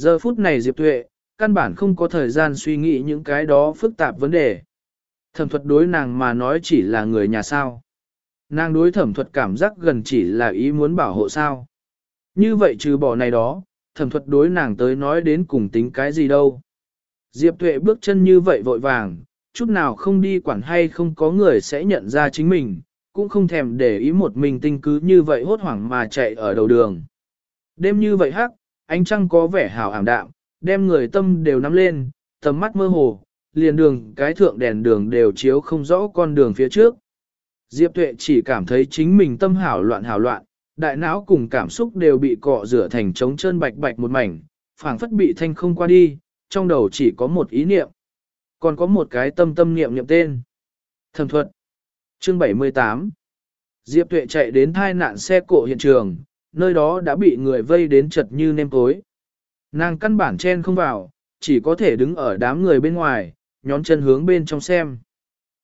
Giờ phút này Diệp Tuệ, căn bản không có thời gian suy nghĩ những cái đó phức tạp vấn đề. Thẩm thuật đối nàng mà nói chỉ là người nhà sao. Nàng đối thẩm thuật cảm giác gần chỉ là ý muốn bảo hộ sao. Như vậy trừ bỏ này đó, thẩm thuật đối nàng tới nói đến cùng tính cái gì đâu. Diệp Tuệ bước chân như vậy vội vàng, chút nào không đi quản hay không có người sẽ nhận ra chính mình, cũng không thèm để ý một mình tinh cứ như vậy hốt hoảng mà chạy ở đầu đường. Đêm như vậy hắc, ánh trăng có vẻ hào ảm đạm, đem người tâm đều nắm lên, tầm mắt mơ hồ, liền đường cái thượng đèn đường đều chiếu không rõ con đường phía trước. Diệp Tuệ chỉ cảm thấy chính mình tâm hảo loạn hảo loạn, đại não cùng cảm xúc đều bị cọ rửa thành trống chân bạch bạch một mảnh, phảng phất bị thanh không qua đi, trong đầu chỉ có một ý niệm. Còn có một cái tâm tâm niệm niệm tên. Thẩm thuật. Chương 78 Diệp Tuệ chạy đến thai nạn xe cộ hiện trường, nơi đó đã bị người vây đến chật như nêm tối. Nàng căn bản chen không vào, chỉ có thể đứng ở đám người bên ngoài, nhón chân hướng bên trong xem.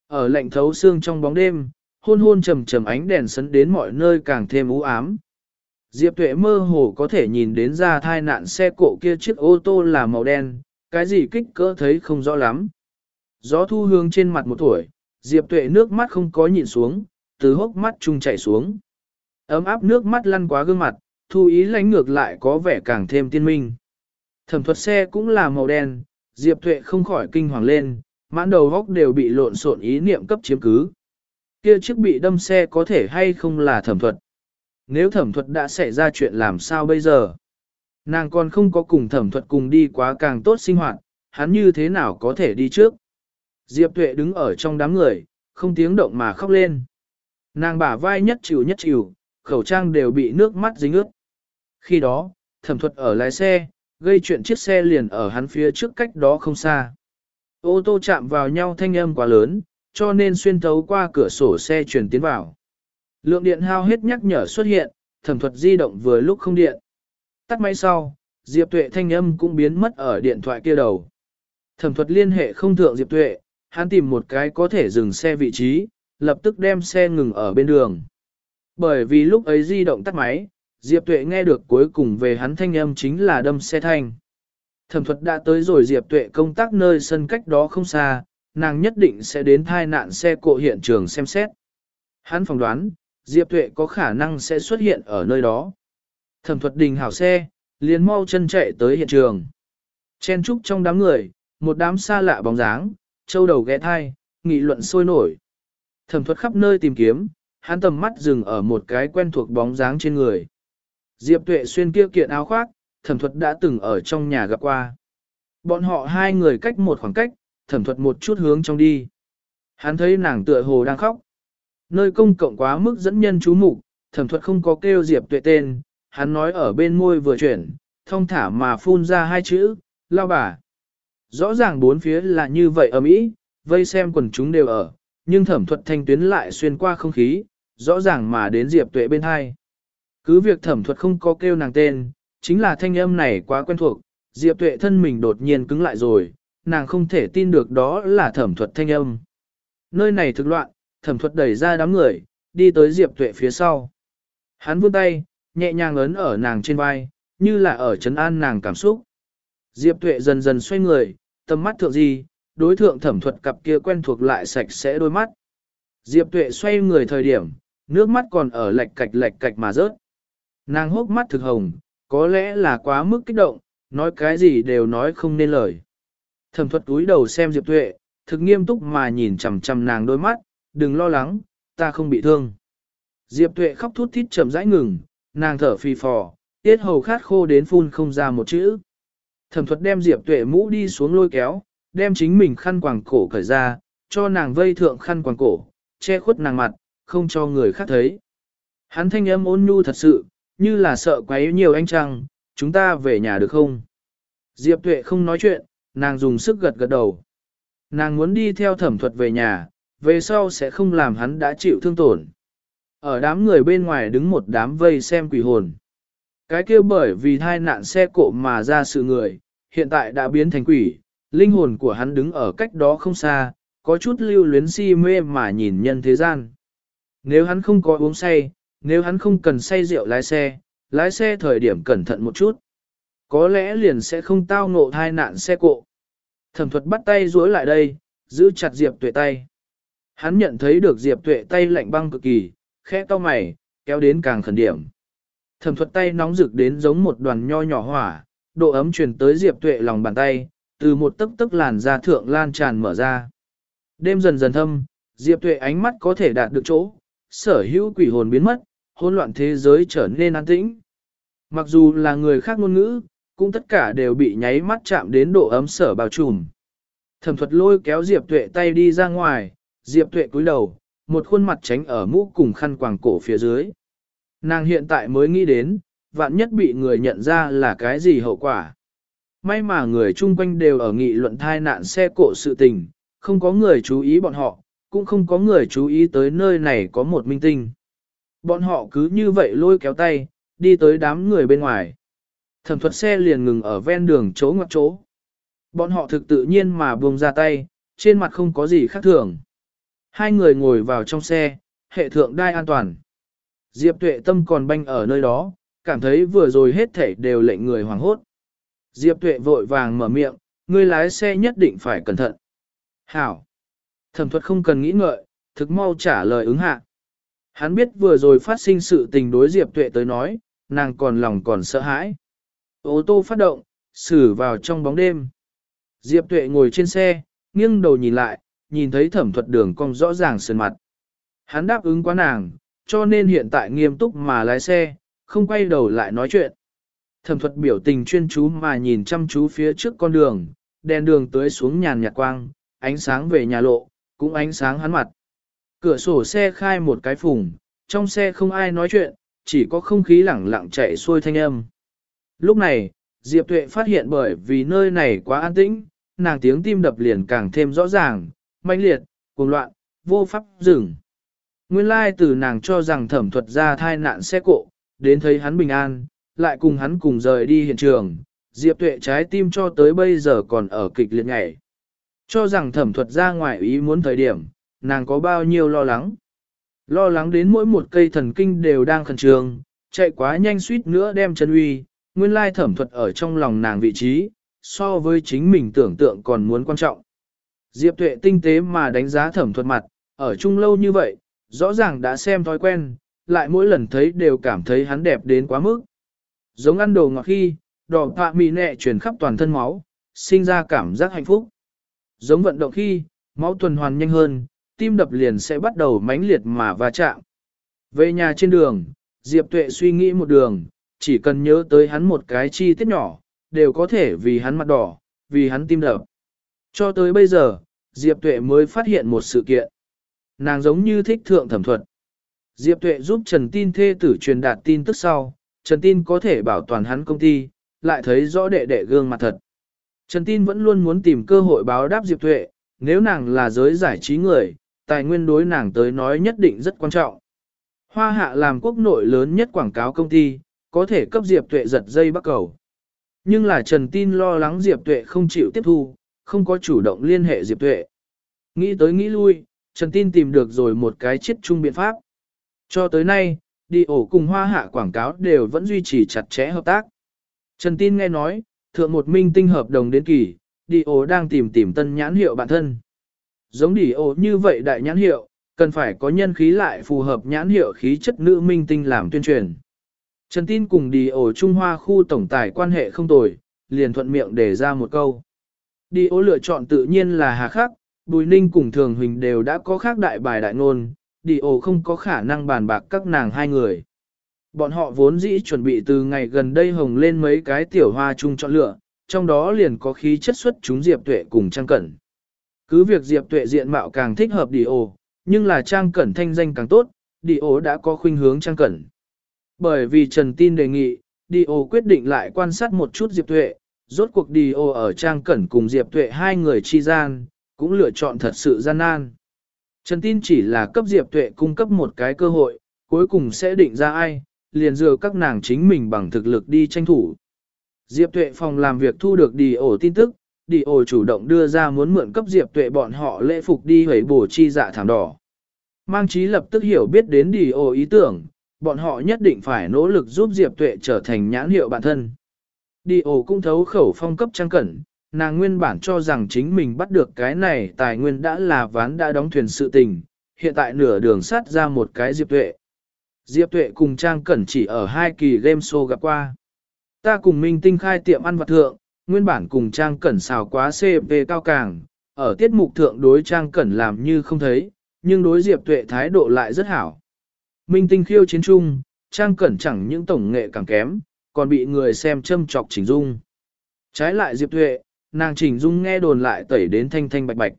Ở lạnh thấu xương trong bóng đêm, hôn hôn trầm trầm ánh đèn sấn đến mọi nơi càng thêm u ám. Diệp Tuệ mơ hồ có thể nhìn đến ra thai nạn xe cộ kia chiếc ô tô là màu đen, cái gì kích cỡ thấy không rõ lắm. Gió thu hương trên mặt một tuổi, Diệp Tuệ nước mắt không có nhìn xuống, từ hốc mắt trung chảy xuống. Ấm áp nước mắt lăn quá gương mặt, thu ý lánh ngược lại có vẻ càng thêm tiên minh. Thẩm thuật xe cũng là màu đen, Diệp Tuệ không khỏi kinh hoàng lên, mãn đầu góc đều bị lộn xộn ý niệm cấp chiếm cứ. Kia chiếc bị đâm xe có thể hay không là thẩm thuật. Nếu thẩm thuật đã xảy ra chuyện làm sao bây giờ? Nàng còn không có cùng thẩm thuật cùng đi quá càng tốt sinh hoạt, hắn như thế nào có thể đi trước? Diệp Tuệ đứng ở trong đám người, không tiếng động mà khóc lên. Nàng bả vai nhất chịu nhất chịu, khẩu trang đều bị nước mắt dính ướt. Khi đó, thẩm thuật ở lái xe, gây chuyện chiếc xe liền ở hắn phía trước cách đó không xa. Ô tô chạm vào nhau thanh âm quá lớn, cho nên xuyên thấu qua cửa sổ xe truyền tiến vào. Lượng điện hao hết nhắc nhở xuất hiện, thẩm thuật di động vừa lúc không điện. Tắt máy sau, Diệp Tuệ thanh âm cũng biến mất ở điện thoại kia đầu. Thẩm thuật liên hệ không thượng Diệp Tuệ, hắn tìm một cái có thể dừng xe vị trí, lập tức đem xe ngừng ở bên đường. Bởi vì lúc ấy di động tắt máy, Diệp Tuệ nghe được cuối cùng về hắn thanh âm chính là đâm xe thanh. Thẩm thuật đã tới rồi Diệp Tuệ công tác nơi sân cách đó không xa, nàng nhất định sẽ đến thai nạn xe cộ hiện trường xem xét. Hắn phỏng đoán, Diệp Tuệ có khả năng sẽ xuất hiện ở nơi đó. Thẩm thuật đình hảo xe, liền mau chân chạy tới hiện trường. Chen trúc trong đám người, một đám xa lạ bóng dáng, châu đầu ghé thai, nghị luận sôi nổi. Thẩm thuật khắp nơi tìm kiếm, hắn tầm mắt dừng ở một cái quen thuộc bóng dáng trên người. Diệp Tuệ xuyên kia kiện áo khoác, thẩm thuật đã từng ở trong nhà gặp qua. Bọn họ hai người cách một khoảng cách, thẩm thuật một chút hướng trong đi. Hắn thấy nàng tựa hồ đang khóc. Nơi công cộng quá mức dẫn nhân chú mục, thẩm thuật không có kêu Diệp Tuệ tên, hắn nói ở bên môi vừa chuyển, thông thả mà phun ra hai chữ, lao bà. Rõ ràng bốn phía là như vậy ở mỹ, vây xem quần chúng đều ở, nhưng thẩm thuật thanh tuyến lại xuyên qua không khí, rõ ràng mà đến Diệp Tuệ bên hai. Cứ việc thẩm thuật không có kêu nàng tên, chính là thanh âm này quá quen thuộc, Diệp Tuệ thân mình đột nhiên cứng lại rồi, nàng không thể tin được đó là thẩm thuật thanh âm. Nơi này thực loạn, thẩm thuật đẩy ra đám người, đi tới Diệp Tuệ phía sau. Hắn vươn tay, nhẹ nhàng ấn ở nàng trên vai, như là ở chấn an nàng cảm xúc. Diệp Tuệ dần dần xoay người, tầm mắt thượng gì, đối thượng thẩm thuật cặp kia quen thuộc lại sạch sẽ đôi mắt. Diệp Tuệ xoay người thời điểm, nước mắt còn ở lệch cạch lệch cạch mà rớt. Nàng hốc mắt thực hồng, có lẽ là quá mức kích động, nói cái gì đều nói không nên lời. Thẩm thuật túi đầu xem Diệp Tuệ, thực nghiêm túc mà nhìn chằm chằm nàng đôi mắt, đừng lo lắng, ta không bị thương. Diệp Tuệ khóc thút thít chậm rãi ngừng, nàng thở phì phò, tiết hầu khát khô đến phun không ra một chữ. Thẩm thuật đem Diệp Tuệ mũ đi xuống lôi kéo, đem chính mình khăn quàng cổ cởi ra, cho nàng vây thượng khăn quàng cổ, che khuất nàng mặt, không cho người khác thấy. Hắn thanh âm ôn nhu thật sự, như là sợ quấy nhiều anh trăng, chúng ta về nhà được không? Diệp Tuệ không nói chuyện, nàng dùng sức gật gật đầu. Nàng muốn đi theo thẩm thuật về nhà, về sau sẽ không làm hắn đã chịu thương tổn. Ở đám người bên ngoài đứng một đám vây xem quỷ hồn. Cái kia bởi vì thai nạn xe cộ mà ra sự người, hiện tại đã biến thành quỷ, linh hồn của hắn đứng ở cách đó không xa, có chút lưu luyến si mê mà nhìn nhân thế gian. Nếu hắn không có uống say, nếu hắn không cần say rượu lái xe, lái xe thời điểm cẩn thận một chút. Có lẽ liền sẽ không tao ngộ thai nạn xe cộ. Thẩm thuật bắt tay duỗi lại đây, giữ chặt Diệp Tuệ tay. Hắn nhận thấy được Diệp Tuệ tay lạnh băng cực kỳ, khẽ to mày, kéo đến càng khẩn điểm. Thẩm thuật tay nóng rực đến giống một đoàn nho nhỏ hỏa, độ ấm truyền tới Diệp Tuệ lòng bàn tay, từ một tấc tấc làn da thượng lan tràn mở ra. Đêm dần dần thâm, Diệp Tuệ ánh mắt có thể đạt được chỗ, sở hữu quỷ hồn biến mất, hỗn loạn thế giới trở nên an tĩnh. Mặc dù là người khác ngôn ngữ, cũng tất cả đều bị nháy mắt chạm đến độ ấm sở bao trùm. Thẩm thuật lôi kéo Diệp Tuệ tay đi ra ngoài, Diệp Tuệ cúi đầu, một khuôn mặt tránh ở mũ cùng khăn quàng cổ phía dưới. Nàng hiện tại mới nghĩ đến, vạn nhất bị người nhận ra là cái gì hậu quả. May mà người chung quanh đều ở nghị luận thai nạn xe cộ sự tình, không có người chú ý bọn họ, cũng không có người chú ý tới nơi này có một minh tinh. Bọn họ cứ như vậy lôi kéo tay, đi tới đám người bên ngoài. Thẩm thuật xe liền ngừng ở ven đường chỗ ngoặc chỗ. Bọn họ thực tự nhiên mà buông ra tay, trên mặt không có gì khác thường. Hai người ngồi vào trong xe, hệ thượng đai an toàn. Diệp tuệ tâm còn banh ở nơi đó, cảm thấy vừa rồi hết thảy đều lệnh người hoảng hốt. Diệp tuệ vội vàng mở miệng, người lái xe nhất định phải cẩn thận. Hảo. Thẩm thuật không cần nghĩ ngợi, thực mau trả lời ứng hạ. Hắn biết vừa rồi phát sinh sự tình đối Diệp tuệ tới nói, nàng còn lòng còn sợ hãi. Ô tô phát động, xử vào trong bóng đêm. Diệp tuệ ngồi trên xe, nghiêng đầu nhìn lại, nhìn thấy thẩm thuật đường cong rõ ràng sơn mặt. Hắn đáp ứng quá nàng, cho nên hiện tại nghiêm túc mà lái xe, không quay đầu lại nói chuyện. Thẩm thuật biểu tình chuyên chú mà nhìn chăm chú phía trước con đường, đèn đường tới xuống nhàn nhạt quang, ánh sáng về nhà lộ, cũng ánh sáng hắn mặt. Cửa sổ xe khai một cái phùng, trong xe không ai nói chuyện, chỉ có không khí lẳng lặng chạy xuôi thanh âm. Lúc này, Diệp Tuệ phát hiện bởi vì nơi này quá an tĩnh, nàng tiếng tim đập liền càng thêm rõ ràng, mãnh liệt, cuồng loạn, vô pháp dừng. Nguyên lai từ nàng cho rằng thẩm thuật ra thai nạn xe cộ, đến thấy hắn bình an, lại cùng hắn cùng rời đi hiện trường, Diệp Tuệ trái tim cho tới bây giờ còn ở kịch liệt nhảy. Cho rằng thẩm thuật ra ngoài ý muốn thời điểm, nàng có bao nhiêu lo lắng. Lo lắng đến mỗi một cây thần kinh đều đang khẩn trương, chạy quá nhanh suýt nữa đem chân uy, nguyên lai thẩm thuật ở trong lòng nàng vị trí, so với chính mình tưởng tượng còn muốn quan trọng. Diệp tuệ tinh tế mà đánh giá thẩm thuật mặt, ở chung lâu như vậy, rõ ràng đã xem thói quen, lại mỗi lần thấy đều cảm thấy hắn đẹp đến quá mức. Giống ăn đồ ngọt khi, đỏ tạ mì nẹ truyền khắp toàn thân máu, sinh ra cảm giác hạnh phúc. Giống vận động khi, máu tuần hoàn nhanh hơn, tim đập liền sẽ bắt đầu mãnh liệt mà va chạm. Về nhà trên đường, Diệp Tuệ suy nghĩ một đường, chỉ cần nhớ tới hắn một cái chi tiết nhỏ, đều có thể vì hắn mặt đỏ, vì hắn tim đập. Cho tới bây giờ, Diệp Tuệ mới phát hiện một sự kiện. Nàng giống như thích thượng thẩm thuật. Diệp Tuệ giúp Trần Tin thê tử truyền đạt tin tức sau, Trần Tin có thể bảo toàn hắn công ty, lại thấy rõ đệ đệ gương mặt thật. Trần Tin vẫn luôn muốn tìm cơ hội báo đáp Diệp Tuệ, nếu nàng là giới giải trí người, tài nguyên đối nàng tới nói nhất định rất quan trọng. Hoa hạ làm quốc nội lớn nhất quảng cáo công ty, có thể cấp Diệp Tuệ giật dây bắt cầu. Nhưng là Trần Tin lo lắng Diệp Tuệ không chịu tiếp thu, không có chủ động liên hệ Diệp Tuệ. Nghĩ tới nghĩ lui, Trần Tin tìm được rồi một cái chiết chung biện pháp. Cho tới nay, đi ổ cùng hoa hạ quảng cáo đều vẫn duy trì chặt chẽ hợp tác. Trần Tin nghe nói, thượng một minh tinh hợp đồng đến kỳ, đi ổ đang tìm tìm tân nhãn hiệu bản thân. Giống đi ổ như vậy đại nhãn hiệu, cần phải có nhân khí lại phù hợp nhãn hiệu khí chất nữ minh tinh làm tuyên truyền. Trần Tin cùng đi ổ Trung Hoa khu tổng tài quan hệ không tồi, liền thuận miệng để ra một câu. Đi ổ lựa chọn tự nhiên là hà khắc, Bùi Ninh cùng Thường Huỳnh đều đã có khác đại bài đại ngôn, đi ổ không có khả năng bàn bạc các nàng hai người. Bọn họ vốn dĩ chuẩn bị từ ngày gần đây hồng lên mấy cái tiểu hoa chung chọn lựa, trong đó liền có khí chất xuất chúng Diệp Tuệ cùng Trang Cẩn. Cứ việc Diệp Tuệ diện mạo càng thích hợp đi ổ, nhưng là Trang Cẩn thanh danh càng tốt, đi ổ đã có khuynh hướng Trang Cẩn. Bởi vì Trần Tin đề nghị, đi ổ quyết định lại quan sát một chút Diệp Tuệ, rốt cuộc đi ổ ở Trang Cẩn cùng Diệp Tuệ hai người chi gian, cũng lựa chọn thật sự gian nan. Trần Tin chỉ là cấp Diệp Tuệ cung cấp một cái cơ hội, cuối cùng sẽ định ra ai, liền dựa các nàng chính mình bằng thực lực đi tranh thủ. Diệp Tuệ phòng làm việc thu được đi ổ tin tức, đi ổ chủ động đưa ra muốn mượn cấp Diệp Tuệ bọn họ lễ phục đi hủy bổ chi dạ thảm đỏ. Mang trí lập tức hiểu biết đến đi ổ ý tưởng, bọn họ nhất định phải nỗ lực giúp Diệp Tuệ trở thành nhãn hiệu bản thân. Đi ổ cũng thấu khẩu phong cấp trang cẩn, nàng nguyên bản cho rằng chính mình bắt được cái này tài nguyên đã là ván đã đóng thuyền sự tình, hiện tại nửa đường sắt ra một cái Diệp Tuệ. Diệp Tuệ cùng Trang Cẩn chỉ ở hai kỳ game show gặp qua. Ta cùng Minh Tinh khai tiệm ăn vặt thượng, nguyên bản cùng Trang Cẩn xào quá CP cao càng, ở tiết mục thượng đối Trang Cẩn làm như không thấy, nhưng đối Diệp Tuệ thái độ lại rất hảo. Minh Tinh khiêu chiến Chung, Trang Cẩn chẳng những tổng nghệ càng kém, còn bị người xem châm chọc chỉnh dung. Trái lại Diệp Tuệ, nàng chỉnh dung nghe đồn lại tẩy đến thanh thanh bạch bạch.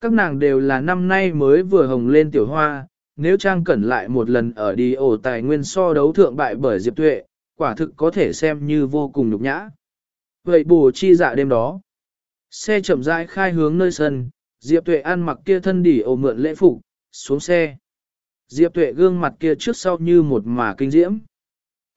Các nàng đều là năm nay mới vừa hồng lên tiểu hoa, nếu Trang Cẩn lại một lần ở đi ổ tài nguyên so đấu thượng bại bởi Diệp Tuệ, quả thực có thể xem như vô cùng nhục nhã. Vậy bù chi dạ đêm đó, xe chậm rãi khai hướng nơi sân, Diệp Tuệ ăn mặc kia thân đỉ ổ mượn lễ phục, xuống xe. Diệp Tuệ gương mặt kia trước sau như một mà kinh diễm.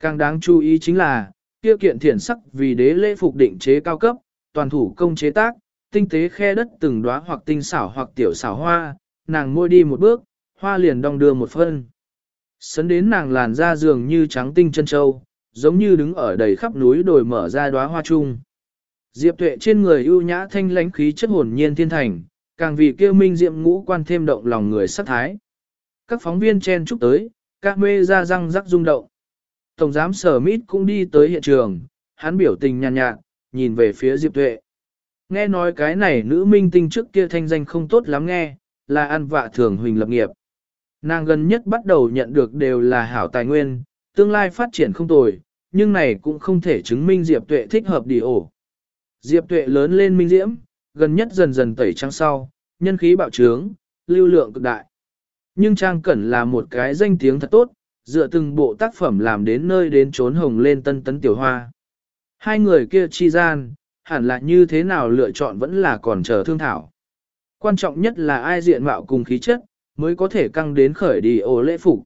Càng đáng chú ý chính là, kia kiện thiển sắc vì đế lễ phục định chế cao cấp, toàn thủ công chế tác, tinh tế khe đất từng đóa hoặc tinh xảo hoặc tiểu xảo hoa, nàng môi đi một bước, hoa liền đong đưa một phân. Sấn đến nàng làn da dường như trắng tinh chân châu, giống như đứng ở đầy khắp núi đồi mở ra đóa hoa chung. Diệp tuệ trên người ưu nhã thanh lãnh khí chất hồn nhiên thiên thành, càng vì kêu minh diệm ngũ quan thêm động lòng người sắc thái. Các phóng viên chen chúc tới, các mê ra răng rắc rung động. Tổng giám sở mít cũng đi tới hiện trường, hắn biểu tình nhàn nhạt, nhìn về phía Diệp Tuệ. Nghe nói cái này nữ minh tinh trước kia thanh danh không tốt lắm nghe, là ăn vạ thường huỳnh lập nghiệp. Nàng gần nhất bắt đầu nhận được đều là hảo tài nguyên, tương lai phát triển không tồi, nhưng này cũng không thể chứng minh Diệp Tuệ thích hợp đi ổ. Diệp Tuệ lớn lên minh diễm, gần nhất dần dần tẩy trắng sau, nhân khí bạo trướng, lưu lượng cực đại. Nhưng Trang Cẩn là một cái danh tiếng thật tốt, dựa từng bộ tác phẩm làm đến nơi đến trốn hồng lên tân tấn tiểu hoa. Hai người kia chi gian, hẳn là như thế nào lựa chọn vẫn là còn chờ thương thảo. Quan trọng nhất là ai diện mạo cùng khí chất, mới có thể căng đến khởi đi ô lễ phục.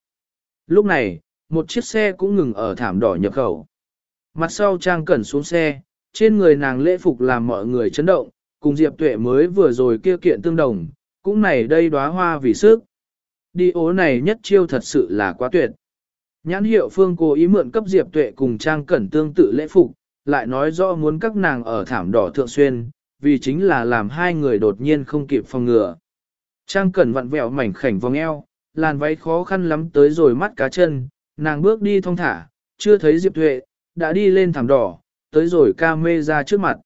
Lúc này, một chiếc xe cũng ngừng ở thảm đỏ nhập khẩu. Mặt sau Trang Cẩn xuống xe, trên người nàng lễ phục làm mọi người chấn động, cùng Diệp Tuệ mới vừa rồi kia kiện tương đồng, cũng này đây đóa hoa vì sức. Đi ố này nhất chiêu thật sự là quá tuyệt. Nhãn hiệu phương cố ý mượn cấp Diệp Tuệ cùng Trang Cẩn tương tự lễ phục, lại nói rõ muốn các nàng ở thảm đỏ thượng xuyên, vì chính là làm hai người đột nhiên không kịp phòng ngừa. Trang Cẩn vặn vẹo mảnh khảnh vòng eo, làn váy khó khăn lắm tới rồi mắt cá chân, nàng bước đi thong thả, chưa thấy Diệp Tuệ, đã đi lên thảm đỏ, tới rồi ca mê ra trước mặt.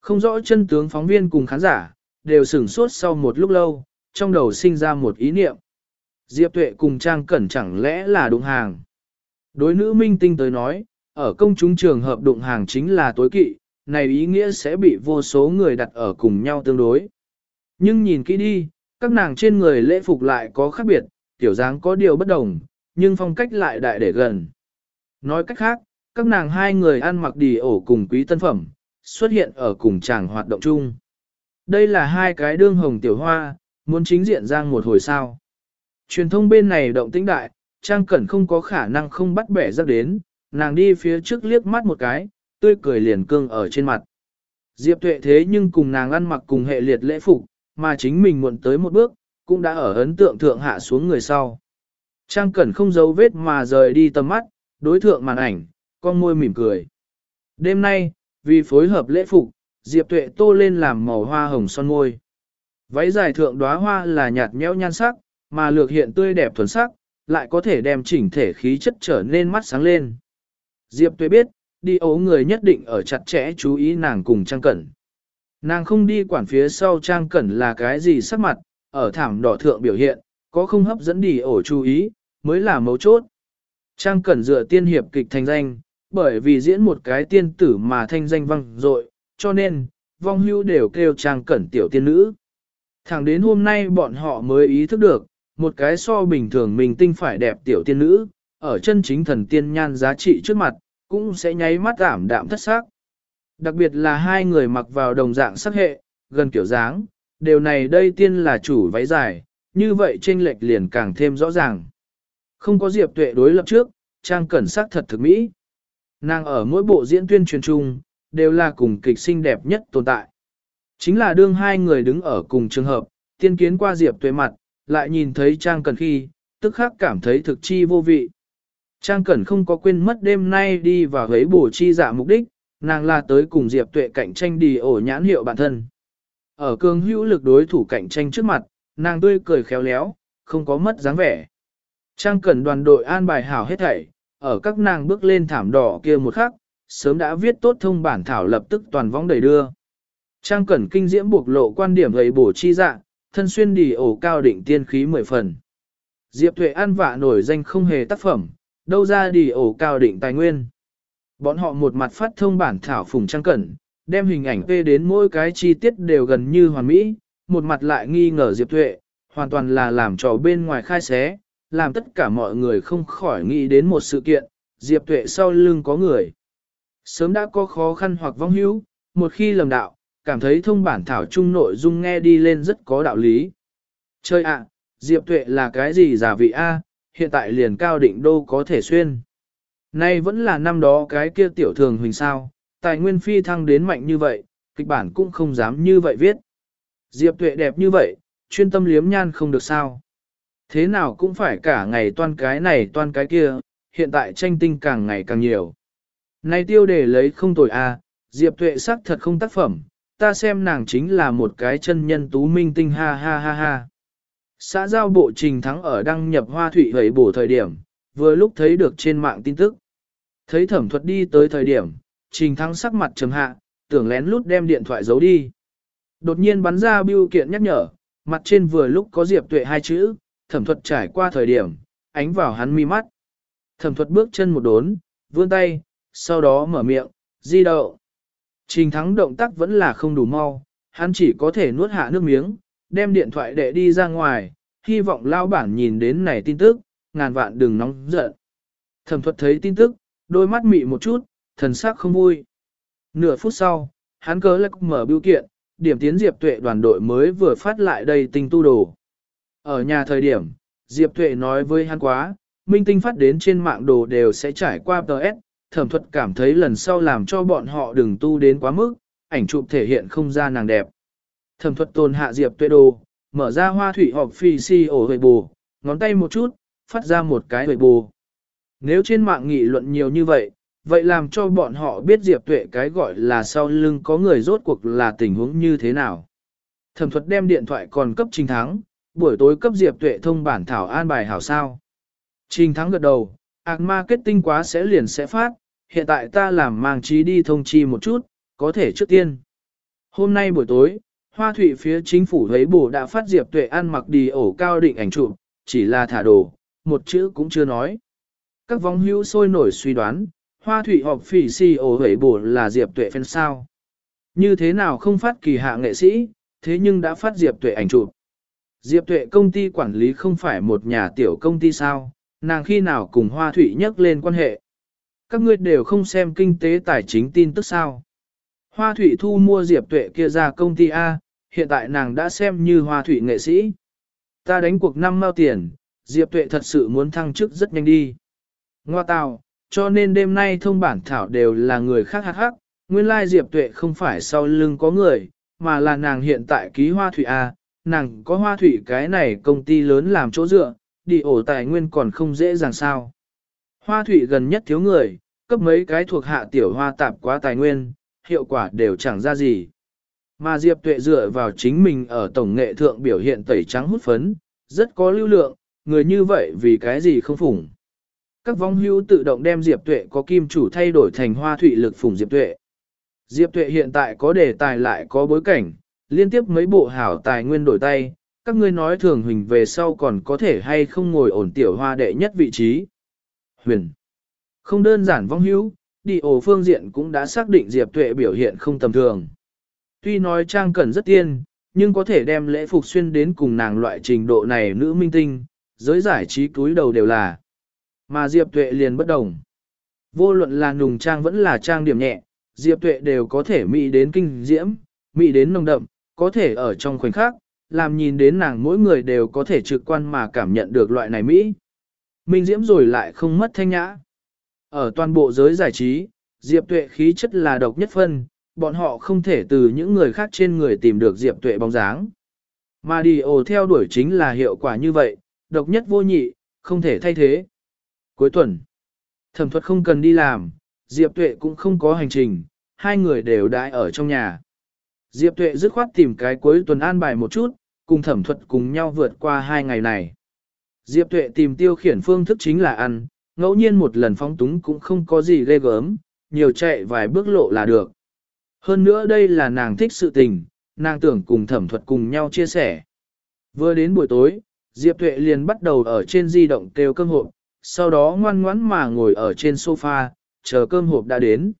Không rõ chân tướng phóng viên cùng khán giả, đều sửng sốt sau một lúc lâu, trong đầu sinh ra một ý niệm. Diệp Tuệ cùng Trang Cẩn chẳng lẽ là đụng hàng. Đối nữ minh tinh tới nói, ở công chúng trường hợp đụng hàng chính là tối kỵ, này ý nghĩa sẽ bị vô số người đặt ở cùng nhau tương đối. Nhưng nhìn kỹ đi, các nàng trên người lễ phục lại có khác biệt, tiểu dáng có điều bất đồng, nhưng phong cách lại đại để gần. Nói cách khác, các nàng hai người ăn mặc đi ổ cùng quý tân phẩm, xuất hiện ở cùng chàng hoạt động chung. Đây là hai cái đương hồng tiểu hoa, muốn chính diện giang một hồi sao. Truyền thông bên này động tĩnh đại, Trang Cẩn không có khả năng không bắt bẻ ra đến, nàng đi phía trước liếc mắt một cái, tươi cười liền cương ở trên mặt. Diệp tuệ thế nhưng cùng nàng ăn mặc cùng hệ liệt lễ phục, mà chính mình muộn tới một bước, cũng đã ở ấn tượng thượng hạ xuống người sau. Trang Cẩn không giấu vết mà rời đi tầm mắt, đối thượng màn ảnh, con môi mỉm cười. Đêm nay, vì phối hợp lễ phục, Diệp Tuệ tô lên làm màu hoa hồng son môi. Váy dài thượng đóa hoa là nhạt nhẽo nhan sắc, mà lược hiện tươi đẹp thuần sắc, lại có thể đem chỉnh thể khí chất trở nên mắt sáng lên. Diệp Tuệ biết, đi ấu người nhất định ở chặt chẽ chú ý nàng cùng Trang Cẩn. Nàng không đi quản phía sau Trang Cẩn là cái gì sắc mặt, ở thảm đỏ thượng biểu hiện, có không hấp dẫn đi ổ chú ý, mới là mấu chốt. Trang Cẩn dựa tiên hiệp kịch thành danh, bởi vì diễn một cái tiên tử mà thanh danh vang dội, cho nên, vong hưu đều kêu Trang Cẩn tiểu tiên nữ. Thẳng đến hôm nay bọn họ mới ý thức được, một cái so bình thường mình tinh phải đẹp tiểu tiên nữ, ở chân chính thần tiên nhan giá trị trước mặt, cũng sẽ nháy mắt giảm đạm thất sắc. Đặc biệt là hai người mặc vào đồng dạng sắc hệ, gần kiểu dáng, điều này đây tiên là chủ váy dài, như vậy chênh lệch liền càng thêm rõ ràng. Không có diệp tuệ đối lập trước, trang cẩn sắc thật thực mỹ. Nàng ở mỗi bộ diễn tuyên truyền chung, đều là cùng kịch xinh đẹp nhất tồn tại. Chính là đương hai người đứng ở cùng trường hợp, tiên kiến qua diệp tuệ mặt, lại nhìn thấy trang cẩn khi, tức khắc cảm thấy thực chi vô vị. Trang Cẩn không có quên mất đêm nay đi vào hấy bổ chi giả mục đích, nàng là tới cùng Diệp Tuệ cạnh tranh đi ổ nhãn hiệu bản thân. Ở cường hữu lực đối thủ cạnh tranh trước mặt, nàng tươi cười khéo léo, không có mất dáng vẻ. Trang cần đoàn đội an bài hảo hết thảy, ở các nàng bước lên thảm đỏ kia một khắc, sớm đã viết tốt thông bản thảo lập tức toàn vong đầy đưa. Trang cẩn kinh diễm buộc lộ quan điểm gầy bổ chi dạng, thân xuyên đi ổ cao đỉnh tiên khí mười phần. Diệp Tuệ an vạ nổi danh không hề tác phẩm, đâu ra đi ổ cao đỉnh tài nguyên. Bọn họ một mặt phát thông bản thảo phùng trang cẩn, đem hình ảnh tê đến mỗi cái chi tiết đều gần như hoàn mỹ, một mặt lại nghi ngờ Diệp Tuệ, hoàn toàn là làm trò bên ngoài khai xé, làm tất cả mọi người không khỏi nghĩ đến một sự kiện, Diệp Tuệ sau lưng có người. Sớm đã có khó khăn hoặc vong hữu, một khi lầm đạo, cảm thấy thông bản thảo chung nội dung nghe đi lên rất có đạo lý. Chơi ạ, Diệp Tuệ là cái gì giả vị A, hiện tại liền cao định đô có thể xuyên. Nay vẫn là năm đó cái kia tiểu thường huỳnh sao, tài nguyên phi thăng đến mạnh như vậy, kịch bản cũng không dám như vậy viết. Diệp Tuệ đẹp như vậy, chuyên tâm liếm nhan không được sao. Thế nào cũng phải cả ngày toan cái này toan cái kia, hiện tại tranh tinh càng ngày càng nhiều. Này tiêu để lấy không tội a, à, Diệp Tuệ sắc thật không tác phẩm, ta xem nàng chính là một cái chân nhân tú minh tinh ha ha ha ha. Xã giao bộ trình thắng ở đăng nhập hoa thủy hầy bổ thời điểm, vừa lúc thấy được trên mạng tin tức. Thấy thẩm thuật đi tới thời điểm, trình thắng sắc mặt trầm hạ, tưởng lén lút đem điện thoại giấu đi. Đột nhiên bắn ra biêu kiện nhắc nhở, mặt trên vừa lúc có Diệp Tuệ hai chữ, thẩm thuật trải qua thời điểm, ánh vào hắn mi mắt. Thẩm thuật bước chân một đốn, vươn tay, sau đó mở miệng, di đậu. Trình thắng động tác vẫn là không đủ mau, hắn chỉ có thể nuốt hạ nước miếng, đem điện thoại để đi ra ngoài, hy vọng lao bản nhìn đến này tin tức, ngàn vạn đừng nóng giận. Thẩm thuật thấy tin tức, đôi mắt mị một chút, thần sắc không vui. Nửa phút sau, hắn cớ lắc mở biểu kiện, điểm tiến Diệp Tuệ đoàn đội mới vừa phát lại đây tinh tu đồ. Ở nhà thời điểm, Diệp Tuệ nói với hắn quá, minh tinh phát đến trên mạng đồ đều sẽ trải qua TS, thẩm thuật cảm thấy lần sau làm cho bọn họ đừng tu đến quá mức, ảnh chụp thể hiện không ra nàng đẹp. Thẩm thuật tồn hạ Diệp Tuệ đồ, mở ra hoa thủy họp phi si ổ hồi bù, ngón tay một chút, phát ra một cái hồi bù. Nếu trên mạng nghị luận nhiều như vậy, vậy làm cho bọn họ biết Diệp Tuệ cái gọi là sau lưng có người rốt cuộc là tình huống như thế nào. Thẩm thuật đem điện thoại còn cấp trình thắng, buổi tối cấp Diệp Tuệ thông bản thảo an bài hảo sao. Trình thắng gật đầu, ạc marketing quá sẽ liền sẽ phát, hiện tại ta làm mang trí đi thông chi một chút, có thể trước tiên. Hôm nay buổi tối, Hoa Thụy phía chính phủ thấy bổ đã phát Diệp Tuệ ăn mặc đi ổ cao định ảnh chụp, chỉ là thả đồ, một chữ cũng chưa nói. Các vong hữu sôi nổi suy đoán, Hoa Thụy họp phỉ si ổ hấy bổ là Diệp Tuệ fan sao. Như thế nào không phát kỳ hạ nghệ sĩ, thế nhưng đã phát Diệp Tuệ ảnh chụp. Diệp Tuệ công ty quản lý không phải một nhà tiểu công ty sao, nàng khi nào cùng Hoa Thụy nhắc lên quan hệ. Các ngươi đều không xem kinh tế tài chính tin tức sao. Hoa Thụy thu mua Diệp Tuệ kia ra công ty A, hiện tại nàng đã xem như Hoa Thụy nghệ sĩ. Ta đánh cuộc năm mao tiền, Diệp Tuệ thật sự muốn thăng chức rất nhanh đi. Ngoa tào, cho nên đêm nay thông bản thảo đều là người khác hắc hắc, nguyên lai Diệp Tuệ không phải sau lưng có người, mà là nàng hiện tại ký Hoa Thủy A, nàng có Hoa Thủy cái này công ty lớn làm chỗ dựa, đi ổ tài nguyên còn không dễ dàng sao. Hoa Thủy gần nhất thiếu người, cấp mấy cái thuộc hạ tiểu hoa tạp quá tài nguyên, hiệu quả đều chẳng ra gì. Mà Diệp Tuệ dựa vào chính mình ở tổng nghệ thượng biểu hiện tẩy trắng hút phấn, rất có lưu lượng, người như vậy vì cái gì không phủng. Các vong hưu tự động đem Diệp Tuệ có kim chủ thay đổi thành hoa thủy lực phủng Diệp Tuệ. Diệp Tuệ hiện tại có đề tài lại có bối cảnh, liên tiếp mấy bộ hảo tài nguyên đổi tay, các ngươi nói thường huỳnh về sau còn có thể hay không ngồi ổn tiểu hoa đệ nhất vị trí. Huyền. Không đơn giản vong hữu, đi ổ phương diện cũng đã xác định Diệp Tuệ biểu hiện không tầm thường. Tuy nói trang cần rất tiên, nhưng có thể đem lễ phục xuyên đến cùng nàng loại trình độ này nữ minh tinh, giới giải trí túi đầu đều là. Mà Diệp Tuệ liền bất đồng. Vô luận là nùng trang vẫn là trang điểm nhẹ, Diệp Tuệ đều có thể mỹ đến kinh diễm, mỹ đến nồng đậm, có thể ở trong khoảnh khắc, làm nhìn đến nàng mỗi người đều có thể trực quan mà cảm nhận được loại này mỹ. Minh diễm rồi lại không mất thanh nhã. Ở toàn bộ giới giải trí, Diệp Tuệ khí chất là độc nhất phân, bọn họ không thể từ những người khác trên người tìm được Diệp Tuệ bóng dáng. Mà đi ồ theo đuổi chính là hiệu quả như vậy, độc nhất vô nhị, không thể thay thế. Cuối tuần, thẩm thuật không cần đi làm, Diệp Tuệ cũng không có hành trình, hai người đều đãi ở trong nhà. Diệp Tuệ dứt khoát tìm cái cuối tuần an bài một chút, cùng thẩm thuật cùng nhau vượt qua hai ngày này. Diệp Tuệ tìm tiêu khiển phương thức chính là ăn, ngẫu nhiên một lần phóng túng cũng không có gì ghê gớm, nhiều chạy vài bước lộ là được. Hơn nữa đây là nàng thích sự tình, nàng tưởng cùng thẩm thuật cùng nhau chia sẻ. Vừa đến buổi tối, Diệp Tuệ liền bắt đầu ở trên di động kêu cơm hộp, sau đó ngoan ngoãn mà ngồi ở trên sofa, chờ cơm hộp đã đến.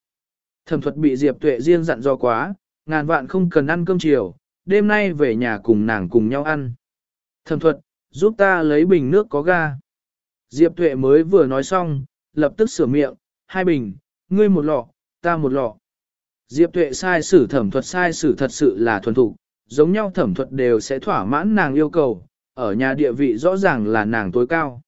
Thẩm thuật bị Diệp Tuệ riêng dặn do quá, ngàn vạn không cần ăn cơm chiều, đêm nay về nhà cùng nàng cùng nhau ăn. Thẩm thuật, giúp ta lấy bình nước có ga. Diệp Tuệ mới vừa nói xong, lập tức sửa miệng, hai bình, ngươi một lọ, ta một lọ. Diệp Tuệ sai sử thẩm thuật sai sử thật sự là thuần thục, giống nhau thẩm thuật đều sẽ thỏa mãn nàng yêu cầu, ở nhà địa vị rõ ràng là nàng tối cao.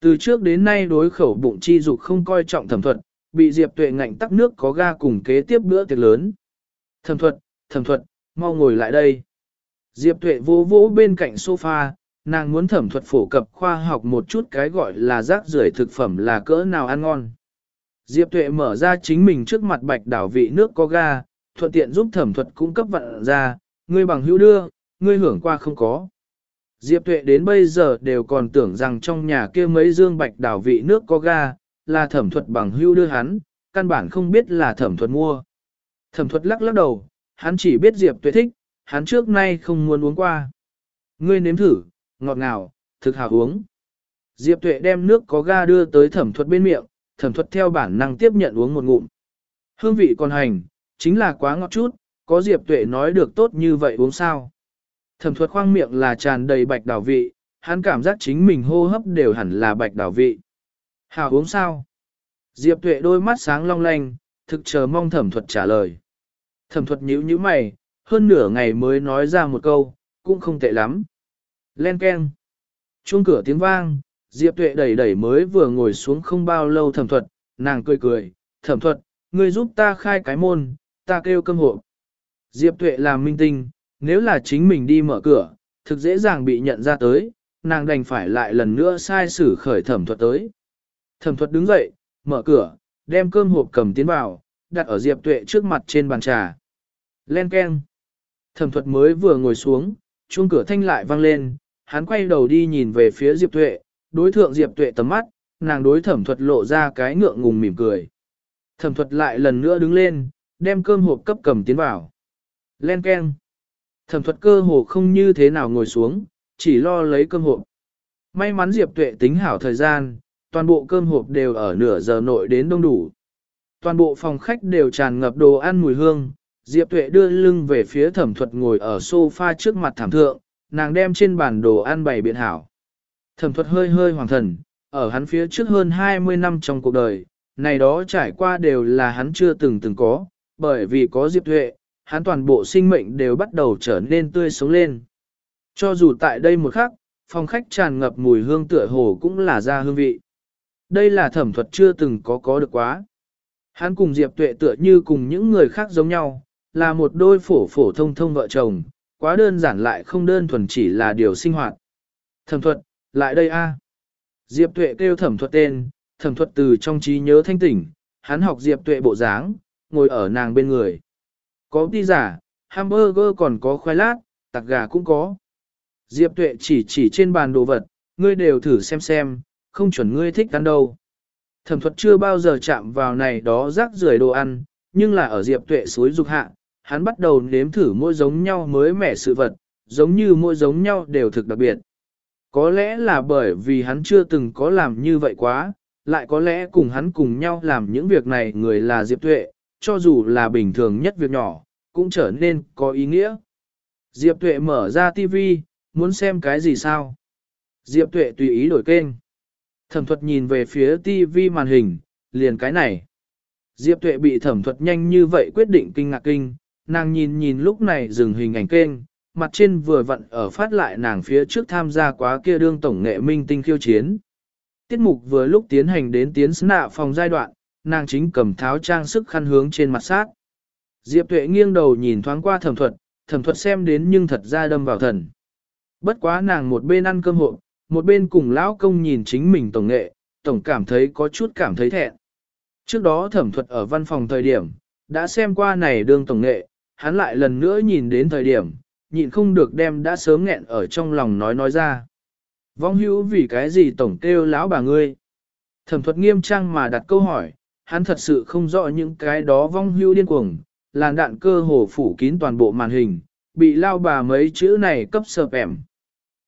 Từ trước đến nay đối khẩu bụng chi dục không coi trọng thẩm thuật, bị Diệp Tuệ ngạnh tắc nước có ga cùng kế tiếp bữa tiệc lớn. Thẩm thuật, thẩm thuật, mau ngồi lại đây. Diệp Tuệ vô vỗ bên cạnh sofa, nàng muốn thẩm thuật phổ cập khoa học một chút cái gọi là rác rưởi thực phẩm là cỡ nào ăn ngon. Diệp Tuệ mở ra chính mình trước mặt bạch đảo vị nước có ga, thuận tiện giúp thẩm thuật cung cấp vận ra, ngươi bằng hữu đưa, ngươi hưởng qua không có. Diệp Tuệ đến bây giờ đều còn tưởng rằng trong nhà kia mấy dương bạch đảo vị nước có ga, là thẩm thuật bằng hữu đưa hắn, căn bản không biết là thẩm thuật mua. Thẩm thuật lắc lắc đầu, hắn chỉ biết Diệp Tuệ thích, hắn trước nay không muốn uống qua. Ngươi nếm thử, ngọt ngào, thực hào uống. Diệp Tuệ đem nước có ga đưa tới thẩm thuật bên miệng, thẩm thuật theo bản năng tiếp nhận uống một ngụm. Hương vị còn hành, chính là quá ngọt chút, có Diệp Tuệ nói được tốt như vậy uống sao. Thẩm thuật khoang miệng là tràn đầy bạch đảo vị, hắn cảm giác chính mình hô hấp đều hẳn là bạch đảo vị. Hào uống sao? Diệp Tuệ đôi mắt sáng long lanh, thực chờ mong thẩm thuật trả lời. Thẩm thuật nhíu nhíu mày, hơn nửa ngày mới nói ra một câu, cũng không tệ lắm. Len keng. Chuông cửa tiếng vang, Diệp Tuệ đẩy đẩy mới vừa ngồi xuống không bao lâu thẩm thuật, nàng cười cười, thẩm thuật, ngươi giúp ta khai cái môn, ta kêu cơm hộ. Diệp Tuệ làm minh tinh, nếu là chính mình đi mở cửa, thực dễ dàng bị nhận ra tới, nàng đành phải lại lần nữa sai xử khởi thẩm thuật tới. Thẩm thuật đứng dậy, mở cửa, đem cơm hộp cầm tiến vào, đặt ở Diệp Tuệ trước mặt trên bàn trà. Len keng. Thẩm thuật mới vừa ngồi xuống, chuông cửa thanh lại vang lên, hắn quay đầu đi nhìn về phía Diệp Tuệ, đối thượng Diệp Tuệ tầm mắt, nàng đối thẩm thuật lộ ra cái ngượng ngùng mỉm cười. Thẩm thuật lại lần nữa đứng lên, đem cơm hộp cấp cầm tiến vào. Len keng. Thẩm thuật cơ hồ không như thế nào ngồi xuống, chỉ lo lấy cơm hộp. May mắn Diệp Tuệ tính hảo thời gian, toàn bộ cơm hộp đều ở nửa giờ nội đến đông đủ. Toàn bộ phòng khách đều tràn ngập đồ ăn mùi hương, Diệp Tuệ đưa lưng về phía thẩm thuật ngồi ở sofa trước mặt thảm thượng, nàng đem trên bàn đồ ăn bày biện hảo. Thẩm thuật hơi hơi hoàng thần, ở hắn phía trước hơn 20 năm trong cuộc đời, này đó trải qua đều là hắn chưa từng từng có, bởi vì có Diệp Tuệ, hắn toàn bộ sinh mệnh đều bắt đầu trở nên tươi sống lên. Cho dù tại đây một khắc, phòng khách tràn ngập mùi hương tựa hồ cũng là ra hương vị. Đây là thẩm thuật chưa từng có có được quá. Hắn cùng Diệp Tuệ tựa như cùng những người khác giống nhau, là một đôi phổ phổ thông thông vợ chồng, quá đơn giản lại không đơn thuần chỉ là điều sinh hoạt. Thẩm thuật, lại đây a. Diệp Tuệ kêu thẩm thuật tên, thẩm thuật từ trong trí nhớ thanh tỉnh, hắn học Diệp Tuệ bộ dáng, ngồi ở nàng bên người. Có đi giả, hamburger còn có khoai lát, tạc gà cũng có. Diệp Tuệ chỉ chỉ trên bàn đồ vật, ngươi đều thử xem xem, không chuẩn ngươi thích ăn đâu. Thẩm thuật chưa bao giờ chạm vào này đó rác rưởi đồ ăn, nhưng là ở Diệp Tuệ suối dục hạ, hắn bắt đầu nếm thử mỗi giống nhau mới mẻ sự vật, giống như mỗi giống nhau đều thực đặc biệt. Có lẽ là bởi vì hắn chưa từng có làm như vậy quá, lại có lẽ cùng hắn cùng nhau làm những việc này người là Diệp Tuệ, cho dù là bình thường nhất việc nhỏ, cũng trở nên có ý nghĩa. Diệp Tuệ mở ra TV, muốn xem cái gì sao? Diệp Tuệ tùy ý đổi kênh. Thẩm thuật nhìn về phía TV màn hình, liền cái này. Diệp Tuệ bị thẩm thuật nhanh như vậy quyết định kinh ngạc kinh, nàng nhìn nhìn lúc này dừng hình ảnh kênh, mặt trên vừa vặn ở phát lại nàng phía trước tham gia quá kia đương tổng nghệ minh tinh khiêu chiến. Tiết mục vừa lúc tiến hành đến tiến nạ phòng giai đoạn, nàng chính cầm tháo trang sức khăn hướng trên mặt sát. Diệp tuệ nghiêng đầu nhìn thoáng qua thẩm thuật, thẩm thuật xem đến nhưng thật ra đâm vào thần. Bất quá nàng một bên ăn cơm hộ, một bên cùng lão công nhìn chính mình tổng nghệ, tổng cảm thấy có chút cảm thấy thẹn. Trước đó thẩm thuật ở văn phòng thời điểm, Đã xem qua này đương tổng nghệ, hắn lại lần nữa nhìn đến thời điểm, nhịn không được đem đã sớm nghẹn ở trong lòng nói nói ra. Vong hữu vì cái gì tổng kêu lão bà ngươi? Thẩm thuật nghiêm trang mà đặt câu hỏi, hắn thật sự không rõ những cái đó vong hưu điên cuồng, làn đạn cơ hồ phủ kín toàn bộ màn hình, bị lao bà mấy chữ này cấp sợp ẻm.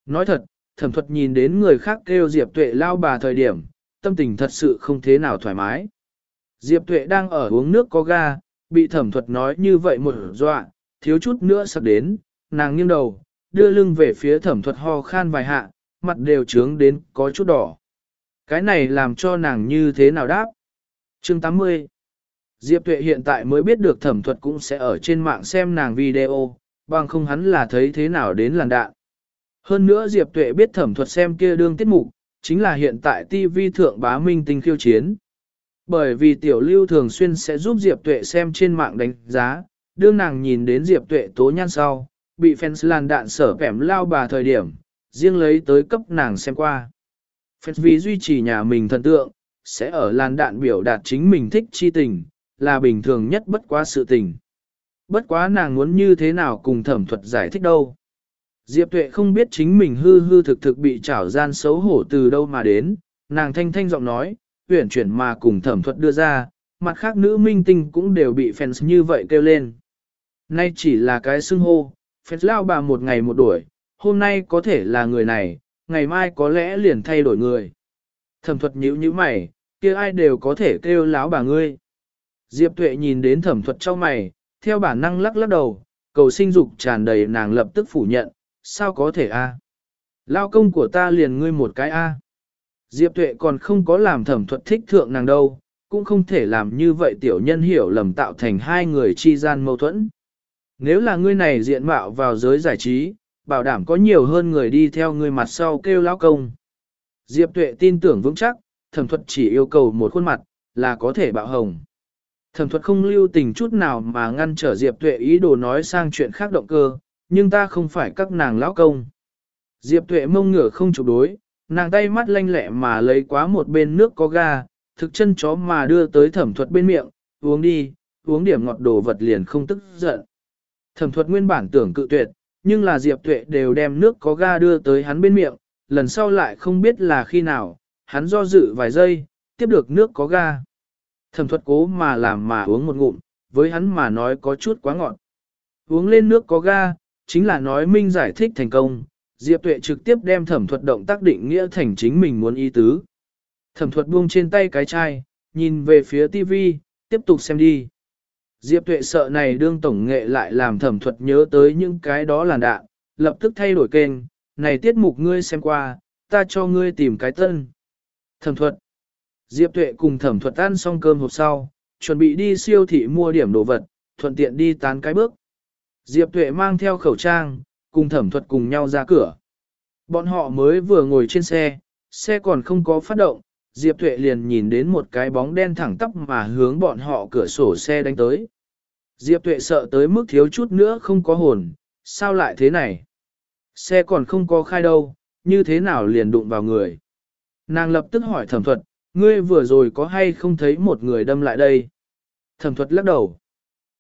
Nói thật, thẩm thuật nhìn đến người khác kêu Diệp Tuệ lao bà thời điểm, tâm tình thật sự không thế nào thoải mái. Diệp Tuệ đang ở uống nước có ga, bị thẩm thuật nói như vậy một dọa, thiếu chút nữa sắp đến, nàng nghiêng đầu, đưa lưng về phía thẩm thuật ho khan vài hạ, mặt đều trướng đến có chút đỏ. Cái này làm cho nàng như thế nào đáp? Chương 80 Diệp Tuệ hiện tại mới biết được thẩm thuật cũng sẽ ở trên mạng xem nàng video, bằng không hắn là thấy thế nào đến làn đạn. Hơn nữa Diệp Tuệ biết thẩm thuật xem kia đương tiết mục, chính là hiện tại TV thượng bá minh tinh khiêu chiến. Bởi vì tiểu lưu thường xuyên sẽ giúp Diệp Tuệ xem trên mạng đánh giá, đương nàng nhìn đến Diệp Tuệ tố nhan sau, bị fans làn đạn sở kẻm lao bà thời điểm, riêng lấy tới cấp nàng xem qua. Fans vì duy trì nhà mình thần tượng, sẽ ở làn đạn biểu đạt chính mình thích chi tình, là bình thường nhất bất quá sự tình. Bất quá nàng muốn như thế nào cùng thẩm thuật giải thích đâu. Diệp tuệ không biết chính mình hư hư thực thực bị trảo gian xấu hổ từ đâu mà đến, nàng thanh thanh giọng nói, tuyển chuyển mà cùng thẩm thuật đưa ra, mặt khác nữ minh tinh cũng đều bị fans như vậy kêu lên. Nay chỉ là cái xưng hô, fans lao bà một ngày một đuổi, hôm nay có thể là người này, ngày mai có lẽ liền thay đổi người. Thẩm thuật nhíu nhíu mày, kia ai đều có thể kêu láo bà ngươi. Diệp tuệ nhìn đến thẩm thuật trong mày, theo bản năng lắc lắc đầu, cầu sinh dục tràn đầy nàng lập tức phủ nhận, sao có thể a? Lao công của ta liền ngươi một cái a. Diệp tuệ còn không có làm thẩm thuật thích thượng nàng đâu, cũng không thể làm như vậy tiểu nhân hiểu lầm tạo thành hai người chi gian mâu thuẫn. Nếu là ngươi này diện mạo vào giới giải trí, bảo đảm có nhiều hơn người đi theo ngươi mặt sau kêu lão công. Diệp tuệ tin tưởng vững chắc, thẩm thuật chỉ yêu cầu một khuôn mặt, là có thể bạo hồng. Thẩm thuật không lưu tình chút nào mà ngăn trở Diệp tuệ ý đồ nói sang chuyện khác động cơ, nhưng ta không phải các nàng lão công. Diệp tuệ mông ngửa không chụp đối, nàng tay mắt lanh lẹ mà lấy quá một bên nước có ga, thực chân chó mà đưa tới thẩm thuật bên miệng, uống đi, uống điểm ngọt đồ vật liền không tức giận. Thẩm thuật nguyên bản tưởng cự tuyệt, nhưng là Diệp tuệ đều đem nước có ga đưa tới hắn bên miệng, lần sau lại không biết là khi nào, hắn do dự vài giây, tiếp được nước có ga. Thẩm thuật cố mà làm mà uống một ngụm, với hắn mà nói có chút quá ngọt. Uống lên nước có ga, chính là nói minh giải thích thành công, Diệp Tuệ trực tiếp đem thẩm thuật động tác định nghĩa thành chính mình muốn ý tứ. Thẩm thuật buông trên tay cái chai, nhìn về phía TV, tiếp tục xem đi. Diệp Tuệ sợ này đương tổng nghệ lại làm thẩm thuật nhớ tới những cái đó là đạn, lập tức thay đổi kênh, này tiết mục ngươi xem qua, ta cho ngươi tìm cái tân. Thẩm thuật. Diệp Tuệ cùng thẩm thuật ăn xong cơm hộp sau, chuẩn bị đi siêu thị mua điểm đồ vật, thuận tiện đi tán cái bước. Diệp Tuệ mang theo khẩu trang, cùng thẩm thuật cùng nhau ra cửa. Bọn họ mới vừa ngồi trên xe, xe còn không có phát động, Diệp Tuệ liền nhìn đến một cái bóng đen thẳng tắp mà hướng bọn họ cửa sổ xe đánh tới. Diệp Tuệ sợ tới mức thiếu chút nữa không có hồn, sao lại thế này? Xe còn không có khai đâu, như thế nào liền đụng vào người? Nàng lập tức hỏi thẩm thuật, ngươi vừa rồi có hay không thấy một người đâm lại đây? Thẩm thuật lắc đầu.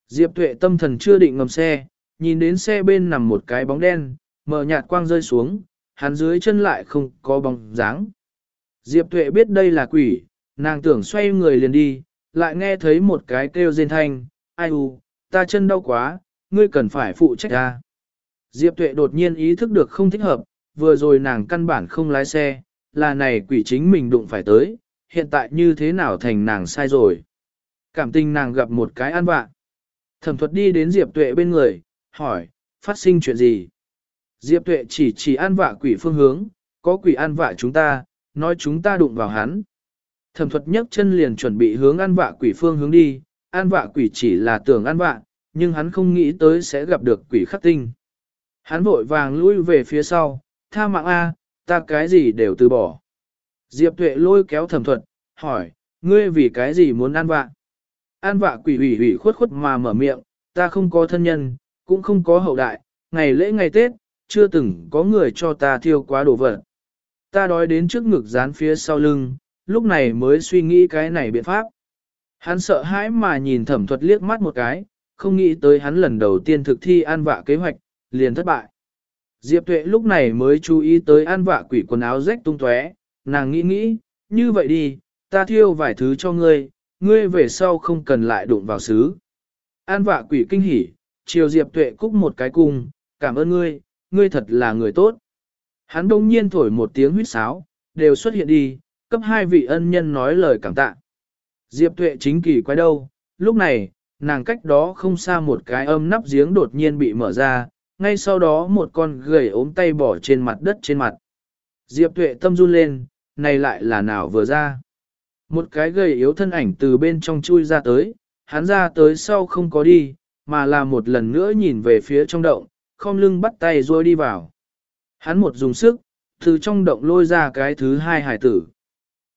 Diệp Tuệ tâm thần chưa định ngầm xe, nhìn đến xe bên nằm một cái bóng đen, mờ nhạt quang rơi xuống, hắn dưới chân lại không có bóng dáng. Diệp Tuệ biết đây là quỷ, nàng tưởng xoay người liền đi, lại nghe thấy một cái kêu rên thanh, ai u, ta chân đau quá, ngươi cần phải phụ trách ta. Diệp Tuệ đột nhiên ý thức được không thích hợp, vừa rồi nàng căn bản không lái xe, là này quỷ chính mình đụng phải tới, hiện tại như thế nào thành nàng sai rồi. Cảm tình nàng gặp một cái an vạ. Thẩm thuật đi đến Diệp Tuệ bên người, hỏi, phát sinh chuyện gì? Diệp Tuệ chỉ chỉ an vạ quỷ phương hướng, có quỷ an vạ chúng ta, nói chúng ta đụng vào hắn. Thẩm thuật nhấc chân liền chuẩn bị hướng an vạ quỷ phương hướng đi, an vạ quỷ chỉ là tưởng an vạ, nhưng hắn không nghĩ tới sẽ gặp được quỷ khắc tinh. Hắn vội vàng lui về phía sau, tha mạng A, ta cái gì đều từ bỏ. Diệp Tuệ lôi kéo thẩm thuật, hỏi, ngươi vì cái gì muốn ăn vạ? An vạ quỷ ủy ủy khuất khuất mà mở miệng, ta không có thân nhân, cũng không có hậu đại, ngày lễ ngày Tết, chưa từng có người cho ta thiêu quá đồ vật. Ta đói đến trước ngực dán phía sau lưng, lúc này mới suy nghĩ cái này biện pháp. Hắn sợ hãi mà nhìn thẩm thuật liếc mắt một cái, không nghĩ tới hắn lần đầu tiên thực thi an vạ kế hoạch, liền thất bại. Diệp tuệ lúc này mới chú ý tới an vạ quỷ quần áo rách tung tóe, nàng nghĩ nghĩ, như vậy đi, ta thiêu vài thứ cho ngươi, ngươi về sau không cần lại đụng vào xứ. An vạ quỷ kinh hỉ, chiều Diệp tuệ cúc một cái cung, cảm ơn ngươi, ngươi thật là người tốt. Hắn đông nhiên thổi một tiếng huýt sáo, đều xuất hiện đi, cấp hai vị ân nhân nói lời cảm tạ. Diệp tuệ chính kỳ quay đâu, lúc này, nàng cách đó không xa một cái âm nắp giếng đột nhiên bị mở ra, ngay sau đó một con gầy ốm tay bỏ trên mặt đất trên mặt. Diệp tuệ tâm run lên, này lại là nào vừa ra. Một cái gầy yếu thân ảnh từ bên trong chui ra tới, hắn ra tới sau không có đi, mà là một lần nữa nhìn về phía trong động, không lưng bắt tay rồi đi vào. Hắn một dùng sức, từ trong động lôi ra cái thứ hai hải tử.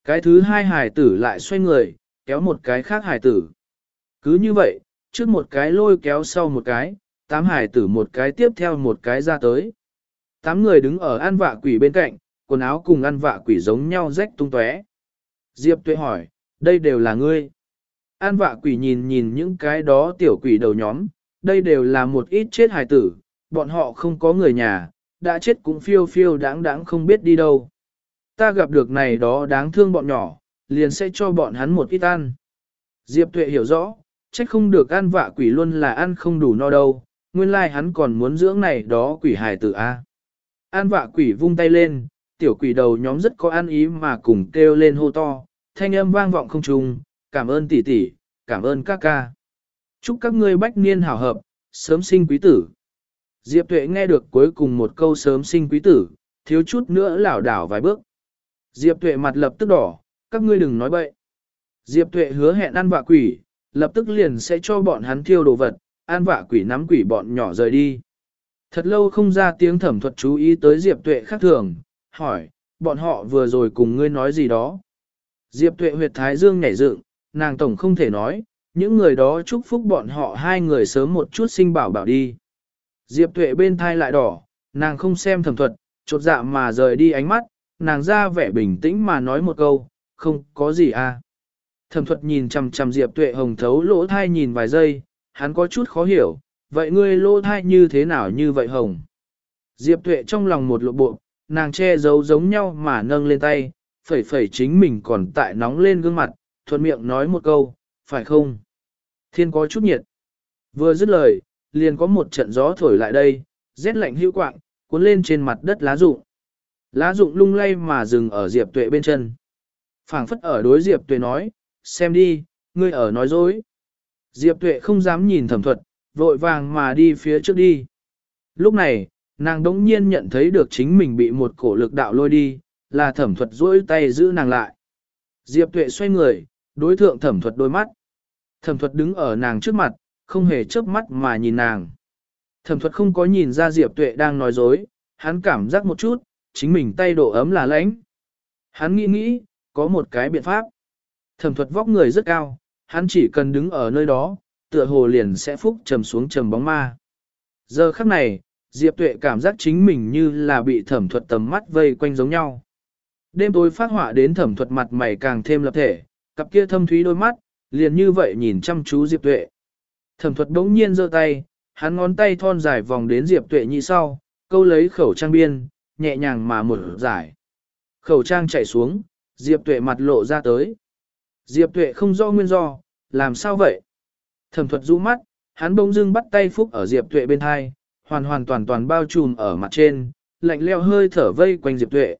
Cái thứ hai hải tử lại xoay người, kéo một cái khác hải tử. Cứ như vậy, trước một cái lôi kéo sau một cái, tám hải tử một cái tiếp theo một cái ra tới. Tám người đứng ở ăn vạ quỷ bên cạnh, quần áo cùng ăn vạ quỷ giống nhau rách tung tóe. Diệp tuệ hỏi, đây đều là ngươi. An vạ quỷ nhìn nhìn những cái đó tiểu quỷ đầu nhóm, đây đều là một ít chết hài tử, bọn họ không có người nhà, đã chết cũng phiêu phiêu đáng đáng không biết đi đâu. Ta gặp được này đó đáng thương bọn nhỏ, liền sẽ cho bọn hắn một ít ăn. Diệp tuệ hiểu rõ, trách không được ăn vạ quỷ luôn là ăn không đủ no đâu, nguyên lai like hắn còn muốn dưỡng này đó quỷ hài tử A. An vạ quỷ vung tay lên, tiểu quỷ đầu nhóm rất có an ý mà cùng kêu lên hô to, thanh âm vang vọng không trùng, cảm ơn tỷ tỷ, cảm ơn các ca. Chúc các ngươi bách niên hảo hợp, sớm sinh quý tử. Diệp Tuệ nghe được cuối cùng một câu sớm sinh quý tử, thiếu chút nữa lảo đảo vài bước. Diệp Tuệ mặt lập tức đỏ, các ngươi đừng nói bậy. Diệp Tuệ hứa hẹn ăn vạ quỷ, lập tức liền sẽ cho bọn hắn thiêu đồ vật, An vạ quỷ nắm quỷ bọn nhỏ rời đi. Thật lâu không ra tiếng thẩm thuật chú ý tới Diệp Tuệ khác thường, hỏi, bọn họ vừa rồi cùng ngươi nói gì đó. Diệp Tuệ huyệt thái dương nhảy dựng, nàng tổng không thể nói, những người đó chúc phúc bọn họ hai người sớm một chút sinh bảo bảo đi. Diệp Tuệ bên thai lại đỏ, nàng không xem thẩm thuật, chột dạ mà rời đi ánh mắt, nàng ra vẻ bình tĩnh mà nói một câu, không có gì à. Thẩm thuật nhìn chằm chằm Diệp Tuệ hồng thấu lỗ thai nhìn vài giây, hắn có chút khó hiểu, vậy ngươi lỗ thai như thế nào như vậy hồng? Diệp Tuệ trong lòng một lộ bộ, nàng che giấu giống nhau mà nâng lên tay, phẩy phẩy chính mình còn tại nóng lên gương mặt, thuận miệng nói một câu, phải không? Thiên có chút nhiệt. Vừa dứt lời, liền có một trận gió thổi lại đây, rét lạnh hữu quạng, cuốn lên trên mặt đất lá rụng. Lá rụng lung lay mà dừng ở Diệp Tuệ bên chân. phảng phất ở đối Diệp Tuệ nói, xem đi, ngươi ở nói dối. Diệp Tuệ không dám nhìn thẩm thuật, vội vàng mà đi phía trước đi. Lúc này, nàng đống nhiên nhận thấy được chính mình bị một cổ lực đạo lôi đi, là thẩm thuật duỗi tay giữ nàng lại. Diệp tuệ xoay người, đối thượng thẩm thuật đôi mắt. Thẩm thuật đứng ở nàng trước mặt, không hề chớp mắt mà nhìn nàng. Thẩm thuật không có nhìn ra Diệp tuệ đang nói dối, hắn cảm giác một chút, chính mình tay độ ấm là lãnh. Hắn nghĩ nghĩ, có một cái biện pháp. Thẩm thuật vóc người rất cao, hắn chỉ cần đứng ở nơi đó, tựa hồ liền sẽ phúc trầm xuống trầm bóng ma. Giờ khắc này, Diệp Tuệ cảm giác chính mình như là bị thẩm thuật tầm mắt vây quanh giống nhau. Đêm tối phát họa đến thẩm thuật mặt mày càng thêm lập thể, cặp kia thâm thúy đôi mắt, liền như vậy nhìn chăm chú Diệp Tuệ. Thẩm thuật đống nhiên giơ tay, hắn ngón tay thon dài vòng đến Diệp Tuệ như sau, câu lấy khẩu trang biên, nhẹ nhàng mà mở giải. Khẩu trang chạy xuống, Diệp Tuệ mặt lộ ra tới. Diệp Tuệ không do nguyên do, làm sao vậy? Thẩm thuật rũ mắt, hắn bỗng dưng bắt tay phúc ở Diệp Tuệ bên hai, hoàn hoàn toàn toàn bao trùm ở mặt trên, lạnh leo hơi thở vây quanh Diệp Tuệ.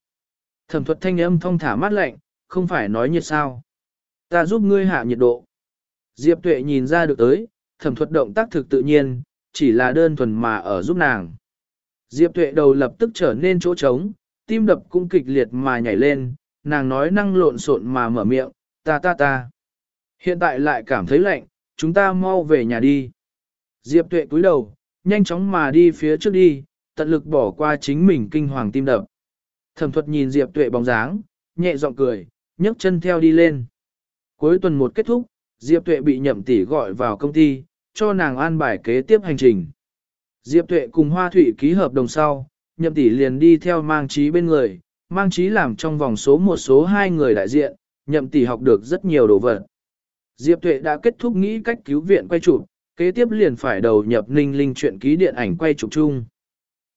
Thẩm thuật thanh âm thông thả mát lạnh, không phải nói nhiệt sao. Ta giúp ngươi hạ nhiệt độ. Diệp Tuệ nhìn ra được tới, thẩm thuật động tác thực tự nhiên, chỉ là đơn thuần mà ở giúp nàng. Diệp Tuệ đầu lập tức trở nên chỗ trống, tim đập cũng kịch liệt mà nhảy lên, nàng nói năng lộn xộn mà mở miệng, ta ta ta. Hiện tại lại cảm thấy lạnh, chúng ta mau về nhà đi. Diệp Tuệ cúi đầu, nhanh chóng mà đi phía trước đi, tận lực bỏ qua chính mình kinh hoàng tim đập. Thẩm thuật nhìn Diệp Tuệ bóng dáng, nhẹ giọng cười, nhấc chân theo đi lên. Cuối tuần một kết thúc, Diệp Tuệ bị nhậm tỷ gọi vào công ty, cho nàng an bài kế tiếp hành trình. Diệp Tuệ cùng Hoa Thụy ký hợp đồng sau, nhậm tỷ liền đi theo mang trí bên người, mang trí làm trong vòng số một số hai người đại diện, nhậm tỷ học được rất nhiều đồ vật. Diệp Tuệ đã kết thúc nghĩ cách cứu viện quay chụp, kế tiếp liền phải đầu nhập ninh linh chuyện ký điện ảnh quay chụp chung.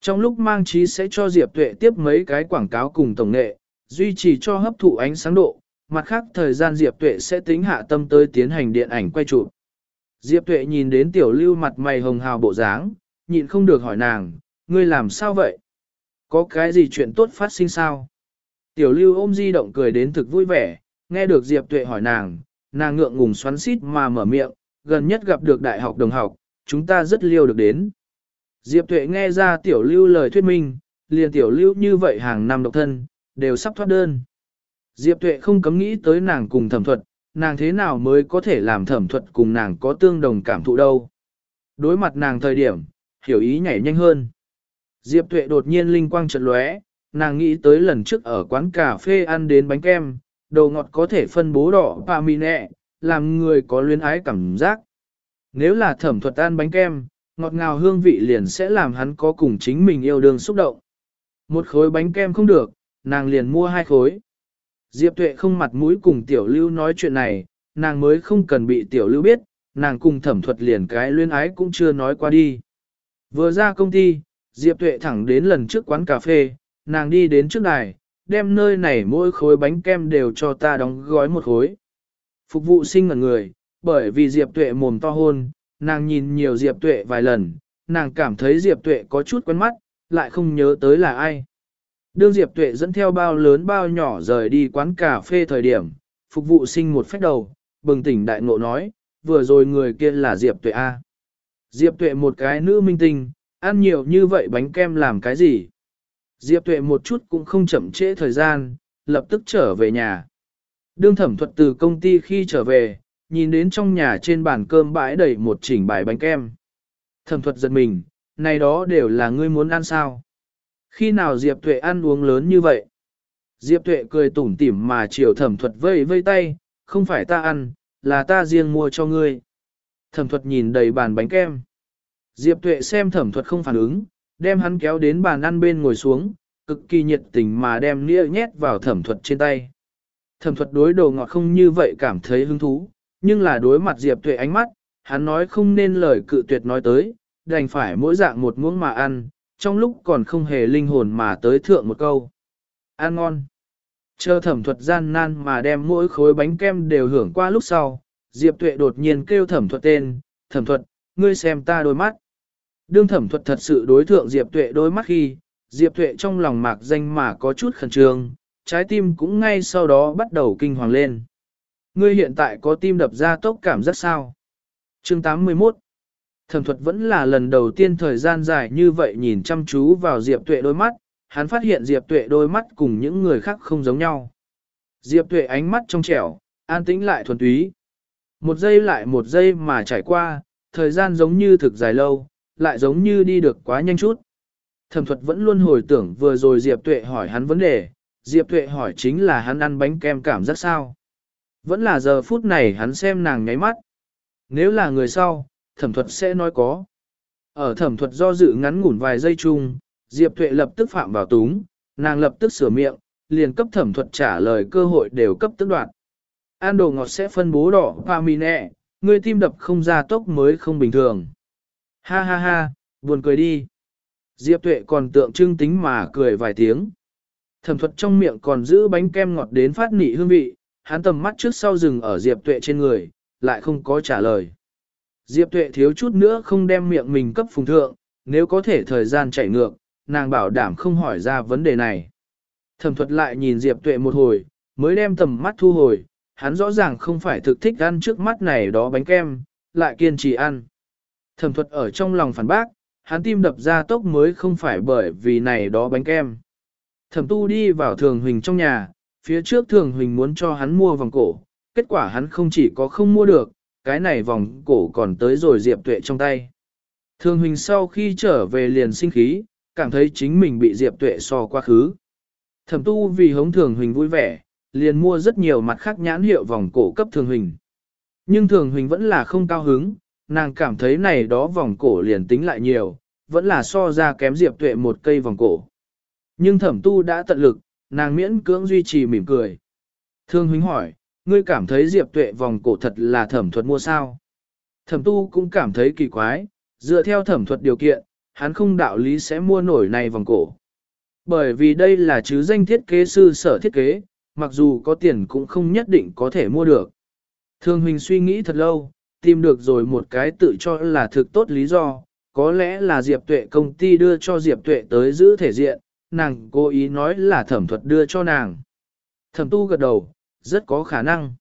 Trong lúc mang trí sẽ cho Diệp Tuệ tiếp mấy cái quảng cáo cùng tổng nghệ, duy trì cho hấp thụ ánh sáng độ, mặt khác thời gian Diệp Tuệ sẽ tính hạ tâm tới tiến hành điện ảnh quay chụp. Diệp Tuệ nhìn đến tiểu lưu mặt mày hồng hào bộ dáng, nhịn không được hỏi nàng, ngươi làm sao vậy? Có cái gì chuyện tốt phát sinh sao? Tiểu lưu ôm di động cười đến thực vui vẻ, nghe được Diệp Tuệ hỏi nàng, nàng ngượng ngùng xoắn xít mà mở miệng, gần nhất gặp được đại học đồng học, chúng ta rất liêu được đến. Diệp Tuệ nghe ra tiểu lưu lời thuyết minh, liền tiểu lưu như vậy hàng năm độc thân, đều sắp thoát đơn. Diệp Tuệ không cấm nghĩ tới nàng cùng thẩm thuật, nàng thế nào mới có thể làm thẩm thuật cùng nàng có tương đồng cảm thụ đâu. Đối mặt nàng thời điểm, hiểu ý nhảy nhanh hơn. Diệp Tuệ đột nhiên linh quang chợt lóe, nàng nghĩ tới lần trước ở quán cà phê ăn đến bánh kem, đầu ngọt có thể phân bố đỏ và mì nẹ, làm người có luyến ái cảm giác. Nếu là thẩm thuật ăn bánh kem, ngọt ngào hương vị liền sẽ làm hắn có cùng chính mình yêu đương xúc động. Một khối bánh kem không được, nàng liền mua hai khối. Diệp Tuệ không mặt mũi cùng Tiểu Lưu nói chuyện này, nàng mới không cần bị Tiểu Lưu biết, nàng cùng thẩm thuật liền cái luyến ái cũng chưa nói qua đi. Vừa ra công ty, Diệp Tuệ thẳng đến lần trước quán cà phê, nàng đi đến trước đài, đem nơi này mỗi khối bánh kem đều cho ta đóng gói một khối. Phục vụ sinh ngẩn người, bởi vì Diệp Tuệ mồm to hôn, nàng nhìn nhiều Diệp Tuệ vài lần, nàng cảm thấy Diệp Tuệ có chút quen mắt, lại không nhớ tới là ai. Đương Diệp Tuệ dẫn theo bao lớn bao nhỏ rời đi quán cà phê thời điểm, phục vụ sinh một phép đầu, bừng tỉnh đại ngộ nói, vừa rồi người kia là Diệp Tuệ A. Diệp Tuệ một cái nữ minh tinh, ăn nhiều như vậy bánh kem làm cái gì? Diệp Tuệ một chút cũng không chậm trễ thời gian, lập tức trở về nhà. Đương thẩm thuật từ công ty khi trở về, nhìn đến trong nhà trên bàn cơm bãi đầy một chỉnh bài bánh kem. Thẩm thuật giật mình, này đó đều là ngươi muốn ăn sao? Khi nào Diệp Tuệ ăn uống lớn như vậy? Diệp Tuệ cười tủm tỉm mà chiều thẩm thuật vây vây tay, không phải ta ăn, là ta riêng mua cho ngươi. Thẩm thuật nhìn đầy bàn bánh kem. Diệp Tuệ xem thẩm thuật không phản ứng, đem hắn kéo đến bàn ăn bên ngồi xuống, cực kỳ nhiệt tình mà đem nĩa nhét vào thẩm thuật trên tay. Thẩm thuật đối đồ ngọt không như vậy cảm thấy hứng thú, nhưng là đối mặt Diệp Tuệ ánh mắt, hắn nói không nên lời cự tuyệt nói tới, đành phải mỗi dạng một muỗng mà ăn, trong lúc còn không hề linh hồn mà tới thượng một câu. Ăn ngon. Chờ thẩm thuật gian nan mà đem mỗi khối bánh kem đều hưởng qua lúc sau, Diệp Tuệ đột nhiên kêu thẩm thuật tên, thẩm thuật, ngươi xem ta đôi mắt. Đương thẩm thuật thật sự đối thượng Diệp Tuệ đôi mắt khi, Diệp Tuệ trong lòng mạc danh mà có chút khẩn trương, trái tim cũng ngay sau đó bắt đầu kinh hoàng lên. Ngươi hiện tại có tim đập ra tốc cảm giác sao? Chương 81 Thẩm thuật vẫn là lần đầu tiên thời gian dài như vậy nhìn chăm chú vào Diệp Tuệ đôi mắt, hắn phát hiện Diệp Tuệ đôi mắt cùng những người khác không giống nhau. Diệp Tuệ ánh mắt trong trẻo, an tĩnh lại thuần túy. Một giây lại một giây mà trải qua, thời gian giống như thực dài lâu, lại giống như đi được quá nhanh chút. Thẩm thuật vẫn luôn hồi tưởng vừa rồi Diệp Tuệ hỏi hắn vấn đề, Diệp Tuệ hỏi chính là hắn ăn bánh kem cảm giác sao. Vẫn là giờ phút này hắn xem nàng nháy mắt. Nếu là người sau, thẩm thuật sẽ nói có. Ở thẩm thuật do dự ngắn ngủn vài giây chung, Diệp Tuệ lập tức phạm vào túng, nàng lập tức sửa miệng, liền cấp thẩm thuật trả lời cơ hội đều cấp tức đoạn. An đồ ngọt sẽ phân bố đỏ và mì nẹ, người tim đập không ra tốc mới không bình thường. Ha ha ha, buồn cười đi. Diệp Tuệ còn tượng trưng tính mà cười vài tiếng. Thẩm thuật trong miệng còn giữ bánh kem ngọt đến phát nị hương vị, hắn tầm mắt trước sau rừng ở Diệp Tuệ trên người, lại không có trả lời. Diệp Tuệ thiếu chút nữa không đem miệng mình cấp phùng thượng, nếu có thể thời gian chảy ngược, nàng bảo đảm không hỏi ra vấn đề này. Thẩm thuật lại nhìn Diệp Tuệ một hồi, mới đem tầm mắt thu hồi, hắn rõ ràng không phải thực thích ăn trước mắt này đó bánh kem, lại kiên trì ăn. Thẩm thuật ở trong lòng phản bác, hắn tim đập ra tốc mới không phải bởi vì này đó bánh kem. Thẩm tu đi vào thường huỳnh trong nhà, phía trước thường huỳnh muốn cho hắn mua vòng cổ, kết quả hắn không chỉ có không mua được, cái này vòng cổ còn tới rồi Diệp Tuệ trong tay. Thường huỳnh sau khi trở về liền sinh khí, cảm thấy chính mình bị Diệp Tuệ so quá khứ. Thẩm tu vì hống thường huỳnh vui vẻ, liền mua rất nhiều mặt khác nhãn hiệu vòng cổ cấp thường huỳnh. Nhưng thường huỳnh vẫn là không cao hứng, nàng cảm thấy này đó vòng cổ liền tính lại nhiều, vẫn là so ra kém Diệp Tuệ một cây vòng cổ. Nhưng thẩm tu đã tận lực, nàng miễn cưỡng duy trì mỉm cười. Thương huynh hỏi, ngươi cảm thấy Diệp Tuệ vòng cổ thật là thẩm thuật mua sao. Thẩm tu cũng cảm thấy kỳ quái, dựa theo thẩm thuật điều kiện, hắn không đạo lý sẽ mua nổi này vòng cổ. Bởi vì đây là chứ danh thiết kế sư sở thiết kế, mặc dù có tiền cũng không nhất định có thể mua được. Thương Huỳnh suy nghĩ thật lâu, tìm được rồi một cái tự cho là thực tốt lý do, có lẽ là Diệp Tuệ công ty đưa cho Diệp Tuệ tới giữ thể diện, nàng cố ý nói là thẩm thuật đưa cho nàng. Thẩm tu gật đầu, rất có khả năng.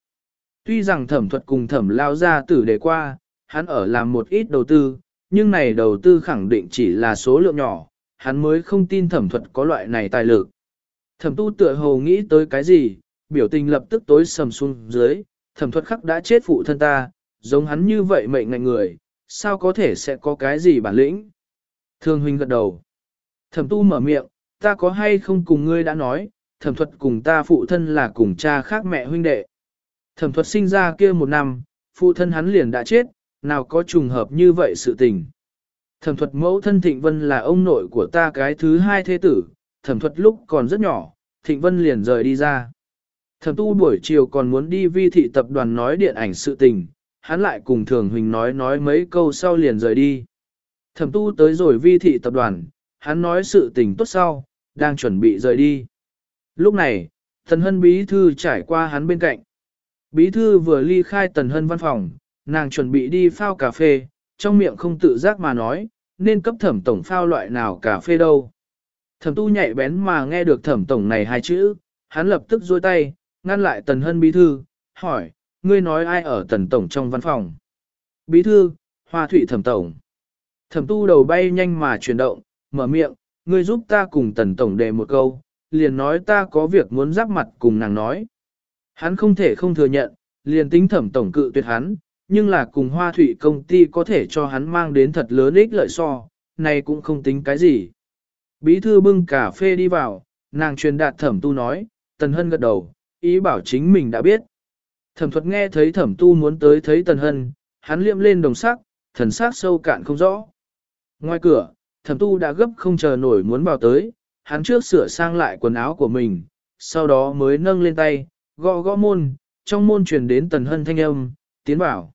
Tuy rằng thẩm thuật cùng thẩm lao ra tử đề qua, hắn ở làm một ít đầu tư, nhưng này đầu tư khẳng định chỉ là số lượng nhỏ, hắn mới không tin thẩm thuật có loại này tài lực. Thẩm tu tựa hồ nghĩ tới cái gì, biểu tình lập tức tối sầm xuống dưới, thẩm thuật khắc đã chết phụ thân ta, giống hắn như vậy mệnh ngạnh người, sao có thể sẽ có cái gì bản lĩnh. Thương huynh gật đầu. Thẩm tu mở miệng, ta có hay không cùng ngươi đã nói, thẩm thuật cùng ta phụ thân là cùng cha khác mẹ huynh đệ. Thẩm thuật sinh ra kia một năm, phụ thân hắn liền đã chết, nào có trùng hợp như vậy sự tình. Thẩm thuật mẫu thân Thịnh Vân là ông nội của ta cái thứ hai thế tử, thẩm thuật lúc còn rất nhỏ, Thịnh Vân liền rời đi ra. Thẩm tu buổi chiều còn muốn đi vi thị tập đoàn nói điện ảnh sự tình, hắn lại cùng Thường Huỳnh nói nói mấy câu sau liền rời đi. Thẩm tu tới rồi vi thị tập đoàn, hắn nói sự tình tốt sau, đang chuẩn bị rời đi. Lúc này, Tần Hân bí thư trải qua hắn bên cạnh. Bí thư vừa ly khai Tần Hân văn phòng, nàng chuẩn bị đi phao cà phê, trong miệng không tự giác mà nói, nên cấp thẩm tổng phao loại nào cà phê đâu. Thẩm tu nhạy bén mà nghe được thẩm tổng này hai chữ, hắn lập tức dôi tay, ngăn lại Tần Hân bí thư, hỏi, ngươi nói ai ở Tần tổng trong văn phòng. Bí thư, Hoa thủy thẩm tổng. Thẩm tu đầu bay nhanh mà chuyển động, mở miệng, ngươi giúp ta cùng Tần tổng đề một câu, liền nói ta có việc muốn giáp mặt cùng nàng nói. Hắn không thể không thừa nhận, liền tính thẩm tổng cự tuyệt hắn, nhưng là cùng hoa thủy công ty có thể cho hắn mang đến thật lớn ích lợi so, này cũng không tính cái gì. Bí thư bưng cà phê đi vào, nàng truyền đạt thẩm tu nói, tần hân gật đầu, ý bảo chính mình đã biết. Thẩm thuật nghe thấy thẩm tu muốn tới thấy tần hân, hắn liệm lên đồng sắc, thần sắc sâu cạn không rõ. Ngoài cửa, thẩm tu đã gấp không chờ nổi muốn vào tới, hắn trước sửa sang lại quần áo của mình, sau đó mới nâng lên tay, gõ gõ môn, trong môn truyền đến tần hân thanh âm, tiến vào.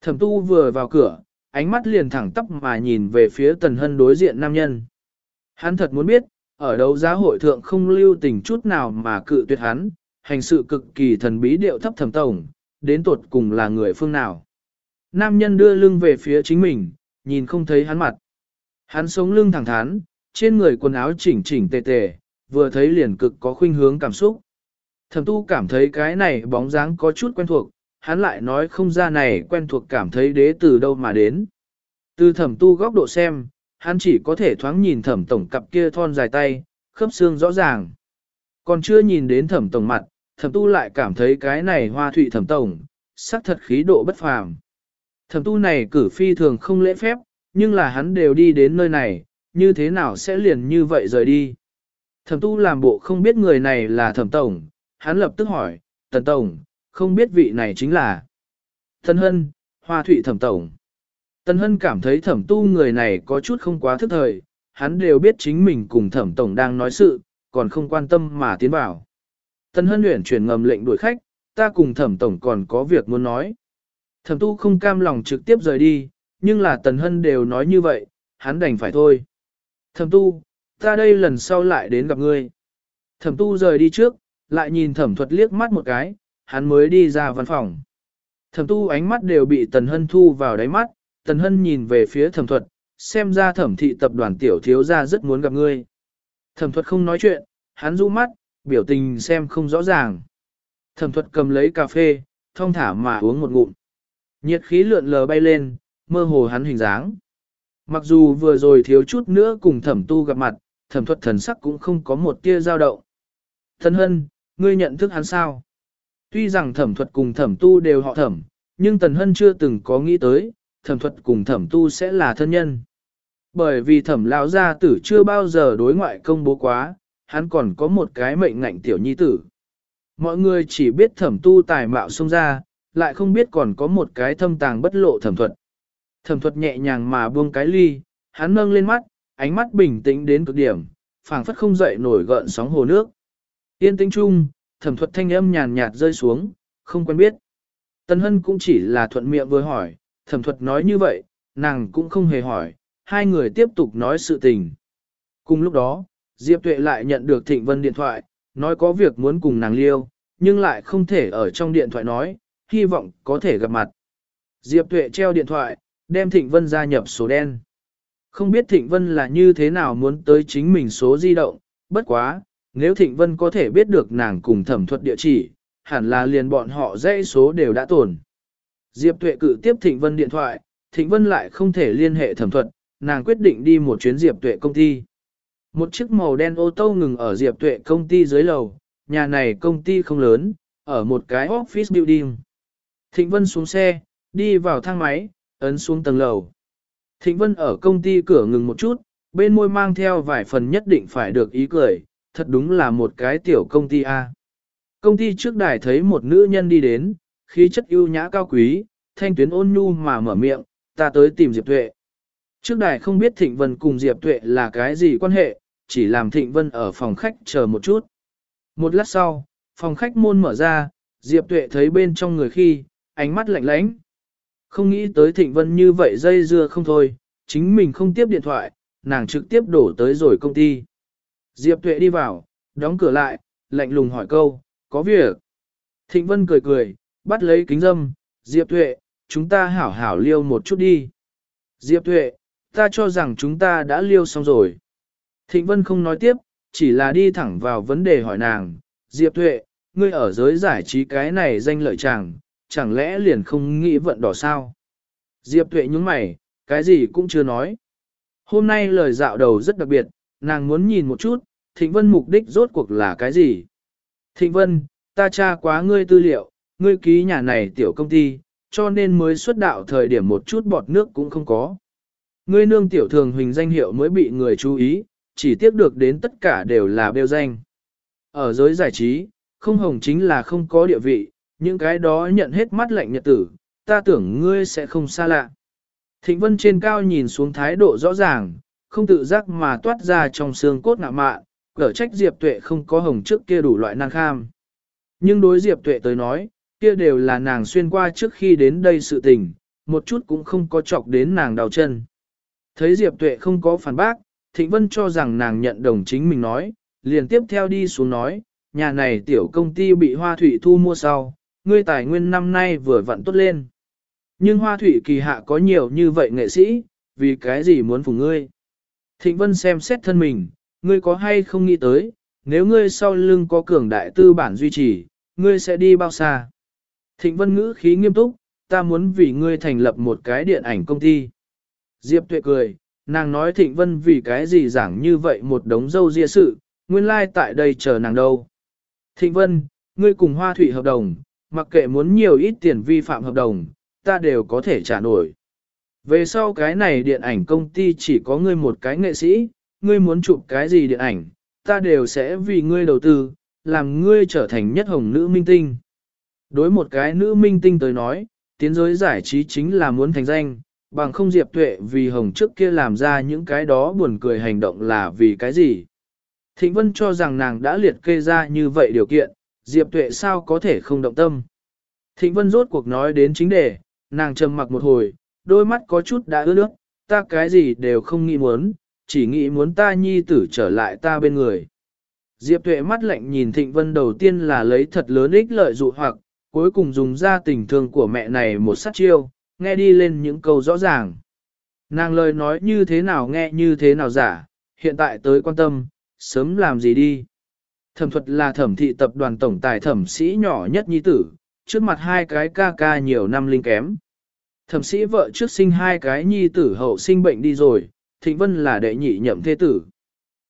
Thẩm tu vừa vào cửa, ánh mắt liền thẳng tắp mà nhìn về phía tần hân đối diện nam nhân. Hắn thật muốn biết, ở đấu giá hội thượng không lưu tình chút nào mà cự tuyệt hắn, hành sự cực kỳ thần bí điệu thấp thẩm tổng, đến tột cùng là người phương nào. Nam nhân đưa lưng về phía chính mình, nhìn không thấy hắn mặt. Hắn sống lưng thẳng thắn, trên người quần áo chỉnh chỉnh tề tề, vừa thấy liền cực có khuynh hướng cảm xúc. Thẩm tu cảm thấy cái này bóng dáng có chút quen thuộc, hắn lại nói không ra này quen thuộc cảm thấy đế từ đâu mà đến. Từ thẩm tu góc độ xem, hắn chỉ có thể thoáng nhìn thẩm tổng cặp kia thon dài tay, khớp xương rõ ràng. Còn chưa nhìn đến thẩm tổng mặt, thẩm tu lại cảm thấy cái này hoa thụy thẩm tổng, sắc thật khí độ bất phàm. Thẩm tu này cử phi thường không lễ phép, nhưng là hắn đều đi đến nơi này, như thế nào sẽ liền như vậy rời đi. Thẩm tu làm bộ không biết người này là thẩm tổng, hắn lập tức hỏi, tần tổng, không biết vị này chính là Tần Hân, Hoa Thụy thẩm tổng. Tân Hân cảm thấy thẩm tu người này có chút không quá thức thời, hắn đều biết chính mình cùng thẩm tổng đang nói sự, còn không quan tâm mà tiến vào. Tần Hân luyện chuyển ngầm lệnh đuổi khách, ta cùng thẩm tổng còn có việc muốn nói. Thẩm tu không cam lòng trực tiếp rời đi, nhưng là Tần Hân đều nói như vậy, hắn đành phải thôi. Thẩm tu, ta đây lần sau lại đến gặp ngươi. Thẩm tu rời đi trước, lại nhìn thẩm thuật liếc mắt một cái, hắn mới đi ra văn phòng. Thẩm tu ánh mắt đều bị tần hân thu vào đáy mắt, tần hân nhìn về phía thẩm thuật, xem ra thẩm thị tập đoàn tiểu thiếu gia rất muốn gặp ngươi. Thẩm thuật không nói chuyện, hắn rũ mắt, biểu tình xem không rõ ràng. Thẩm thuật cầm lấy cà phê, thông thả mà uống một ngụm. Nhiệt khí lượn lờ bay lên, mơ hồ hắn hình dáng. Mặc dù vừa rồi thiếu chút nữa cùng thẩm tu gặp mặt, thẩm thuật thần sắc cũng không có một tia dao động. Thân hân, ngươi nhận thức hắn sao? Tuy rằng thẩm thuật cùng thẩm tu đều họ thẩm, nhưng Tần Hân chưa từng có nghĩ tới, thẩm thuật cùng thẩm tu sẽ là thân nhân. Bởi vì thẩm lão gia tử chưa bao giờ đối ngoại công bố quá, hắn còn có một cái mệnh ngạnh tiểu nhi tử. Mọi người chỉ biết thẩm tu tài mạo xông ra, lại không biết còn có một cái thâm tàng bất lộ thẩm thuật. Thẩm thuật nhẹ nhàng mà buông cái ly, hắn nâng lên mắt, ánh mắt bình tĩnh đến cực điểm, phảng phất không dậy nổi gợn sóng hồ nước. Yên tĩnh chung, thẩm thuật thanh âm nhàn nhạt rơi xuống, không quen biết. Tân Hân cũng chỉ là thuận miệng vừa hỏi, thẩm thuật nói như vậy, nàng cũng không hề hỏi, hai người tiếp tục nói sự tình. Cùng lúc đó, Diệp Tuệ lại nhận được Thịnh Vân điện thoại, nói có việc muốn cùng nàng liêu, nhưng lại không thể ở trong điện thoại nói, hy vọng có thể gặp mặt. Diệp Tuệ treo điện thoại, đem Thịnh Vân gia nhập số đen. Không biết Thịnh Vân là như thế nào muốn tới chính mình số di động, bất quá, nếu Thịnh Vân có thể biết được nàng cùng thẩm thuật địa chỉ, hẳn là liền bọn họ dãy số đều đã tổn. Diệp Tuệ cự tiếp Thịnh Vân điện thoại, Thịnh Vân lại không thể liên hệ thẩm thuật, nàng quyết định đi một chuyến Diệp Tuệ công ty. Một chiếc màu đen ô tô ngừng ở Diệp Tuệ công ty dưới lầu, nhà này công ty không lớn, ở một cái office building. Thịnh Vân xuống xe, đi vào thang máy, ấn xuống tầng lầu. Thịnh Vân ở công ty cửa ngừng một chút, bên môi mang theo vài phần nhất định phải được ý cười, thật đúng là một cái tiểu công ty A. Công ty trước đài thấy một nữ nhân đi đến, khí chất ưu nhã cao quý, thanh tuyến ôn nhu mà mở miệng, ta tới tìm Diệp Tuệ. Trước đài không biết Thịnh Vân cùng Diệp Tuệ là cái gì quan hệ, chỉ làm Thịnh Vân ở phòng khách chờ một chút. Một lát sau, phòng khách môn mở ra, Diệp Tuệ thấy bên trong người khi, ánh mắt lạnh lãnh. Không nghĩ tới Thịnh Vân như vậy dây dưa không thôi, chính mình không tiếp điện thoại, nàng trực tiếp đổ tới rồi công ty. Diệp Tuệ đi vào, đóng cửa lại, lạnh lùng hỏi câu, có việc. Thịnh Vân cười cười, bắt lấy kính dâm, Diệp Tuệ, chúng ta hảo hảo liêu một chút đi. Diệp Tuệ, ta cho rằng chúng ta đã liêu xong rồi. Thịnh Vân không nói tiếp, chỉ là đi thẳng vào vấn đề hỏi nàng, Diệp Tuệ, ngươi ở giới giải trí cái này danh lợi chàng, chẳng lẽ liền không nghĩ vận đỏ sao? Diệp Tuệ nhúng mày, cái gì cũng chưa nói. Hôm nay lời dạo đầu rất đặc biệt, nàng muốn nhìn một chút, Thịnh Vân mục đích rốt cuộc là cái gì? Thịnh Vân, ta tra quá ngươi tư liệu, ngươi ký nhà này tiểu công ty, cho nên mới xuất đạo thời điểm một chút bọt nước cũng không có. Ngươi nương tiểu thường huỳnh danh hiệu mới bị người chú ý, chỉ tiếc được đến tất cả đều là bêu danh. Ở giới giải trí, không hồng chính là không có địa vị, những cái đó nhận hết mắt lạnh nhật tử, ta tưởng ngươi sẽ không xa lạ. Thịnh Vân trên cao nhìn xuống thái độ rõ ràng, không tự giác mà toát ra trong xương cốt ngạ mạ cở trách Diệp Tuệ không có hồng trước kia đủ loại năng kham. Nhưng đối Diệp Tuệ tới nói, kia đều là nàng xuyên qua trước khi đến đây sự tình, một chút cũng không có chọc đến nàng đau chân. Thấy Diệp Tuệ không có phản bác, Thịnh Vân cho rằng nàng nhận đồng chính mình nói, liền tiếp theo đi xuống nói, nhà này tiểu công ty bị Hoa Thủy thu mua sau, ngươi tài nguyên năm nay vừa vặn tốt lên. Nhưng Hoa Thủy kỳ hạ có nhiều như vậy nghệ sĩ, vì cái gì muốn phủ ngươi? Thịnh Vân xem xét thân mình, ngươi có hay không nghĩ tới, nếu ngươi sau lưng có cường đại tư bản duy trì, ngươi sẽ đi bao xa? Thịnh Vân ngữ khí nghiêm túc, ta muốn vì ngươi thành lập một cái điện ảnh công ty. Diệp Tuệ cười, nàng nói Thịnh Vân vì cái gì giảng như vậy một đống dâu ria sự, nguyên lai like tại đây chờ nàng đâu. Thịnh Vân, ngươi cùng Hoa Thủy hợp đồng, mặc kệ muốn nhiều ít tiền vi phạm hợp đồng, ta đều có thể trả nổi. Về sau cái này điện ảnh công ty chỉ có ngươi một cái nghệ sĩ, ngươi muốn chụp cái gì điện ảnh, ta đều sẽ vì ngươi đầu tư, làm ngươi trở thành nhất hồng nữ minh tinh. Đối một cái nữ minh tinh tới nói, tiến giới giải trí chính là muốn thành danh, bằng không Diệp Tuệ vì hồng trước kia làm ra những cái đó buồn cười hành động là vì cái gì. Thịnh Vân cho rằng nàng đã liệt kê ra như vậy điều kiện, Diệp Tuệ sao có thể không động tâm. Thịnh Vân rốt cuộc nói đến chính đề, nàng trầm mặc một hồi, đôi mắt có chút đã ướt nước, ta cái gì đều không nghĩ muốn, chỉ nghĩ muốn ta nhi tử trở lại ta bên người. Diệp Tuệ mắt lạnh nhìn Thịnh Vân đầu tiên là lấy thật lớn ích lợi dụ hoặc, cuối cùng dùng ra tình thương của mẹ này một sát chiêu, nghe đi lên những câu rõ ràng. Nàng lời nói như thế nào nghe như thế nào giả, hiện tại tới quan tâm, sớm làm gì đi. Thẩm thuật là thẩm thị tập đoàn tổng tài thẩm sĩ nhỏ nhất nhi tử, trước mặt hai cái ca ca nhiều năm linh kém. Thẩm sĩ vợ trước sinh hai cái nhi tử hậu sinh bệnh đi rồi, Thịnh Vân là đệ nhị nhậm thế tử.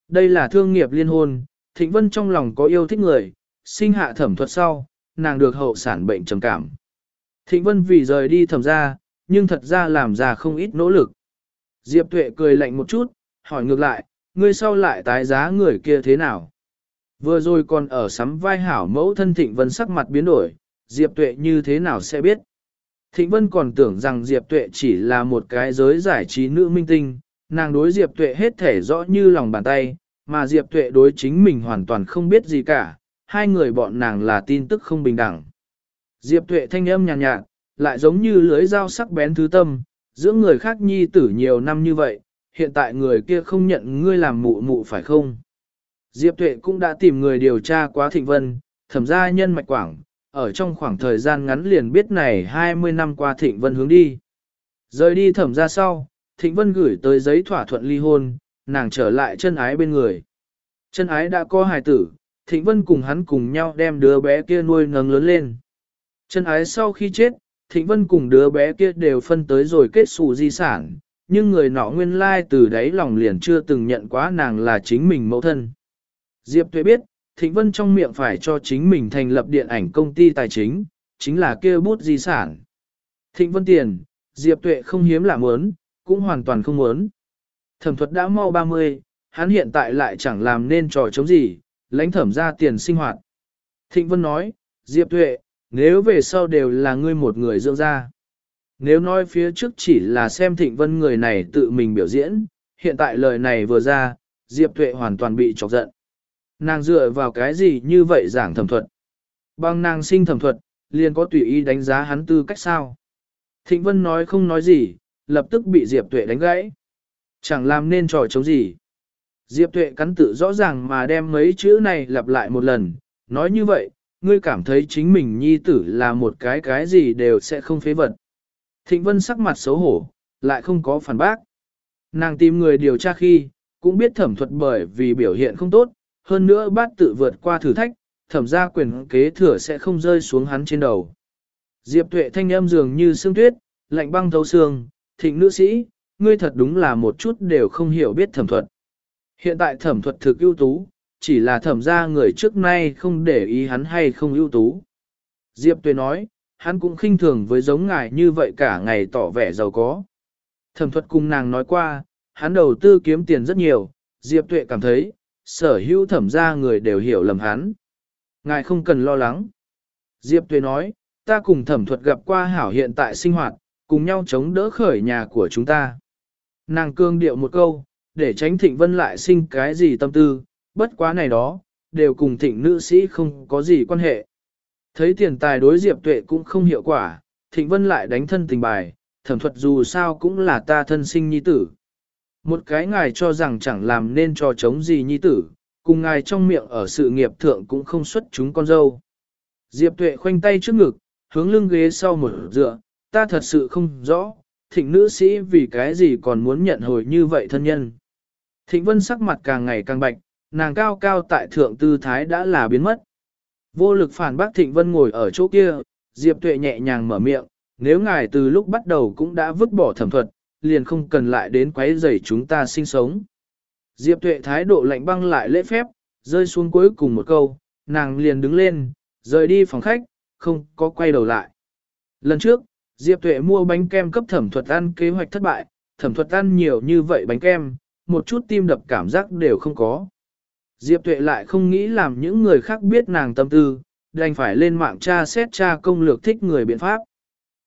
Đây là thương nghiệp liên hôn, Thịnh Vân trong lòng có yêu thích người, sinh hạ thẩm thuật sau, nàng được hậu sản bệnh trầm cảm. Thịnh Vân vì rời đi thẩm ra, nhưng thật ra làm ra không ít nỗ lực. Diệp Tuệ cười lạnh một chút, hỏi ngược lại, ngươi sau lại tái giá người kia thế nào? Vừa rồi còn ở sắm vai hảo mẫu thân Thịnh Vân sắc mặt biến đổi, Diệp Tuệ như thế nào sẽ biết? Thịnh Vân còn tưởng rằng Diệp Tuệ chỉ là một cái giới giải trí nữ minh tinh, nàng đối Diệp Tuệ hết thể rõ như lòng bàn tay, mà Diệp Tuệ đối chính mình hoàn toàn không biết gì cả, hai người bọn nàng là tin tức không bình đẳng. Diệp tuệ thanh âm nhàn nhạt, nhạt, lại giống như lưới dao sắc bén thứ tâm, giữa người khác nhi tử nhiều năm như vậy, hiện tại người kia không nhận ngươi làm mụ mụ phải không? Diệp tuệ cũng đã tìm người điều tra quá thịnh vân, thẩm gia nhân mạch quảng, ở trong khoảng thời gian ngắn liền biết này 20 năm qua thịnh vân hướng đi. Rời đi thẩm gia sau, thịnh vân gửi tới giấy thỏa thuận ly hôn, nàng trở lại chân ái bên người. Chân ái đã có hài tử, thịnh vân cùng hắn cùng nhau đem đứa bé kia nuôi nấng lớn lên. Chân ái sau khi chết, Thịnh Vân cùng đứa bé kia đều phân tới rồi kết xù di sản, nhưng người nọ nguyên lai từ đấy lòng liền chưa từng nhận quá nàng là chính mình mẫu thân. Diệp Tuệ biết, Thịnh Vân trong miệng phải cho chính mình thành lập điện ảnh công ty tài chính, chính là kia bút di sản. Thịnh Vân tiền, Diệp Tuệ không hiếm lạ muốn, cũng hoàn toàn không muốn. Thẩm thuật đã mau 30, hắn hiện tại lại chẳng làm nên trò chống gì, lãnh thẩm ra tiền sinh hoạt. Thịnh Vân nói, Diệp Tuệ, nếu về sau đều là ngươi một người dưỡng ra. Nếu nói phía trước chỉ là xem thịnh vân người này tự mình biểu diễn, hiện tại lời này vừa ra, Diệp Tuệ hoàn toàn bị chọc giận. Nàng dựa vào cái gì như vậy giảng thẩm thuật? Bằng nàng sinh thẩm thuật, liền có tùy ý đánh giá hắn tư cách sao? Thịnh Vân nói không nói gì, lập tức bị Diệp Tuệ đánh gãy. Chẳng làm nên trò chống gì. Diệp Tuệ cắn tự rõ ràng mà đem mấy chữ này lặp lại một lần, nói như vậy, ngươi cảm thấy chính mình nhi tử là một cái cái gì đều sẽ không phế vật. Thịnh Vân sắc mặt xấu hổ, lại không có phản bác. Nàng tìm người điều tra khi, cũng biết thẩm thuật bởi vì biểu hiện không tốt, hơn nữa bát tự vượt qua thử thách, thẩm ra quyền kế thừa sẽ không rơi xuống hắn trên đầu. Diệp tuệ thanh âm dường như sương tuyết, lạnh băng thấu xương, thịnh nữ sĩ, ngươi thật đúng là một chút đều không hiểu biết thẩm thuật. Hiện tại thẩm thuật thực ưu tú, chỉ là thẩm ra người trước nay không để ý hắn hay không ưu tú. Diệp Tuệ nói, hắn cũng khinh thường với giống ngài như vậy cả ngày tỏ vẻ giàu có. Thẩm thuật cùng nàng nói qua, hắn đầu tư kiếm tiền rất nhiều, Diệp Tuệ cảm thấy, sở hữu thẩm ra người đều hiểu lầm hắn. Ngài không cần lo lắng. Diệp Tuệ nói, ta cùng thẩm thuật gặp qua hảo hiện tại sinh hoạt, cùng nhau chống đỡ khởi nhà của chúng ta. Nàng cương điệu một câu, để tránh thịnh vân lại sinh cái gì tâm tư, bất quá này đó, đều cùng thịnh nữ sĩ không có gì quan hệ. Thấy tiền tài đối Diệp Tuệ cũng không hiệu quả, thịnh vân lại đánh thân tình bài, thẩm thuật dù sao cũng là ta thân sinh nhi tử. Một cái ngài cho rằng chẳng làm nên trò chống gì nhi tử, cùng ngài trong miệng ở sự nghiệp thượng cũng không xuất chúng con dâu. Diệp Tuệ khoanh tay trước ngực, hướng lưng ghế sau một dựa, ta thật sự không rõ, thịnh nữ sĩ vì cái gì còn muốn nhận hồi như vậy thân nhân. Thịnh vân sắc mặt càng ngày càng bạch, nàng cao cao tại thượng tư thái đã là biến mất. Vô lực phản bác Thịnh Vân ngồi ở chỗ kia, Diệp Tuệ nhẹ nhàng mở miệng, nếu ngài từ lúc bắt đầu cũng đã vứt bỏ thẩm thuật, liền không cần lại đến quấy rầy chúng ta sinh sống. Diệp Tuệ thái độ lạnh băng lại lễ phép, rơi xuống cuối cùng một câu, nàng liền đứng lên, rời đi phòng khách, không có quay đầu lại. Lần trước, Diệp Tuệ mua bánh kem cấp thẩm thuật ăn kế hoạch thất bại, thẩm thuật ăn nhiều như vậy bánh kem, một chút tim đập cảm giác đều không có. Diệp Tuệ lại không nghĩ làm những người khác biết nàng tâm tư, đành phải lên mạng tra xét tra công lược thích người biện pháp.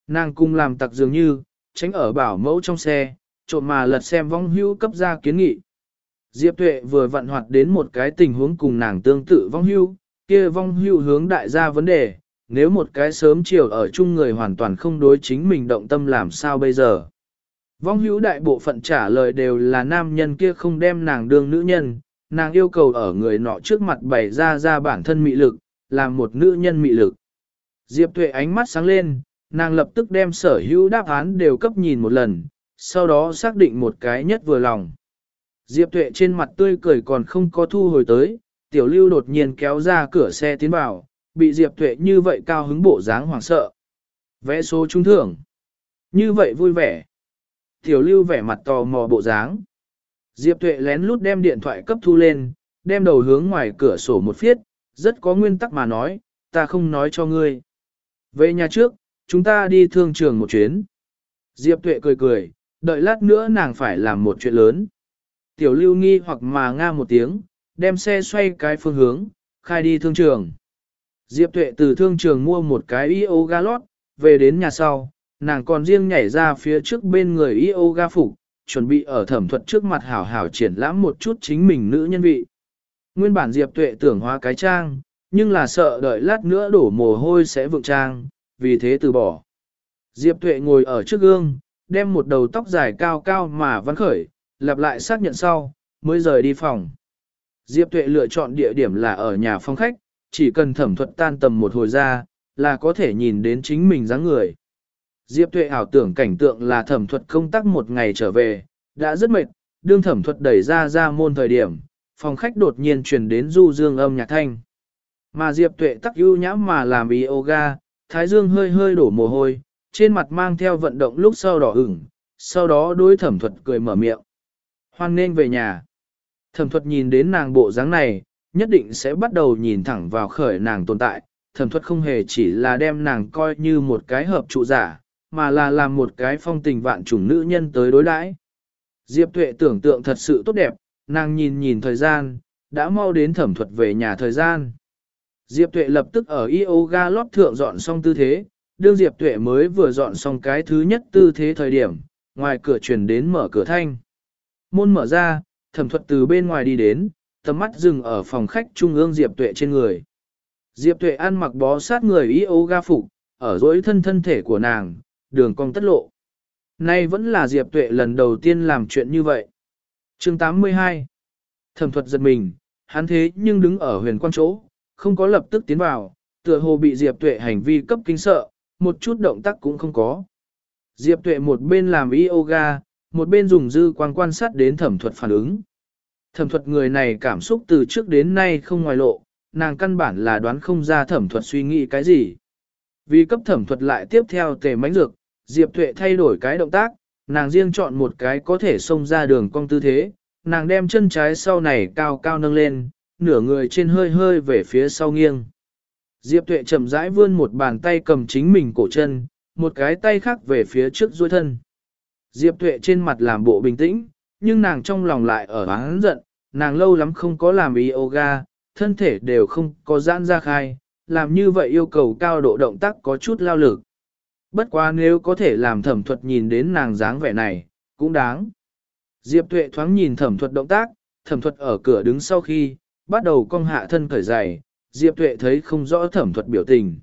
Nàng cùng làm tặc dường như, tránh ở bảo mẫu trong xe, trộm mà lật xem vong hưu cấp ra kiến nghị. Diệp Tuệ vừa vận hoạt đến một cái tình huống cùng nàng tương tự vong hưu, kia vong hưu hướng đại gia vấn đề, nếu một cái sớm chiều ở chung người hoàn toàn không đối chính mình động tâm làm sao bây giờ. Vong hữu đại bộ phận trả lời đều là nam nhân kia không đem nàng đương nữ nhân, nàng yêu cầu ở người nọ trước mặt bày ra ra bản thân mị lực, làm một nữ nhân mị lực. Diệp Tuệ ánh mắt sáng lên, nàng lập tức đem sở hữu đáp án đều cấp nhìn một lần, sau đó xác định một cái nhất vừa lòng. Diệp Tuệ trên mặt tươi cười còn không có thu hồi tới, tiểu lưu đột nhiên kéo ra cửa xe tiến vào, bị Diệp Tuệ như vậy cao hứng bộ dáng hoảng sợ. Vẽ số trung thưởng. Như vậy vui vẻ. Tiểu lưu vẻ mặt tò mò bộ dáng. Diệp Tuệ lén lút đem điện thoại cấp thu lên, đem đầu hướng ngoài cửa sổ một phiết, rất có nguyên tắc mà nói, ta không nói cho ngươi. Về nhà trước, chúng ta đi thương trường một chuyến. Diệp Tuệ cười cười, đợi lát nữa nàng phải làm một chuyện lớn. Tiểu lưu nghi hoặc mà nga một tiếng, đem xe xoay cái phương hướng, khai đi thương trường. Diệp Tuệ từ thương trường mua một cái yoga lót, về đến nhà sau, nàng còn riêng nhảy ra phía trước bên người yoga phục, chuẩn bị ở thẩm thuật trước mặt hảo hảo triển lãm một chút chính mình nữ nhân vị. Nguyên bản Diệp Tuệ tưởng hóa cái trang, nhưng là sợ đợi lát nữa đổ mồ hôi sẽ vượng trang, vì thế từ bỏ. Diệp Tuệ ngồi ở trước gương, đem một đầu tóc dài cao cao mà văn khởi, lặp lại xác nhận sau, mới rời đi phòng. Diệp Tuệ lựa chọn địa điểm là ở nhà phong khách, chỉ cần thẩm thuật tan tầm một hồi ra, là có thể nhìn đến chính mình dáng người. Diệp Tuệ ảo tưởng cảnh tượng là thẩm thuật công tác một ngày trở về, đã rất mệt, đương thẩm thuật đẩy ra ra môn thời điểm, phòng khách đột nhiên truyền đến du dương âm nhạc thanh. Mà Diệp Tuệ tắc ưu nhãm mà làm yoga, thái dương hơi hơi đổ mồ hôi, trên mặt mang theo vận động lúc sau đỏ ửng, sau đó đối thẩm thuật cười mở miệng. Hoan nên về nhà. Thẩm thuật nhìn đến nàng bộ dáng này, nhất định sẽ bắt đầu nhìn thẳng vào khởi nàng tồn tại. Thẩm thuật không hề chỉ là đem nàng coi như một cái hợp trụ giả, mà là làm một cái phong tình vạn chủng nữ nhân tới đối đãi. Diệp Tuệ tưởng tượng thật sự tốt đẹp, nàng nhìn nhìn thời gian, đã mau đến thẩm thuật về nhà thời gian. Diệp Tuệ lập tức ở yoga lót thượng dọn xong tư thế, đương Diệp Tuệ mới vừa dọn xong cái thứ nhất tư thế thời điểm, ngoài cửa truyền đến mở cửa thanh. Môn mở ra, thẩm thuật từ bên ngoài đi đến, tầm mắt dừng ở phòng khách trung ương Diệp Tuệ trên người. Diệp Tuệ ăn mặc bó sát người yoga phục, ở dối thân thân thể của nàng, đường cong tất lộ. Nay vẫn là Diệp Tuệ lần đầu tiên làm chuyện như vậy. chương 82 Thẩm thuật giật mình, hắn thế nhưng đứng ở huyền quan chỗ, không có lập tức tiến vào, tựa hồ bị Diệp Tuệ hành vi cấp kinh sợ, một chút động tác cũng không có. Diệp Tuệ một bên làm yoga, một bên dùng dư quan quan sát đến thẩm thuật phản ứng. Thẩm thuật người này cảm xúc từ trước đến nay không ngoài lộ, nàng căn bản là đoán không ra thẩm thuật suy nghĩ cái gì. Vì cấp thẩm thuật lại tiếp theo tề mánh dược, Diệp Thuệ thay đổi cái động tác, nàng riêng chọn một cái có thể xông ra đường cong tư thế, nàng đem chân trái sau này cao cao nâng lên, nửa người trên hơi hơi về phía sau nghiêng. Diệp Tuệ chậm rãi vươn một bàn tay cầm chính mình cổ chân, một cái tay khác về phía trước duỗi thân. Diệp Tuệ trên mặt làm bộ bình tĩnh, nhưng nàng trong lòng lại ở oán giận, nàng lâu lắm không có làm yoga, thân thể đều không có giãn ra khai, làm như vậy yêu cầu cao độ động tác có chút lao lực. Bất quá nếu có thể làm thẩm thuật nhìn đến nàng dáng vẻ này, cũng đáng. Diệp Tuệ thoáng nhìn thẩm thuật động tác, thẩm thuật ở cửa đứng sau khi, bắt đầu cong hạ thân cởi giày, Diệp Tuệ thấy không rõ thẩm thuật biểu tình.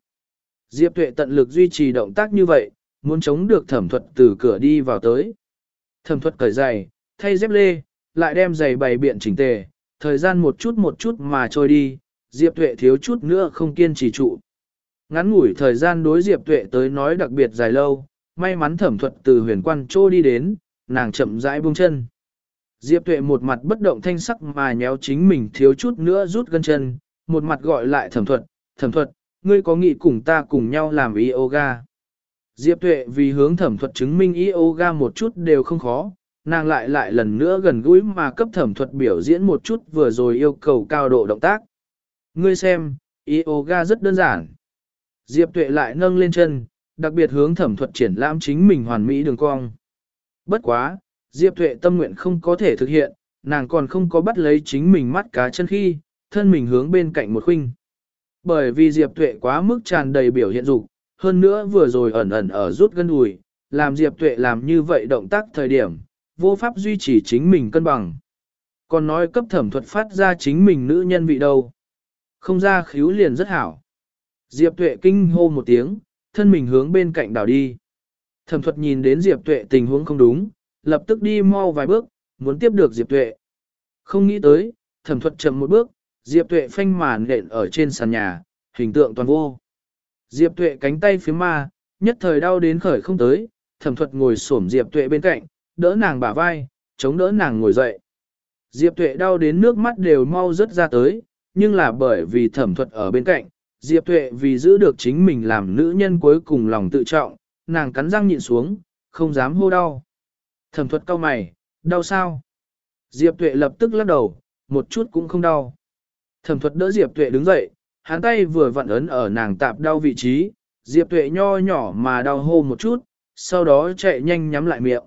Diệp Tuệ tận lực duy trì động tác như vậy, muốn chống được thẩm thuật từ cửa đi vào tới. Thẩm thuật cởi giày, thay dép lê, lại đem giày bày biện chỉnh tề, thời gian một chút một chút mà trôi đi, Diệp Tuệ thiếu chút nữa không kiên trì trụ. Ngắn ngủi thời gian đối Diệp Tuệ tới nói đặc biệt dài lâu, may mắn thẩm thuật từ huyền quan trô đi đến, nàng chậm rãi buông chân. Diệp Tuệ một mặt bất động thanh sắc mà nhéo chính mình thiếu chút nữa rút gân chân, một mặt gọi lại thẩm thuật, thẩm thuật, ngươi có nghị cùng ta cùng nhau làm yoga. Diệp Tuệ vì hướng thẩm thuật chứng minh yoga một chút đều không khó, nàng lại lại lần nữa gần gũi mà cấp thẩm thuật biểu diễn một chút vừa rồi yêu cầu cao độ động tác. Ngươi xem, yoga rất đơn giản. Diệp Tuệ lại nâng lên chân, đặc biệt hướng thẩm thuật triển lãm chính mình hoàn mỹ đường cong. Bất quá, Diệp Tuệ tâm nguyện không có thể thực hiện, nàng còn không có bắt lấy chính mình mắt cá chân khi, thân mình hướng bên cạnh một khuynh. Bởi vì Diệp Tuệ quá mức tràn đầy biểu hiện dục, hơn nữa vừa rồi ẩn ẩn ở rút gân đùi, làm Diệp Tuệ làm như vậy động tác thời điểm, vô pháp duy trì chính mình cân bằng. Còn nói cấp thẩm thuật phát ra chính mình nữ nhân vị đâu. Không ra khíu liền rất hảo. Diệp Tuệ kinh hô một tiếng, thân mình hướng bên cạnh đảo đi. Thẩm thuật nhìn đến Diệp Tuệ tình huống không đúng, lập tức đi mau vài bước, muốn tiếp được Diệp Tuệ. Không nghĩ tới, thẩm thuật chậm một bước, Diệp Tuệ phanh màn nện ở trên sàn nhà, hình tượng toàn vô. Diệp Tuệ cánh tay phía ma, nhất thời đau đến khởi không tới, thẩm thuật ngồi xổm Diệp Tuệ bên cạnh, đỡ nàng bả vai, chống đỡ nàng ngồi dậy. Diệp Tuệ đau đến nước mắt đều mau rớt ra tới, nhưng là bởi vì thẩm thuật ở bên cạnh, Diệp Tuệ vì giữ được chính mình làm nữ nhân cuối cùng lòng tự trọng, nàng cắn răng nhịn xuống, không dám hô đau. Thẩm thuật cau mày, đau sao? Diệp Tuệ lập tức lắc đầu, một chút cũng không đau. Thẩm thuật đỡ Diệp Tuệ đứng dậy, hắn tay vừa vặn ấn ở nàng tạp đau vị trí, Diệp Tuệ nho nhỏ mà đau hô một chút, sau đó chạy nhanh nhắm lại miệng.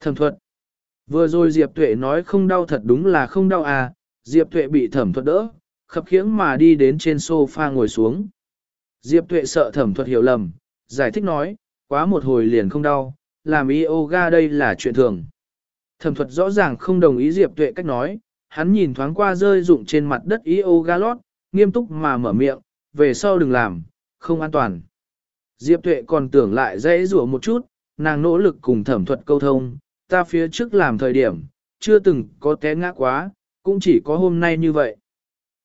Thẩm thuật. Vừa rồi Diệp Tuệ nói không đau thật đúng là không đau à, Diệp Tuệ bị thẩm thuật đỡ, khập khiễng mà đi đến trên sofa ngồi xuống. Diệp Tuệ sợ thẩm thuật hiểu lầm, giải thích nói, quá một hồi liền không đau, làm yoga đây là chuyện thường. Thẩm thuật rõ ràng không đồng ý Diệp Tuệ cách nói, hắn nhìn thoáng qua rơi rụng trên mặt đất yoga lót, nghiêm túc mà mở miệng, về sau đừng làm, không an toàn. Diệp Tuệ còn tưởng lại dễ rủa một chút, nàng nỗ lực cùng thẩm thuật câu thông, ta phía trước làm thời điểm, chưa từng có té ngã quá, cũng chỉ có hôm nay như vậy.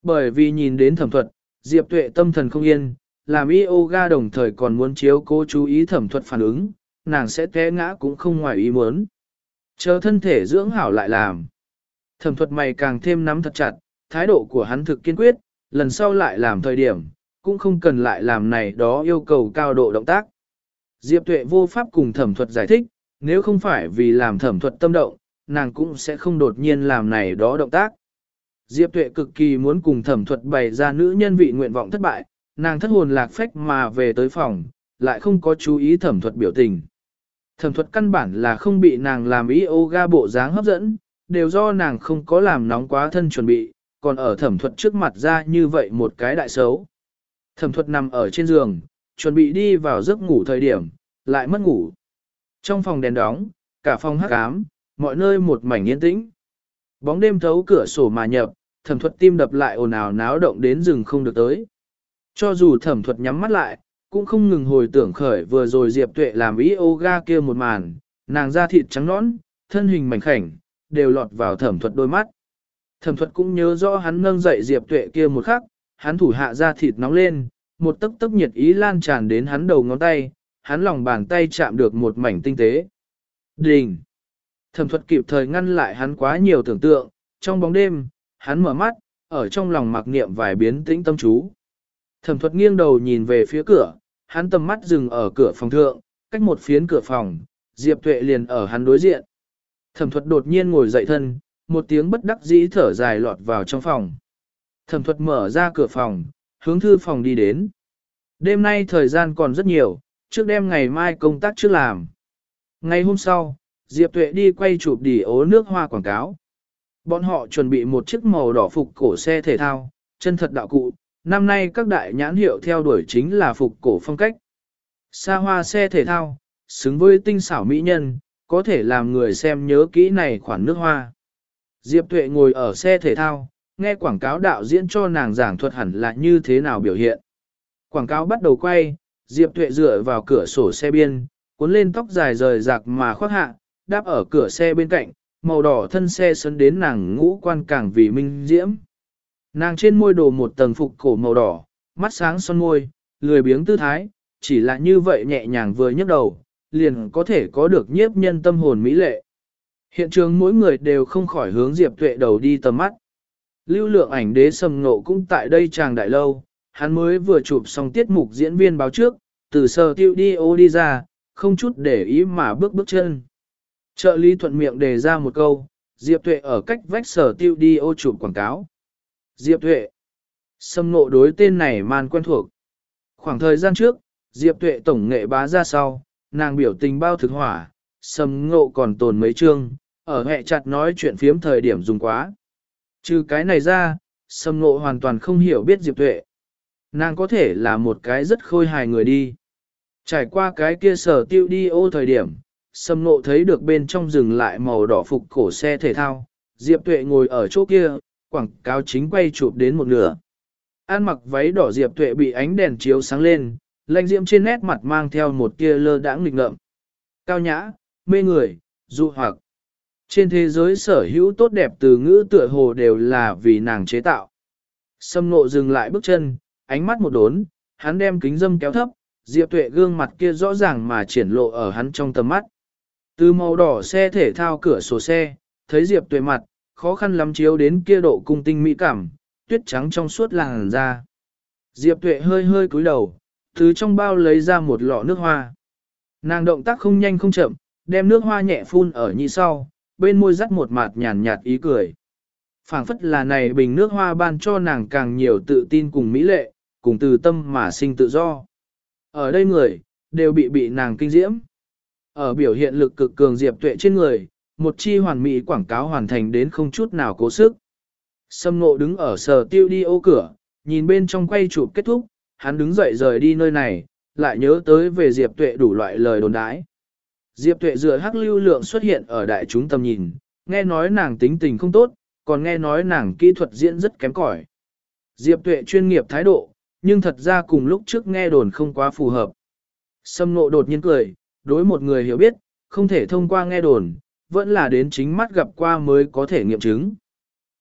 Bởi vì nhìn đến thẩm thuật, Diệp Tuệ tâm thần không yên, làm yoga đồng thời còn muốn chiếu cố chú ý thẩm thuật phản ứng, nàng sẽ té ngã cũng không ngoài ý muốn. Chờ thân thể dưỡng hảo lại làm. Thẩm thuật mày càng thêm nắm thật chặt, thái độ của hắn thực kiên quyết, lần sau lại làm thời điểm, cũng không cần lại làm này đó yêu cầu cao độ động tác. Diệp tuệ vô pháp cùng thẩm thuật giải thích, nếu không phải vì làm thẩm thuật tâm động, nàng cũng sẽ không đột nhiên làm này đó động tác. Diệp tuệ cực kỳ muốn cùng thẩm thuật bày ra nữ nhân vị nguyện vọng thất bại, nàng thất hồn lạc phách mà về tới phòng, lại không có chú ý thẩm thuật biểu tình. Thẩm thuật căn bản là không bị nàng làm ý ga bộ dáng hấp dẫn, đều do nàng không có làm nóng quá thân chuẩn bị, còn ở thẩm thuật trước mặt ra như vậy một cái đại xấu. Thẩm thuật nằm ở trên giường, chuẩn bị đi vào giấc ngủ thời điểm, lại mất ngủ. Trong phòng đèn đóng, cả phòng hắc ám, mọi nơi một mảnh yên tĩnh. Bóng đêm thấu cửa sổ mà nhập, thẩm thuật tim đập lại ồn ào náo động đến rừng không được tới. Cho dù thẩm thuật nhắm mắt lại, cũng không ngừng hồi tưởng khởi vừa rồi Diệp Tuệ làm yoga kia một màn, nàng da thịt trắng nõn, thân hình mảnh khảnh, đều lọt vào thẩm thuật đôi mắt. Thẩm thuật cũng nhớ rõ hắn nâng dậy Diệp Tuệ kia một khắc, hắn thủ hạ da thịt nóng lên, một tấc tấc nhiệt ý lan tràn đến hắn đầu ngón tay, hắn lòng bàn tay chạm được một mảnh tinh tế. Đình! Thẩm thuật kịp thời ngăn lại hắn quá nhiều tưởng tượng, trong bóng đêm, hắn mở mắt, ở trong lòng mặc niệm vài biến tĩnh tâm chú. Thẩm thuật nghiêng đầu nhìn về phía cửa, hắn tầm mắt dừng ở cửa phòng thượng, cách một phiến cửa phòng, Diệp Tuệ liền ở hắn đối diện. Thẩm thuật đột nhiên ngồi dậy thân, một tiếng bất đắc dĩ thở dài lọt vào trong phòng. Thẩm thuật mở ra cửa phòng, hướng thư phòng đi đến. Đêm nay thời gian còn rất nhiều, trước đêm ngày mai công tác trước làm. Ngày hôm sau, Diệp Tuệ đi quay chụp đỉ ố nước hoa quảng cáo. Bọn họ chuẩn bị một chiếc màu đỏ phục cổ xe thể thao, chân thật đạo cụ, năm nay các đại nhãn hiệu theo đuổi chính là phục cổ phong cách. Xa hoa xe thể thao, xứng với tinh xảo mỹ nhân, có thể làm người xem nhớ kỹ này khoản nước hoa. Diệp Tuệ ngồi ở xe thể thao, nghe quảng cáo đạo diễn cho nàng giảng thuật hẳn là như thế nào biểu hiện. Quảng cáo bắt đầu quay, Diệp Tuệ dựa vào cửa sổ xe biên, cuốn lên tóc dài rời rạc mà khoác hạ, đáp ở cửa xe bên cạnh, màu đỏ thân xe sấn đến nàng ngũ quan càng vì minh diễm. Nàng trên môi đồ một tầng phục cổ màu đỏ, mắt sáng son môi, lười biếng tư thái, chỉ là như vậy nhẹ nhàng vừa nhấc đầu, liền có thể có được nhiếp nhân tâm hồn mỹ lệ. Hiện trường mỗi người đều không khỏi hướng Diệp Tuệ đầu đi tầm mắt. Lưu lượng ảnh đế sầm ngộ cũng tại đây chàng đại lâu, hắn mới vừa chụp xong tiết mục diễn viên báo trước, từ sờ tiêu đi ô đi ra, không chút để ý mà bước bước chân. Trợ lý thuận miệng đề ra một câu, Diệp Tuệ ở cách vách sở tiêu đi ô chụp quảng cáo. Diệp Tuệ. Sâm ngộ đối tên này man quen thuộc. Khoảng thời gian trước, Diệp Tuệ tổng nghệ bá ra sau, nàng biểu tình bao thực hỏa, sâm ngộ còn tồn mấy chương, ở hệ chặt nói chuyện phiếm thời điểm dùng quá. Trừ cái này ra, sâm ngộ hoàn toàn không hiểu biết Diệp Tuệ. Nàng có thể là một cái rất khôi hài người đi. Trải qua cái kia sở tiêu đi ô thời điểm, sâm ngộ thấy được bên trong rừng lại màu đỏ phục cổ xe thể thao, Diệp Tuệ ngồi ở chỗ kia, quảng cáo chính quay chụp đến một nửa. An mặc váy đỏ Diệp Tuệ bị ánh đèn chiếu sáng lên, lạnh diễm trên nét mặt mang theo một tia lơ đãng nghịch ngợm. Cao nhã, mê người, dụ hoặc. Trên thế giới sở hữu tốt đẹp từ ngữ tựa hồ đều là vì nàng chế tạo. Sâm nộ dừng lại bước chân, ánh mắt một đốn, hắn đem kính dâm kéo thấp, Diệp Tuệ gương mặt kia rõ ràng mà triển lộ ở hắn trong tầm mắt. Từ màu đỏ xe thể thao cửa sổ xe, thấy Diệp Tuệ mặt, khó khăn lắm chiếu đến kia độ cung tinh mỹ cảm, tuyết trắng trong suốt làn da. Diệp Tuệ hơi hơi cúi đầu, từ trong bao lấy ra một lọ nước hoa. Nàng động tác không nhanh không chậm, đem nước hoa nhẹ phun ở nhị sau, bên môi dắt một mạt nhàn nhạt ý cười. phảng phất là này bình nước hoa ban cho nàng càng nhiều tự tin cùng mỹ lệ, cùng từ tâm mà sinh tự do. Ở đây người, đều bị bị nàng kinh diễm. Ở biểu hiện lực cực cường diệp tuệ trên người, một chi hoàn mỹ quảng cáo hoàn thành đến không chút nào cố sức. Sâm ngộ đứng ở sở tiêu đi ô cửa, nhìn bên trong quay chụp kết thúc, hắn đứng dậy rời đi nơi này, lại nhớ tới về Diệp Tuệ đủ loại lời đồn đãi. Diệp Tuệ dựa hắc lưu lượng xuất hiện ở đại chúng tầm nhìn, nghe nói nàng tính tình không tốt, còn nghe nói nàng kỹ thuật diễn rất kém cỏi. Diệp Tuệ chuyên nghiệp thái độ, nhưng thật ra cùng lúc trước nghe đồn không quá phù hợp. Sâm nộ đột nhiên cười, đối một người hiểu biết, không thể thông qua nghe đồn, vẫn là đến chính mắt gặp qua mới có thể nghiệm chứng.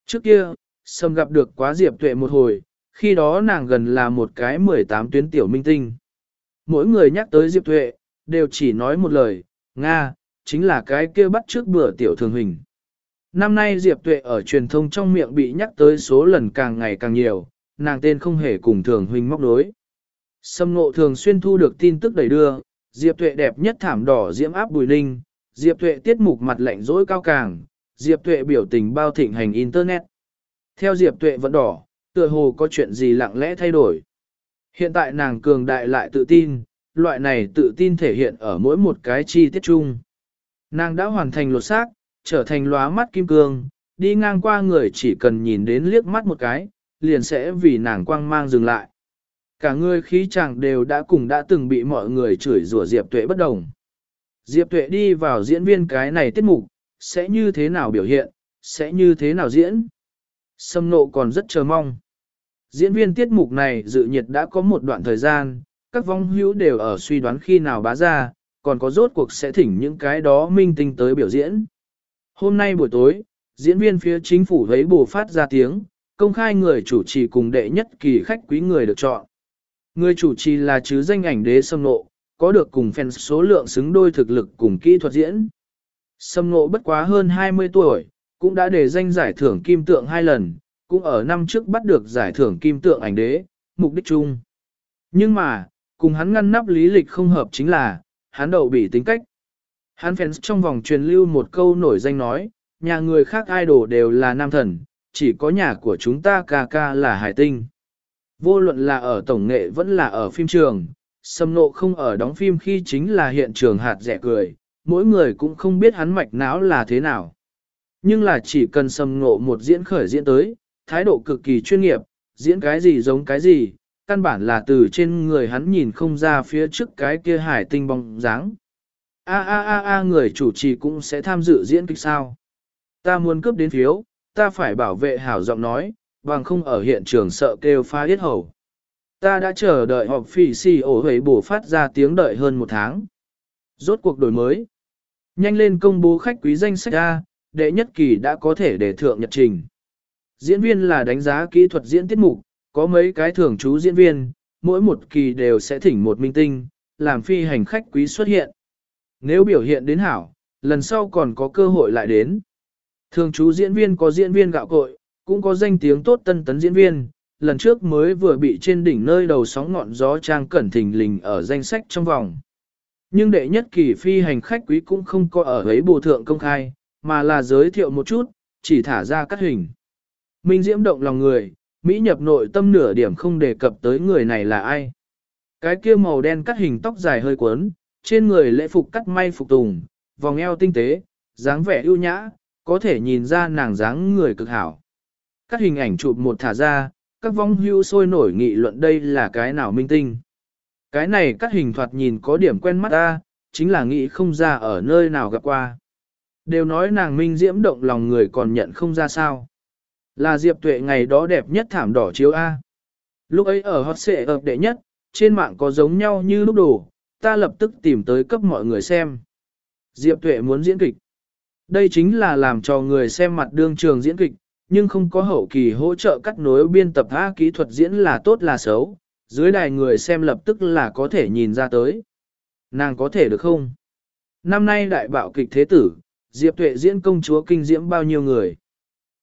Trước kia, Sâm gặp được quá Diệp Tuệ một hồi, khi đó nàng gần là một cái 18 tuyến tiểu minh tinh. Mỗi người nhắc tới Diệp Tuệ, đều chỉ nói một lời, Nga, chính là cái kia bắt trước bữa tiểu thường hình. Năm nay Diệp Tuệ ở truyền thông trong miệng bị nhắc tới số lần càng ngày càng nhiều, nàng tên không hề cùng thường huynh móc đối. Sâm ngộ thường xuyên thu được tin tức đầy đưa, Diệp Tuệ đẹp nhất thảm đỏ diễm áp bùi ninh, Diệp Tuệ tiết mục mặt lạnh dỗi cao càng, Diệp Tuệ biểu tình bao thịnh hành Internet. Theo Diệp Tuệ vẫn đỏ, tựa hồ có chuyện gì lặng lẽ thay đổi. Hiện tại nàng cường đại lại tự tin, loại này tự tin thể hiện ở mỗi một cái chi tiết chung. Nàng đã hoàn thành lột xác, trở thành lóa mắt kim cương, đi ngang qua người chỉ cần nhìn đến liếc mắt một cái, liền sẽ vì nàng quang mang dừng lại. Cả người khí chàng đều đã cùng đã từng bị mọi người chửi rủa Diệp Tuệ bất đồng. Diệp Tuệ đi vào diễn viên cái này tiết mục, sẽ như thế nào biểu hiện, sẽ như thế nào diễn. Sâm nộ còn rất chờ mong. Diễn viên tiết mục này dự nhiệt đã có một đoạn thời gian, các vong hữu đều ở suy đoán khi nào bá ra, còn có rốt cuộc sẽ thỉnh những cái đó minh tinh tới biểu diễn. Hôm nay buổi tối, diễn viên phía chính phủ thấy bù phát ra tiếng, công khai người chủ trì cùng đệ nhất kỳ khách quý người được chọn. Người chủ trì là chứ danh ảnh đế sâm nộ, có được cùng fan số lượng xứng đôi thực lực cùng kỹ thuật diễn. Sâm nộ bất quá hơn 20 tuổi, cũng đã để danh giải thưởng kim tượng hai lần, cũng ở năm trước bắt được giải thưởng kim tượng ảnh đế, mục đích chung. Nhưng mà, cùng hắn ngăn nắp lý lịch không hợp chính là, hắn đậu bị tính cách. Hắn fans trong vòng truyền lưu một câu nổi danh nói, nhà người khác idol đều là nam thần, chỉ có nhà của chúng ta ca ca là hải tinh. Vô luận là ở tổng nghệ vẫn là ở phim trường, sâm nộ không ở đóng phim khi chính là hiện trường hạt rẻ cười, mỗi người cũng không biết hắn mạch não là thế nào. Nhưng là chỉ cần sâm nộ một diễn khởi diễn tới, thái độ cực kỳ chuyên nghiệp, diễn cái gì giống cái gì, căn bản là từ trên người hắn nhìn không ra phía trước cái kia hải tinh bóng dáng. A a a a người chủ trì cũng sẽ tham dự diễn kịch sao. Ta muốn cướp đến phiếu, ta phải bảo vệ hảo giọng nói, bằng không ở hiện trường sợ kêu phá yết hầu. Ta đã chờ đợi họp phỉ xì ổ hấy bổ phát ra tiếng đợi hơn một tháng. Rốt cuộc đổi mới. Nhanh lên công bố khách quý danh sách ra, đệ nhất kỳ đã có thể để thượng nhật trình. Diễn viên là đánh giá kỹ thuật diễn tiết mục, có mấy cái thường trú diễn viên, mỗi một kỳ đều sẽ thỉnh một minh tinh, làm phi hành khách quý xuất hiện. Nếu biểu hiện đến hảo, lần sau còn có cơ hội lại đến. Thường trú diễn viên có diễn viên gạo cội, cũng có danh tiếng tốt tân tấn diễn viên, lần trước mới vừa bị trên đỉnh nơi đầu sóng ngọn gió trang cẩn thình lình ở danh sách trong vòng. Nhưng đệ nhất kỳ phi hành khách quý cũng không có ở ấy bù thượng công khai, mà là giới thiệu một chút, chỉ thả ra cắt hình. Minh diễm động lòng người, Mỹ nhập nội tâm nửa điểm không đề cập tới người này là ai. Cái kia màu đen cắt hình tóc dài hơi cuốn, trên người lễ phục cắt may phục tùng, vòng eo tinh tế, dáng vẻ ưu nhã, có thể nhìn ra nàng dáng người cực hảo. Các hình ảnh chụp một thả ra, các vong hưu sôi nổi nghị luận đây là cái nào minh tinh. Cái này các hình thoạt nhìn có điểm quen mắt ta, chính là nghĩ không ra ở nơi nào gặp qua. Đều nói nàng minh diễm động lòng người còn nhận không ra sao. Là Diệp Tuệ ngày đó đẹp nhất thảm đỏ chiếu A. Lúc ấy ở hot xệ ập đệ nhất, trên mạng có giống nhau như lúc đồ, ta lập tức tìm tới cấp mọi người xem. Diệp Tuệ muốn diễn kịch. Đây chính là làm cho người xem mặt đương trường diễn kịch, nhưng không có hậu kỳ hỗ trợ cắt nối biên tập A kỹ thuật diễn là tốt là xấu, dưới đài người xem lập tức là có thể nhìn ra tới. Nàng có thể được không? Năm nay đại bạo kịch thế tử, Diệp Tuệ diễn công chúa kinh diễm bao nhiêu người.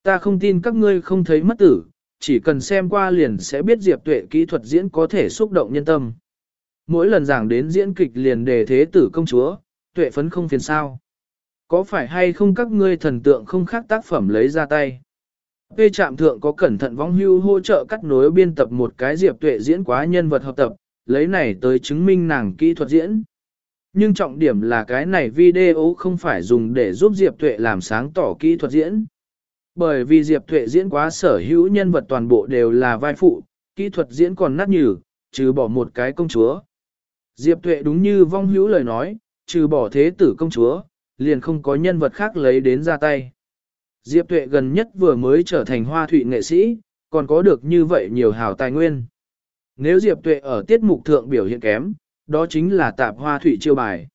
Ta không tin các ngươi không thấy mất tử, chỉ cần xem qua liền sẽ biết Diệp Tuệ kỹ thuật diễn có thể xúc động nhân tâm. Mỗi lần giảng đến diễn kịch liền đề thế tử công chúa, Tuệ phấn không phiền sao. Có phải hay không các ngươi thần tượng không khác tác phẩm lấy ra tay? Vê trạm thượng có cẩn thận vong hưu hỗ trợ cắt nối biên tập một cái Diệp Tuệ diễn quá nhân vật hợp tập, lấy này tới chứng minh nàng kỹ thuật diễn. Nhưng trọng điểm là cái này video không phải dùng để giúp Diệp Tuệ làm sáng tỏ kỹ thuật diễn. Bởi vì Diệp Tuệ diễn quá sở hữu nhân vật toàn bộ đều là vai phụ, kỹ thuật diễn còn nát nhừ, trừ bỏ một cái công chúa. Diệp Tuệ đúng như vong hữu lời nói, trừ bỏ thế tử công chúa, liền không có nhân vật khác lấy đến ra tay. Diệp Tuệ gần nhất vừa mới trở thành hoa Thủy nghệ sĩ, còn có được như vậy nhiều hào tài nguyên. Nếu Diệp Tuệ ở tiết mục thượng biểu hiện kém, đó chính là tạp hoa thủy chiêu bài.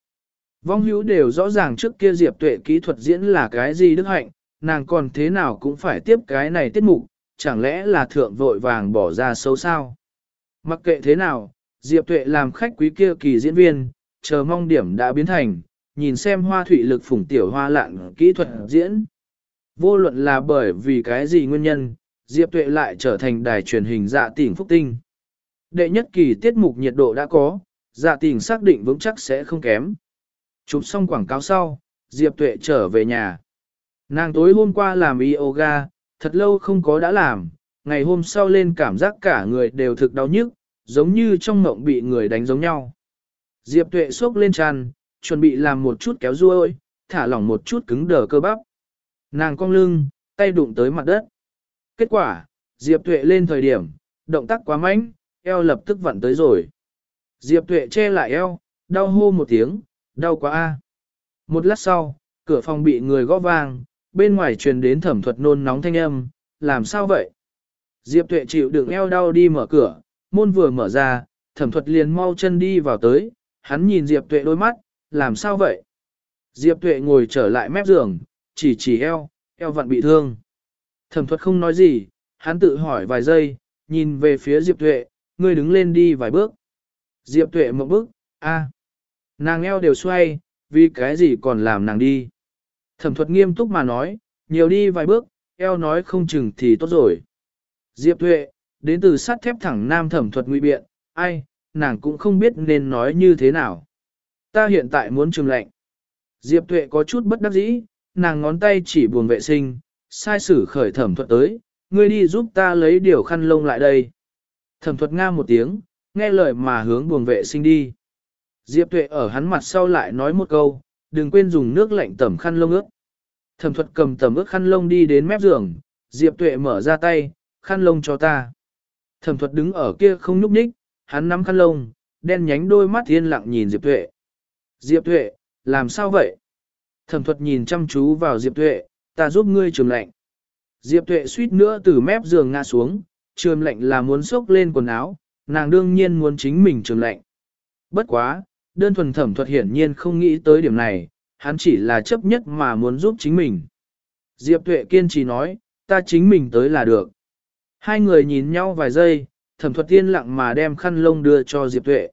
Vong hữu đều rõ ràng trước kia Diệp Tuệ kỹ thuật diễn là cái gì đức hạnh, nàng còn thế nào cũng phải tiếp cái này tiết mục, chẳng lẽ là thượng vội vàng bỏ ra xấu sao. Mặc kệ thế nào, Diệp Tuệ làm khách quý kia kỳ diễn viên, chờ mong điểm đã biến thành, nhìn xem hoa thủy lực phủng tiểu hoa lạn kỹ thuật diễn. Vô luận là bởi vì cái gì nguyên nhân, Diệp Tuệ lại trở thành đài truyền hình dạ tỉnh phúc tinh. Đệ nhất kỳ tiết mục nhiệt độ đã có, dạ tỉnh xác định vững chắc sẽ không kém. Chụp xong quảng cáo sau, Diệp Tuệ trở về nhà. Nàng tối hôm qua làm yoga, thật lâu không có đã làm, ngày hôm sau lên cảm giác cả người đều thực đau nhức, giống như trong mộng bị người đánh giống nhau. Diệp Tuệ xốc lên tràn, chuẩn bị làm một chút kéo ruôi, thả lỏng một chút cứng đờ cơ bắp. Nàng cong lưng, tay đụng tới mặt đất. Kết quả, Diệp Tuệ lên thời điểm, động tác quá mạnh, eo lập tức vặn tới rồi. Diệp Tuệ che lại eo, đau hô một tiếng, đau quá a. Một lát sau, cửa phòng bị người gõ vang, bên ngoài truyền đến thẩm thuật nôn nóng thanh âm, làm sao vậy? Diệp Tuệ chịu đựng eo đau đi mở cửa, môn vừa mở ra, thẩm thuật liền mau chân đi vào tới, hắn nhìn Diệp Tuệ đôi mắt, làm sao vậy? Diệp Tuệ ngồi trở lại mép giường, chỉ chỉ eo, eo vặn bị thương. Thẩm thuật không nói gì, hắn tự hỏi vài giây, nhìn về phía Diệp Tuệ, ngươi đứng lên đi vài bước. Diệp Tuệ một bước, a, Nàng eo đều xoay, vì cái gì còn làm nàng đi. Thẩm thuật nghiêm túc mà nói, nhiều đi vài bước, eo nói không chừng thì tốt rồi. Diệp Tuệ, đến từ sắt thép thẳng nam thẩm thuật nguy biện, ai, nàng cũng không biết nên nói như thế nào. Ta hiện tại muốn trừng lệnh Diệp Tuệ có chút bất đắc dĩ, nàng ngón tay chỉ buồn vệ sinh, sai sử khởi thẩm thuật tới, ngươi đi giúp ta lấy điều khăn lông lại đây. Thẩm thuật nga một tiếng, nghe lời mà hướng buồn vệ sinh đi. Diệp Tuệ ở hắn mặt sau lại nói một câu, đừng quên dùng nước lạnh tẩm khăn lông ướt. Thẩm thuật cầm tẩm ướt khăn lông đi đến mép giường, Diệp Tuệ mở ra tay, khăn lông cho ta. Thẩm thuật đứng ở kia không nhúc nhích, hắn nắm khăn lông, đen nhánh đôi mắt thiên lặng nhìn Diệp Tuệ. Diệp Tuệ, làm sao vậy? Thẩm thuật nhìn chăm chú vào Diệp Tuệ, ta giúp ngươi trường lạnh. Diệp Tuệ suýt nữa từ mép giường ngã xuống, trường lạnh là muốn xốc lên quần áo, nàng đương nhiên muốn chính mình trường lạnh. Bất quá, đơn thuần thẩm thuật hiển nhiên không nghĩ tới điểm này, hắn chỉ là chấp nhất mà muốn giúp chính mình. Diệp Tuệ kiên trì nói, ta chính mình tới là được. Hai người nhìn nhau vài giây, thẩm thuật tiên lặng mà đem khăn lông đưa cho Diệp Tuệ.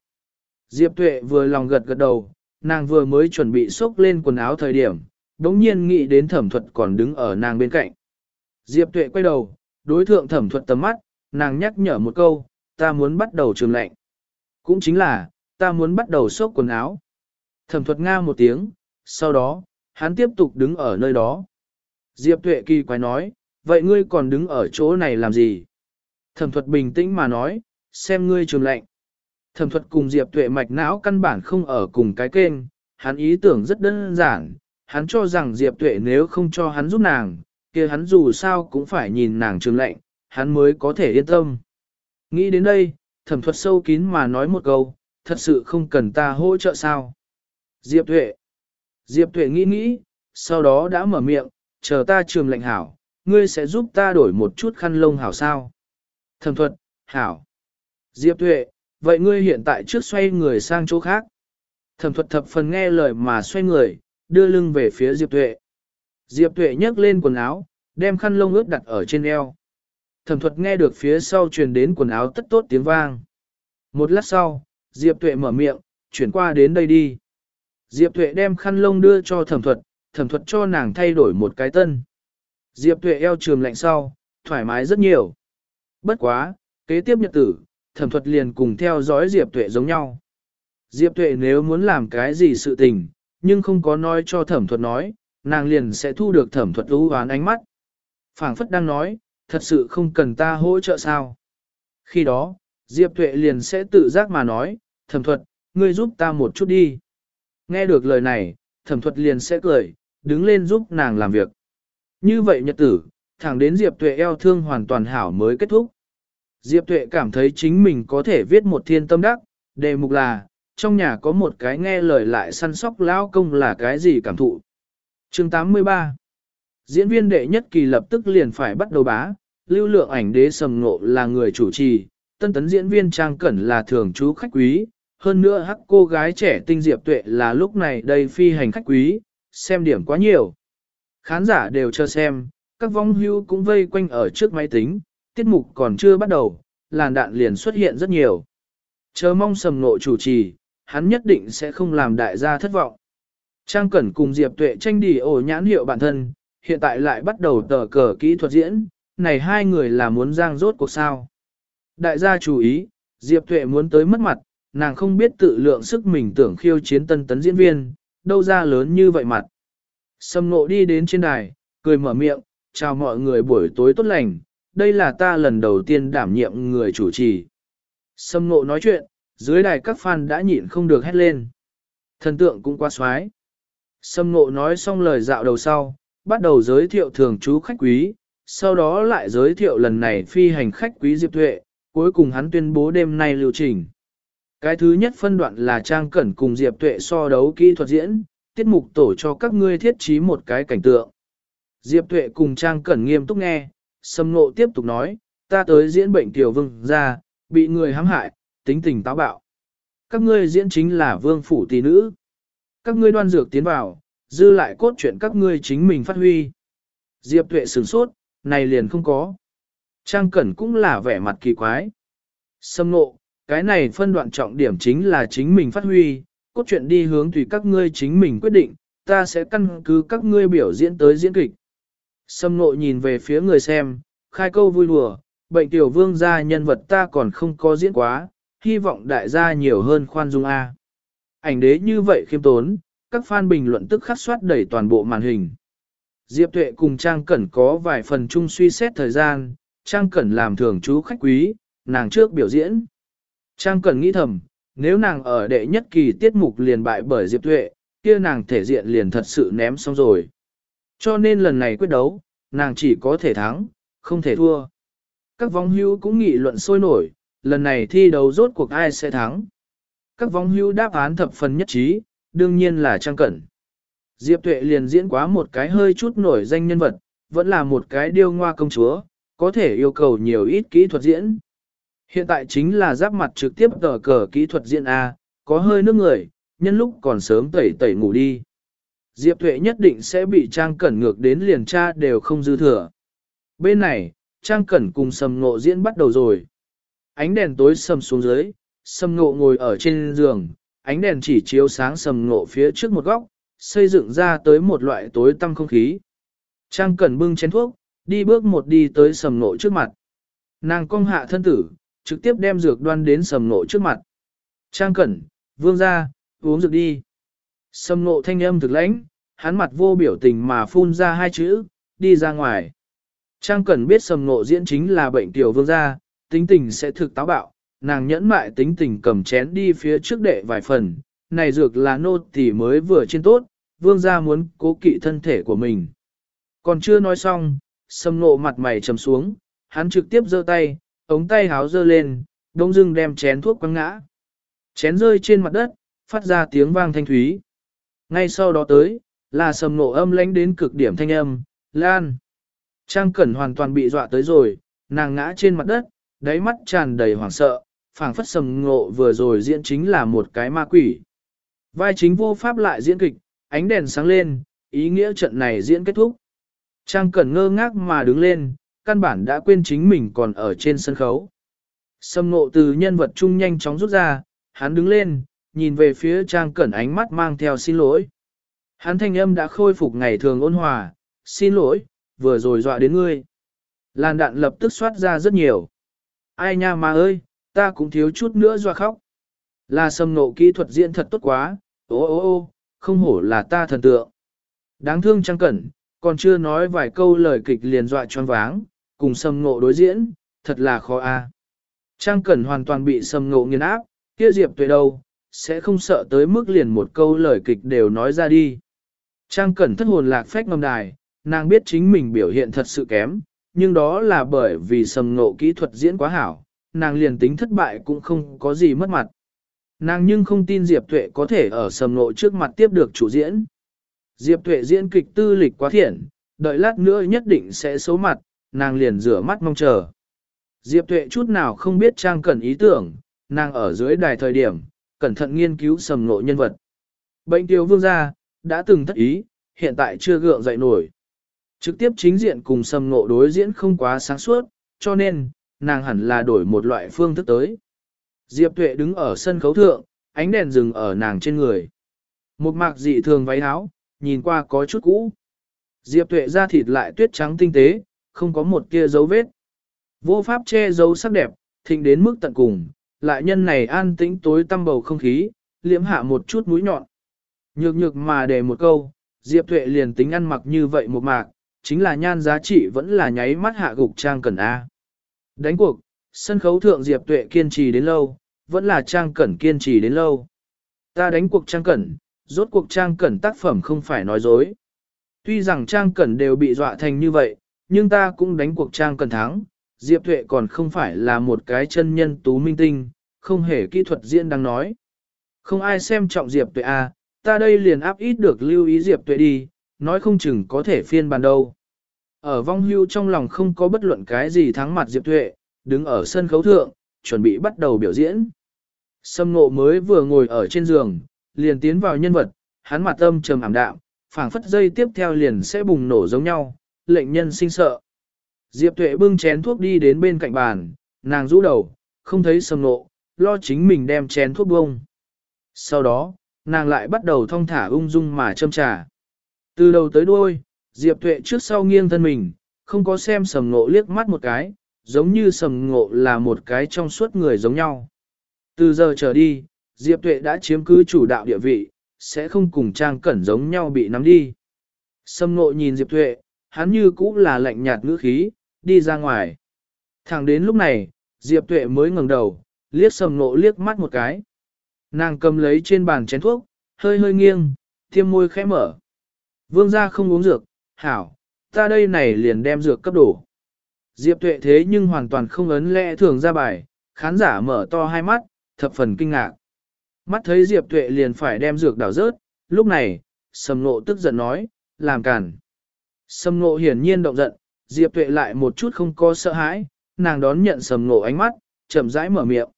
Diệp Tuệ vừa lòng gật gật đầu, nàng vừa mới chuẩn bị xốc lên quần áo thời điểm, đống nhiên nghĩ đến thẩm thuật còn đứng ở nàng bên cạnh. Diệp Tuệ quay đầu, đối thượng thẩm thuật tầm mắt, nàng nhắc nhở một câu, ta muốn bắt đầu trường lệnh. Cũng chính là, ta muốn bắt đầu xốc quần áo. Thẩm thuật nga một tiếng, sau đó, hắn tiếp tục đứng ở nơi đó. Diệp Tuệ kỳ quái nói, vậy ngươi còn đứng ở chỗ này làm gì? Thẩm thuật bình tĩnh mà nói, xem ngươi trường lệnh. Thẩm thuật cùng Diệp Tuệ mạch não căn bản không ở cùng cái kênh, hắn ý tưởng rất đơn giản, hắn cho rằng Diệp Tuệ nếu không cho hắn giúp nàng, kia hắn dù sao cũng phải nhìn nàng trường lệnh, hắn mới có thể yên tâm. Nghĩ đến đây, thẩm thuật sâu kín mà nói một câu, thật sự không cần ta hỗ trợ sao. Diệp Tuệ Diệp Tuệ nghĩ nghĩ, sau đó đã mở miệng, chờ ta trường lệnh hảo, ngươi sẽ giúp ta đổi một chút khăn lông hảo sao. Thẩm thuật, hảo. Diệp Tuệ, vậy ngươi hiện tại trước xoay người sang chỗ khác. Thẩm thuật thập phần nghe lời mà xoay người, đưa lưng về phía Diệp Tuệ. Diệp Tuệ nhấc lên quần áo, đem khăn lông ướt đặt ở trên eo. Thẩm thuật nghe được phía sau truyền đến quần áo tất tốt tiếng vang. Một lát sau, Diệp Tuệ mở miệng, chuyển qua đến đây đi. Diệp Tuệ đem khăn lông đưa cho thẩm thuật, thẩm thuật cho nàng thay đổi một cái tân. Diệp Tuệ eo trường lạnh sau, thoải mái rất nhiều. Bất quá, kế tiếp nhật tử, thẩm thuật liền cùng theo dõi Diệp Tuệ giống nhau. Diệp Tuệ nếu muốn làm cái gì sự tình, nhưng không có nói cho thẩm thuật nói, nàng liền sẽ thu được thẩm thuật ưu hoán ánh mắt. phảng phất đang nói, thật sự không cần ta hỗ trợ sao. Khi đó, Diệp Tuệ liền sẽ tự giác mà nói, thẩm thuật, ngươi giúp ta một chút đi. Nghe được lời này, thẩm thuật liền sẽ cười, đứng lên giúp nàng làm việc. Như vậy nhật tử, thẳng đến Diệp Tuệ eo thương hoàn toàn hảo mới kết thúc. Diệp Tuệ cảm thấy chính mình có thể viết một thiên tâm đắc, đề mục là, trong nhà có một cái nghe lời lại săn sóc lão công là cái gì cảm thụ. chương 83 Diễn viên đệ nhất kỳ lập tức liền phải bắt đầu bá, lưu lượng ảnh đế sầm ngộ là người chủ trì, tân tấn diễn viên Trang Cẩn là thường chú khách quý, hơn nữa hắc cô gái trẻ tinh diệp tuệ là lúc này đây phi hành khách quý, xem điểm quá nhiều. Khán giả đều chờ xem, các vong hưu cũng vây quanh ở trước máy tính, tiết mục còn chưa bắt đầu, làn đạn liền xuất hiện rất nhiều. Chờ mong sầm nộ chủ trì, hắn nhất định sẽ không làm đại gia thất vọng. Trang Cẩn cùng Diệp Tuệ tranh đi ổ nhãn hiệu bản thân, hiện tại lại bắt đầu tờ cờ kỹ thuật diễn, này hai người là muốn giang rốt cuộc sao. Đại gia chú ý, Diệp Tuệ muốn tới mất mặt, nàng không biết tự lượng sức mình tưởng khiêu chiến tân tấn diễn viên, đâu ra lớn như vậy mặt. Sầm nộ đi đến trên đài, cười mở miệng, chào mọi người buổi tối tốt lành, đây là ta lần đầu tiên đảm nhiệm người chủ trì. Sâm nộ nói chuyện, dưới đài các fan đã nhịn không được hét lên. Thần tượng cũng quá xoái. Sâm nộ nói xong lời dạo đầu sau, bắt đầu giới thiệu thường chú khách quý, sau đó lại giới thiệu lần này phi hành khách quý Diệp Thuệ, cuối cùng hắn tuyên bố đêm nay lưu trình. Cái thứ nhất phân đoạn là Trang Cẩn cùng Diệp Tuệ so đấu kỹ thuật diễn, tiết mục tổ cho các ngươi thiết trí một cái cảnh tượng. Diệp Tuệ cùng Trang Cẩn nghiêm túc nghe, Sâm Ngộ tiếp tục nói, ta tới diễn bệnh tiểu vương ra, bị người hãm hại, tính tình táo bạo. Các ngươi diễn chính là vương phủ tỷ nữ. Các ngươi đoan dược tiến vào, dư lại cốt truyện các ngươi chính mình phát huy. Diệp Tuệ sửng sốt, này liền không có. Trang Cẩn cũng là vẻ mặt kỳ quái. Sâm Ngộ, cái này phân đoạn trọng điểm chính là chính mình phát huy, cốt truyện đi hướng tùy các ngươi chính mình quyết định, ta sẽ căn cứ các ngươi biểu diễn tới diễn kịch. Sâm Ngộ nhìn về phía người xem, khai câu vui đùa, bệnh tiểu vương gia nhân vật ta còn không có diễn quá, hy vọng đại gia nhiều hơn khoan dung A. Ảnh đế như vậy khiêm tốn, các fan bình luận tức khắc soát đẩy toàn bộ màn hình. Diệp Tuệ cùng Trang Cẩn có vài phần chung suy xét thời gian, Trang Cẩn làm thường chú khách quý, nàng trước biểu diễn. Trang Cẩn nghĩ thầm, nếu nàng ở đệ nhất kỳ tiết mục liền bại bởi Diệp Tuệ, kia nàng thể diện liền thật sự ném xong rồi. Cho nên lần này quyết đấu, nàng chỉ có thể thắng, không thể thua. Các vong hưu cũng nghị luận sôi nổi, lần này thi đấu rốt cuộc ai sẽ thắng. Các vong hưu đáp án thập phần nhất trí, đương nhiên là Trang Cẩn. Diệp Tuệ liền diễn quá một cái hơi chút nổi danh nhân vật, vẫn là một cái điêu ngoa công chúa, có thể yêu cầu nhiều ít kỹ thuật diễn. Hiện tại chính là giáp mặt trực tiếp tờ cờ kỹ thuật diễn A, có hơi nước người, nhân lúc còn sớm tẩy tẩy ngủ đi. Diệp Tuệ nhất định sẽ bị Trang Cẩn ngược đến liền tra đều không dư thừa. Bên này, Trang Cẩn cùng Sầm Ngộ diễn bắt đầu rồi. Ánh đèn tối sầm xuống dưới, Sầm Ngộ ngồi ở trên giường, ánh đèn chỉ chiếu sáng Sầm Ngộ phía trước một góc, xây dựng ra tới một loại tối tăm không khí. Trang Cẩn bưng chén thuốc, đi bước một đi tới Sầm Ngộ trước mặt. Nàng cong hạ thân tử, trực tiếp đem dược đoan đến Sầm Ngộ trước mặt. Trang Cẩn, vương ra, uống dược đi sâm Ngộ thanh âm thực lãnh, hắn mặt vô biểu tình mà phun ra hai chữ, đi ra ngoài. Trang Cần biết sầm ngộ diễn chính là bệnh tiểu vương gia, tính tình sẽ thực táo bạo, nàng nhẫn mại tính tình cầm chén đi phía trước đệ vài phần, này dược là nô tỳ mới vừa trên tốt, vương gia muốn cố kỵ thân thể của mình. Còn chưa nói xong, sầm ngộ mặt mày trầm xuống, hắn trực tiếp giơ tay, ống tay háo giơ lên, đông dưng đem chén thuốc quăng ngã. Chén rơi trên mặt đất, phát ra tiếng vang thanh thúy. Ngay sau đó tới, là sầm nộ âm lãnh đến cực điểm thanh âm, lan. Trang Cẩn hoàn toàn bị dọa tới rồi, nàng ngã trên mặt đất, đáy mắt tràn đầy hoảng sợ, phảng phất sầm ngộ vừa rồi diễn chính là một cái ma quỷ. Vai chính vô pháp lại diễn kịch, ánh đèn sáng lên, ý nghĩa trận này diễn kết thúc. Trang Cẩn ngơ ngác mà đứng lên, căn bản đã quên chính mình còn ở trên sân khấu. Sầm ngộ từ nhân vật trung nhanh chóng rút ra, hắn đứng lên, nhìn về phía Trang Cẩn ánh mắt mang theo xin lỗi. Hắn thanh âm đã khôi phục ngày thường ôn hòa, xin lỗi, vừa rồi dọa đến ngươi. Làn đạn lập tức xoát ra rất nhiều. Ai nha mà ơi, ta cũng thiếu chút nữa dọa khóc. Là sầm nộ kỹ thuật diễn thật tốt quá, ô ô ô, không hổ là ta thần tượng. Đáng thương trang cẩn, còn chưa nói vài câu lời kịch liền dọa choáng váng, cùng sầm nộ đối diễn, thật là khó a. Trang cẩn hoàn toàn bị sầm nộ nghiền áp, kia diệp tuệ đâu, sẽ không sợ tới mức liền một câu lời kịch đều nói ra đi. Trang cẩn thất hồn lạc phách ngầm đài, nàng biết chính mình biểu hiện thật sự kém, nhưng đó là bởi vì sầm ngộ kỹ thuật diễn quá hảo, nàng liền tính thất bại cũng không có gì mất mặt. Nàng nhưng không tin Diệp Tuệ có thể ở sầm ngộ trước mặt tiếp được chủ diễn. Diệp Tuệ diễn kịch tư lịch quá thiện, đợi lát nữa nhất định sẽ xấu mặt, nàng liền rửa mắt mong chờ. Diệp Tuệ chút nào không biết Trang Cẩn ý tưởng, nàng ở dưới đài thời điểm, cẩn thận nghiên cứu sầm nộ nhân vật. Bệnh tiêu vương gia, đã từng thất ý, hiện tại chưa gượng dậy nổi. Trực tiếp chính diện cùng sầm nộ đối diễn không quá sáng suốt, cho nên, nàng hẳn là đổi một loại phương thức tới. Diệp Tuệ đứng ở sân khấu thượng, ánh đèn dừng ở nàng trên người. Một mạc dị thường váy áo, nhìn qua có chút cũ. Diệp Tuệ da thịt lại tuyết trắng tinh tế, không có một kia dấu vết. Vô pháp che giấu sắc đẹp, thịnh đến mức tận cùng, lại nhân này an tĩnh tối tăm bầu không khí, liễm hạ một chút mũi nhọn. Nhược nhược mà để một câu, Diệp Tuệ liền tính ăn mặc như vậy một mạc, chính là nhan giá trị vẫn là nháy mắt hạ gục trang cẩn A. Đánh cuộc, sân khấu thượng Diệp Tuệ kiên trì đến lâu, vẫn là trang cẩn kiên trì đến lâu. Ta đánh cuộc trang cẩn, rốt cuộc trang cẩn tác phẩm không phải nói dối. Tuy rằng trang cẩn đều bị dọa thành như vậy, nhưng ta cũng đánh cuộc trang cẩn thắng. Diệp Tuệ còn không phải là một cái chân nhân tú minh tinh, không hề kỹ thuật diễn đang nói. Không ai xem trọng Diệp Tuệ A, à, ta đây liền áp ít được lưu ý Diệp Tuệ đi, nói không chừng có thể phiên bàn đâu. Ở vong hưu trong lòng không có bất luận cái gì thắng mặt Diệp Tuệ, đứng ở sân khấu thượng, chuẩn bị bắt đầu biểu diễn. Sâm ngộ mới vừa ngồi ở trên giường, liền tiến vào nhân vật, hắn mặt âm trầm ảm đạm, phảng phất dây tiếp theo liền sẽ bùng nổ giống nhau, lệnh nhân sinh sợ. Diệp Tuệ bưng chén thuốc đi đến bên cạnh bàn, nàng rũ đầu, không thấy sầm nộ, lo chính mình đem chén thuốc bông. Sau đó, nàng lại bắt đầu thong thả ung dung mà châm trà. Từ đầu tới đuôi, Diệp Tuệ trước sau nghiêng thân mình, không có xem sầm ngộ liếc mắt một cái, giống như sầm ngộ là một cái trong suốt người giống nhau. Từ giờ trở đi, Diệp Tuệ đã chiếm cứ chủ đạo địa vị, sẽ không cùng Trang Cẩn giống nhau bị nắm đi. Sầm ngộ nhìn Diệp Tuệ, hắn như cũ là lạnh nhạt ngữ khí, đi ra ngoài. Thẳng đến lúc này, Diệp Tuệ mới ngẩng đầu, liếc sầm Nộ liếc mắt một cái. Nàng cầm lấy trên bàn chén thuốc, hơi hơi nghiêng, tiêm môi khẽ mở. Vương gia không uống dược, hảo, ta đây này liền đem dược cấp đổ. Diệp tuệ thế nhưng hoàn toàn không ấn lẽ thường ra bài, khán giả mở to hai mắt, thập phần kinh ngạc. Mắt thấy Diệp tuệ liền phải đem dược đảo rớt, lúc này, sầm nộ tức giận nói, làm cản. Sầm nộ hiển nhiên động giận, Diệp tuệ lại một chút không có sợ hãi, nàng đón nhận sầm nộ ánh mắt, chậm rãi mở miệng.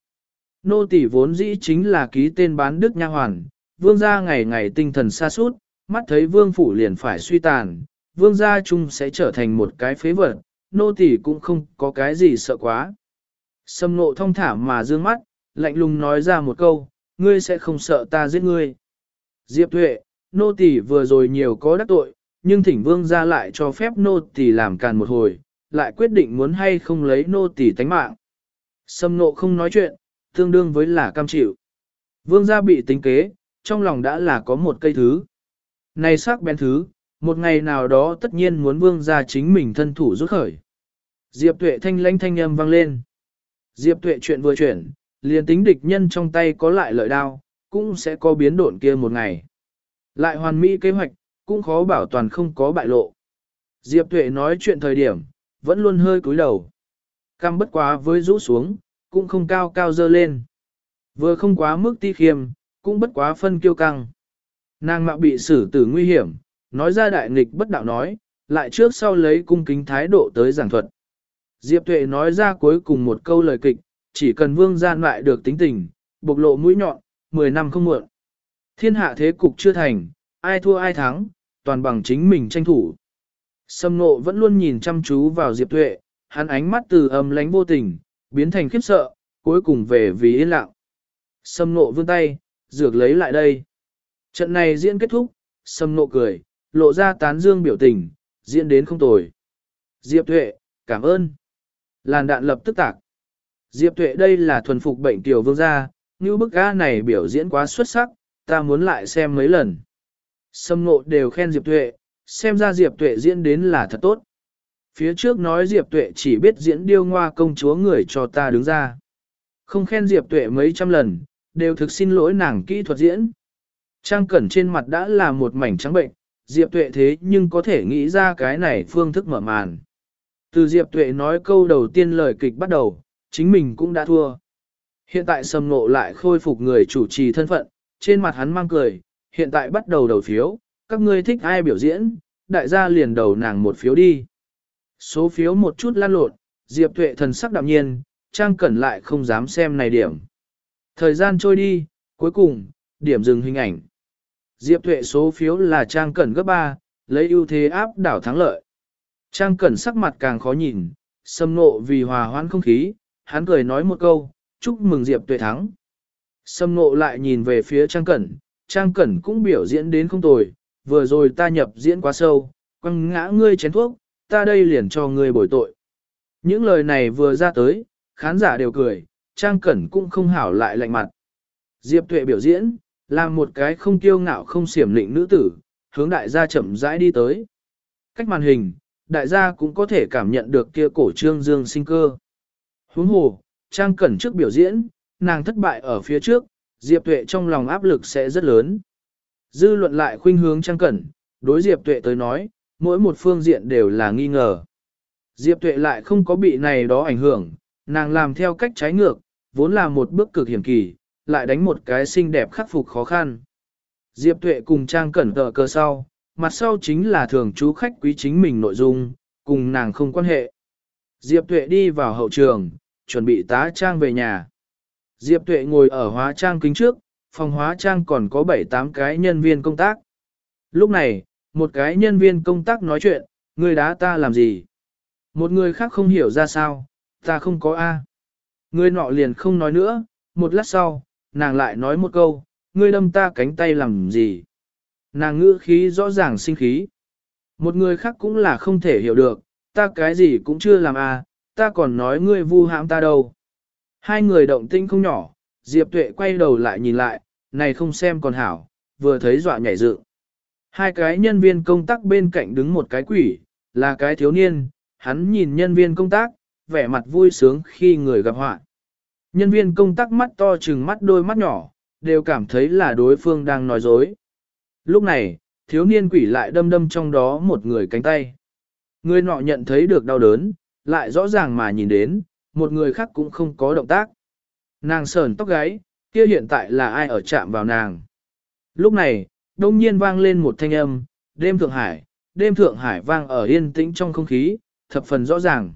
Nô tỷ vốn dĩ chính là ký tên bán đức nha hoàn, vương gia ngày ngày tinh thần xa suốt, mắt thấy vương phủ liền phải suy tàn, vương gia chung sẽ trở thành một cái phế vật, nô tỷ cũng không có cái gì sợ quá. Sầm nộ thông thả mà dương mắt, lạnh lùng nói ra một câu, ngươi sẽ không sợ ta giết ngươi. Diệp Tuệ, nô tỷ vừa rồi nhiều có đắc tội, nhưng thỉnh vương gia lại cho phép nô tỳ làm càn một hồi, lại quyết định muốn hay không lấy nô tỳ tánh mạng. Sâm nộ không nói chuyện, tương đương với là cam chịu. Vương gia bị tính kế, trong lòng đã là có một cây thứ. Này sắc bén thứ, một ngày nào đó tất nhiên muốn vương gia chính mình thân thủ rút khởi. Diệp tuệ thanh lãnh thanh âm vang lên. Diệp tuệ chuyện vừa chuyển, liền tính địch nhân trong tay có lại lợi đao, cũng sẽ có biến độn kia một ngày. Lại hoàn mỹ kế hoạch, cũng khó bảo toàn không có bại lộ. Diệp tuệ nói chuyện thời điểm, vẫn luôn hơi cúi đầu. Cam bất quá với rũ xuống, cũng không cao cao dơ lên. Vừa không quá mức ti khiêm, cũng bất quá phân kiêu căng. Nàng mạo bị xử tử nguy hiểm, nói ra đại nghịch bất đạo nói, lại trước sau lấy cung kính thái độ tới giảng thuật. Diệp Tuệ nói ra cuối cùng một câu lời kịch, chỉ cần vương gian lại được tính tình, bộc lộ mũi nhọn, 10 năm không muộn. Thiên hạ thế cục chưa thành, ai thua ai thắng, toàn bằng chính mình tranh thủ. Sâm nộ vẫn luôn nhìn chăm chú vào Diệp Tuệ, hắn ánh mắt từ âm lánh vô tình, biến thành khiếp sợ, cuối cùng về vì yên lặng. Sâm nộ vươn tay, dược lấy lại đây. Trận này diễn kết thúc, sâm nộ cười, lộ ra tán dương biểu tình, diễn đến không tồi. Diệp Tuệ, cảm ơn. Làn đạn lập tức tạc. Diệp Tuệ đây là thuần phục bệnh tiểu vương gia, như bức ga này biểu diễn quá xuất sắc, ta muốn lại xem mấy lần. Sâm ngộ đều khen Diệp Tuệ, xem ra Diệp Tuệ diễn đến là thật tốt. Phía trước nói Diệp Tuệ chỉ biết diễn điêu ngoa công chúa người cho ta đứng ra. Không khen Diệp Tuệ mấy trăm lần, đều thực xin lỗi nàng kỹ thuật diễn. Trang cẩn trên mặt đã là một mảnh trắng bệnh, Diệp Tuệ thế nhưng có thể nghĩ ra cái này phương thức mở màn. Từ Diệp Tuệ nói câu đầu tiên lời kịch bắt đầu, chính mình cũng đã thua. Hiện tại sầm nộ lại khôi phục người chủ trì thân phận, trên mặt hắn mang cười, hiện tại bắt đầu đầu phiếu, các ngươi thích ai biểu diễn, đại gia liền đầu nàng một phiếu đi. Số phiếu một chút lan lộn, Diệp Tuệ thần sắc đạm nhiên, Trang Cẩn lại không dám xem này điểm. Thời gian trôi đi, Cuối cùng, điểm dừng hình ảnh. Diệp Tuệ số phiếu là Trang Cẩn gấp 3, lấy ưu thế áp đảo thắng lợi. Trang Cẩn sắc mặt càng khó nhìn, xâm nộ vì hòa hoãn không khí, hắn cười nói một câu, chúc mừng Diệp Tuệ thắng. Xâm nộ lại nhìn về phía Trang Cẩn, Trang Cẩn cũng biểu diễn đến không tồi, vừa rồi ta nhập diễn quá sâu, quăng ngã ngươi chén thuốc, ta đây liền cho ngươi bồi tội. Những lời này vừa ra tới, khán giả đều cười, Trang Cẩn cũng không hảo lại lạnh mặt. Diệp Tuệ biểu diễn, là một cái không kiêu ngạo không xiểm lịnh nữ tử, hướng đại gia chậm rãi đi tới. Cách màn hình, đại gia cũng có thể cảm nhận được kia cổ trương dương sinh cơ. Huống hồ, Trang Cẩn trước biểu diễn, nàng thất bại ở phía trước, Diệp Tuệ trong lòng áp lực sẽ rất lớn. Dư luận lại khuynh hướng Trang Cẩn, đối Diệp Tuệ tới nói, mỗi một phương diện đều là nghi ngờ. Diệp Tuệ lại không có bị này đó ảnh hưởng, nàng làm theo cách trái ngược, vốn là một bước cực hiểm kỳ, lại đánh một cái xinh đẹp khắc phục khó khăn. Diệp Tuệ cùng Trang Cẩn tờ cơ sau, mặt sau chính là thường chú khách quý chính mình nội dung, cùng nàng không quan hệ. Diệp Tuệ đi vào hậu trường, chuẩn bị tá Trang về nhà. Diệp Tuệ ngồi ở hóa trang kính trước, phòng hóa trang còn có 7-8 cái nhân viên công tác. Lúc này, một cái nhân viên công tác nói chuyện, người đá ta làm gì? Một người khác không hiểu ra sao, ta không có A. Người nọ liền không nói nữa, một lát sau, nàng lại nói một câu, ngươi đâm ta cánh tay làm gì? Nàng ngữ khí rõ ràng sinh khí. Một người khác cũng là không thể hiểu được, ta cái gì cũng chưa làm a, ta còn nói ngươi vu hãm ta đâu. Hai người động tinh không nhỏ, Diệp Tuệ quay đầu lại nhìn lại, này không xem còn hảo, vừa thấy dọa nhảy dựng. Hai cái nhân viên công tác bên cạnh đứng một cái quỷ, là cái thiếu niên, hắn nhìn nhân viên công tác, vẻ mặt vui sướng khi người gặp họa. Nhân viên công tác mắt to chừng mắt đôi mắt nhỏ, đều cảm thấy là đối phương đang nói dối. Lúc này, thiếu niên quỷ lại đâm đâm trong đó một người cánh tay. Người nọ nhận thấy được đau đớn, lại rõ ràng mà nhìn đến, một người khác cũng không có động tác. Nàng sờn tóc gáy, kia hiện tại là ai ở chạm vào nàng. Lúc này, đông nhiên vang lên một thanh âm, đêm Thượng Hải, đêm Thượng Hải vang ở yên tĩnh trong không khí, thập phần rõ ràng.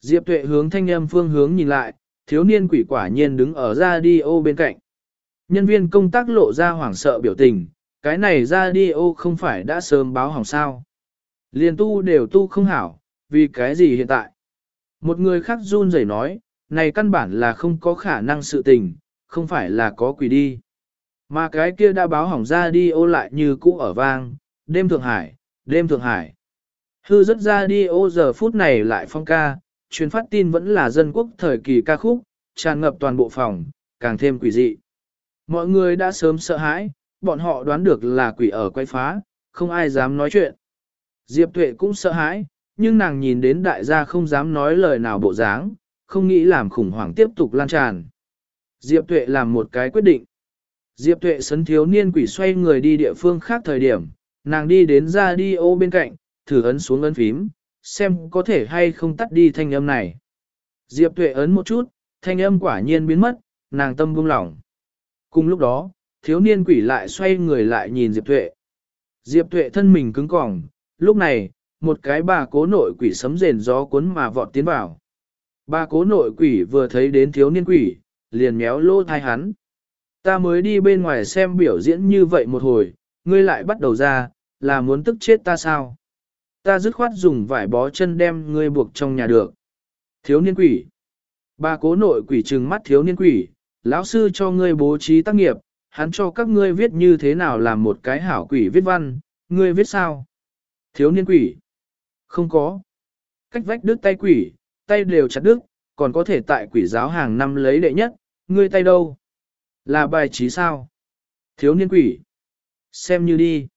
Diệp tuệ hướng thanh âm phương hướng nhìn lại, thiếu niên quỷ quả nhiên đứng ở radio bên cạnh. Nhân viên công tác lộ ra hoảng sợ biểu tình, cái này radio không phải đã sớm báo hỏng sao. Liên tu đều tu không hảo, vì cái gì hiện tại? Một người khác run rẩy nói, này căn bản là không có khả năng sự tình, không phải là có quỷ đi. Mà cái kia đã báo hỏng ra đi ô lại như cũ ở vang, đêm Thượng Hải, đêm Thượng Hải. Hư rất ra đi ô giờ phút này lại phong ca, truyền phát tin vẫn là dân quốc thời kỳ ca khúc, tràn ngập toàn bộ phòng, càng thêm quỷ dị. Mọi người đã sớm sợ hãi, bọn họ đoán được là quỷ ở quay phá, không ai dám nói chuyện. Diệp Tuệ cũng sợ hãi, nhưng nàng nhìn đến đại gia không dám nói lời nào bộ dáng, không nghĩ làm khủng hoảng tiếp tục lan tràn. Diệp Tuệ làm một cái quyết định. Diệp Tuệ sấn thiếu niên quỷ xoay người đi địa phương khác thời điểm, nàng đi đến ra đi ô bên cạnh, thử ấn xuống ấn phím, xem có thể hay không tắt đi thanh âm này. Diệp Tuệ ấn một chút, thanh âm quả nhiên biến mất, nàng tâm buông lỏng. Cùng lúc đó, thiếu niên quỷ lại xoay người lại nhìn Diệp Tuệ. Diệp Tuệ thân mình cứng cỏng, lúc này, một cái bà cố nội quỷ sấm rền gió cuốn mà vọt tiến vào. Bà cố nội quỷ vừa thấy đến thiếu niên quỷ, liền méo lô thai hắn. Ta mới đi bên ngoài xem biểu diễn như vậy một hồi, ngươi lại bắt đầu ra, là muốn tức chết ta sao? Ta dứt khoát dùng vải bó chân đem ngươi buộc trong nhà được. Thiếu niên quỷ. Bà cố nội quỷ trừng mắt thiếu niên quỷ, lão sư cho ngươi bố trí tác nghiệp, hắn cho các ngươi viết như thế nào làm một cái hảo quỷ viết văn, ngươi viết sao? Thiếu niên quỷ. Không có. Cách vách đứt tay quỷ, tay đều chặt đứt, còn có thể tại quỷ giáo hàng năm lấy đệ nhất, ngươi tay đâu? Là bài trí sao? Thiếu niên quỷ. Xem như đi.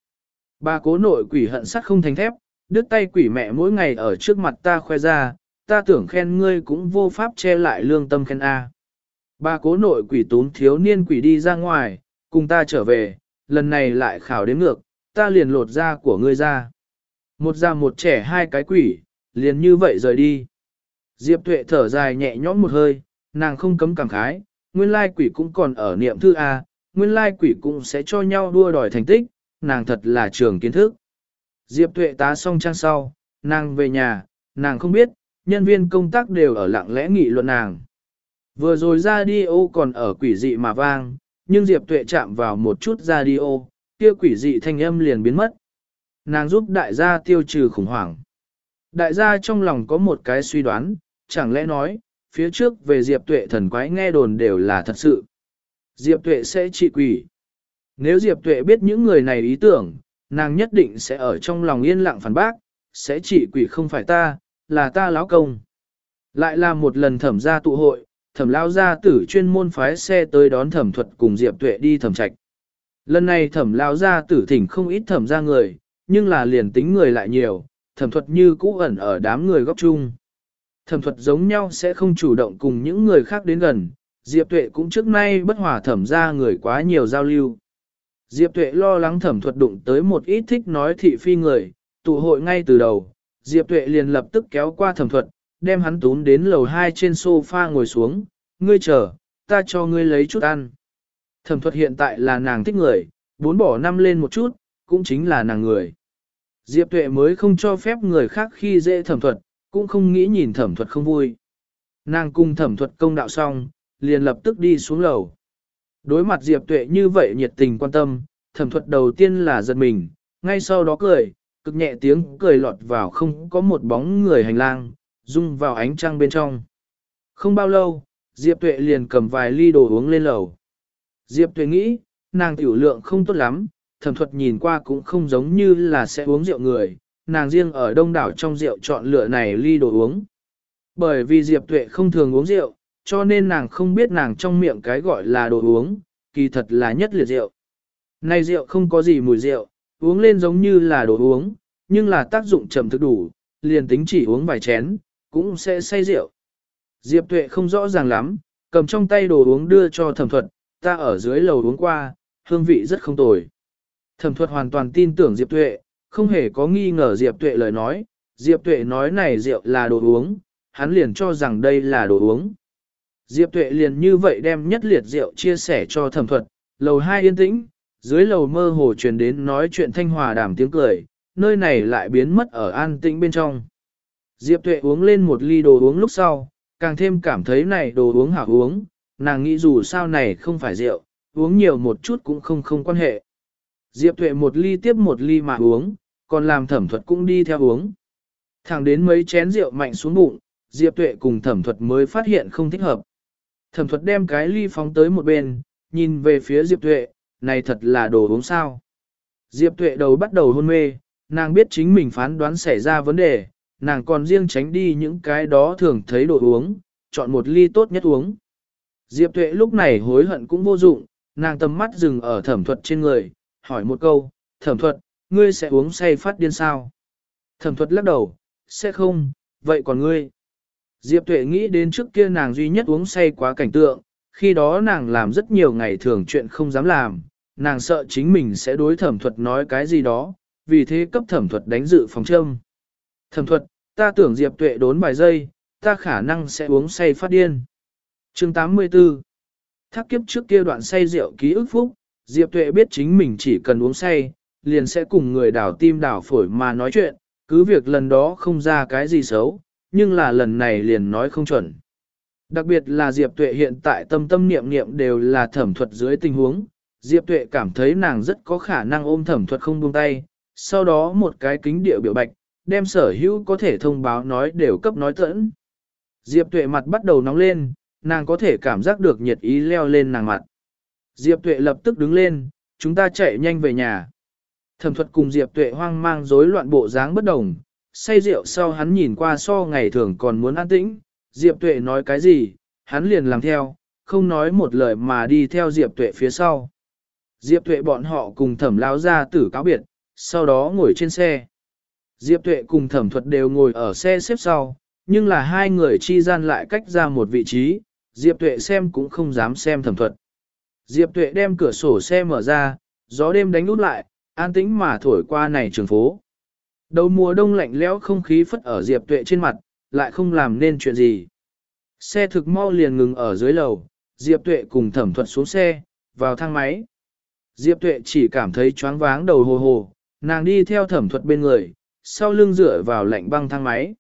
Bà cố nội quỷ hận sắt không thành thép, đứt tay quỷ mẹ mỗi ngày ở trước mặt ta khoe ra, ta tưởng khen ngươi cũng vô pháp che lại lương tâm khen A. Bà cố nội quỷ tún thiếu niên quỷ đi ra ngoài, cùng ta trở về, lần này lại khảo đến ngược, ta liền lột da của ngươi ra. Một già một trẻ hai cái quỷ, liền như vậy rời đi. Diệp tuệ thở dài nhẹ nhõm một hơi, nàng không cấm cảm khái, nguyên lai quỷ cũng còn ở niệm thư A, nguyên lai quỷ cũng sẽ cho nhau đua đòi thành tích, nàng thật là trường kiến thức. Diệp tuệ tá xong trang sau, nàng về nhà, nàng không biết, nhân viên công tác đều ở lặng lẽ nghị luận nàng. Vừa rồi ra đi ô còn ở quỷ dị mà vang, nhưng Diệp Tuệ chạm vào một chút radio, kia quỷ dị thanh âm liền biến mất. Nàng giúp đại gia tiêu trừ khủng hoảng. Đại gia trong lòng có một cái suy đoán, chẳng lẽ nói, phía trước về Diệp Tuệ thần quái nghe đồn đều là thật sự. Diệp Tuệ sẽ trị quỷ. Nếu Diệp Tuệ biết những người này ý tưởng, nàng nhất định sẽ ở trong lòng yên lặng phản bác, sẽ trị quỷ không phải ta, là ta lão công. Lại là một lần thẩm gia tụ hội, thẩm lao gia tử chuyên môn phái xe tới đón thẩm thuật cùng Diệp Tuệ đi thẩm trạch. Lần này thẩm lao gia tử thỉnh không ít thẩm gia người, nhưng là liền tính người lại nhiều, thẩm thuật như cũ ẩn ở đám người góc chung. Thẩm thuật giống nhau sẽ không chủ động cùng những người khác đến gần, Diệp Tuệ cũng trước nay bất hòa thẩm ra người quá nhiều giao lưu. Diệp Tuệ lo lắng thẩm thuật đụng tới một ít thích nói thị phi người, tụ hội ngay từ đầu, Diệp Tuệ liền lập tức kéo qua thẩm thuật, đem hắn tún đến lầu 2 trên sofa ngồi xuống, ngươi chờ, ta cho ngươi lấy chút ăn. Thẩm thuật hiện tại là nàng thích người, bốn bỏ năm lên một chút, cũng chính là nàng người. Diệp Tuệ mới không cho phép người khác khi dễ thẩm thuật, cũng không nghĩ nhìn thẩm thuật không vui. Nàng cùng thẩm thuật công đạo xong, liền lập tức đi xuống lầu. Đối mặt Diệp Tuệ như vậy nhiệt tình quan tâm, thẩm thuật đầu tiên là giật mình, ngay sau đó cười, cực nhẹ tiếng cười lọt vào không có một bóng người hành lang, rung vào ánh trăng bên trong. Không bao lâu, Diệp Tuệ liền cầm vài ly đồ uống lên lầu. Diệp Tuệ nghĩ, nàng tiểu lượng không tốt lắm, thẩm thuật nhìn qua cũng không giống như là sẽ uống rượu người, nàng riêng ở đông đảo trong rượu chọn lựa này ly đồ uống. Bởi vì Diệp Tuệ không thường uống rượu, cho nên nàng không biết nàng trong miệng cái gọi là đồ uống, kỳ thật là nhất liệt rượu. Này rượu không có gì mùi rượu, uống lên giống như là đồ uống, nhưng là tác dụng trầm thực đủ, liền tính chỉ uống vài chén, cũng sẽ say rượu. Diệp Tuệ không rõ ràng lắm, cầm trong tay đồ uống đưa cho thẩm thuật, ta ở dưới lầu uống qua, hương vị rất không tồi. Thẩm thuật hoàn toàn tin tưởng Diệp Tuệ, không hề có nghi ngờ Diệp Tuệ lời nói, Diệp Tuệ nói này rượu là đồ uống, hắn liền cho rằng đây là đồ uống. Diệp Tuệ liền như vậy đem nhất liệt rượu chia sẻ cho thẩm thuật, lầu hai yên tĩnh, dưới lầu mơ hồ truyền đến nói chuyện thanh hòa đàm tiếng cười, nơi này lại biến mất ở an tĩnh bên trong. Diệp Tuệ uống lên một ly đồ uống lúc sau, càng thêm cảm thấy này đồ uống hảo uống, nàng nghĩ dù sao này không phải rượu, uống nhiều một chút cũng không không quan hệ. Diệp Tuệ một ly tiếp một ly mà uống, còn làm thẩm thuật cũng đi theo uống. Thẳng đến mấy chén rượu mạnh xuống bụng, Diệp Tuệ cùng thẩm thuật mới phát hiện không thích hợp. Thẩm thuật đem cái ly phóng tới một bên, nhìn về phía Diệp Tuệ, này thật là đồ uống sao. Diệp Tuệ đầu bắt đầu hôn mê, nàng biết chính mình phán đoán xảy ra vấn đề, nàng còn riêng tránh đi những cái đó thường thấy đồ uống, chọn một ly tốt nhất uống. Diệp Tuệ lúc này hối hận cũng vô dụng, nàng tầm mắt dừng ở thẩm thuật trên người, hỏi một câu, thẩm thuật, ngươi sẽ uống say phát điên sao? Thẩm thuật lắc đầu, sẽ không, vậy còn ngươi? Diệp Tuệ nghĩ đến trước kia nàng duy nhất uống say quá cảnh tượng, khi đó nàng làm rất nhiều ngày thường chuyện không dám làm, nàng sợ chính mình sẽ đối thẩm thuật nói cái gì đó, vì thế cấp thẩm thuật đánh dự phòng châm. Thẩm thuật, ta tưởng Diệp Tuệ đốn vài giây, ta khả năng sẽ uống say phát điên. Chương 84 Thác kiếp trước kia đoạn say rượu ký ức phúc, Diệp Tuệ biết chính mình chỉ cần uống say, liền sẽ cùng người đảo tim đảo phổi mà nói chuyện, cứ việc lần đó không ra cái gì xấu, nhưng là lần này liền nói không chuẩn. Đặc biệt là Diệp Tuệ hiện tại tâm tâm niệm niệm đều là thẩm thuật dưới tình huống, Diệp Tuệ cảm thấy nàng rất có khả năng ôm thẩm thuật không buông tay, sau đó một cái kính điệu biểu bạch, đem sở hữu có thể thông báo nói đều cấp nói tẫn. Diệp Tuệ mặt bắt đầu nóng lên, nàng có thể cảm giác được nhiệt ý leo lên nàng mặt. Diệp Tuệ lập tức đứng lên, chúng ta chạy nhanh về nhà. Thẩm thuật cùng Diệp Tuệ hoang mang rối loạn bộ dáng bất đồng, say rượu sau hắn nhìn qua so ngày thường còn muốn an tĩnh, Diệp Tuệ nói cái gì, hắn liền làm theo, không nói một lời mà đi theo Diệp Tuệ phía sau. Diệp Tuệ bọn họ cùng thẩm lao ra tử cáo biệt, sau đó ngồi trên xe. Diệp Tuệ cùng thẩm thuật đều ngồi ở xe xếp sau, nhưng là hai người chi gian lại cách ra một vị trí, Diệp Tuệ xem cũng không dám xem thẩm thuật. Diệp Tuệ đem cửa sổ xe mở ra, gió đêm đánh út lại, an tĩnh mà thổi qua này trường phố. Đầu mùa đông lạnh lẽo không khí phất ở Diệp Tuệ trên mặt, lại không làm nên chuyện gì. Xe thực mau liền ngừng ở dưới lầu, Diệp Tuệ cùng thẩm thuật xuống xe, vào thang máy. Diệp Tuệ chỉ cảm thấy choáng váng đầu hồ hồ, nàng đi theo thẩm thuật bên người, sau lưng dựa vào lạnh băng thang máy.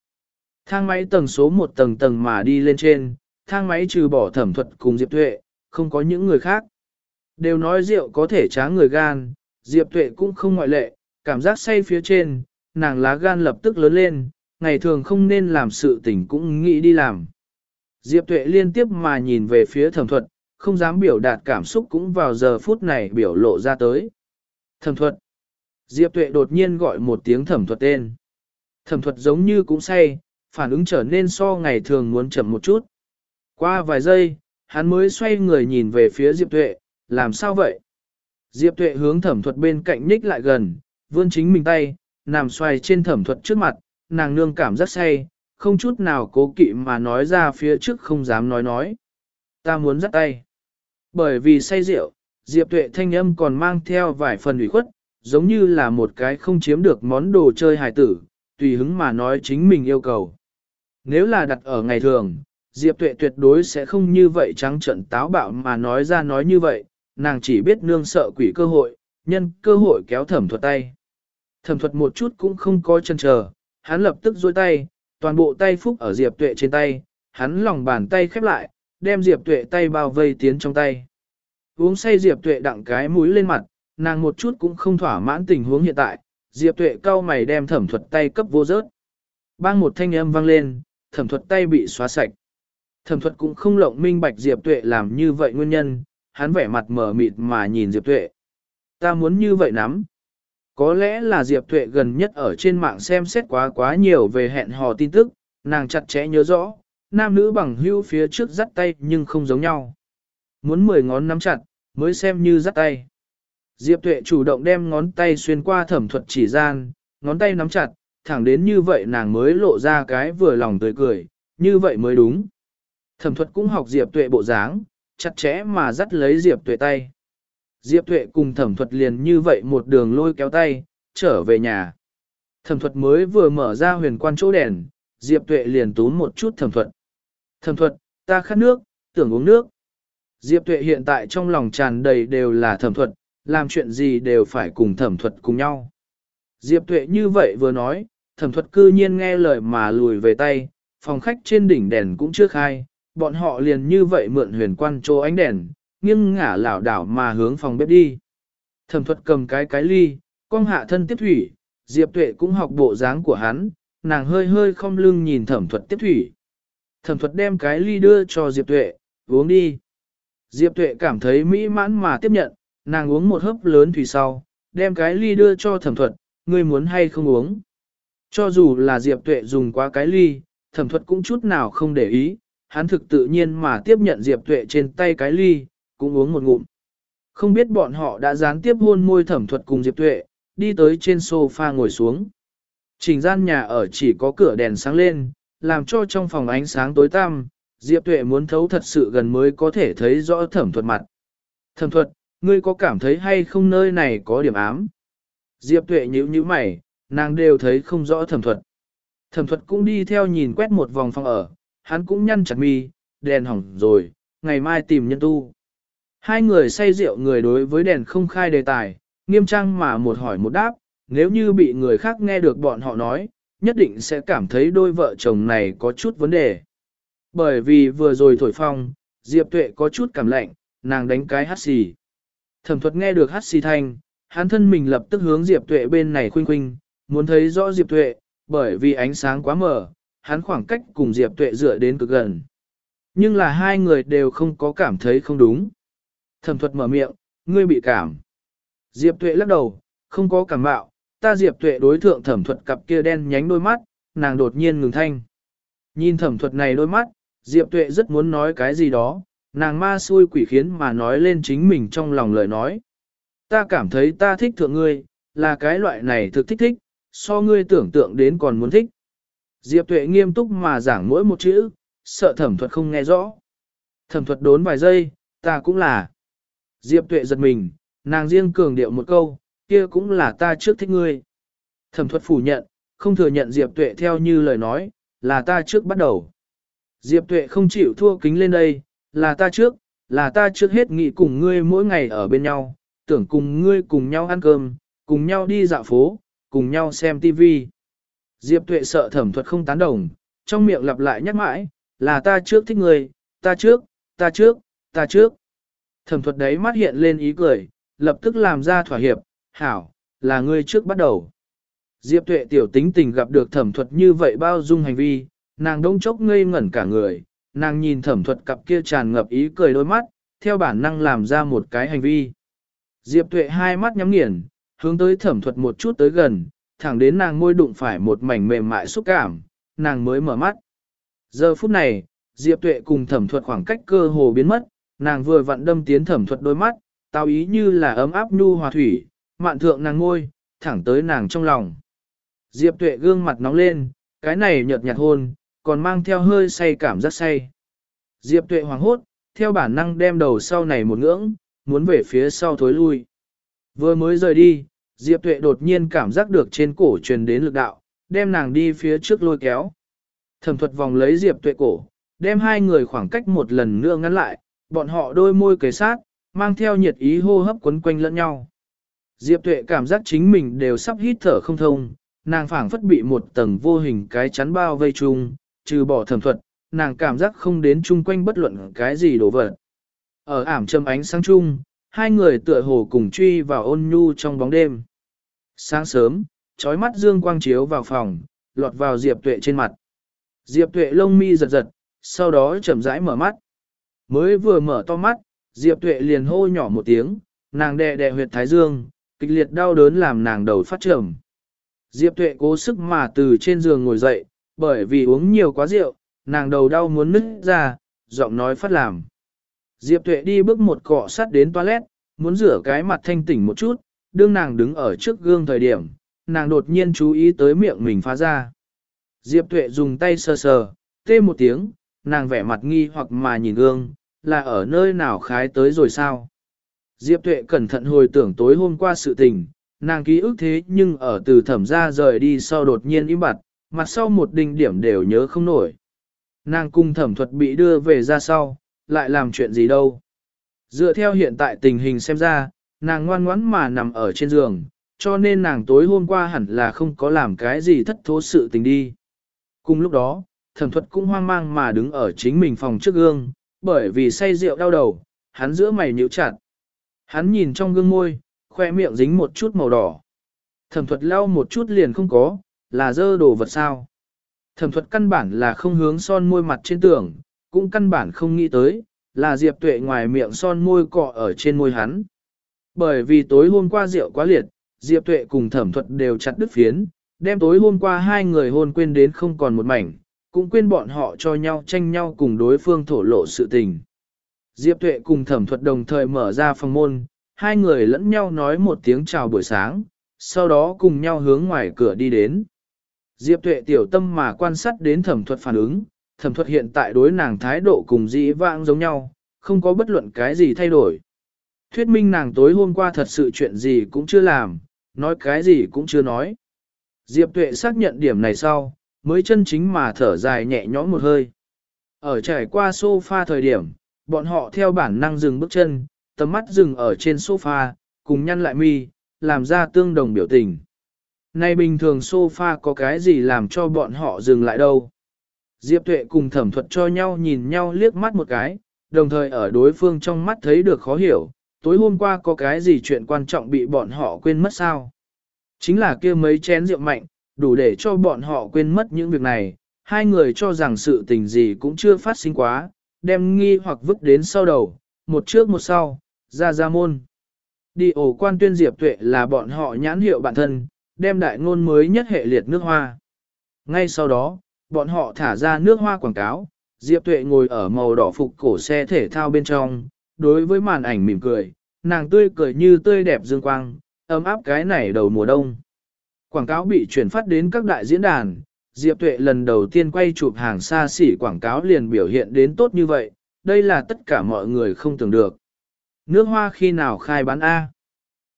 Thang máy tầng số một tầng tầng mà đi lên trên, thang máy trừ bỏ thẩm thuật cùng Diệp Tuệ, không có những người khác. Đều nói rượu có thể tráng người gan, Diệp Tuệ cũng không ngoại lệ, cảm giác say phía trên, nàng lá gan lập tức lớn lên, ngày thường không nên làm sự tình cũng nghĩ đi làm. Diệp Tuệ liên tiếp mà nhìn về phía thẩm thuật, không dám biểu đạt cảm xúc cũng vào giờ phút này biểu lộ ra tới. Thẩm thuật. Diệp Tuệ đột nhiên gọi một tiếng thẩm thuật tên. Thẩm thuật giống như cũng say, phản ứng trở nên so ngày thường muốn chậm một chút. Qua vài giây, hắn mới xoay người nhìn về phía Diệp Tuệ, làm sao vậy? Diệp Tuệ hướng thẩm thuật bên cạnh nhích lại gần, vươn chính mình tay, nằm xoay trên thẩm thuật trước mặt, nàng nương cảm rất say, không chút nào cố kỵ mà nói ra phía trước không dám nói nói. Ta muốn dắt tay. Bởi vì say rượu, Diệp Tuệ thanh âm còn mang theo vài phần ủy khuất, giống như là một cái không chiếm được món đồ chơi hài tử, tùy hứng mà nói chính mình yêu cầu. Nếu là đặt ở ngày thường, Diệp Tuệ tuyệt đối sẽ không như vậy trắng trận táo bạo mà nói ra nói như vậy, nàng chỉ biết nương sợ quỷ cơ hội, nhân cơ hội kéo thẩm thuật tay. Thẩm thuật một chút cũng không có chân chờ, hắn lập tức dôi tay, toàn bộ tay phúc ở Diệp Tuệ trên tay, hắn lòng bàn tay khép lại, đem Diệp Tuệ tay bao vây tiến trong tay. Uống say Diệp Tuệ đặng cái mũi lên mặt, nàng một chút cũng không thỏa mãn tình huống hiện tại, Diệp Tuệ cau mày đem thẩm thuật tay cấp vô rớt. Bang một thanh âm vang lên, thẩm thuật tay bị xóa sạch. Thẩm thuật cũng không lộng minh bạch Diệp Tuệ làm như vậy nguyên nhân, hắn vẻ mặt mờ mịt mà nhìn Diệp Tuệ. Ta muốn như vậy lắm Có lẽ là Diệp Tuệ gần nhất ở trên mạng xem xét quá quá nhiều về hẹn hò tin tức, nàng chặt chẽ nhớ rõ, nam nữ bằng hưu phía trước dắt tay nhưng không giống nhau. Muốn mười ngón nắm chặt, mới xem như dắt tay. Diệp Tuệ chủ động đem ngón tay xuyên qua thẩm thuật chỉ gian, ngón tay nắm chặt, thẳng đến như vậy nàng mới lộ ra cái vừa lòng tươi cười, như vậy mới đúng. Thẩm thuật cũng học Diệp Tuệ bộ dáng, chặt chẽ mà dắt lấy Diệp Tuệ tay. Diệp Tuệ cùng thẩm thuật liền như vậy một đường lôi kéo tay, trở về nhà. Thẩm thuật mới vừa mở ra huyền quan chỗ đèn, Diệp Tuệ liền tún một chút thẩm thuật. Thẩm thuật, ta khát nước, tưởng uống nước. Diệp Tuệ hiện tại trong lòng tràn đầy đều là thẩm thuật, làm chuyện gì đều phải cùng thẩm thuật cùng nhau. Diệp Tuệ như vậy vừa nói, thẩm thuật cư nhiên nghe lời mà lùi về tay, phòng khách trên đỉnh đèn cũng chưa khai, bọn họ liền như vậy mượn huyền quan chỗ ánh đèn, nghiêng ngả lảo đảo mà hướng phòng bếp đi. Thẩm thuật cầm cái cái ly, con hạ thân tiếp thủy, Diệp Tuệ cũng học bộ dáng của hắn, nàng hơi hơi không lưng nhìn thẩm thuật tiếp thủy. Thẩm thuật đem cái ly đưa cho Diệp Tuệ, uống đi. Diệp Tuệ cảm thấy mỹ mãn mà tiếp nhận, nàng uống một hớp lớn thủy sau, đem cái ly đưa cho thẩm thuật, ngươi muốn hay không uống. Cho dù là Diệp Tuệ dùng qua cái ly, thẩm thuật cũng chút nào không để ý, hắn thực tự nhiên mà tiếp nhận Diệp Tuệ trên tay cái ly, cũng uống một ngụm. Không biết bọn họ đã gián tiếp hôn môi thẩm thuật cùng Diệp Tuệ, đi tới trên sofa ngồi xuống. Trình gian nhà ở chỉ có cửa đèn sáng lên, làm cho trong phòng ánh sáng tối tăm, Diệp Tuệ muốn thấu thật sự gần mới có thể thấy rõ thẩm thuật mặt. Thẩm thuật, ngươi có cảm thấy hay không nơi này có điểm ám? Diệp Tuệ nhíu nhíu mày, nàng đều thấy không rõ thẩm thuật. Thẩm thuật cũng đi theo nhìn quét một vòng phòng ở, hắn cũng nhăn chặt mi, đèn hỏng rồi, ngày mai tìm nhân tu. Hai người say rượu người đối với đèn không khai đề tài, nghiêm trang mà một hỏi một đáp, nếu như bị người khác nghe được bọn họ nói, nhất định sẽ cảm thấy đôi vợ chồng này có chút vấn đề. Bởi vì vừa rồi thổi phong, Diệp Tuệ có chút cảm lạnh, nàng đánh cái hát xì. Thẩm thuật nghe được hát xì thanh, hắn thân mình lập tức hướng Diệp Tuệ bên này khuynh khuynh, muốn thấy rõ Diệp Tuệ, bởi vì ánh sáng quá mờ, hắn khoảng cách cùng Diệp Tuệ dựa đến cực gần. Nhưng là hai người đều không có cảm thấy không đúng. Thẩm thuật mở miệng, ngươi bị cảm. Diệp Tuệ lắc đầu, không có cảm bạo, ta Diệp Tuệ đối thượng thẩm thuật cặp kia đen nhánh đôi mắt, nàng đột nhiên ngừng thanh. Nhìn thẩm thuật này đôi mắt, Diệp Tuệ rất muốn nói cái gì đó, nàng ma xui quỷ khiến mà nói lên chính mình trong lòng lời nói. Ta cảm thấy ta thích thượng ngươi, là cái loại này thực thích thích, so ngươi tưởng tượng đến còn muốn thích. Diệp Tuệ nghiêm túc mà giảng mỗi một chữ, sợ thẩm thuật không nghe rõ. Thẩm thuật đốn vài giây, ta cũng là. Diệp Tuệ giật mình, nàng riêng cường điệu một câu, kia cũng là ta trước thích ngươi. Thẩm thuật phủ nhận, không thừa nhận Diệp Tuệ theo như lời nói, là ta trước bắt đầu. Diệp Tuệ không chịu thua kính lên đây, là ta trước, là ta trước hết nghị cùng ngươi mỗi ngày ở bên nhau, tưởng cùng ngươi cùng nhau ăn cơm, cùng nhau đi dạo phố, cùng nhau xem tivi. Diệp Tuệ sợ thẩm thuật không tán đồng, trong miệng lặp lại nhắc mãi, là ta trước thích người, ta trước, ta trước, ta trước. Thẩm thuật đấy mắt hiện lên ý cười, lập tức làm ra thỏa hiệp, hảo, là ngươi trước bắt đầu. Diệp tuệ tiểu tính tình gặp được thẩm thuật như vậy bao dung hành vi, nàng đông chốc ngây ngẩn cả người, nàng nhìn thẩm thuật cặp kia tràn ngập ý cười đôi mắt, theo bản năng làm ra một cái hành vi. Diệp tuệ hai mắt nhắm nghiền, hướng tới thẩm thuật một chút tới gần, thẳng đến nàng môi đụng phải một mảnh mềm mại xúc cảm, nàng mới mở mắt. Giờ phút này, Diệp tuệ cùng thẩm thuật khoảng cách cơ hồ biến mất, nàng vừa vặn đâm tiến thẩm thuật đôi mắt, tao ý như là ấm áp nhu hòa thủy, mạn thượng nàng ngôi, thẳng tới nàng trong lòng. Diệp tuệ gương mặt nóng lên, cái này nhợt nhạt hôn, còn mang theo hơi say cảm giác say. Diệp tuệ hoàng hốt, theo bản năng đem đầu sau này một ngưỡng, muốn về phía sau thối lui. Vừa mới rời đi, Diệp tuệ đột nhiên cảm giác được trên cổ truyền đến lực đạo, đem nàng đi phía trước lôi kéo. Thẩm thuật vòng lấy Diệp tuệ cổ, đem hai người khoảng cách một lần nữa ngắn lại, bọn họ đôi môi kề sát, mang theo nhiệt ý hô hấp quấn quanh lẫn nhau. Diệp tuệ cảm giác chính mình đều sắp hít thở không thông, nàng phảng phất bị một tầng vô hình cái chắn bao vây chung, trừ bỏ thẩm thuật, nàng cảm giác không đến chung quanh bất luận cái gì đổ vật. Ở ảm châm ánh sáng chung, hai người tựa hồ cùng truy vào ôn nhu trong bóng đêm. Sáng sớm, trói mắt dương quang chiếu vào phòng, lọt vào Diệp Tuệ trên mặt. Diệp Tuệ lông mi giật giật, sau đó chậm rãi mở mắt. Mới vừa mở to mắt, Diệp Tuệ liền hô nhỏ một tiếng, nàng đè đè huyệt thái dương, kịch liệt đau đớn làm nàng đầu phát trầm. Diệp Tuệ cố sức mà từ trên giường ngồi dậy, bởi vì uống nhiều quá rượu, nàng đầu đau muốn nứt ra, giọng nói phát làm. Diệp Tuệ đi bước một cọ sát đến toilet, muốn rửa cái mặt thanh tỉnh một chút, đương nàng đứng ở trước gương thời điểm, nàng đột nhiên chú ý tới miệng mình phá ra. Diệp Tuệ dùng tay sờ sờ, tê một tiếng, nàng vẻ mặt nghi hoặc mà nhìn gương, là ở nơi nào khái tới rồi sao? Diệp Tuệ cẩn thận hồi tưởng tối hôm qua sự tình, nàng ký ức thế nhưng ở từ thẩm ra rời đi sau đột nhiên im bặt, mặt sau một đỉnh điểm đều nhớ không nổi. Nàng cung thẩm thuật bị đưa về ra sau, lại làm chuyện gì đâu. Dựa theo hiện tại tình hình xem ra, nàng ngoan ngoãn mà nằm ở trên giường, cho nên nàng tối hôm qua hẳn là không có làm cái gì thất thố sự tình đi. Cùng lúc đó, thẩm thuật cũng hoang mang mà đứng ở chính mình phòng trước gương, bởi vì say rượu đau đầu, hắn giữa mày nhíu chặt. Hắn nhìn trong gương môi, khoe miệng dính một chút màu đỏ. Thẩm thuật lau một chút liền không có, là dơ đồ vật sao. Thẩm thuật căn bản là không hướng son môi mặt trên tường, cũng căn bản không nghĩ tới, là Diệp Tuệ ngoài miệng son môi cọ ở trên môi hắn. Bởi vì tối hôm qua rượu quá liệt, Diệp Tuệ cùng thẩm thuật đều chặt đứt phiến, đem tối hôm qua hai người hôn quên đến không còn một mảnh, cũng quên bọn họ cho nhau tranh nhau cùng đối phương thổ lộ sự tình. Diệp Tuệ cùng thẩm thuật đồng thời mở ra phòng môn, hai người lẫn nhau nói một tiếng chào buổi sáng, sau đó cùng nhau hướng ngoài cửa đi đến. Diệp Tuệ tiểu tâm mà quan sát đến thẩm thuật phản ứng, thẩm thuật hiện tại đối nàng thái độ cùng dĩ vãng giống nhau, không có bất luận cái gì thay đổi. Thuyết minh nàng tối hôm qua thật sự chuyện gì cũng chưa làm, nói cái gì cũng chưa nói. Diệp Tuệ xác nhận điểm này sau, mới chân chính mà thở dài nhẹ nhõm một hơi. Ở trải qua sofa thời điểm, bọn họ theo bản năng dừng bước chân, tầm mắt dừng ở trên sofa, cùng nhăn lại mi, làm ra tương đồng biểu tình. Nay bình thường sofa có cái gì làm cho bọn họ dừng lại đâu. Diệp Tuệ cùng thẩm thuật cho nhau nhìn nhau liếc mắt một cái, đồng thời ở đối phương trong mắt thấy được khó hiểu, tối hôm qua có cái gì chuyện quan trọng bị bọn họ quên mất sao. Chính là kia mấy chén rượu mạnh, đủ để cho bọn họ quên mất những việc này, hai người cho rằng sự tình gì cũng chưa phát sinh quá, đem nghi hoặc vứt đến sau đầu, một trước một sau, ra ra môn. Đi ổ quan tuyên diệp tuệ là bọn họ nhãn hiệu bản thân, đem đại ngôn mới nhất hệ liệt nước hoa. Ngay sau đó, bọn họ thả ra nước hoa quảng cáo, Diệp Tuệ ngồi ở màu đỏ phục cổ xe thể thao bên trong, đối với màn ảnh mỉm cười, nàng tươi cười như tươi đẹp dương quang, ấm áp cái này đầu mùa đông. Quảng cáo bị chuyển phát đến các đại diễn đàn, Diệp Tuệ lần đầu tiên quay chụp hàng xa xỉ quảng cáo liền biểu hiện đến tốt như vậy, đây là tất cả mọi người không tưởng được. Nước hoa khi nào khai bán A?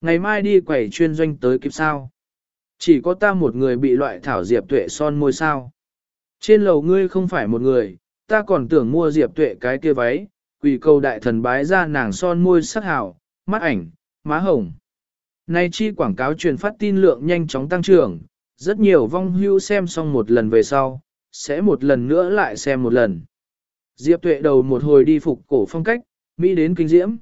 Ngày mai đi quẩy chuyên doanh tới kịp sao? Chỉ có ta một người bị loại thảo Diệp Tuệ son môi sao? Trên lầu ngươi không phải một người, ta còn tưởng mua Diệp Tuệ cái kia váy, quỷ cầu đại thần bái ra nàng son môi sắc hảo, mắt ảnh, má hồng. Nay chi quảng cáo truyền phát tin lượng nhanh chóng tăng trưởng, rất nhiều vong hưu xem xong một lần về sau, sẽ một lần nữa lại xem một lần. Diệp tuệ đầu một hồi đi phục cổ phong cách, Mỹ đến kinh diễm.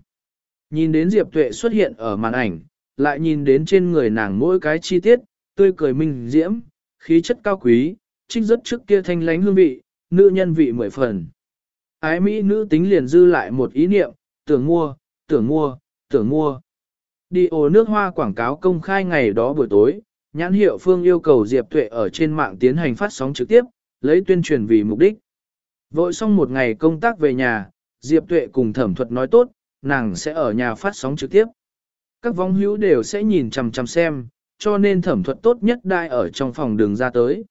Nhìn đến Diệp Tuệ xuất hiện ở màn ảnh, lại nhìn đến trên người nàng mỗi cái chi tiết, tươi cười minh diễm, khí chất cao quý, trích rất trước kia thanh lánh hương vị, nữ nhân vị mười phần. Ái Mỹ nữ tính liền dư lại một ý niệm, tưởng mua, tưởng mua, tưởng mua. Đi ồ nước hoa quảng cáo công khai ngày đó buổi tối, nhãn hiệu phương yêu cầu Diệp Tuệ ở trên mạng tiến hành phát sóng trực tiếp, lấy tuyên truyền vì mục đích. Vội xong một ngày công tác về nhà, Diệp Tuệ cùng thẩm thuật nói tốt, nàng sẽ ở nhà phát sóng trực tiếp. Các vong hữu đều sẽ nhìn chằm chằm xem, cho nên thẩm thuật tốt nhất đai ở trong phòng đường ra tới.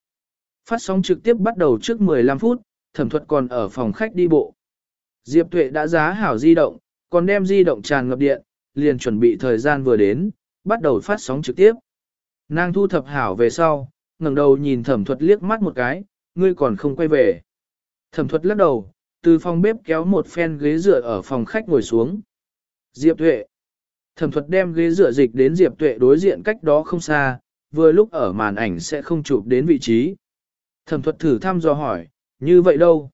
Phát sóng trực tiếp bắt đầu trước 15 phút, thẩm thuật còn ở phòng khách đi bộ. Diệp Tuệ đã giá hảo di động, còn đem di động tràn ngập điện, liền chuẩn bị thời gian vừa đến, bắt đầu phát sóng trực tiếp. Nàng thu thập hảo về sau, ngẩng đầu nhìn thẩm thuật liếc mắt một cái, ngươi còn không quay về. Thẩm thuật lắc đầu, từ phòng bếp kéo một phen ghế dựa ở phòng khách ngồi xuống. Diệp Tuệ. Thẩm thuật đem ghế dựa dịch đến Diệp Tuệ đối diện cách đó không xa, vừa lúc ở màn ảnh sẽ không chụp đến vị trí. Thẩm thuật thử thăm dò hỏi, như vậy đâu?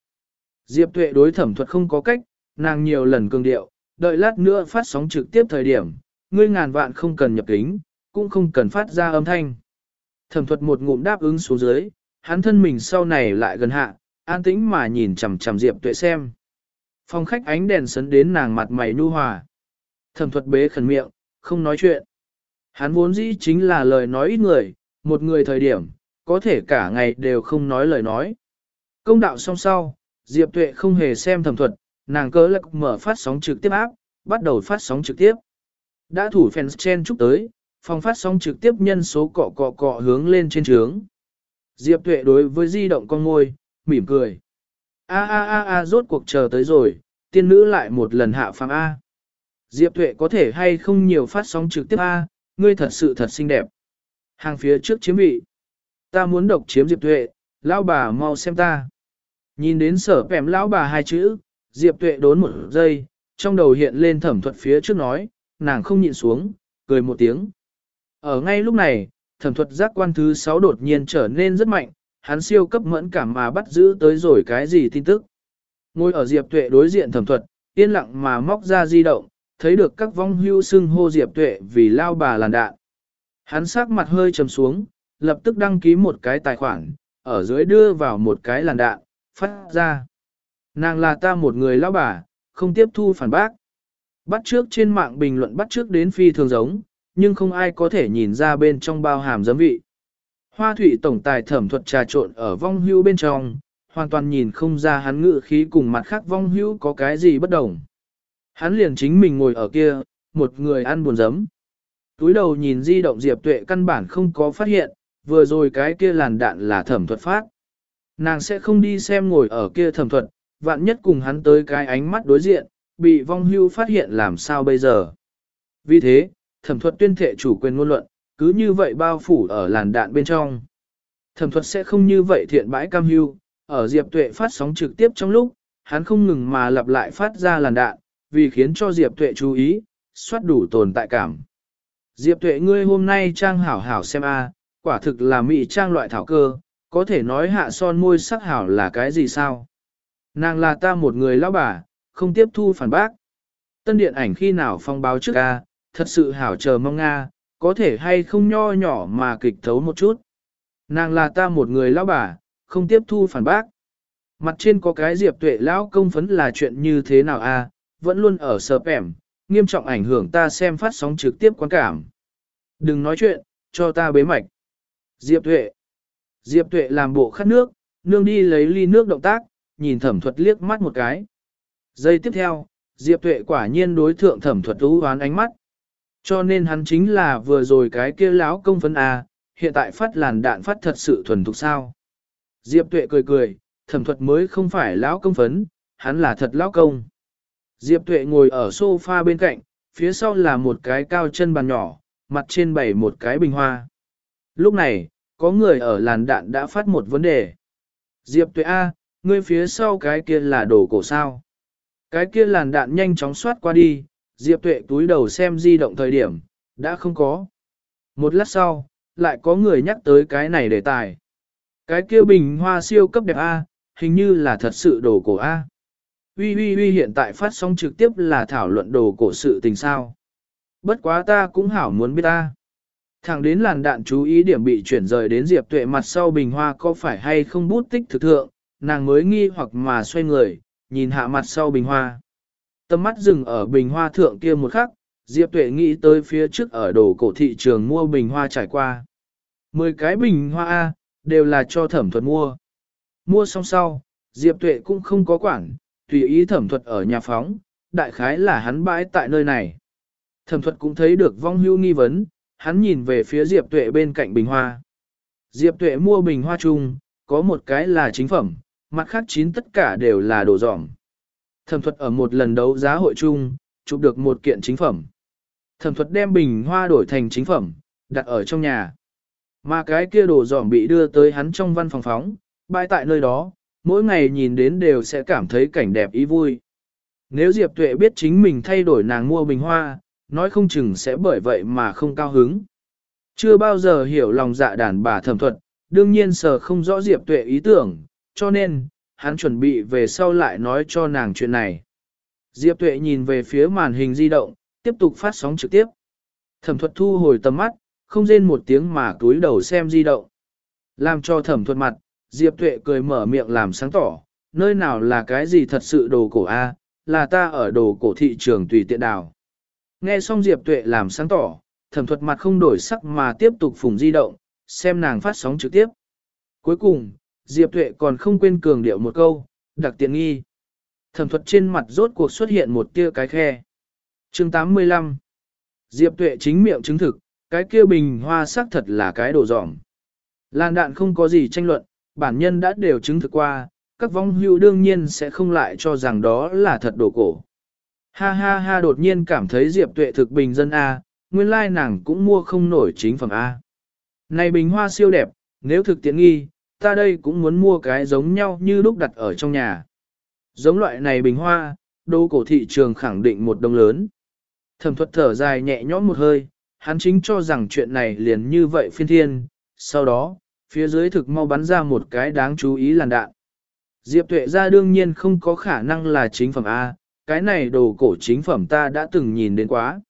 Diệp Tuệ đối thẩm thuật không có cách, nàng nhiều lần cường điệu, đợi lát nữa phát sóng trực tiếp thời điểm, ngươi ngàn vạn không cần nhập kính, cũng không cần phát ra âm thanh. Thẩm thuật một ngụm đáp ứng xuống dưới, hắn thân mình sau này lại gần hạ, an tĩnh mà nhìn chằm chằm Diệp Tuệ xem. Phòng khách ánh đèn sấn đến nàng mặt mày nu hòa. Thẩm thuật bế khẩn miệng, không nói chuyện. Hắn vốn dĩ chính là lời nói ít người, một người thời điểm, có thể cả ngày đều không nói lời nói. Công đạo xong sau, Diệp Tuệ không hề xem thẩm thuật, nàng cớ lạc mở phát sóng trực tiếp áp, bắt đầu phát sóng trực tiếp. Đã thủ fans chen chúc tới, phòng phát sóng trực tiếp nhân số cọ cọ cọ hướng lên trên trướng. Diệp Tuệ đối với di động con ngôi, mỉm cười. A a a a rốt cuộc chờ tới rồi, tiên nữ lại một lần hạ phàm A. Diệp Tuệ có thể hay không nhiều phát sóng trực tiếp A, ngươi thật sự thật xinh đẹp. Hàng phía trước chiếm vị. Ta muốn độc chiếm Diệp Tuệ, lão bà mau xem ta. Nhìn đến sở pèm lão bà hai chữ, Diệp Tuệ đốn một giây, trong đầu hiện lên thẩm thuật phía trước nói, nàng không nhịn xuống, cười một tiếng. Ở ngay lúc này, thẩm thuật giác quan thứ 6 đột nhiên trở nên rất mạnh, hắn siêu cấp mẫn cảm mà bắt giữ tới rồi cái gì tin tức. Ngồi ở Diệp Tuệ đối diện thẩm thuật, yên lặng mà móc ra di động, thấy được các vong hưu xưng hô Diệp Tuệ vì lao bà làn đạn. Hắn sắc mặt hơi trầm xuống, lập tức đăng ký một cái tài khoản, ở dưới đưa vào một cái làn đạn, phát ra. Nàng là ta một người lão bà, không tiếp thu phản bác. Bắt trước trên mạng bình luận bắt trước đến phi thường giống, nhưng không ai có thể nhìn ra bên trong bao hàm giấm vị. Hoa thủy tổng tài thẩm thuật trà trộn ở vong hưu bên trong, hoàn toàn nhìn không ra hắn ngự khí cùng mặt khác vong hưu có cái gì bất đồng. Hắn liền chính mình ngồi ở kia, một người ăn buồn giấm. Túi đầu nhìn di động Diệp Tuệ căn bản không có phát hiện, vừa rồi cái kia làn đạn là thẩm thuật phát. Nàng sẽ không đi xem ngồi ở kia thẩm thuật, vạn nhất cùng hắn tới cái ánh mắt đối diện, bị vong hưu phát hiện làm sao bây giờ. Vì thế, thẩm thuật tuyên thệ chủ quyền ngôn luận, cứ như vậy bao phủ ở làn đạn bên trong. Thẩm thuật sẽ không như vậy thiện bãi cam hưu, ở Diệp Tuệ phát sóng trực tiếp trong lúc, hắn không ngừng mà lặp lại phát ra làn đạn, vì khiến cho Diệp Tuệ chú ý, soát đủ tồn tại cảm. Diệp Tuệ ngươi hôm nay trang hảo hảo xem a, quả thực là mỹ trang loại thảo cơ, có thể nói hạ son môi sắc hảo là cái gì sao? Nàng là ta một người lão bà, không tiếp thu phản bác. Tân điện ảnh khi nào phong báo trước a, thật sự hảo chờ mong Nga, có thể hay không nho nhỏ mà kịch thấu một chút. Nàng là ta một người lão bà, không tiếp thu phản bác. Mặt trên có cái diệp tuệ lão công phấn là chuyện như thế nào a, vẫn luôn ở sờ ẻm, nghiêm trọng ảnh hưởng ta xem phát sóng trực tiếp quan cảm. Đừng nói chuyện, cho ta bế mạch. Diệp tuệ. Diệp tuệ làm bộ khát nước, nương đi lấy ly nước động tác, nhìn thẩm thuật liếc mắt một cái. Giây tiếp theo, Diệp tuệ quả nhiên đối thượng thẩm thuật ú hoán ánh mắt. Cho nên hắn chính là vừa rồi cái kia láo công phấn A, hiện tại phát làn đạn phát thật sự thuần thục sao. Diệp tuệ cười cười, thẩm thuật mới không phải lão công phấn, hắn là thật lão công. Diệp tuệ ngồi ở sofa bên cạnh, phía sau là một cái cao chân bàn nhỏ, mặt trên bày một cái bình hoa. Lúc này, có người ở làn đạn đã phát một vấn đề. Diệp tuệ A, ngươi phía sau cái kia là đồ cổ sao. Cái kia làn đạn nhanh chóng xoát qua đi, Diệp Tuệ túi đầu xem di động thời điểm, đã không có. Một lát sau, lại có người nhắc tới cái này đề tài. Cái kia bình hoa siêu cấp đẹp A, hình như là thật sự đồ cổ A. Ui ui ui hiện tại phát sóng trực tiếp là thảo luận đồ cổ sự tình sao. Bất quá ta cũng hảo muốn biết ta. Thẳng đến làn đạn chú ý điểm bị chuyển rời đến Diệp Tuệ mặt sau bình hoa có phải hay không bút tích thực thượng, nàng mới nghi hoặc mà xoay người, nhìn hạ mặt sau bình hoa. Tâm mắt dừng ở bình hoa thượng kia một khắc, Diệp Tuệ nghĩ tới phía trước ở đồ cổ thị trường mua bình hoa trải qua. Mười cái bình hoa A, đều là cho thẩm thuật mua. Mua xong sau, Diệp Tuệ cũng không có quản, tùy ý thẩm thuật ở nhà phóng, đại khái là hắn bãi tại nơi này. Thẩm thuật cũng thấy được vong hưu nghi vấn, hắn nhìn về phía Diệp Tuệ bên cạnh bình hoa. Diệp Tuệ mua bình hoa chung, có một cái là chính phẩm, mặt khác chín tất cả đều là đồ dỏng. Thẩm thuật ở một lần đấu giá hội chung, chụp được một kiện chính phẩm. Thẩm thuật đem bình hoa đổi thành chính phẩm, đặt ở trong nhà. Mà cái kia đồ dỏm bị đưa tới hắn trong văn phòng phóng, bãi tại nơi đó, mỗi ngày nhìn đến đều sẽ cảm thấy cảnh đẹp ý vui. Nếu Diệp Tuệ biết chính mình thay đổi nàng mua bình hoa, nói không chừng sẽ bởi vậy mà không cao hứng. Chưa bao giờ hiểu lòng dạ đàn bà thẩm thuật, đương nhiên sờ không rõ Diệp Tuệ ý tưởng, cho nên, hắn chuẩn bị về sau lại nói cho nàng chuyện này. Diệp Tuệ nhìn về phía màn hình di động, tiếp tục phát sóng trực tiếp. Thẩm thuật thu hồi tầm mắt, không rên một tiếng mà túi đầu xem di động. Làm cho thẩm thuật mặt, Diệp Tuệ cười mở miệng làm sáng tỏ, nơi nào là cái gì thật sự đồ cổ A, là ta ở đồ cổ thị trường tùy tiện đào. Nghe xong Diệp Tuệ làm sáng tỏ, thẩm thuật mặt không đổi sắc mà tiếp tục phùng di động, xem nàng phát sóng trực tiếp. Cuối cùng, Diệp Tuệ còn không quên cường điệu một câu, đặc tiện nghi. Thẩm thuật trên mặt rốt cuộc xuất hiện một tia cái khe. chương 85 Diệp Tuệ chính miệng chứng thực, cái kia bình hoa sắc thật là cái đồ dỏng. Lan đạn không có gì tranh luận, bản nhân đã đều chứng thực qua, các vong hữu đương nhiên sẽ không lại cho rằng đó là thật đồ cổ. Ha ha ha đột nhiên cảm thấy Diệp Tuệ thực bình dân A, nguyên lai nàng cũng mua không nổi chính phẩm A. Này bình hoa siêu đẹp, nếu thực tiện nghi, ta đây cũng muốn mua cái giống nhau như lúc đặt ở trong nhà. Giống loại này bình hoa, đô cổ thị trường khẳng định một đồng lớn. Thẩm thuật thở dài nhẹ nhõm một hơi, hắn chính cho rằng chuyện này liền như vậy phiên thiên, sau đó, phía dưới thực mau bắn ra một cái đáng chú ý làn đạn. Diệp tuệ ra đương nhiên không có khả năng là chính phẩm A, cái này đồ cổ chính phẩm ta đã từng nhìn đến quá.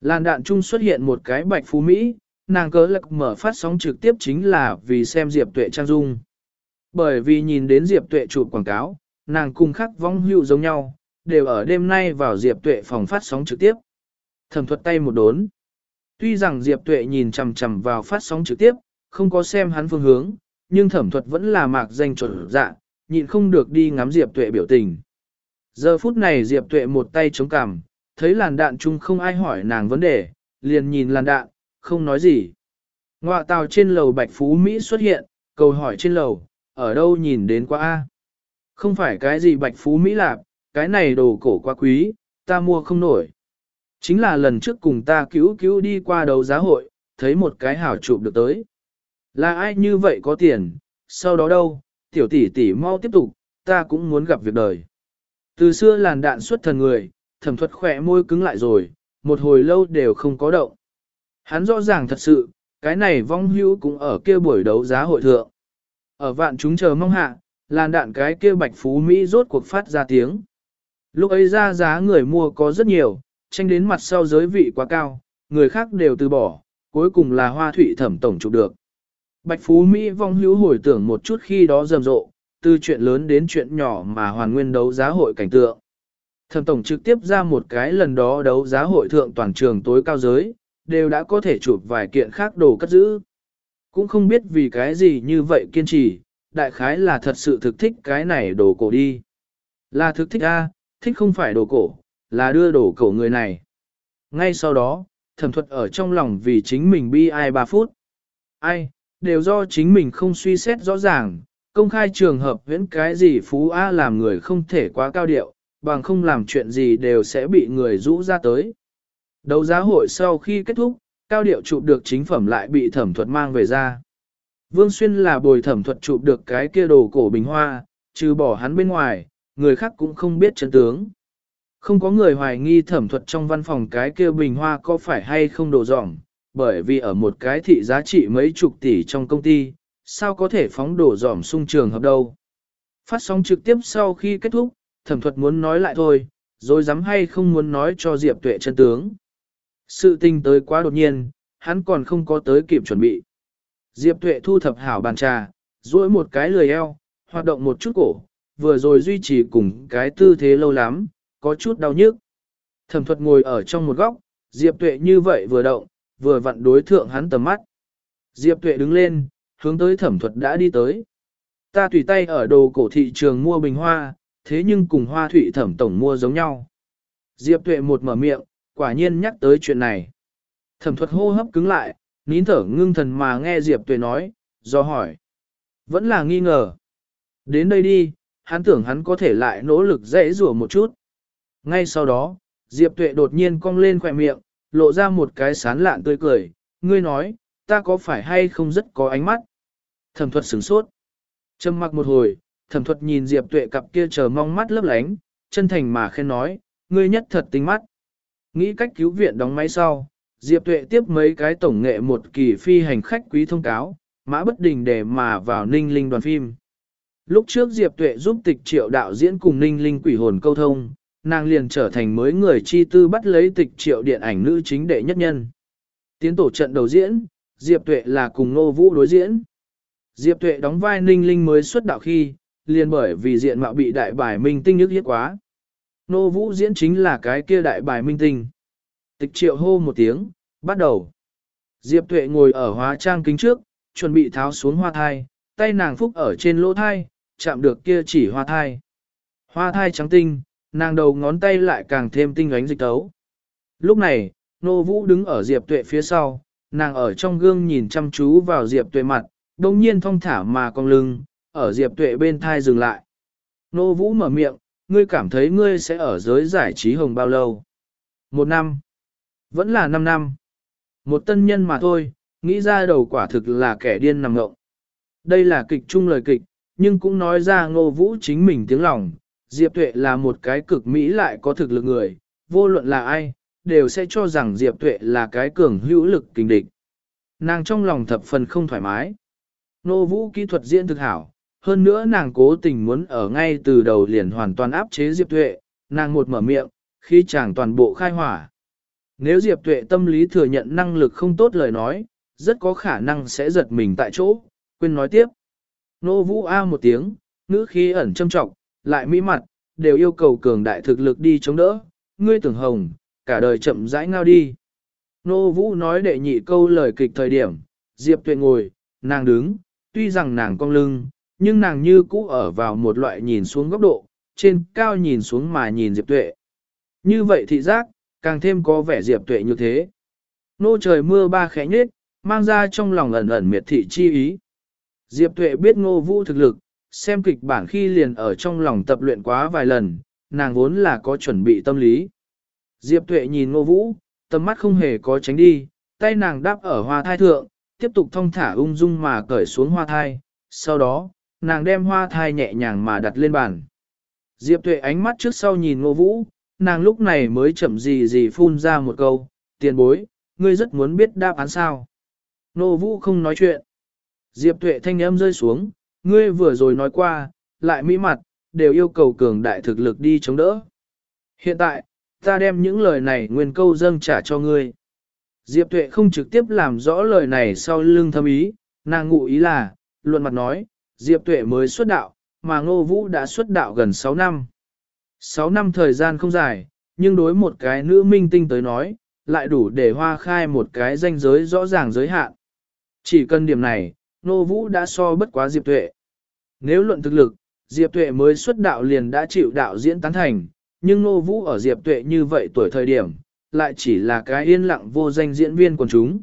Làn đạn chung xuất hiện một cái bạch phú Mỹ, nàng cớ lạc mở phát sóng trực tiếp chính là vì xem Diệp Tuệ trang dung. Bởi vì nhìn đến Diệp Tuệ chụp quảng cáo, nàng cùng khắc vong hữu giống nhau, đều ở đêm nay vào Diệp Tuệ phòng phát sóng trực tiếp. Thẩm thuật tay một đốn. Tuy rằng Diệp Tuệ nhìn chằm chằm vào phát sóng trực tiếp, không có xem hắn phương hướng, nhưng thẩm thuật vẫn là mạc danh chuẩn dạ, nhịn không được đi ngắm Diệp Tuệ biểu tình. Giờ phút này Diệp Tuệ một tay chống cằm, thấy làn đạn chung không ai hỏi nàng vấn đề, liền nhìn làn đạn, không nói gì. Ngoạ tàu trên lầu Bạch Phú Mỹ xuất hiện, cầu hỏi trên lầu, ở đâu nhìn đến quá A. Không phải cái gì Bạch Phú Mỹ lạp, cái này đồ cổ quá quý, ta mua không nổi. Chính là lần trước cùng ta cứu cứu đi qua đấu giá hội, thấy một cái hảo chụp được tới. Là ai như vậy có tiền, sau đó đâu, tiểu tỷ tỷ mau tiếp tục, ta cũng muốn gặp việc đời. Từ xưa làn đạn xuất thần người, thẩm thuật khỏe môi cứng lại rồi, một hồi lâu đều không có động. Hắn rõ ràng thật sự, cái này vong hữu cũng ở kia buổi đấu giá hội thượng. Ở vạn chúng chờ mong hạ, làn đạn cái kia bạch phú Mỹ rốt cuộc phát ra tiếng. Lúc ấy ra giá người mua có rất nhiều, tranh đến mặt sau giới vị quá cao, người khác đều từ bỏ, cuối cùng là hoa thủy thẩm tổng chụp được. Bạch Phú Mỹ vong hữu hồi tưởng một chút khi đó rầm rộ, từ chuyện lớn đến chuyện nhỏ mà hoàn nguyên đấu giá hội cảnh tượng. Thẩm tổng trực tiếp ra một cái lần đó đấu giá hội thượng toàn trường tối cao giới, đều đã có thể chụp vài kiện khác đồ cất giữ. Cũng không biết vì cái gì như vậy kiên trì, đại khái là thật sự thực thích cái này đồ cổ đi. Là thực thích a, thích không phải đồ cổ, là đưa đồ cổ người này. Ngay sau đó, thẩm thuật ở trong lòng vì chính mình bi ai 3 phút. Ai, đều do chính mình không suy xét rõ ràng, công khai trường hợp viễn cái gì phú A làm người không thể quá cao điệu, bằng không làm chuyện gì đều sẽ bị người rũ ra tới. Đấu giá hội sau khi kết thúc, cao điệu chụp được chính phẩm lại bị thẩm thuật mang về ra. Vương Xuyên là bồi thẩm thuật chụp được cái kia đồ cổ bình hoa, trừ bỏ hắn bên ngoài, người khác cũng không biết chân tướng. Không có người hoài nghi thẩm thuật trong văn phòng cái kia bình hoa có phải hay không đồ dỏng, bởi vì ở một cái thị giá trị mấy chục tỷ trong công ty, sao có thể phóng đổ dỏm sung trường hợp đâu. Phát sóng trực tiếp sau khi kết thúc, thẩm thuật muốn nói lại thôi, rồi dám hay không muốn nói cho Diệp Tuệ chân tướng. Sự tình tới quá đột nhiên, hắn còn không có tới kịp chuẩn bị. Diệp Tuệ thu thập hảo bàn trà, duỗi một cái lười eo, hoạt động một chút cổ, vừa rồi duy trì cùng cái tư thế lâu lắm, có chút đau nhức. Thẩm thuật ngồi ở trong một góc, Diệp Tuệ như vậy vừa động, vừa vặn đối thượng hắn tầm mắt. Diệp Tuệ đứng lên, hướng tới thẩm thuật đã đi tới. Ta tùy tay ở đồ cổ thị trường mua bình hoa, thế nhưng cùng hoa thủy thẩm tổng mua giống nhau. Diệp Tuệ một mở miệng, quả nhiên nhắc tới chuyện này. Thẩm thuật hô hấp cứng lại, nín thở ngưng thần mà nghe Diệp Tuệ nói, do hỏi. Vẫn là nghi ngờ. Đến đây đi, hắn tưởng hắn có thể lại nỗ lực dễ rủa một chút. Ngay sau đó, Diệp Tuệ đột nhiên cong lên khỏe miệng, lộ ra một cái sán lạn tươi cười, ngươi nói, ta có phải hay không rất có ánh mắt. Thẩm thuật sửng sốt. Trầm mặc một hồi, thẩm thuật nhìn Diệp Tuệ cặp kia chờ mong mắt lấp lánh, chân thành mà khen nói, ngươi nhất thật tinh mắt. Nghĩ cách cứu viện đóng máy sau, Diệp Tuệ tiếp mấy cái tổng nghệ một kỳ phi hành khách quý thông cáo, mã bất đình để mà vào ninh linh đoàn phim. Lúc trước Diệp Tuệ giúp tịch triệu đạo diễn cùng ninh linh quỷ hồn câu thông, nàng liền trở thành mới người chi tư bắt lấy tịch triệu điện ảnh nữ chính đệ nhất nhân. Tiến tổ trận đầu diễn, Diệp Tuệ là cùng Nô Vũ đối diễn. Diệp Tuệ đóng vai ninh linh mới xuất đạo khi, liền bởi vì diện mạo bị đại bài minh tinh nhức hiếp quá. Nô Vũ diễn chính là cái kia đại bài minh tinh. Tịch triệu hô một tiếng, bắt đầu. Diệp Tuệ ngồi ở hóa trang kính trước, chuẩn bị tháo xuống hoa thai, tay nàng phúc ở trên lỗ thai, chạm được kia chỉ hoa thai. Hoa thai trắng tinh, nàng đầu ngón tay lại càng thêm tinh ánh dịch tấu. Lúc này, Nô Vũ đứng ở Diệp Tuệ phía sau, nàng ở trong gương nhìn chăm chú vào Diệp Tuệ mặt, đồng nhiên thong thả mà cong lưng, ở Diệp Tuệ bên thai dừng lại. Nô Vũ mở miệng, ngươi cảm thấy ngươi sẽ ở giới giải trí hồng bao lâu? Một năm. Vẫn là năm năm. Một tân nhân mà thôi, nghĩ ra đầu quả thực là kẻ điên nằm ngộng. Đây là kịch chung lời kịch, nhưng cũng nói ra ngô vũ chính mình tiếng lòng. Diệp Tuệ là một cái cực mỹ lại có thực lực người, vô luận là ai, đều sẽ cho rằng Diệp Tuệ là cái cường hữu lực kinh địch. Nàng trong lòng thập phần không thoải mái. Nô vũ kỹ thuật diễn thực hảo, hơn nữa nàng cố tình muốn ở ngay từ đầu liền hoàn toàn áp chế Diệp Tuệ, nàng một mở miệng, khi chàng toàn bộ khai hỏa. Nếu Diệp Tuệ tâm lý thừa nhận năng lực không tốt lời nói, rất có khả năng sẽ giật mình tại chỗ, quên nói tiếp. Nô Vũ A một tiếng, ngữ khí ẩn châm trọng, lại mỹ mặt, đều yêu cầu cường đại thực lực đi chống đỡ, ngươi tưởng hồng, cả đời chậm rãi ngao đi. Nô Vũ nói đệ nhị câu lời kịch thời điểm, Diệp Tuệ ngồi, nàng đứng, tuy rằng nàng cong lưng, nhưng nàng như cũ ở vào một loại nhìn xuống góc độ, trên cao nhìn xuống mà nhìn Diệp Tuệ. Như vậy thị giác, càng thêm có vẻ Diệp Tuệ như thế. Nô trời mưa ba khẽ nhết, mang ra trong lòng ẩn ẩn miệt thị chi ý. Diệp Tuệ biết ngô vũ thực lực, xem kịch bản khi liền ở trong lòng tập luyện quá vài lần, nàng vốn là có chuẩn bị tâm lý. Diệp Tuệ nhìn ngô vũ, tầm mắt không hề có tránh đi, tay nàng đáp ở hoa thai thượng, tiếp tục thong thả ung dung mà cởi xuống hoa thai, sau đó, nàng đem hoa thai nhẹ nhàng mà đặt lên bàn. Diệp Tuệ ánh mắt trước sau nhìn ngô vũ, nàng lúc này mới chậm gì gì phun ra một câu, tiền bối, ngươi rất muốn biết đáp án sao. Nô vũ không nói chuyện. Diệp tuệ thanh âm rơi xuống, ngươi vừa rồi nói qua, lại mỹ mặt, đều yêu cầu cường đại thực lực đi chống đỡ. Hiện tại, ta đem những lời này nguyên câu dâng trả cho ngươi. Diệp tuệ không trực tiếp làm rõ lời này sau lưng thâm ý, nàng ngụ ý là, luận mặt nói, Diệp tuệ mới xuất đạo, mà ngô vũ đã xuất đạo gần 6 năm. 6 năm thời gian không dài, nhưng đối một cái nữ minh tinh tới nói, lại đủ để hoa khai một cái danh giới rõ ràng giới hạn. Chỉ cần điểm này, Ngô Vũ đã so bất quá Diệp Tuệ. Nếu luận thực lực, Diệp Tuệ mới xuất đạo liền đã chịu đạo diễn tán thành, nhưng Ngô Vũ ở Diệp Tuệ như vậy tuổi thời điểm, lại chỉ là cái yên lặng vô danh diễn viên quần chúng.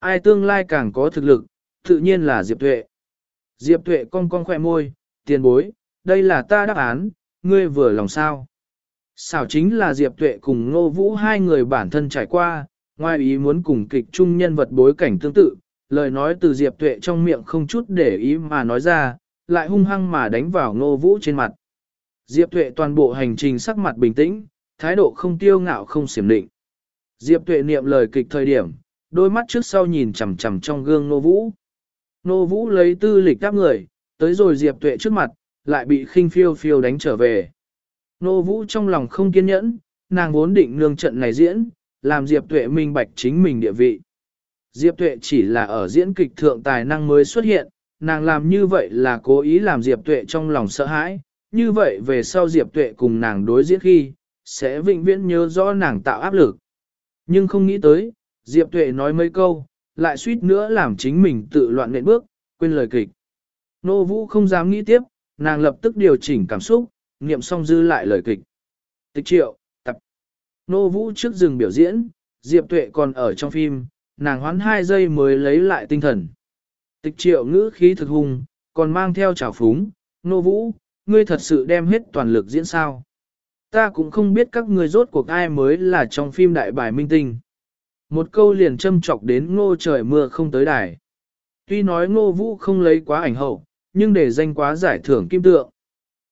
Ai tương lai càng có thực lực, tự nhiên là Diệp Tuệ. Diệp Tuệ cong cong khỏe môi, tiền bối, đây là ta đáp án, ngươi vừa lòng sao. Xảo chính là Diệp Tuệ cùng Ngô Vũ hai người bản thân trải qua, ngoài ý muốn cùng kịch chung nhân vật bối cảnh tương tự, lời nói từ Diệp Tuệ trong miệng không chút để ý mà nói ra, lại hung hăng mà đánh vào Ngô Vũ trên mặt. Diệp Tuệ toàn bộ hành trình sắc mặt bình tĩnh, thái độ không tiêu ngạo không xiểm định. Diệp Tuệ niệm lời kịch thời điểm, đôi mắt trước sau nhìn chằm chằm trong gương Nô Vũ. Nô Vũ lấy tư lịch đáp người, tới rồi Diệp Tuệ trước mặt, lại bị khinh phiêu phiêu đánh trở về. Nô Vũ trong lòng không kiên nhẫn, nàng vốn định nương trận này diễn, làm Diệp Tuệ minh bạch chính mình địa vị. Diệp Tuệ chỉ là ở diễn kịch thượng tài năng mới xuất hiện, nàng làm như vậy là cố ý làm Diệp Tuệ trong lòng sợ hãi, như vậy về sau Diệp Tuệ cùng nàng đối diễn khi, sẽ vĩnh viễn nhớ rõ nàng tạo áp lực. Nhưng không nghĩ tới, Diệp Tuệ nói mấy câu, lại suýt nữa làm chính mình tự loạn nện bước, quên lời kịch. Nô Vũ không dám nghĩ tiếp, nàng lập tức điều chỉnh cảm xúc, niệm xong dư lại lời kịch. Tịch triệu, tập. Nô Vũ trước dừng biểu diễn, Diệp Tuệ còn ở trong phim, nàng hoán hai giây mới lấy lại tinh thần. Tịch triệu ngữ khí thực hùng, còn mang theo trào phúng, Nô Vũ, ngươi thật sự đem hết toàn lực diễn sao. Ta cũng không biết các người rốt cuộc ai mới là trong phim đại bài minh tinh. Một câu liền châm chọc đến ngô trời mưa không tới đài. Tuy nói ngô vũ không lấy quá ảnh hậu, nhưng để danh quá giải thưởng kim tượng.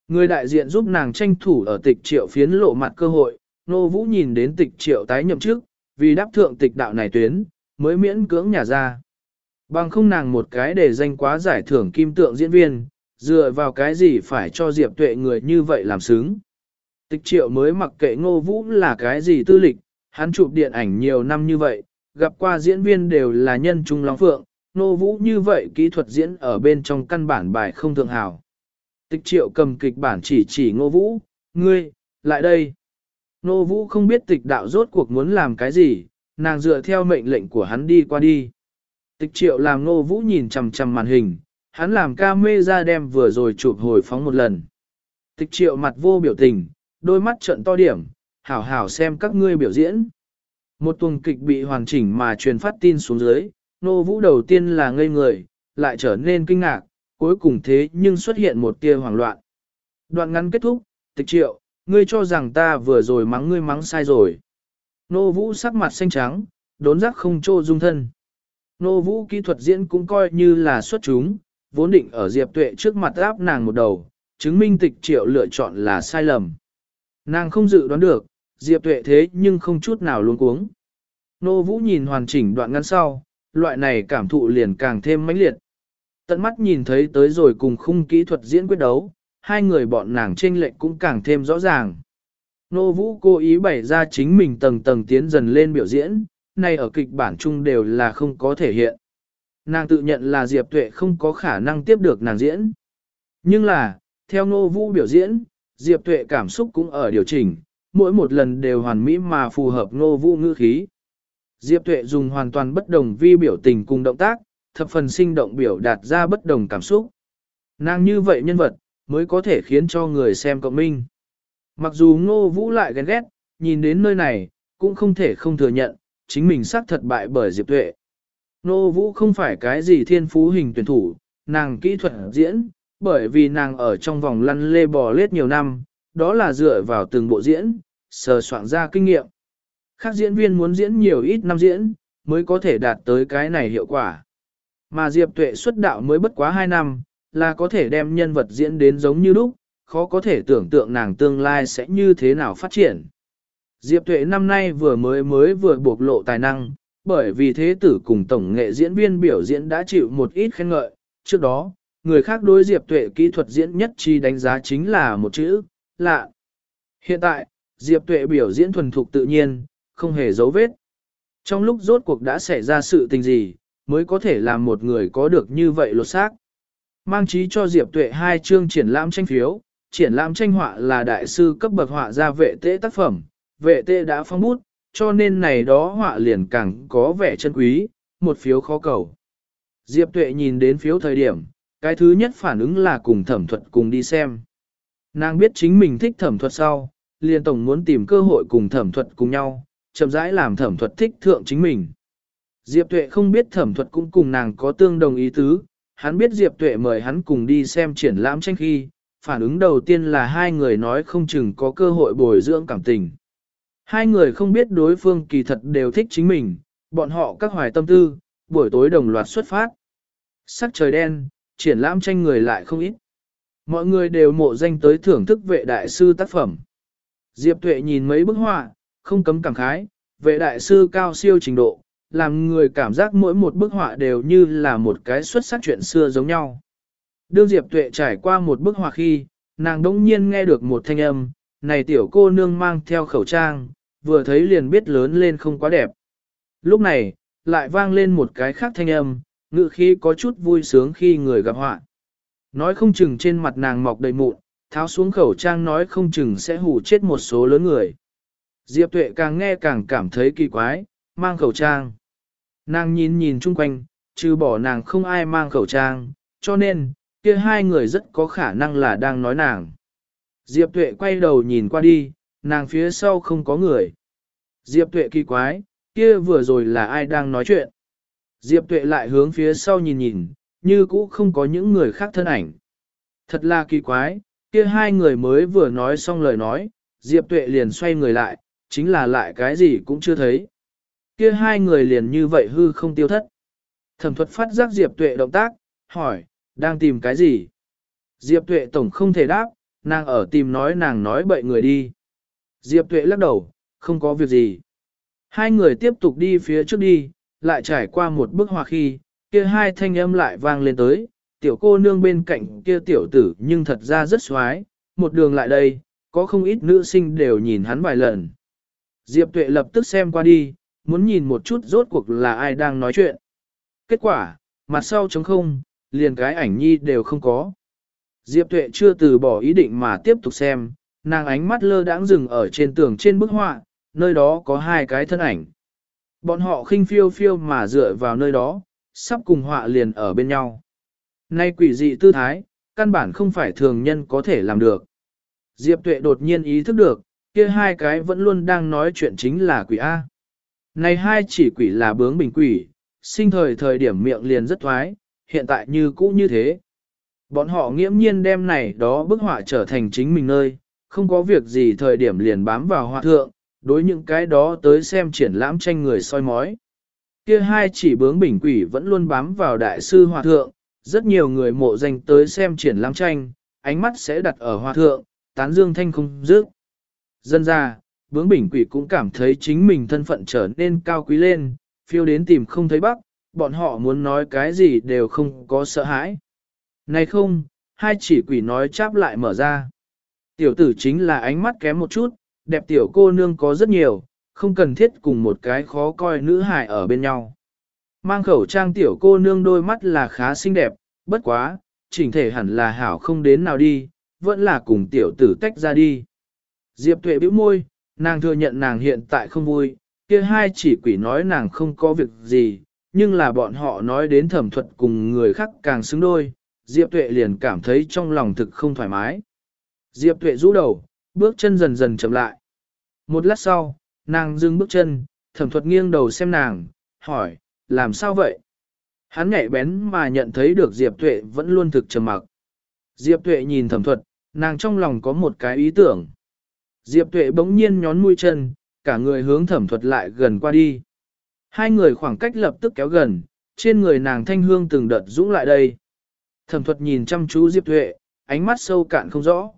Người đại diện giúp nàng tranh thủ ở tịch triệu phiến lộ mặt cơ hội, ngô vũ nhìn đến tịch triệu tái nhậm chức, vì đáp thượng tịch đạo này tuyến, mới miễn cưỡng nhà ra. Bằng không nàng một cái để danh quá giải thưởng kim tượng diễn viên, dựa vào cái gì phải cho Diệp Tuệ người như vậy làm xứng. Tịch triệu mới mặc kệ ngô vũ là cái gì tư lịch, hắn chụp điện ảnh nhiều năm như vậy, gặp qua diễn viên đều là nhân trung long phượng, ngô vũ như vậy kỹ thuật diễn ở bên trong căn bản bài không thường hào. Tịch triệu cầm kịch bản chỉ chỉ ngô vũ, ngươi, lại đây. Ngô vũ không biết tịch đạo rốt cuộc muốn làm cái gì, nàng dựa theo mệnh lệnh của hắn đi qua đi. Tịch triệu làm ngô vũ nhìn chằm chằm màn hình, hắn làm ca mê ra đem vừa rồi chụp hồi phóng một lần. Tịch triệu mặt vô biểu tình, đôi mắt trận to điểm, hảo hảo xem các ngươi biểu diễn. Một tuần kịch bị hoàn chỉnh mà truyền phát tin xuống dưới, nô vũ đầu tiên là ngây người, lại trở nên kinh ngạc, cuối cùng thế nhưng xuất hiện một tia hoảng loạn. Đoạn ngắn kết thúc, tịch triệu, ngươi cho rằng ta vừa rồi mắng ngươi mắng sai rồi. Nô vũ sắc mặt xanh trắng, đốn giác không trô dung thân. Nô vũ kỹ thuật diễn cũng coi như là xuất chúng, vốn định ở Diệp Tuệ trước mặt áp nàng một đầu, chứng minh tịch triệu lựa chọn là sai lầm. Nàng không dự đoán được, Diệp Tuệ thế nhưng không chút nào luôn cuống. Nô Vũ nhìn hoàn chỉnh đoạn ngắn sau, loại này cảm thụ liền càng thêm mãnh liệt. Tận mắt nhìn thấy tới rồi cùng khung kỹ thuật diễn quyết đấu, hai người bọn nàng chênh lệnh cũng càng thêm rõ ràng. Nô Vũ cố ý bày ra chính mình tầng tầng tiến dần lên biểu diễn, này ở kịch bản chung đều là không có thể hiện. Nàng tự nhận là Diệp Tuệ không có khả năng tiếp được nàng diễn. Nhưng là, theo Nô Vũ biểu diễn, Diệp Tuệ cảm xúc cũng ở điều chỉnh, mỗi một lần đều hoàn mỹ mà phù hợp Nô Vũ ngữ khí. Diệp Tuệ dùng hoàn toàn bất đồng vi biểu tình cùng động tác, thập phần sinh động biểu đạt ra bất đồng cảm xúc. Nàng như vậy nhân vật, mới có thể khiến cho người xem cộng minh. Mặc dù Ngô Vũ lại ghen ghét, nhìn đến nơi này, cũng không thể không thừa nhận, chính mình xác thật bại bởi Diệp Tuệ. Ngô Vũ không phải cái gì thiên phú hình tuyển thủ, nàng kỹ thuật diễn, bởi vì nàng ở trong vòng lăn lê bò lết nhiều năm, đó là dựa vào từng bộ diễn, sờ soạn ra kinh nghiệm. Khác diễn viên muốn diễn nhiều ít năm diễn, mới có thể đạt tới cái này hiệu quả. Mà Diệp Tuệ xuất đạo mới bất quá 2 năm, là có thể đem nhân vật diễn đến giống như lúc, khó có thể tưởng tượng nàng tương lai sẽ như thế nào phát triển. Diệp Tuệ năm nay vừa mới mới vừa bộc lộ tài năng, bởi vì thế tử cùng tổng nghệ diễn viên biểu diễn đã chịu một ít khen ngợi. Trước đó, người khác đối Diệp Tuệ kỹ thuật diễn nhất chi đánh giá chính là một chữ, lạ. Hiện tại, Diệp Tuệ biểu diễn thuần thục tự nhiên, không hề dấu vết. Trong lúc rốt cuộc đã xảy ra sự tình gì, mới có thể làm một người có được như vậy lột xác. Mang trí cho Diệp Tuệ hai chương triển lãm tranh phiếu, triển lãm tranh họa là đại sư cấp bậc họa ra vệ tế tác phẩm, vệ tế đã phong bút, cho nên này đó họa liền càng có vẻ chân quý, một phiếu khó cầu. Diệp Tuệ nhìn đến phiếu thời điểm, cái thứ nhất phản ứng là cùng thẩm thuật cùng đi xem. Nàng biết chính mình thích thẩm thuật sau, liền tổng muốn tìm cơ hội cùng thẩm thuật cùng nhau, chậm rãi làm thẩm thuật thích thượng chính mình. Diệp Tuệ không biết thẩm thuật cũng cùng nàng có tương đồng ý tứ, hắn biết Diệp Tuệ mời hắn cùng đi xem triển lãm tranh khi, phản ứng đầu tiên là hai người nói không chừng có cơ hội bồi dưỡng cảm tình. Hai người không biết đối phương kỳ thật đều thích chính mình, bọn họ các hoài tâm tư, buổi tối đồng loạt xuất phát. Sắc trời đen, triển lãm tranh người lại không ít. Mọi người đều mộ danh tới thưởng thức vệ đại sư tác phẩm. Diệp Tuệ nhìn mấy bức họa, không cấm cảm khái, vệ đại sư cao siêu trình độ, làm người cảm giác mỗi một bức họa đều như là một cái xuất sắc chuyện xưa giống nhau. Đương Diệp Tuệ trải qua một bức họa khi, nàng đống nhiên nghe được một thanh âm, này tiểu cô nương mang theo khẩu trang, vừa thấy liền biết lớn lên không quá đẹp. Lúc này, lại vang lên một cái khác thanh âm, ngự khi có chút vui sướng khi người gặp họa. Nói không chừng trên mặt nàng mọc đầy mụn, tháo xuống khẩu trang nói không chừng sẽ hù chết một số lớn người. Diệp tuệ càng nghe càng cảm thấy kỳ quái, mang khẩu trang. Nàng nhìn nhìn chung quanh, trừ bỏ nàng không ai mang khẩu trang, cho nên, kia hai người rất có khả năng là đang nói nàng. Diệp tuệ quay đầu nhìn qua đi, nàng phía sau không có người. Diệp tuệ kỳ quái, kia vừa rồi là ai đang nói chuyện. Diệp tuệ lại hướng phía sau nhìn nhìn, như cũ không có những người khác thân ảnh. Thật là kỳ quái, kia hai người mới vừa nói xong lời nói, Diệp tuệ liền xoay người lại, chính là lại cái gì cũng chưa thấy. Kia hai người liền như vậy hư không tiêu thất. Thẩm thuật phát giác Diệp tuệ động tác, hỏi, đang tìm cái gì? Diệp tuệ tổng không thể đáp, nàng ở tìm nói nàng nói bậy người đi. Diệp tuệ lắc đầu, không có việc gì. Hai người tiếp tục đi phía trước đi, lại trải qua một bức họa khi, kia hai thanh âm lại vang lên tới, tiểu cô nương bên cạnh kia tiểu tử nhưng thật ra rất xoái, một đường lại đây, có không ít nữ sinh đều nhìn hắn vài lần. Diệp tuệ lập tức xem qua đi, muốn nhìn một chút rốt cuộc là ai đang nói chuyện. Kết quả, mặt sau trống không, liền cái ảnh nhi đều không có. Diệp tuệ chưa từ bỏ ý định mà tiếp tục xem, nàng ánh mắt lơ đãng dừng ở trên tường trên bức họa, nơi đó có hai cái thân ảnh. Bọn họ khinh phiêu phiêu mà dựa vào nơi đó, sắp cùng họa liền ở bên nhau. Nay quỷ dị tư thái, căn bản không phải thường nhân có thể làm được. Diệp tuệ đột nhiên ý thức được, kia hai cái vẫn luôn đang nói chuyện chính là quỷ A. Này hai chỉ quỷ là bướng bình quỷ, sinh thời thời điểm miệng liền rất thoái, hiện tại như cũ như thế. Bọn họ nghiễm nhiên đem này đó bức họa trở thành chính mình nơi, không có việc gì thời điểm liền bám vào họa thượng, đối những cái đó tới xem triển lãm tranh người soi mói. Kia hai chỉ bướng bình quỷ vẫn luôn bám vào đại sư hòa thượng, rất nhiều người mộ danh tới xem triển lãm tranh, ánh mắt sẽ đặt ở hòa thượng, tán dương thanh không dứt. Dân ra, bướng bình quỷ cũng cảm thấy chính mình thân phận trở nên cao quý lên, phiêu đến tìm không thấy bắc, bọn họ muốn nói cái gì đều không có sợ hãi. Này không, hai chỉ quỷ nói cháp lại mở ra. Tiểu tử chính là ánh mắt kém một chút, đẹp tiểu cô nương có rất nhiều, không cần thiết cùng một cái khó coi nữ hài ở bên nhau. Mang khẩu trang tiểu cô nương đôi mắt là khá xinh đẹp, bất quá, chỉnh thể hẳn là hảo không đến nào đi, vẫn là cùng tiểu tử tách ra đi. Diệp tuệ bĩu môi, nàng thừa nhận nàng hiện tại không vui, kia hai chỉ quỷ nói nàng không có việc gì, nhưng là bọn họ nói đến thẩm thuật cùng người khác càng xứng đôi, Diệp tuệ liền cảm thấy trong lòng thực không thoải mái. Diệp tuệ rũ đầu, bước chân dần dần chậm lại. Một lát sau, nàng dừng bước chân, thẩm thuật nghiêng đầu xem nàng, hỏi, làm sao vậy? Hắn nhạy bén mà nhận thấy được Diệp Tuệ vẫn luôn thực trầm mặc. Diệp Tuệ nhìn thẩm thuật, nàng trong lòng có một cái ý tưởng. Diệp Tuệ bỗng nhiên nhón mũi chân, cả người hướng thẩm thuật lại gần qua đi. Hai người khoảng cách lập tức kéo gần, trên người nàng thanh hương từng đợt dũng lại đây. Thẩm thuật nhìn chăm chú Diệp Tuệ, ánh mắt sâu cạn không rõ.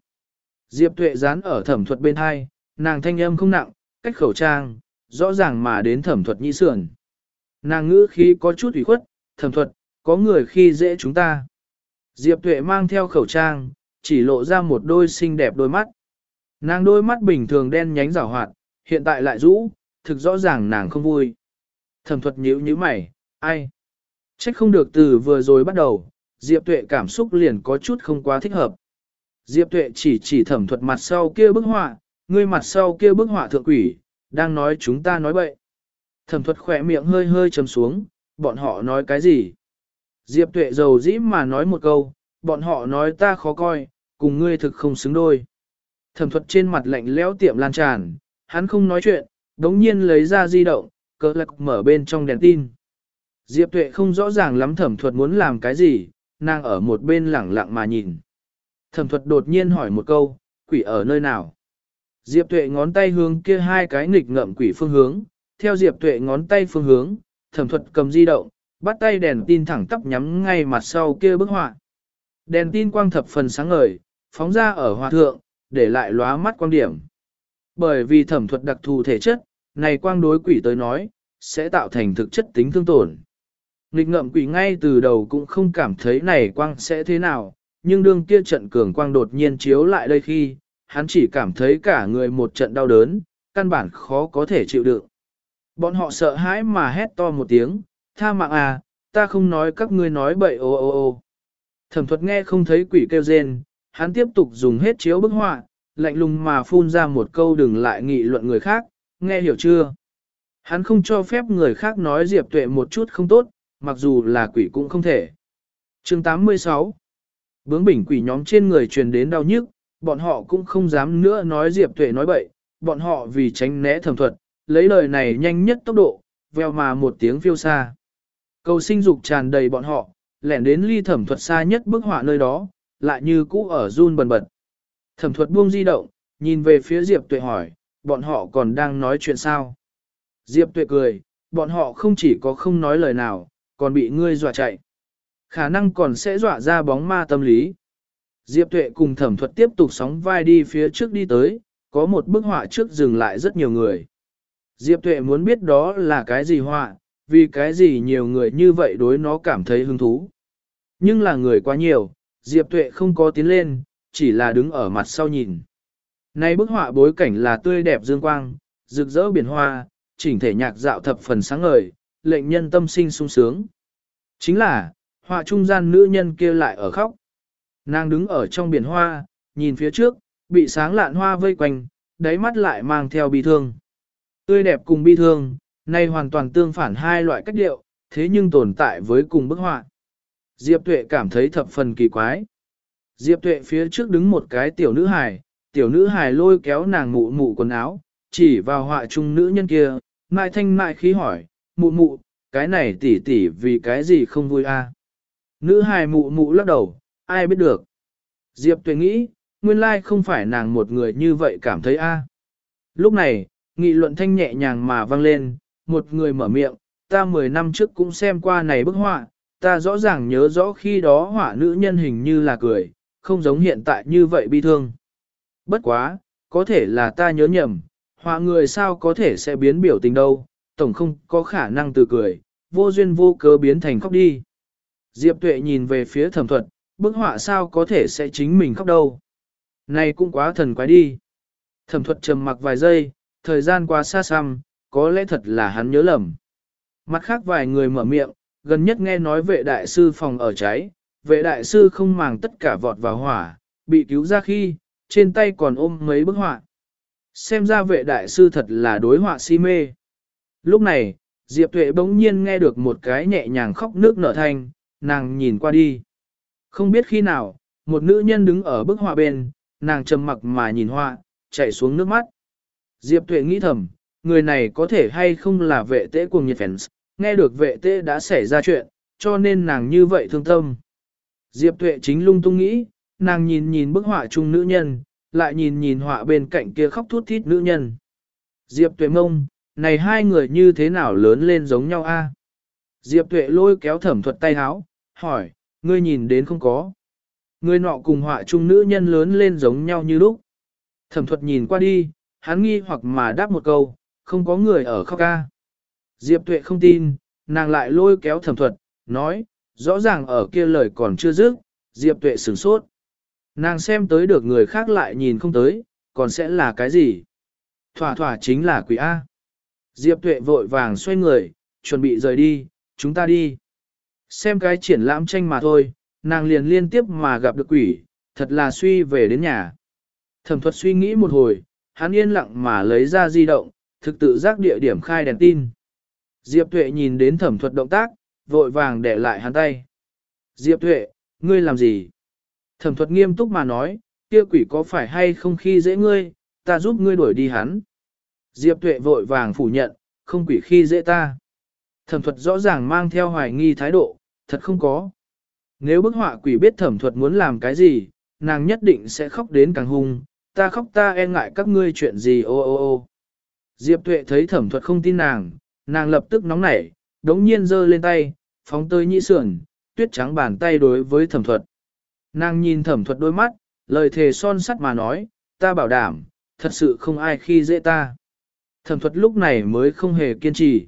Diệp Tuệ dán ở thẩm thuật bên hai, nàng thanh âm không nặng, cách khẩu trang, rõ ràng mà đến thẩm thuật nhĩ sườn. Nàng ngữ khí có chút ủy khuất, thẩm thuật, có người khi dễ chúng ta. Diệp Tuệ mang theo khẩu trang, chỉ lộ ra một đôi xinh đẹp đôi mắt. Nàng đôi mắt bình thường đen nhánh rảo hoạt, hiện tại lại rũ, thực rõ ràng nàng không vui. Thẩm thuật nhíu nhíu mày, ai? Trách không được từ vừa rồi bắt đầu, Diệp Tuệ cảm xúc liền có chút không quá thích hợp. Diệp Tuệ chỉ chỉ thẩm thuật mặt sau kia bức họa, ngươi mặt sau kia bức họa thượng quỷ, đang nói chúng ta nói bậy. Thẩm thuật khỏe miệng hơi hơi trầm xuống, bọn họ nói cái gì? Diệp Tuệ giàu dĩ mà nói một câu, bọn họ nói ta khó coi, cùng ngươi thực không xứng đôi. Thẩm thuật trên mặt lạnh lẽo tiệm lan tràn, hắn không nói chuyện, đống nhiên lấy ra di động, cỡ lạc mở bên trong đèn tin. Diệp Tuệ không rõ ràng lắm thẩm thuật muốn làm cái gì, nàng ở một bên lẳng lặng mà nhìn. Thẩm thuật đột nhiên hỏi một câu, quỷ ở nơi nào? Diệp Tuệ ngón tay hướng kia hai cái nghịch ngậm quỷ phương hướng, theo Diệp Tuệ ngón tay phương hướng, thẩm thuật cầm di động, bắt tay đèn tin thẳng tắp nhắm ngay mặt sau kia bức họa. Đèn tin quang thập phần sáng ngời, phóng ra ở hòa thượng, để lại lóa mắt quang điểm. Bởi vì thẩm thuật đặc thù thể chất, này quang đối quỷ tới nói, sẽ tạo thành thực chất tính thương tổn. Nghịch ngậm quỷ ngay từ đầu cũng không cảm thấy này quang sẽ thế nào, nhưng đương kia trận cường quang đột nhiên chiếu lại đây khi, hắn chỉ cảm thấy cả người một trận đau đớn, căn bản khó có thể chịu đựng. Bọn họ sợ hãi mà hét to một tiếng, tha mạng à, ta không nói các ngươi nói bậy ô ô ô. Thẩm thuật nghe không thấy quỷ kêu rên, hắn tiếp tục dùng hết chiếu bức họa, lạnh lùng mà phun ra một câu đừng lại nghị luận người khác, nghe hiểu chưa? Hắn không cho phép người khác nói Diệp Tuệ một chút không tốt, mặc dù là quỷ cũng không thể. chương 86 Bướng bỉnh quỷ nhóm trên người truyền đến đau nhức, bọn họ cũng không dám nữa nói Diệp Tuệ nói bậy, bọn họ vì tránh né thẩm thuật, lấy lời này nhanh nhất tốc độ, veo mà một tiếng phiêu xa. Cầu sinh dục tràn đầy bọn họ, lẻn đến ly thẩm thuật xa nhất bức họa nơi đó, lại như cũ ở run bần bật. Thẩm thuật buông di động, nhìn về phía Diệp Tuệ hỏi, bọn họ còn đang nói chuyện sao? Diệp Tuệ cười, bọn họ không chỉ có không nói lời nào, còn bị ngươi dọa chạy. Khả năng còn sẽ dọa ra bóng ma tâm lý. Diệp Tuệ cùng thẩm thuật tiếp tục sóng vai đi phía trước đi tới, có một bức họa trước dừng lại rất nhiều người. Diệp Tuệ muốn biết đó là cái gì họa, vì cái gì nhiều người như vậy đối nó cảm thấy hứng thú. Nhưng là người quá nhiều, Diệp Tuệ không có tiến lên, chỉ là đứng ở mặt sau nhìn. Nay bức họa bối cảnh là tươi đẹp dương quang, rực rỡ biển hoa, chỉnh thể nhạc dạo thập phần sáng ngời, lệnh nhân tâm sinh sung sướng. Chính là, họa trung gian nữ nhân kia lại ở khóc. Nàng đứng ở trong biển hoa, nhìn phía trước, bị sáng lạn hoa vây quanh, đáy mắt lại mang theo bi thương. Tươi đẹp cùng bi thương, nay hoàn toàn tương phản hai loại cách điệu, thế nhưng tồn tại với cùng bức họa. Diệp Tuệ cảm thấy thập phần kỳ quái. Diệp Tuệ phía trước đứng một cái tiểu nữ hài, tiểu nữ hài lôi kéo nàng mụ mụ quần áo, chỉ vào họa trung nữ nhân kia, mai thanh mai khí hỏi, mụ mụ, cái này tỷ tỷ vì cái gì không vui a? Nữ hài mụ mụ lắc đầu, ai biết được. Diệp Tuệ nghĩ, nguyên lai không phải nàng một người như vậy cảm thấy a. À. Lúc này, nghị luận thanh nhẹ nhàng mà vang lên, một người mở miệng, ta 10 năm trước cũng xem qua này bức họa, ta rõ ràng nhớ rõ khi đó họa nữ nhân hình như là cười, không giống hiện tại như vậy bi thương. Bất quá, có thể là ta nhớ nhầm, họa người sao có thể sẽ biến biểu tình đâu, tổng không có khả năng từ cười, vô duyên vô cớ biến thành khóc đi. Diệp tuệ nhìn về phía thẩm thuật, bức họa sao có thể sẽ chính mình khóc đâu. Này cũng quá thần quái đi. Thẩm thuật trầm mặc vài giây, thời gian qua xa xăm, có lẽ thật là hắn nhớ lầm. Mặt khác vài người mở miệng, gần nhất nghe nói vệ đại sư phòng ở cháy, vệ đại sư không màng tất cả vọt vào hỏa, bị cứu ra khi, trên tay còn ôm mấy bức họa. Xem ra vệ đại sư thật là đối họa si mê. Lúc này, Diệp Tuệ bỗng nhiên nghe được một cái nhẹ nhàng khóc nước nở thanh, nàng nhìn qua đi. Không biết khi nào, một nữ nhân đứng ở bức họa bên, nàng trầm mặc mà nhìn họa, chảy xuống nước mắt. Diệp Tuệ nghĩ thầm, người này có thể hay không là vệ tế cùng nhiệt fans, nghe được vệ tế đã xảy ra chuyện, cho nên nàng như vậy thương tâm. Diệp Tuệ chính lung tung nghĩ, nàng nhìn nhìn bức họa chung nữ nhân, lại nhìn nhìn họa bên cạnh kia khóc thút thít nữ nhân. Diệp Tuệ mông, này hai người như thế nào lớn lên giống nhau a? Diệp Tuệ lôi kéo thẩm thuật tay háo, hỏi, ngươi nhìn đến không có. Người nọ cùng họa chung nữ nhân lớn lên giống nhau như lúc. Thẩm thuật nhìn qua đi, hắn nghi hoặc mà đáp một câu, không có người ở khóc ca. Diệp tuệ không tin, nàng lại lôi kéo thẩm thuật, nói, rõ ràng ở kia lời còn chưa dứt, Diệp tuệ sửng sốt. Nàng xem tới được người khác lại nhìn không tới, còn sẽ là cái gì? Thỏa thỏa chính là quỷ A. Diệp tuệ vội vàng xoay người, chuẩn bị rời đi, chúng ta đi. Xem cái triển lãm tranh mà thôi, nàng liền liên tiếp mà gặp được quỷ, thật là suy về đến nhà. Thẩm thuật suy nghĩ một hồi, hắn yên lặng mà lấy ra di động, thực tự giác địa điểm khai đèn tin. Diệp Tuệ nhìn đến thẩm thuật động tác, vội vàng để lại hắn tay. Diệp Tuệ, ngươi làm gì? Thẩm thuật nghiêm túc mà nói, kia quỷ có phải hay không khi dễ ngươi, ta giúp ngươi đuổi đi hắn. Diệp Tuệ vội vàng phủ nhận, không quỷ khi dễ ta. Thẩm thuật rõ ràng mang theo hoài nghi thái độ, thật không có. Nếu bức họa quỷ biết thẩm thuật muốn làm cái gì, nàng nhất định sẽ khóc đến càng hung, ta khóc ta e ngại các ngươi chuyện gì ô ô ô. Diệp tuệ thấy thẩm thuật không tin nàng, nàng lập tức nóng nảy, đống nhiên giơ lên tay, phóng tơi nhị sườn, tuyết trắng bàn tay đối với thẩm thuật. Nàng nhìn thẩm thuật đôi mắt, lời thề son sắt mà nói, ta bảo đảm, thật sự không ai khi dễ ta. Thẩm thuật lúc này mới không hề kiên trì.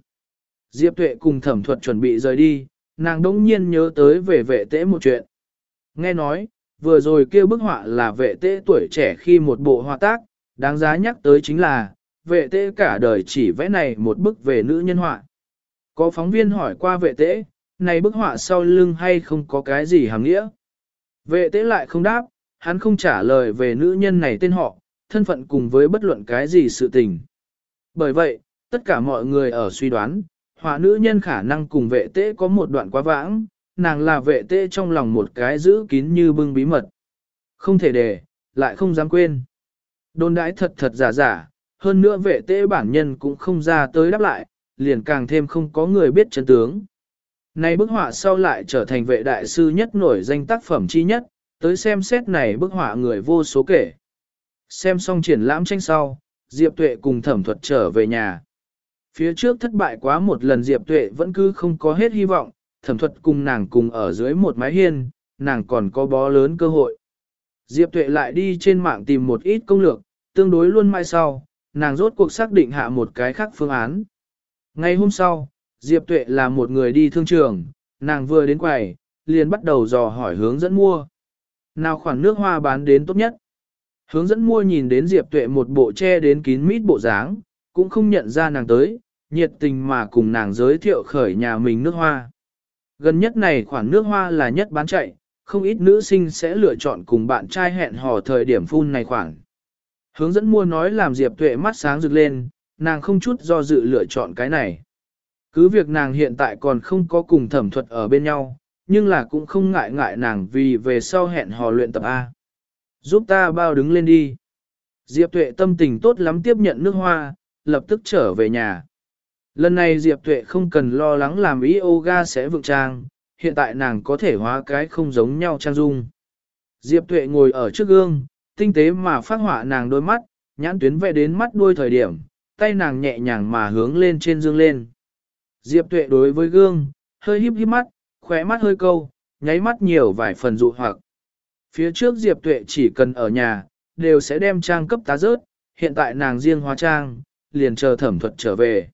Diệp tuệ cùng thẩm thuật chuẩn bị rời đi, nàng đống nhiên nhớ tới về vệ tế một chuyện. Nghe nói, vừa rồi kia bức họa là vệ tế tuổi trẻ khi một bộ họa tác, đáng giá nhắc tới chính là, vệ tế cả đời chỉ vẽ này một bức về nữ nhân họa. Có phóng viên hỏi qua vệ tế, này bức họa sau lưng hay không có cái gì hàng nghĩa? Vệ tế lại không đáp, hắn không trả lời về nữ nhân này tên họ, thân phận cùng với bất luận cái gì sự tình. Bởi vậy, tất cả mọi người ở suy đoán, họa nữ nhân khả năng cùng vệ tế có một đoạn quá vãng, nàng là vệ tế trong lòng một cái giữ kín như bưng bí mật. Không thể để, lại không dám quên. Đồn đãi thật thật giả giả, hơn nữa vệ tế bản nhân cũng không ra tới đáp lại, liền càng thêm không có người biết chân tướng. Này bức họa sau lại trở thành vệ đại sư nhất nổi danh tác phẩm chi nhất, tới xem xét này bức họa người vô số kể. Xem xong triển lãm tranh sau, Diệp Tuệ cùng thẩm thuật trở về nhà. Phía trước thất bại quá một lần Diệp Tuệ vẫn cứ không có hết hy vọng, thẩm thuật cùng nàng cùng ở dưới một mái hiên, nàng còn có bó lớn cơ hội. Diệp Tuệ lại đi trên mạng tìm một ít công lược, tương đối luôn mai sau, nàng rốt cuộc xác định hạ một cái khác phương án. Ngay hôm sau, Diệp Tuệ là một người đi thương trường, nàng vừa đến quầy, liền bắt đầu dò hỏi hướng dẫn mua. Nào khoản nước hoa bán đến tốt nhất? Hướng dẫn mua nhìn đến Diệp Tuệ một bộ che đến kín mít bộ dáng, cũng không nhận ra nàng tới, nhiệt tình mà cùng nàng giới thiệu khởi nhà mình nước hoa. Gần nhất này khoản nước hoa là nhất bán chạy, không ít nữ sinh sẽ lựa chọn cùng bạn trai hẹn hò thời điểm phun này khoản. Hướng dẫn mua nói làm Diệp Tuệ mắt sáng rực lên, nàng không chút do dự lựa chọn cái này. Cứ việc nàng hiện tại còn không có cùng thẩm thuật ở bên nhau, nhưng là cũng không ngại ngại nàng vì về sau hẹn hò luyện tập A. Giúp ta bao đứng lên đi. Diệp Tuệ tâm tình tốt lắm tiếp nhận nước hoa, lập tức trở về nhà. Lần này Diệp Tuệ không cần lo lắng làm yoga sẽ vượng trang, hiện tại nàng có thể hóa cái không giống nhau trang dung. Diệp Tuệ ngồi ở trước gương, tinh tế mà phát họa nàng đôi mắt, nhãn tuyến vẽ đến mắt đuôi thời điểm, tay nàng nhẹ nhàng mà hướng lên trên dương lên. Diệp Tuệ đối với gương, hơi híp híp mắt, khóe mắt hơi câu, nháy mắt nhiều vài phần dụ hoặc. Phía trước Diệp Tuệ chỉ cần ở nhà, đều sẽ đem trang cấp tá rớt, hiện tại nàng riêng hóa trang, liền chờ thẩm thuật trở về.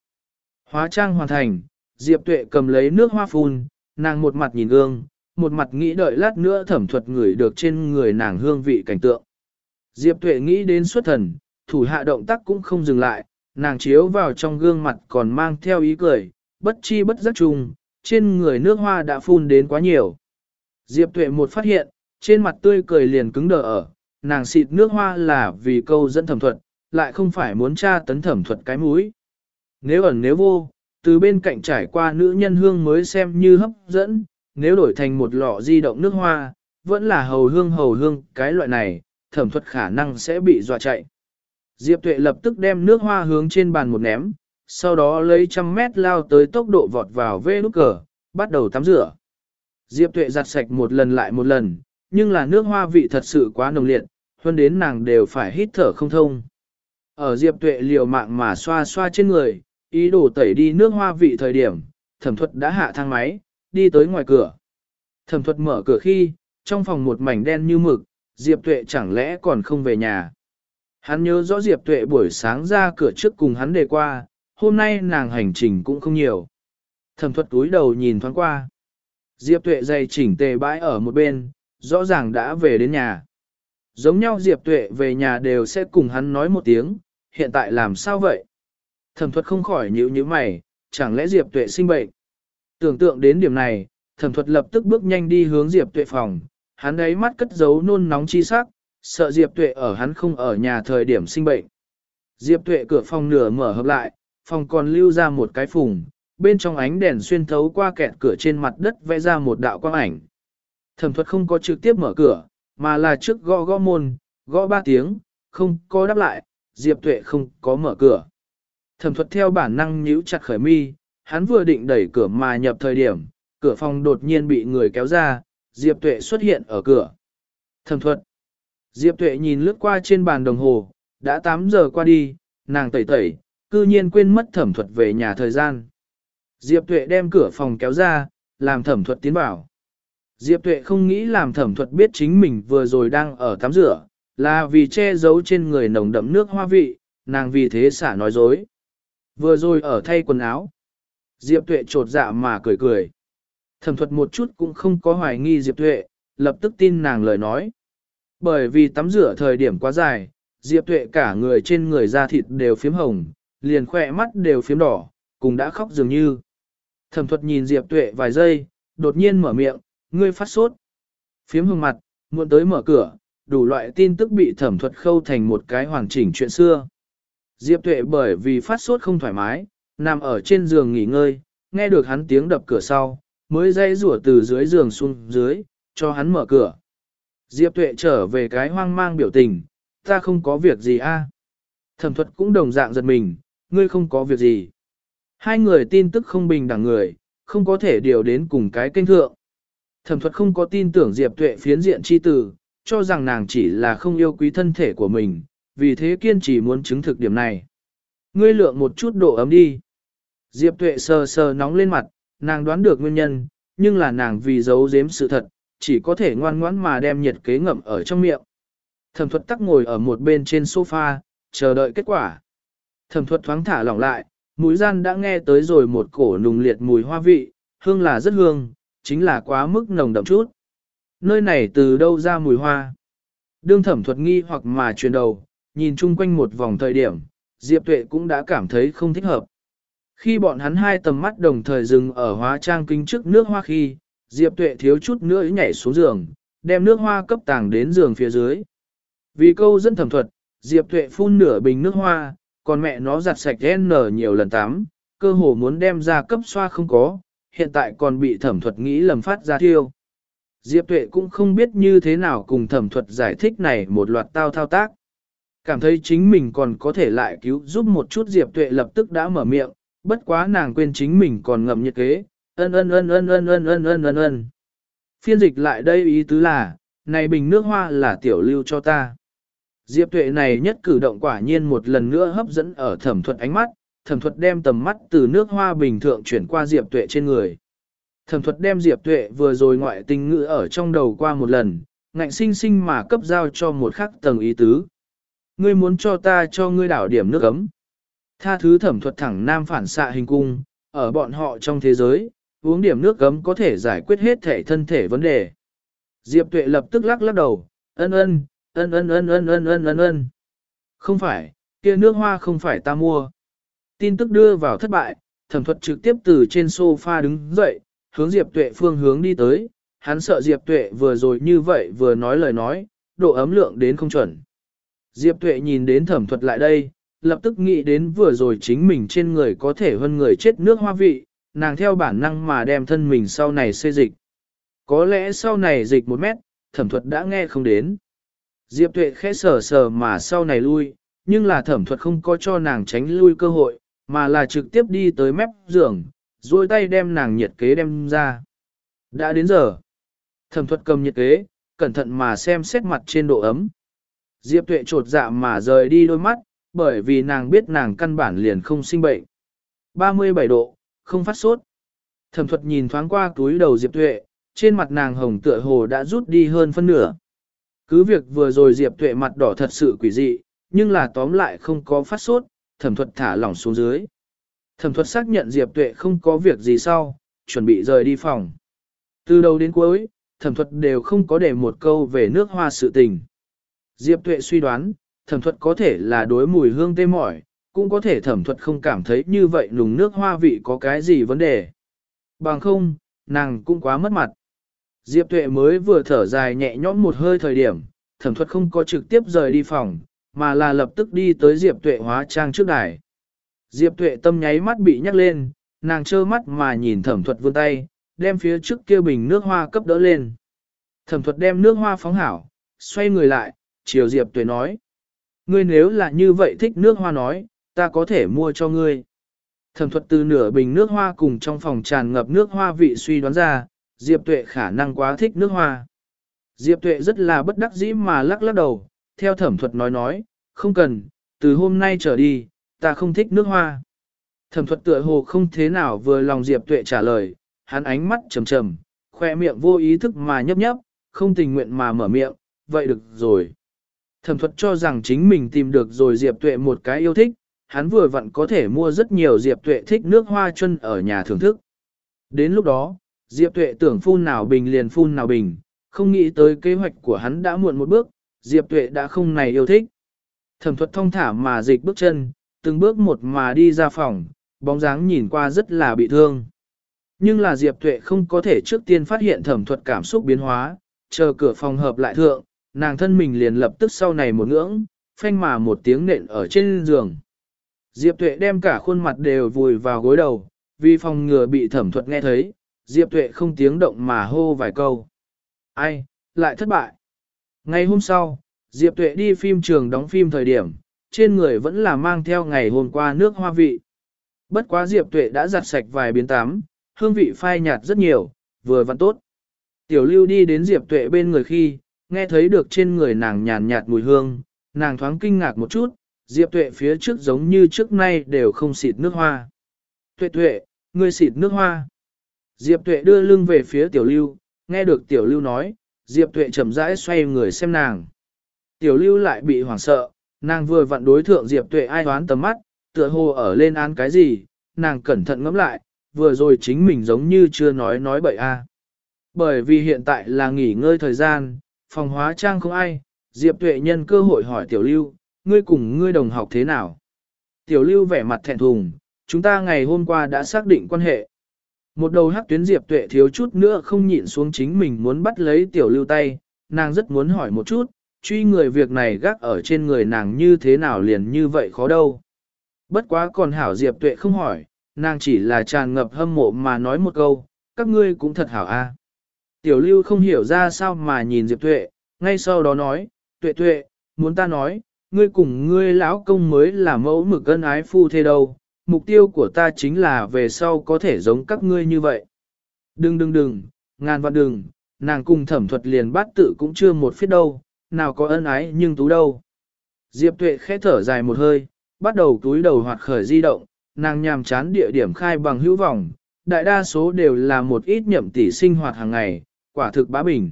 Hóa trang hoàn thành, Diệp Tuệ cầm lấy nước hoa phun, nàng một mặt nhìn gương, một mặt nghĩ đợi lát nữa thẩm thuật ngửi được trên người nàng hương vị cảnh tượng. Diệp Tuệ nghĩ đến xuất thần, thủ hạ động tác cũng không dừng lại, nàng chiếu vào trong gương mặt còn mang theo ý cười, bất chi bất giác chung, trên người nước hoa đã phun đến quá nhiều. Diệp Tuệ một phát hiện, trên mặt tươi cười liền cứng đờ ở, nàng xịt nước hoa là vì câu dẫn thẩm thuật, lại không phải muốn tra tấn thẩm thuật cái mũi. Nếu ẩn nếu vô, từ bên cạnh trải qua nữ nhân hương mới xem như hấp dẫn, nếu đổi thành một lọ di động nước hoa, vẫn là hầu hương hầu hương cái loại này, thẩm thuật khả năng sẽ bị dọa chạy. Diệp Tuệ lập tức đem nước hoa hướng trên bàn một ném, sau đó lấy trăm mét lao tới tốc độ vọt vào vê nút cờ, bắt đầu tắm rửa. Diệp Tuệ giặt sạch một lần lại một lần, nhưng là nước hoa vị thật sự quá nồng liệt, hơn đến nàng đều phải hít thở không thông. Ở Diệp Tuệ liều mạng mà xoa xoa trên người, ý đồ tẩy đi nước hoa vị thời điểm, thẩm thuật đã hạ thang máy, đi tới ngoài cửa. Thẩm thuật mở cửa khi, trong phòng một mảnh đen như mực, Diệp Tuệ chẳng lẽ còn không về nhà. Hắn nhớ rõ Diệp Tuệ buổi sáng ra cửa trước cùng hắn đề qua, hôm nay nàng hành trình cũng không nhiều. Thẩm thuật túi đầu nhìn thoáng qua. Diệp Tuệ dày chỉnh tề bãi ở một bên, rõ ràng đã về đến nhà. Giống nhau Diệp Tuệ về nhà đều sẽ cùng hắn nói một tiếng, hiện tại làm sao vậy? Thẩm thuật không khỏi nhíu nhíu mày, chẳng lẽ Diệp Tuệ sinh bệnh? Tưởng tượng đến điểm này, thẩm thuật lập tức bước nhanh đi hướng Diệp Tuệ phòng, hắn ấy mắt cất giấu nôn nóng chi sắc, sợ Diệp Tuệ ở hắn không ở nhà thời điểm sinh bệnh. Diệp Tuệ cửa phòng nửa mở hợp lại, phòng còn lưu ra một cái phùng, bên trong ánh đèn xuyên thấu qua kẹt cửa trên mặt đất vẽ ra một đạo quang ảnh. Thẩm thuật không có trực tiếp mở cửa, mà là trước gõ gõ môn, gõ ba tiếng, không có đáp lại, Diệp Tuệ không có mở cửa. Thẩm thuật theo bản năng nhíu chặt khởi mi, hắn vừa định đẩy cửa mà nhập thời điểm, cửa phòng đột nhiên bị người kéo ra, Diệp Tuệ xuất hiện ở cửa. Thẩm thuật. Diệp Tuệ nhìn lướt qua trên bàn đồng hồ, đã 8 giờ qua đi, nàng tẩy tẩy, cư nhiên quên mất thẩm thuật về nhà thời gian. Diệp Tuệ đem cửa phòng kéo ra, làm thẩm thuật tiến vào. Diệp Tuệ không nghĩ làm thẩm thuật biết chính mình vừa rồi đang ở tắm rửa, là vì che giấu trên người nồng đậm nước hoa vị, nàng vì thế xả nói dối. Vừa rồi ở thay quần áo. Diệp Tuệ trột dạ mà cười cười. Thẩm thuật một chút cũng không có hoài nghi Diệp Tuệ, lập tức tin nàng lời nói. Bởi vì tắm rửa thời điểm quá dài, Diệp Tuệ cả người trên người da thịt đều phiếm hồng, liền khỏe mắt đều phiếm đỏ, cùng đã khóc dường như. Thẩm thuật nhìn Diệp Tuệ vài giây, đột nhiên mở miệng, ngươi phát sốt. Phiếm hồng mặt, muộn tới mở cửa, đủ loại tin tức bị thẩm thuật khâu thành một cái hoàn chỉnh chuyện xưa. Diệp Tuệ bởi vì phát sốt không thoải mái, nằm ở trên giường nghỉ ngơi, nghe được hắn tiếng đập cửa sau, mới dây rủa từ dưới giường xuống dưới, cho hắn mở cửa. Diệp Tuệ trở về cái hoang mang biểu tình, ta không có việc gì a. Thẩm thuật cũng đồng dạng giật mình, ngươi không có việc gì. Hai người tin tức không bình đẳng người, không có thể điều đến cùng cái kênh thượng. Thẩm thuật không có tin tưởng Diệp Tuệ phiến diện chi tử, cho rằng nàng chỉ là không yêu quý thân thể của mình, vì thế kiên trì muốn chứng thực điểm này. Ngươi lượng một chút độ ấm đi. Diệp Tuệ sờ sờ nóng lên mặt, nàng đoán được nguyên nhân, nhưng là nàng vì giấu giếm sự thật, chỉ có thể ngoan ngoãn mà đem nhiệt kế ngậm ở trong miệng. Thẩm thuật tắc ngồi ở một bên trên sofa, chờ đợi kết quả. Thẩm thuật thoáng thả lỏng lại, mũi gian đã nghe tới rồi một cổ nùng liệt mùi hoa vị, hương là rất hương, chính là quá mức nồng đậm chút. Nơi này từ đâu ra mùi hoa? Đương thẩm thuật nghi hoặc mà chuyển đầu, nhìn chung quanh một vòng thời điểm, Diệp Tuệ cũng đã cảm thấy không thích hợp. Khi bọn hắn hai tầm mắt đồng thời dừng ở hóa trang kinh trước nước hoa khi, Diệp Tuệ thiếu chút nữa nhảy xuống giường, đem nước hoa cấp tàng đến giường phía dưới. Vì câu dẫn thẩm thuật, Diệp Tuệ phun nửa bình nước hoa, còn mẹ nó giặt sạch N nhiều lần tắm, cơ hồ muốn đem ra cấp xoa không có, hiện tại còn bị thẩm thuật nghĩ lầm phát ra thiêu. Diệp Tuệ cũng không biết như thế nào cùng thẩm thuật giải thích này một loạt tao thao tác. Cảm thấy chính mình còn có thể lại cứu giúp một chút Diệp Tuệ lập tức đã mở miệng, bất quá nàng quên chính mình còn ngậm nhiệt kế, ân ân ân ân ân ân ân ân ân ân. Phiên dịch lại đây ý tứ là, này bình nước hoa là tiểu lưu cho ta. Diệp tuệ này nhất cử động quả nhiên một lần nữa hấp dẫn ở thẩm thuật ánh mắt, thẩm thuật đem tầm mắt từ nước hoa bình thượng chuyển qua Diệp tuệ trên người. Thẩm thuật đem Diệp tuệ vừa rồi ngoại tình ngữ ở trong đầu qua một lần, ngạnh sinh sinh mà cấp giao cho một khắc tầng ý tứ. Ngươi muốn cho ta cho ngươi đảo điểm nước ấm. Tha thứ thẩm thuật thẳng nam phản xạ hình cung, ở bọn họ trong thế giới, uống điểm nước gấm có thể giải quyết hết thể thân thể vấn đề. Diệp tuệ lập tức lắc lắc đầu, ân ân, ân ân ân ân ân ân ân ân. Không phải, kia nước hoa không phải ta mua. Tin tức đưa vào thất bại, thẩm thuật trực tiếp từ trên sofa đứng dậy, hướng Diệp tuệ phương hướng đi tới, hắn sợ Diệp tuệ vừa rồi như vậy vừa nói lời nói, độ ấm lượng đến không chuẩn. Diệp tuệ nhìn đến thẩm thuật lại đây, lập tức nghĩ đến vừa rồi chính mình trên người có thể hơn người chết nước hoa vị, nàng theo bản năng mà đem thân mình sau này xê dịch. Có lẽ sau này dịch một mét, thẩm thuật đã nghe không đến. Diệp tuệ khẽ sờ sờ mà sau này lui, nhưng là thẩm thuật không có cho nàng tránh lui cơ hội, mà là trực tiếp đi tới mép giường, duỗi tay đem nàng nhiệt kế đem ra. Đã đến giờ. Thẩm thuật cầm nhiệt kế, cẩn thận mà xem xét mặt trên độ ấm. Diệp tuệ trột dạ mà rời đi đôi mắt, bởi vì nàng biết nàng căn bản liền không sinh bệnh. 37 độ, không phát sốt. Thẩm thuật nhìn thoáng qua túi đầu Diệp Tuệ, trên mặt nàng hồng tựa hồ đã rút đi hơn phân nửa. Cứ việc vừa rồi Diệp Tuệ mặt đỏ thật sự quỷ dị, nhưng là tóm lại không có phát sốt, thẩm thuật thả lỏng xuống dưới. Thẩm thuật xác nhận Diệp Tuệ không có việc gì sau, chuẩn bị rời đi phòng. Từ đầu đến cuối, thẩm thuật đều không có để một câu về nước hoa sự tình. Diệp Tuệ suy đoán, thẩm thuật có thể là đối mùi hương tê mỏi, cũng có thể thẩm thuật không cảm thấy như vậy nùng nước hoa vị có cái gì vấn đề. Bằng không, nàng cũng quá mất mặt. Diệp tuệ mới vừa thở dài nhẹ nhõm một hơi thời điểm, thẩm thuật không có trực tiếp rời đi phòng, mà là lập tức đi tới Diệp tuệ hóa trang trước đài. Diệp tuệ tâm nháy mắt bị nhắc lên, nàng trơ mắt mà nhìn thẩm thuật vươn tay, đem phía trước kia bình nước hoa cấp đỡ lên. Thẩm thuật đem nước hoa phóng hảo, xoay người lại, chiều Diệp tuệ nói. Ngươi nếu là như vậy thích nước hoa nói, ta có thể mua cho ngươi. Thẩm thuật từ nửa bình nước hoa cùng trong phòng tràn ngập nước hoa vị suy đoán ra, Diệp Tuệ khả năng quá thích nước hoa. Diệp Tuệ rất là bất đắc dĩ mà lắc lắc đầu, theo thẩm thuật nói nói, không cần, từ hôm nay trở đi, ta không thích nước hoa. Thẩm thuật tựa hồ không thế nào vừa lòng Diệp Tuệ trả lời, hắn ánh mắt trầm trầm, khoe miệng vô ý thức mà nhấp nhấp, không tình nguyện mà mở miệng, vậy được rồi. Thẩm thuật cho rằng chính mình tìm được rồi Diệp Tuệ một cái yêu thích, hắn vừa vặn có thể mua rất nhiều Diệp Tuệ thích nước hoa chân ở nhà thưởng thức. Đến lúc đó, Diệp Tuệ tưởng phun nào bình liền phun nào bình, không nghĩ tới kế hoạch của hắn đã muộn một bước, Diệp Tuệ đã không này yêu thích. Thẩm thuật thông thả mà dịch bước chân, từng bước một mà đi ra phòng, bóng dáng nhìn qua rất là bị thương. Nhưng là Diệp Tuệ không có thể trước tiên phát hiện thẩm thuật cảm xúc biến hóa, chờ cửa phòng hợp lại thượng, nàng thân mình liền lập tức sau này một ngưỡng, phanh mà một tiếng nện ở trên giường. Diệp Tuệ đem cả khuôn mặt đều vùi vào gối đầu, vì phòng ngừa bị thẩm thuật nghe thấy, Diệp Tuệ không tiếng động mà hô vài câu. Ai, lại thất bại. Ngày hôm sau, Diệp Tuệ đi phim trường đóng phim thời điểm, trên người vẫn là mang theo ngày hôm qua nước hoa vị. Bất quá Diệp Tuệ đã giặt sạch vài biến tám, hương vị phai nhạt rất nhiều, vừa vặn tốt. Tiểu lưu đi đến Diệp Tuệ bên người khi, nghe thấy được trên người nàng nhàn nhạt mùi hương, nàng thoáng kinh ngạc một chút, Diệp Tuệ phía trước giống như trước nay đều không xịt nước hoa. Tuệ Tuệ, ngươi xịt nước hoa. Diệp Tuệ đưa lưng về phía Tiểu lưu, nghe được Tiểu lưu nói, Diệp Tuệ chậm rãi xoay người xem nàng. Tiểu lưu lại bị hoảng sợ, nàng vừa vặn đối thượng Diệp Tuệ ai đoán tầm mắt, tựa hồ ở lên án cái gì, nàng cẩn thận ngẫm lại, vừa rồi chính mình giống như chưa nói nói bậy a. Bởi vì hiện tại là nghỉ ngơi thời gian, phòng hóa trang không ai, Diệp Tuệ nhân cơ hội hỏi Tiểu Lưu, ngươi cùng ngươi đồng học thế nào? Tiểu Lưu vẻ mặt thẹn thùng, chúng ta ngày hôm qua đã xác định quan hệ. Một đầu hắc tuyến Diệp Tuệ thiếu chút nữa không nhịn xuống chính mình muốn bắt lấy Tiểu Lưu tay, nàng rất muốn hỏi một chút, truy người việc này gác ở trên người nàng như thế nào liền như vậy khó đâu. Bất quá còn hảo Diệp Tuệ không hỏi, nàng chỉ là tràn ngập hâm mộ mà nói một câu, các ngươi cũng thật hảo a. Tiểu lưu không hiểu ra sao mà nhìn Diệp Tuệ, ngay sau đó nói, Tuệ Tuệ, muốn ta nói, ngươi cùng ngươi lão công mới là mẫu mực ân ái phu thế đâu, mục tiêu của ta chính là về sau có thể giống các ngươi như vậy. Đừng đừng đừng, ngàn vạn đừng, nàng cùng thẩm thuật liền bát tự cũng chưa một phiết đâu, nào có ân ái nhưng tú đâu. Diệp Tuệ khẽ thở dài một hơi, bắt đầu túi đầu hoạt khởi di động, nàng nhàm chán địa điểm khai bằng hữu vọng, đại đa số đều là một ít nhậm tỷ sinh hoạt hàng ngày, quả thực bá bình.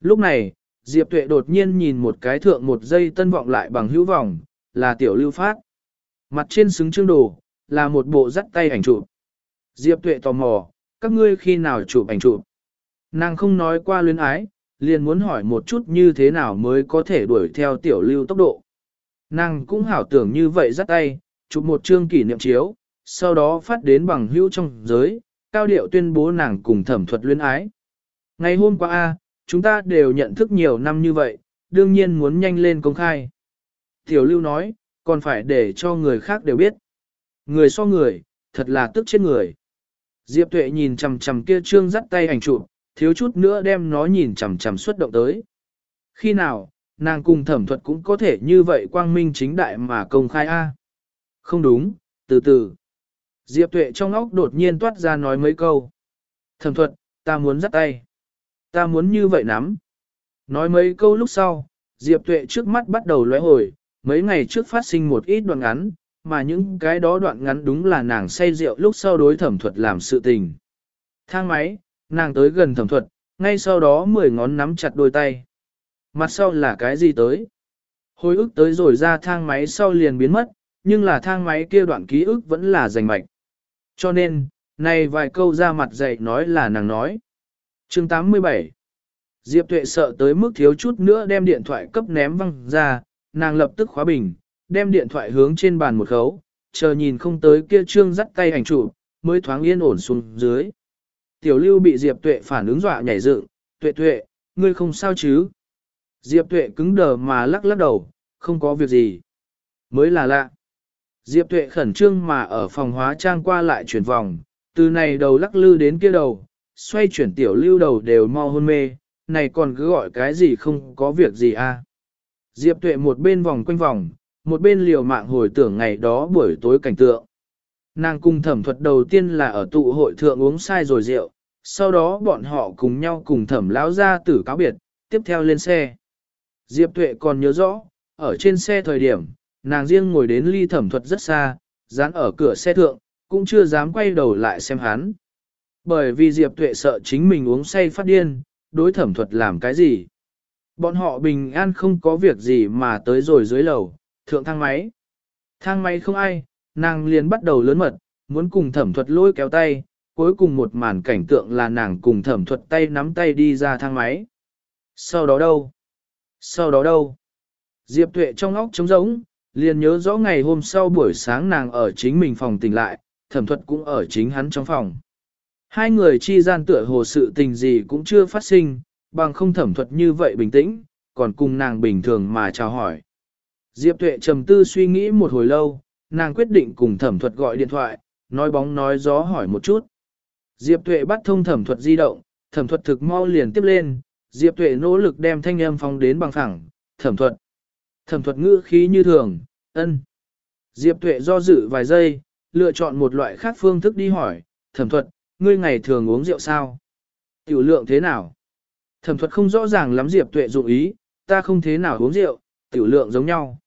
Lúc này, Diệp Tuệ đột nhiên nhìn một cái thượng một giây tân vọng lại bằng hữu vọng, là tiểu lưu phát. Mặt trên xứng chương đồ, là một bộ dắt tay ảnh chụp. Diệp Tuệ tò mò, các ngươi khi nào chụp ảnh chụp? Nàng không nói qua luyến ái, liền muốn hỏi một chút như thế nào mới có thể đuổi theo tiểu lưu tốc độ. Nàng cũng hảo tưởng như vậy dắt tay, chụp một chương kỷ niệm chiếu, sau đó phát đến bằng hữu trong giới, cao điệu tuyên bố nàng cùng thẩm thuật luyến ái. Ngày hôm qua A, chúng ta đều nhận thức nhiều năm như vậy, đương nhiên muốn nhanh lên công khai. Tiểu lưu nói, còn phải để cho người khác đều biết. Người so người, thật là tức chết người. Diệp tuệ nhìn chằm chằm kia trương dắt tay ảnh chụp, thiếu chút nữa đem nó nhìn chằm chằm xuất động tới. Khi nào, nàng cùng thẩm thuật cũng có thể như vậy quang minh chính đại mà công khai A. Không đúng, từ từ. Diệp tuệ trong óc đột nhiên toát ra nói mấy câu. Thẩm thuật, ta muốn dắt tay. Ta muốn như vậy nắm. Nói mấy câu lúc sau, Diệp tuệ trước mắt bắt đầu lóe hồi, mấy ngày trước phát sinh một ít đoạn ngắn, mà những cái đó đoạn ngắn đúng là nàng say rượu lúc sau đối thẩm thuật làm sự tình. Thang máy, nàng tới gần thẩm thuật, ngay sau đó mười ngón nắm chặt đôi tay. Mặt sau là cái gì tới? Hồi ức tới rồi ra thang máy sau liền biến mất, nhưng là thang máy kia đoạn ký ức vẫn là rành mạch. Cho nên, này vài câu ra mặt dạy nói là nàng nói. chương 87 Diệp Tuệ sợ tới mức thiếu chút nữa đem điện thoại cấp ném văng ra, nàng lập tức khóa bình, đem điện thoại hướng trên bàn một khấu, chờ nhìn không tới kia trương dắt tay ảnh chủ, mới thoáng yên ổn xuống dưới. Tiểu lưu bị Diệp Tuệ phản ứng dọa nhảy dựng, Tuệ Tuệ, ngươi không sao chứ? Diệp Tuệ cứng đờ mà lắc lắc đầu, không có việc gì. Mới là lạ. Diệp Tuệ khẩn trương mà ở phòng hóa trang qua lại chuyển vòng, từ này đầu lắc lư đến kia đầu, xoay chuyển tiểu lưu đầu đều mau hôn mê, này còn cứ gọi cái gì không có việc gì à. Diệp Tuệ một bên vòng quanh vòng, một bên liều mạng hồi tưởng ngày đó buổi tối cảnh tượng. Nàng cùng thẩm thuật đầu tiên là ở tụ hội thượng uống sai rồi rượu, sau đó bọn họ cùng nhau cùng thẩm lão ra tử cáo biệt, tiếp theo lên xe. Diệp Tuệ còn nhớ rõ, ở trên xe thời điểm, nàng riêng ngồi đến ly thẩm thuật rất xa, dán ở cửa xe thượng, cũng chưa dám quay đầu lại xem hắn. Bởi vì Diệp Tuệ sợ chính mình uống say phát điên, đối thẩm thuật làm cái gì. Bọn họ bình an không có việc gì mà tới rồi dưới lầu, thượng thang máy. Thang máy không ai, nàng liền bắt đầu lớn mật, muốn cùng thẩm thuật lôi kéo tay, cuối cùng một màn cảnh tượng là nàng cùng thẩm thuật tay nắm tay đi ra thang máy. Sau đó đâu? Sau đó đâu? Diệp Tuệ trong óc trống rỗng, liền nhớ rõ ngày hôm sau buổi sáng nàng ở chính mình phòng tỉnh lại, thẩm thuật cũng ở chính hắn trong phòng. Hai người chi gian tựa hồ sự tình gì cũng chưa phát sinh, bằng không thẩm thuật như vậy bình tĩnh, còn cùng nàng bình thường mà chào hỏi. Diệp Tuệ trầm tư suy nghĩ một hồi lâu, nàng quyết định cùng thẩm thuật gọi điện thoại, nói bóng nói gió hỏi một chút. Diệp Tuệ bắt thông thẩm thuật di động, thẩm thuật thực mau liền tiếp lên, Diệp Tuệ nỗ lực đem thanh âm phóng đến bằng phẳng, thẩm thuật. Thẩm thuật ngữ khí như thường, ân. Diệp Tuệ do dự vài giây, lựa chọn một loại khác phương thức đi hỏi, thẩm thuật, ngươi ngày thường uống rượu sao? Tiểu lượng thế nào? Thẩm thuật không rõ ràng lắm Diệp Tuệ dụng ý, ta không thế nào uống rượu, tiểu lượng giống nhau.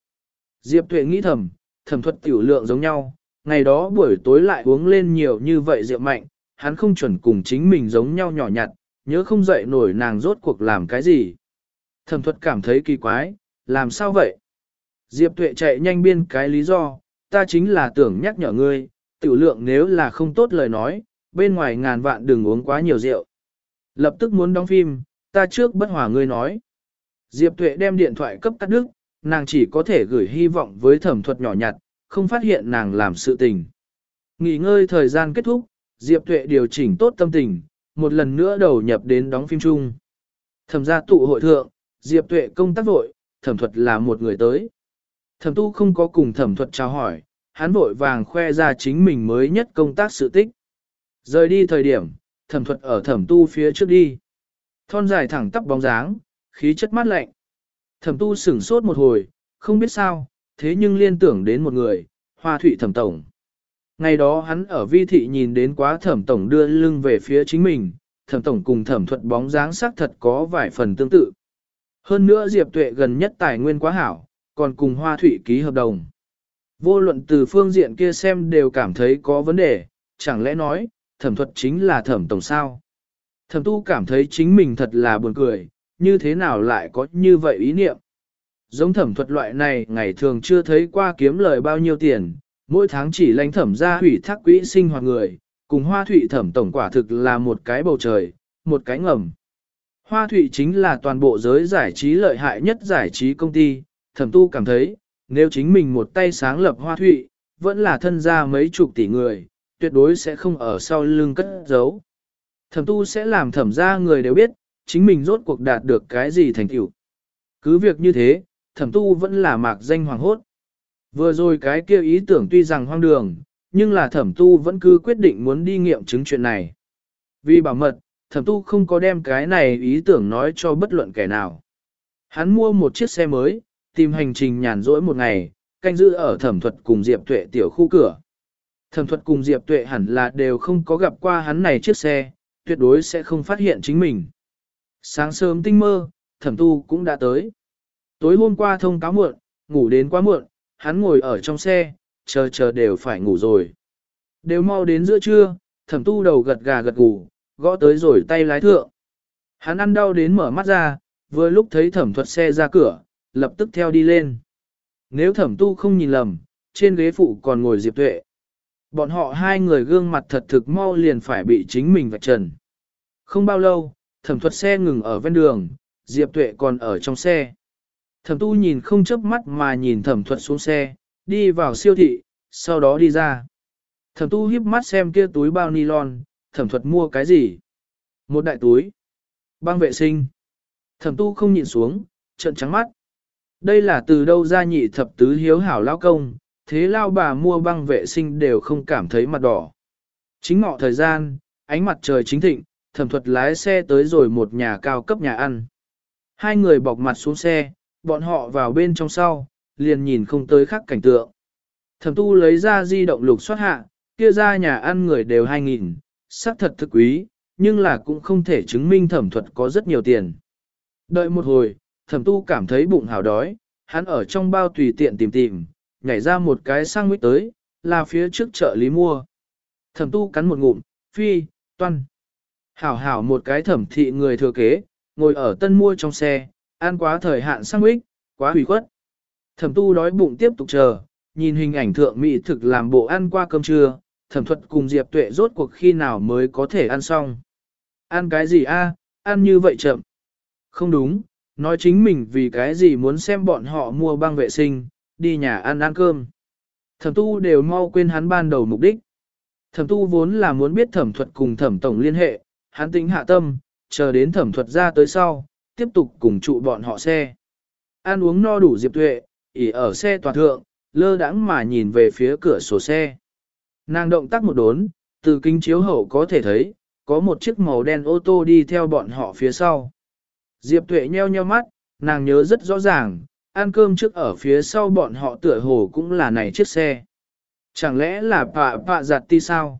Diệp Tuệ nghĩ thầm, thẩm thuật tiểu lượng giống nhau, ngày đó buổi tối lại uống lên nhiều như vậy rượu mạnh, hắn không chuẩn cùng chính mình giống nhau nhỏ nhặt, nhớ không dậy nổi nàng rốt cuộc làm cái gì. Thẩm thuật cảm thấy kỳ quái, làm sao vậy? Diệp Tuệ chạy nhanh biên cái lý do, ta chính là tưởng nhắc nhở ngươi, tiểu lượng nếu là không tốt lời nói, bên ngoài ngàn vạn đừng uống quá nhiều rượu. Lập tức muốn đóng phim, ta trước bất hòa ngươi nói. Diệp Tuệ đem điện thoại cấp cắt đứt, nàng chỉ có thể gửi hy vọng với thẩm thuật nhỏ nhặt, không phát hiện nàng làm sự tình. Nghỉ ngơi thời gian kết thúc, Diệp Tuệ điều chỉnh tốt tâm tình, một lần nữa đầu nhập đến đóng phim chung. Thẩm gia tụ hội thượng, Diệp Tuệ công tác vội, thẩm thuật là một người tới. Thẩm tu không có cùng thẩm thuật chào hỏi, hắn vội vàng khoe ra chính mình mới nhất công tác sự tích. Rời đi thời điểm, thẩm thuật ở thẩm tu phía trước đi. Thon dài thẳng tắp bóng dáng, khí chất mát lạnh. Thẩm tu sửng sốt một hồi, không biết sao, thế nhưng liên tưởng đến một người, hoa thụy thẩm tổng. Ngày đó hắn ở vi thị nhìn đến quá thẩm tổng đưa lưng về phía chính mình, thẩm tổng cùng thẩm thuật bóng dáng sắc thật có vài phần tương tự. Hơn nữa Diệp Tuệ gần nhất tài nguyên quá hảo, còn cùng hoa thụy ký hợp đồng. Vô luận từ phương diện kia xem đều cảm thấy có vấn đề, chẳng lẽ nói, thẩm thuật chính là thẩm tổng sao. Thẩm tu cảm thấy chính mình thật là buồn cười, như thế nào lại có như vậy ý niệm. Giống thẩm thuật loại này ngày thường chưa thấy qua kiếm lời bao nhiêu tiền, mỗi tháng chỉ lãnh thẩm ra hủy thác quỹ sinh hoạt người, cùng hoa thủy thẩm tổng quả thực là một cái bầu trời, một cái ngầm. Hoa thủy chính là toàn bộ giới giải trí lợi hại nhất giải trí công ty, thẩm tu cảm thấy, nếu chính mình một tay sáng lập hoa thủy, vẫn là thân gia mấy chục tỷ người, tuyệt đối sẽ không ở sau lưng cất giấu. Thẩm tu sẽ làm thẩm ra người đều biết, chính mình rốt cuộc đạt được cái gì thành tựu. Cứ việc như thế, thẩm tu vẫn là mạc danh hoàng hốt. Vừa rồi cái kia ý tưởng tuy rằng hoang đường, nhưng là thẩm tu vẫn cứ quyết định muốn đi nghiệm chứng chuyện này. Vì bảo mật, thẩm tu không có đem cái này ý tưởng nói cho bất luận kẻ nào. Hắn mua một chiếc xe mới, tìm hành trình nhàn rỗi một ngày, canh giữ ở thẩm thuật cùng Diệp Tuệ tiểu khu cửa. Thẩm thuật cùng Diệp Tuệ hẳn là đều không có gặp qua hắn này chiếc xe, tuyệt đối sẽ không phát hiện chính mình. Sáng sớm tinh mơ, thẩm tu cũng đã tới. Tối hôm qua thông cáo muộn, ngủ đến quá muộn, hắn ngồi ở trong xe, chờ chờ đều phải ngủ rồi. Đều mau đến giữa trưa, thẩm tu đầu gật gà gật gù, gõ tới rồi tay lái thượng. Hắn ăn đau đến mở mắt ra, vừa lúc thấy thẩm thuật xe ra cửa, lập tức theo đi lên. Nếu thẩm tu không nhìn lầm, trên ghế phụ còn ngồi Diệp Tuệ. Bọn họ hai người gương mặt thật thực mau liền phải bị chính mình vạch trần. Không bao lâu, thẩm thuật xe ngừng ở ven đường, Diệp Tuệ còn ở trong xe. Thẩm tu nhìn không chớp mắt mà nhìn thẩm thuật xuống xe, đi vào siêu thị, sau đó đi ra. Thẩm tu híp mắt xem kia túi bao nylon, thẩm thuật mua cái gì? Một đại túi. Băng vệ sinh. Thẩm tu không nhìn xuống, trận trắng mắt. Đây là từ đâu ra nhị thập tứ hiếu hảo lao công, thế lao bà mua băng vệ sinh đều không cảm thấy mặt đỏ. Chính ngọ thời gian, ánh mặt trời chính thịnh, thẩm thuật lái xe tới rồi một nhà cao cấp nhà ăn. Hai người bọc mặt xuống xe, bọn họ vào bên trong sau, liền nhìn không tới khác cảnh tượng. Thẩm tu lấy ra di động lục soát hạ, kia ra nhà ăn người đều 2.000, xác thật thực quý, nhưng là cũng không thể chứng minh thẩm thuật có rất nhiều tiền. Đợi một hồi, thẩm tu cảm thấy bụng hào đói, hắn ở trong bao tùy tiện tìm tìm, nhảy ra một cái sang mít tới, là phía trước chợ lý mua. Thẩm tu cắn một ngụm, phi, toan. Hảo hảo một cái thẩm thị người thừa kế, ngồi ở tân mua trong xe, ăn quá thời hạn sang ích, quá hủy khuất. Thẩm tu đói bụng tiếp tục chờ, nhìn hình ảnh thượng mỹ thực làm bộ ăn qua cơm trưa, thẩm thuật cùng Diệp Tuệ rốt cuộc khi nào mới có thể ăn xong. Ăn cái gì a? ăn như vậy chậm. Không đúng, nói chính mình vì cái gì muốn xem bọn họ mua băng vệ sinh, đi nhà ăn ăn cơm. Thẩm tu đều mau quên hắn ban đầu mục đích. Thẩm tu vốn là muốn biết thẩm thuật cùng thẩm tổng liên hệ, hắn tính hạ tâm, chờ đến thẩm thuật ra tới sau, tiếp tục cùng trụ bọn họ xe. Ăn uống no đủ Diệp Tuệ, ỉ ở xe toàn thượng, lơ đãng mà nhìn về phía cửa sổ xe. Nàng động tác một đốn, từ kính chiếu hậu có thể thấy, có một chiếc màu đen ô tô đi theo bọn họ phía sau. Diệp Tuệ nheo nheo mắt, nàng nhớ rất rõ ràng, ăn cơm trước ở phía sau bọn họ tựa hồ cũng là này chiếc xe. Chẳng lẽ là pạ pạ giặt ti sao?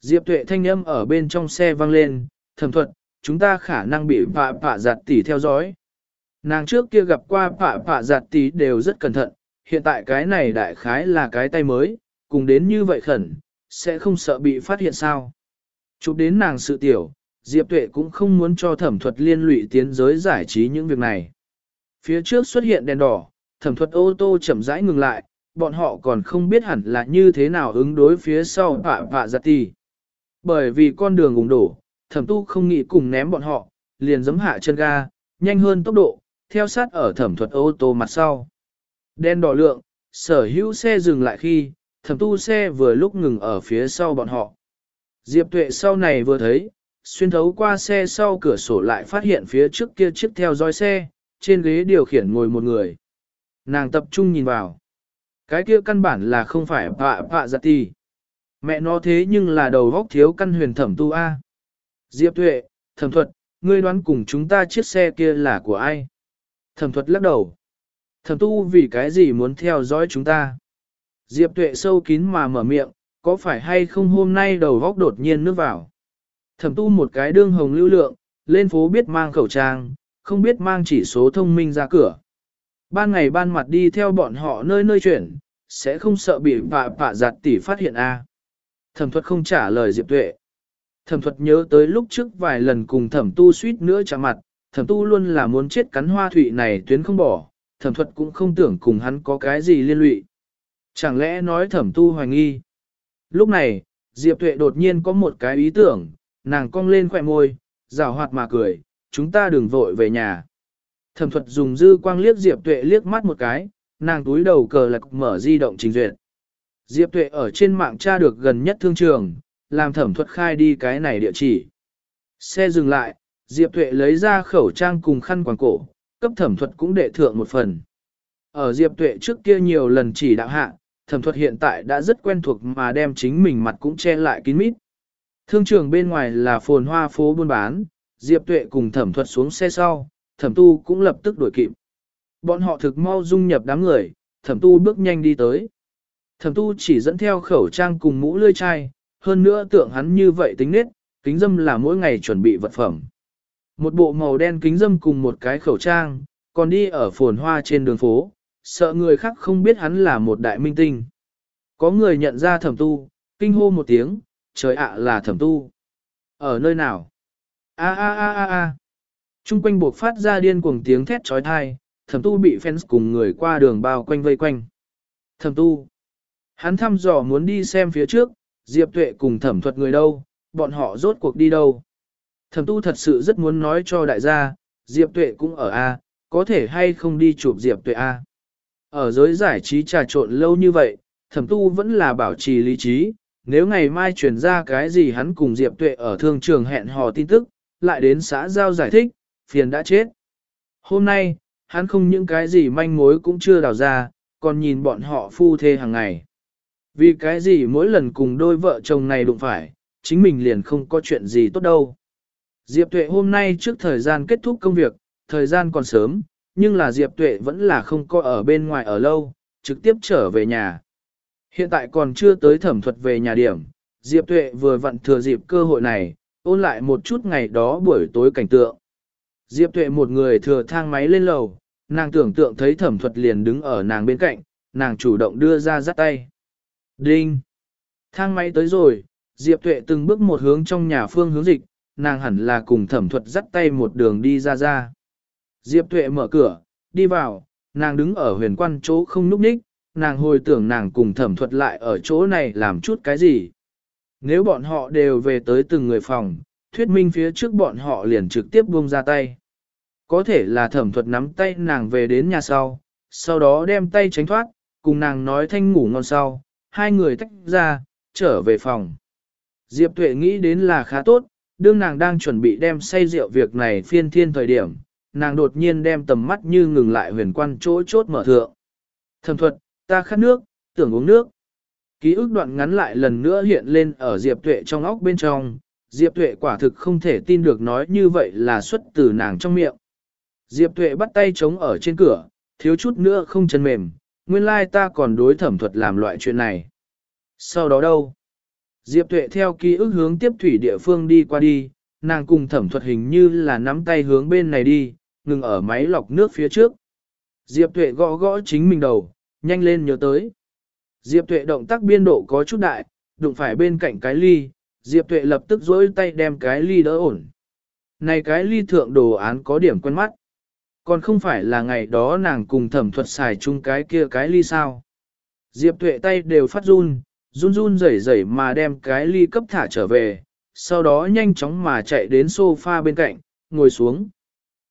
Diệp Tuệ thanh âm ở bên trong xe vang lên, thẩm thuật, chúng ta khả năng bị phạ phạ giặt tỷ theo dõi. Nàng trước kia gặp qua phạ phạ giặt tỷ đều rất cẩn thận, hiện tại cái này đại khái là cái tay mới, cùng đến như vậy khẩn, sẽ không sợ bị phát hiện sao. Chụp đến nàng sự tiểu, Diệp Tuệ cũng không muốn cho thẩm thuật liên lụy tiến giới giải trí những việc này. Phía trước xuất hiện đèn đỏ, thẩm thuật ô tô chậm rãi ngừng lại, bọn họ còn không biết hẳn là như thế nào ứng đối phía sau phạ phạ giặt tỷ. Bởi vì con đường ủng đổ, thẩm tu không nghĩ cùng ném bọn họ, liền giấm hạ chân ga, nhanh hơn tốc độ, theo sát ở thẩm thuật ô tô mặt sau. Đen đỏ lượng, sở hữu xe dừng lại khi, thẩm tu xe vừa lúc ngừng ở phía sau bọn họ. Diệp tuệ sau này vừa thấy, xuyên thấu qua xe sau cửa sổ lại phát hiện phía trước kia chiếc theo dõi xe, trên ghế điều khiển ngồi một người. Nàng tập trung nhìn vào. Cái kia căn bản là không phải bạ bạ giặt tì. Mẹ nó thế nhưng là đầu góc thiếu căn huyền thẩm tu A. Diệp tuệ, thẩm thuật, ngươi đoán cùng chúng ta chiếc xe kia là của ai? Thẩm thuật lắc đầu. Thẩm tu vì cái gì muốn theo dõi chúng ta? Diệp tuệ sâu kín mà mở miệng, có phải hay không hôm nay đầu góc đột nhiên nước vào? Thẩm tu một cái đương hồng lưu lượng, lên phố biết mang khẩu trang, không biết mang chỉ số thông minh ra cửa. Ban ngày ban mặt đi theo bọn họ nơi nơi chuyển, sẽ không sợ bị vạ vạ giặt tỷ phát hiện a. Thẩm thuật không trả lời Diệp Tuệ. Thẩm thuật nhớ tới lúc trước vài lần cùng thẩm tu suýt nữa chạm mặt, thẩm tu luôn là muốn chết cắn hoa thủy này tuyến không bỏ, thẩm thuật cũng không tưởng cùng hắn có cái gì liên lụy. Chẳng lẽ nói thẩm tu hoài nghi. Lúc này, Diệp Tuệ đột nhiên có một cái ý tưởng, nàng cong lên khỏe môi, rào hoạt mà cười, chúng ta đừng vội về nhà. Thẩm thuật dùng dư quang liếc Diệp Tuệ liếc mắt một cái, nàng túi đầu cờ lạc mở di động trình duyệt. Diệp Tuệ ở trên mạng tra được gần nhất thương trường, làm thẩm thuật khai đi cái này địa chỉ. Xe dừng lại, Diệp Tuệ lấy ra khẩu trang cùng khăn quàng cổ, cấp thẩm thuật cũng đệ thượng một phần. Ở Diệp Tuệ trước kia nhiều lần chỉ đạo hạ, thẩm thuật hiện tại đã rất quen thuộc mà đem chính mình mặt cũng che lại kín mít. Thương trường bên ngoài là phồn hoa phố buôn bán, Diệp Tuệ cùng thẩm thuật xuống xe sau, thẩm tu cũng lập tức đuổi kịp. Bọn họ thực mau dung nhập đám người, thẩm tu bước nhanh đi tới. Thẩm tu chỉ dẫn theo khẩu trang cùng mũ lươi chai, hơn nữa tượng hắn như vậy tính nết, kính dâm là mỗi ngày chuẩn bị vật phẩm. Một bộ màu đen kính dâm cùng một cái khẩu trang, còn đi ở phồn hoa trên đường phố, sợ người khác không biết hắn là một đại minh tinh. Có người nhận ra thẩm tu, kinh hô một tiếng, trời ạ là thẩm tu. Ở nơi nào? A a a a a. Trung quanh buộc phát ra điên cuồng tiếng thét trói thai, thẩm tu bị fans cùng người qua đường bao quanh vây quanh. Thẩm tu. Hắn thăm dò muốn đi xem phía trước, Diệp Tuệ cùng thẩm thuật người đâu, bọn họ rốt cuộc đi đâu. Thẩm tu thật sự rất muốn nói cho đại gia, Diệp Tuệ cũng ở A, có thể hay không đi chụp Diệp Tuệ A. Ở giới giải trí trà trộn lâu như vậy, thẩm tu vẫn là bảo trì lý trí, nếu ngày mai truyền ra cái gì hắn cùng Diệp Tuệ ở thương trường hẹn hò tin tức, lại đến xã giao giải thích, phiền đã chết. Hôm nay, hắn không những cái gì manh mối cũng chưa đào ra, còn nhìn bọn họ phu thê hàng ngày. Vì cái gì mỗi lần cùng đôi vợ chồng này đụng phải, chính mình liền không có chuyện gì tốt đâu. Diệp Tuệ hôm nay trước thời gian kết thúc công việc, thời gian còn sớm, nhưng là Diệp Tuệ vẫn là không có ở bên ngoài ở lâu, trực tiếp trở về nhà. Hiện tại còn chưa tới thẩm thuật về nhà điểm, Diệp Tuệ vừa vặn thừa dịp cơ hội này, ôn lại một chút ngày đó buổi tối cảnh tượng. Diệp Tuệ một người thừa thang máy lên lầu, nàng tưởng tượng thấy thẩm thuật liền đứng ở nàng bên cạnh, nàng chủ động đưa ra dắt tay. Đinh! Thang máy tới rồi, Diệp Tuệ từng bước một hướng trong nhà phương hướng dịch, nàng hẳn là cùng thẩm thuật dắt tay một đường đi ra ra. Diệp Tuệ mở cửa, đi vào, nàng đứng ở huyền quan chỗ không núp ních, nàng hồi tưởng nàng cùng thẩm thuật lại ở chỗ này làm chút cái gì. Nếu bọn họ đều về tới từng người phòng, thuyết minh phía trước bọn họ liền trực tiếp buông ra tay. Có thể là thẩm thuật nắm tay nàng về đến nhà sau, sau đó đem tay tránh thoát, cùng nàng nói thanh ngủ ngon sau, hai người tách ra, trở về phòng. Diệp Tuệ nghĩ đến là khá tốt, đương nàng đang chuẩn bị đem say rượu việc này phiên thiên thời điểm, nàng đột nhiên đem tầm mắt như ngừng lại huyền quan chỗ chốt mở thượng. Thẩm thuật, ta khát nước, tưởng uống nước. Ký ức đoạn ngắn lại lần nữa hiện lên ở Diệp Tuệ trong óc bên trong, Diệp Tuệ quả thực không thể tin được nói như vậy là xuất từ nàng trong miệng. Diệp Tuệ bắt tay chống ở trên cửa, thiếu chút nữa không chân mềm, nguyên lai ta còn đối thẩm thuật làm loại chuyện này. Sau đó đâu? Diệp Tuệ theo ký ức hướng tiếp thủy địa phương đi qua đi, nàng cùng thẩm thuật hình như là nắm tay hướng bên này đi, ngừng ở máy lọc nước phía trước. Diệp Tuệ gõ gõ chính mình đầu, nhanh lên nhớ tới. Diệp Tuệ động tác biên độ có chút đại, đụng phải bên cạnh cái ly, Diệp Tuệ lập tức dối tay đem cái ly đỡ ổn. Này cái ly thượng đồ án có điểm quen mắt. Còn không phải là ngày đó nàng cùng thẩm thuật xài chung cái kia cái ly sao. Diệp Tuệ tay đều phát run, run run rẩy rẩy mà đem cái ly cấp thả trở về, sau đó nhanh chóng mà chạy đến sofa bên cạnh, ngồi xuống.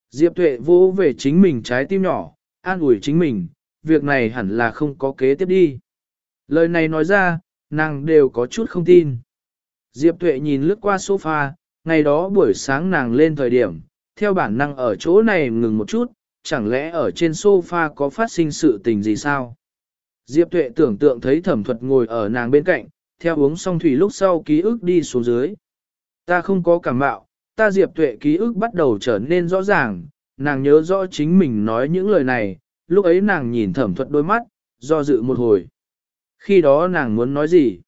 Diệp Tuệ vỗ về chính mình trái tim nhỏ, an ủi chính mình, việc này hẳn là không có kế tiếp đi. Lời này nói ra, nàng đều có chút không tin. Diệp Tuệ nhìn lướt qua sofa, ngày đó buổi sáng nàng lên thời điểm, theo bản năng ở chỗ này ngừng một chút, chẳng lẽ ở trên sofa có phát sinh sự tình gì sao? Diệp Tuệ tưởng tượng thấy thẩm thuật ngồi ở nàng bên cạnh, theo uống xong thủy lúc sau ký ức đi xuống dưới. Ta không có cảm mạo, ta Diệp Tuệ ký ức bắt đầu trở nên rõ ràng, nàng nhớ rõ chính mình nói những lời này, lúc ấy nàng nhìn thẩm thuật đôi mắt, do dự một hồi. Khi đó nàng muốn nói gì?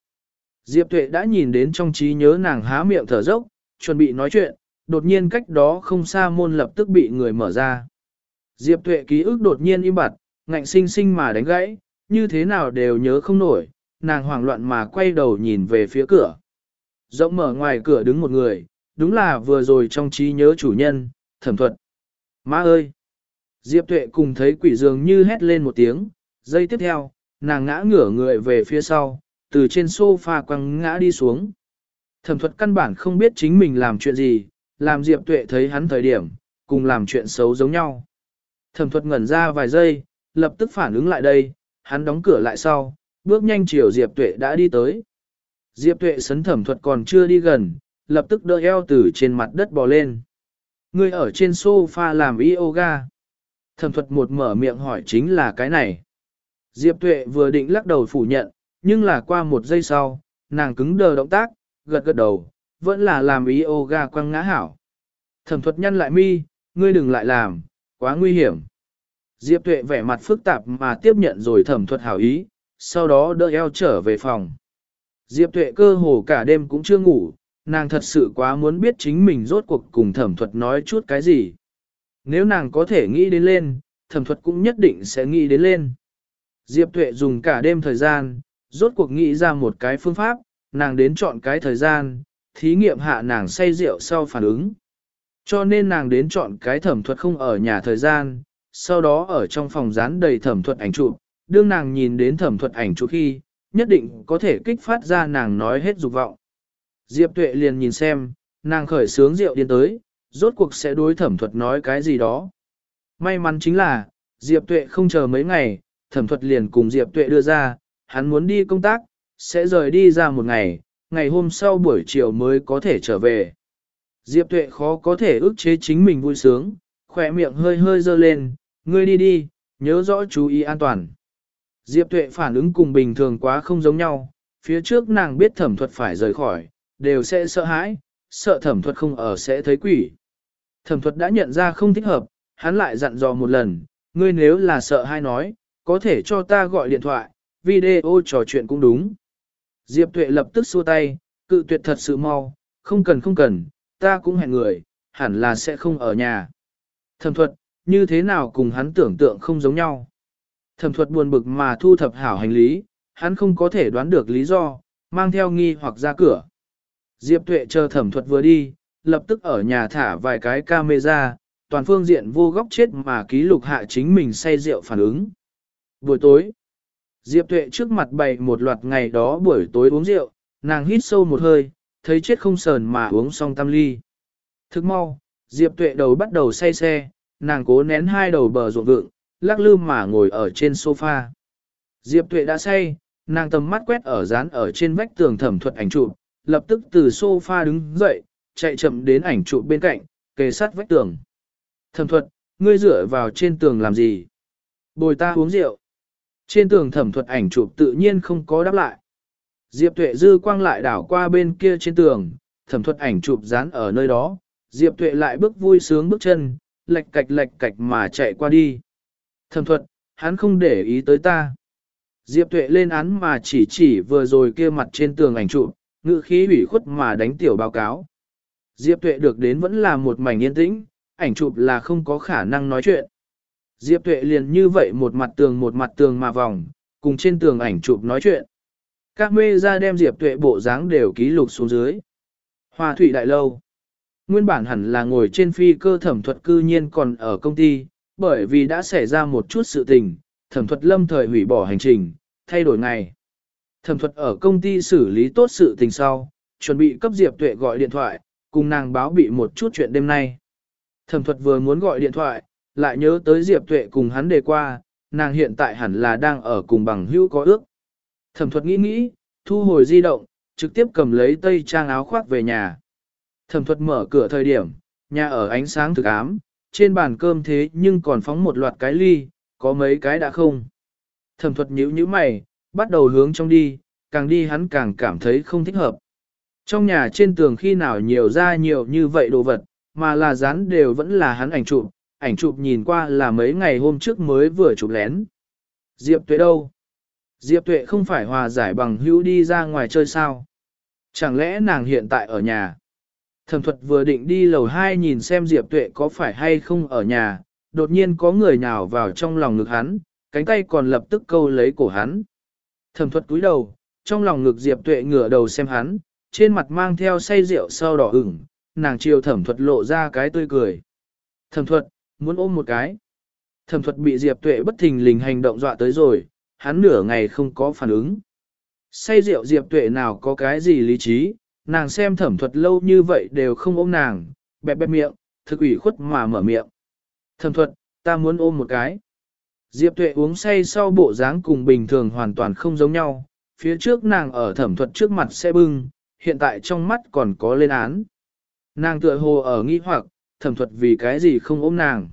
Diệp Tuệ đã nhìn đến trong trí nhớ nàng há miệng thở dốc, chuẩn bị nói chuyện, đột nhiên cách đó không xa môn lập tức bị người mở ra. Diệp Tuệ ký ức đột nhiên im bặt, ngạnh sinh sinh mà đánh gãy, như thế nào đều nhớ không nổi, nàng hoảng loạn mà quay đầu nhìn về phía cửa. Rộng mở ngoài cửa đứng một người, đúng là vừa rồi trong trí nhớ chủ nhân, thẩm thuật. Má ơi! Diệp Tuệ cùng thấy quỷ dường như hét lên một tiếng, giây tiếp theo, nàng ngã ngửa người về phía sau, từ trên sofa quăng ngã đi xuống. Thẩm thuật căn bản không biết chính mình làm chuyện gì, làm Diệp Tuệ thấy hắn thời điểm, cùng làm chuyện xấu giống nhau. Thẩm thuật ngẩn ra vài giây, lập tức phản ứng lại đây, hắn đóng cửa lại sau, bước nhanh chiều Diệp Tuệ đã đi tới. Diệp Tuệ sấn thẩm thuật còn chưa đi gần, lập tức đỡ eo từ trên mặt đất bò lên. Người ở trên sofa làm yoga. Thẩm thuật một mở miệng hỏi chính là cái này. Diệp Tuệ vừa định lắc đầu phủ nhận, nhưng là qua một giây sau, nàng cứng đờ động tác, gật gật đầu, vẫn là làm yoga quăng ngã hảo. Thẩm thuật nhăn lại mi, ngươi đừng lại làm, quá nguy hiểm. Diệp Tuệ vẻ mặt phức tạp mà tiếp nhận rồi thẩm thuật hảo ý, sau đó đỡ eo trở về phòng. Diệp Tuệ cơ hồ cả đêm cũng chưa ngủ, nàng thật sự quá muốn biết chính mình rốt cuộc cùng thẩm thuật nói chút cái gì. Nếu nàng có thể nghĩ đến lên, thẩm thuật cũng nhất định sẽ nghĩ đến lên. Diệp Tuệ dùng cả đêm thời gian, rốt cuộc nghĩ ra một cái phương pháp, nàng đến chọn cái thời gian, thí nghiệm hạ nàng say rượu sau phản ứng. Cho nên nàng đến chọn cái thẩm thuật không ở nhà thời gian, sau đó ở trong phòng dán đầy thẩm thuật ảnh chụp, đương nàng nhìn đến thẩm thuật ảnh chụp khi, nhất định có thể kích phát ra nàng nói hết dục vọng. Diệp Tuệ liền nhìn xem, nàng khởi sướng rượu điên tới, rốt cuộc sẽ đối thẩm thuật nói cái gì đó. May mắn chính là, Diệp Tuệ không chờ mấy ngày, thẩm thuật liền cùng Diệp Tuệ đưa ra, hắn muốn đi công tác, sẽ rời đi ra một ngày, ngày hôm sau buổi chiều mới có thể trở về. Diệp Tuệ khó có thể ức chế chính mình vui sướng, khỏe miệng hơi hơi dơ lên, ngươi đi đi, nhớ rõ chú ý an toàn. Diệp Tuệ phản ứng cùng bình thường quá không giống nhau, phía trước nàng biết thẩm thuật phải rời khỏi, đều sẽ sợ hãi, sợ thẩm thuật không ở sẽ thấy quỷ. Thẩm thuật đã nhận ra không thích hợp, hắn lại dặn dò một lần, ngươi nếu là sợ hay nói, có thể cho ta gọi điện thoại, video trò chuyện cũng đúng. Diệp Tuệ lập tức xua tay, cự tuyệt thật sự mau, không cần không cần, ta cũng hẹn người, hẳn là sẽ không ở nhà. Thẩm thuật, như thế nào cùng hắn tưởng tượng không giống nhau. Thẩm thuật buồn bực mà thu thập hảo hành lý, hắn không có thể đoán được lý do, mang theo nghi hoặc ra cửa. Diệp Tuệ chờ thẩm thuật vừa đi, lập tức ở nhà thả vài cái camera, toàn phương diện vô góc chết mà ký lục hạ chính mình say rượu phản ứng. Buổi tối, Diệp Tuệ trước mặt bày một loạt ngày đó buổi tối uống rượu, nàng hít sâu một hơi, thấy chết không sờn mà uống xong tam ly. Thức mau, Diệp Tuệ đầu bắt đầu say xe, nàng cố nén hai đầu bờ ruộng vượng, lắc lư mà ngồi ở trên sofa. Diệp Tuệ đã say, nàng tầm mắt quét ở dán ở trên vách tường thẩm thuật ảnh chụp, lập tức từ sofa đứng dậy, chạy chậm đến ảnh chụp bên cạnh, kề sát vách tường. Thẩm thuật, ngươi dựa vào trên tường làm gì? Bồi ta uống rượu. Trên tường thẩm thuật ảnh chụp tự nhiên không có đáp lại. Diệp Tuệ dư quang lại đảo qua bên kia trên tường, thẩm thuật ảnh chụp dán ở nơi đó. Diệp Tuệ lại bước vui sướng bước chân, lệch cạch lệch cạch mà chạy qua đi. Thẩm thuật, hắn không để ý tới ta. Diệp Tuệ lên án mà chỉ chỉ vừa rồi kia mặt trên tường ảnh chụp, ngữ khí ủy khuất mà đánh tiểu báo cáo. Diệp Tuệ được đến vẫn là một mảnh yên tĩnh, ảnh chụp là không có khả năng nói chuyện. Diệp Tuệ liền như vậy một mặt tường một mặt tường mà vòng, cùng trên tường ảnh chụp nói chuyện. Các mê ra đem Diệp Tuệ bộ dáng đều ký lục xuống dưới. Hoa thủy đại lâu. Nguyên bản hẳn là ngồi trên phi cơ thẩm thuật cư nhiên còn ở công ty, bởi vì đã xảy ra một chút sự tình, thẩm thuật lâm thời hủy bỏ hành trình, thay đổi ngày. Thẩm thuật ở công ty xử lý tốt sự tình sau, chuẩn bị cấp Diệp Tuệ gọi điện thoại, cùng nàng báo bị một chút chuyện đêm nay. Thẩm thuật vừa muốn gọi điện thoại, lại nhớ tới Diệp Tuệ cùng hắn đề qua, nàng hiện tại hẳn là đang ở cùng bằng hữu có ước. Thẩm thuật nghĩ nghĩ, thu hồi di động, trực tiếp cầm lấy tây trang áo khoác về nhà. Thẩm thuật mở cửa thời điểm, nhà ở ánh sáng thực ám, trên bàn cơm thế nhưng còn phóng một loạt cái ly, có mấy cái đã không. Thẩm thuật nhíu nhíu mày, bắt đầu hướng trong đi, càng đi hắn càng cảm thấy không thích hợp. Trong nhà trên tường khi nào nhiều ra nhiều như vậy đồ vật, mà là dán đều vẫn là hắn ảnh chụp, ảnh chụp nhìn qua là mấy ngày hôm trước mới vừa chụp lén. Diệp Tuệ đâu? Diệp Tuệ không phải hòa giải bằng hữu đi ra ngoài chơi sao? Chẳng lẽ nàng hiện tại ở nhà? Thẩm thuật vừa định đi lầu 2 nhìn xem Diệp Tuệ có phải hay không ở nhà, đột nhiên có người nhào vào trong lòng ngực hắn, cánh tay còn lập tức câu lấy cổ hắn. Thẩm thuật cúi đầu, trong lòng ngực Diệp Tuệ ngửa đầu xem hắn, trên mặt mang theo say rượu sau đỏ ửng, nàng chiều thẩm thuật lộ ra cái tươi cười. Thẩm thuật, muốn ôm một cái. Thẩm thuật bị Diệp Tuệ bất thình lình hành động dọa tới rồi, hắn nửa ngày không có phản ứng. Say rượu Diệp Tuệ nào có cái gì lý trí, nàng xem thẩm thuật lâu như vậy đều không ôm nàng, bẹp bẹp miệng, thực ủy khuất mà mở miệng. Thẩm thuật, ta muốn ôm một cái. Diệp Tuệ uống say sau bộ dáng cùng bình thường hoàn toàn không giống nhau, phía trước nàng ở thẩm thuật trước mặt sẽ bưng, hiện tại trong mắt còn có lên án. Nàng tựa hồ ở nghi hoặc, thẩm thuật vì cái gì không ôm nàng.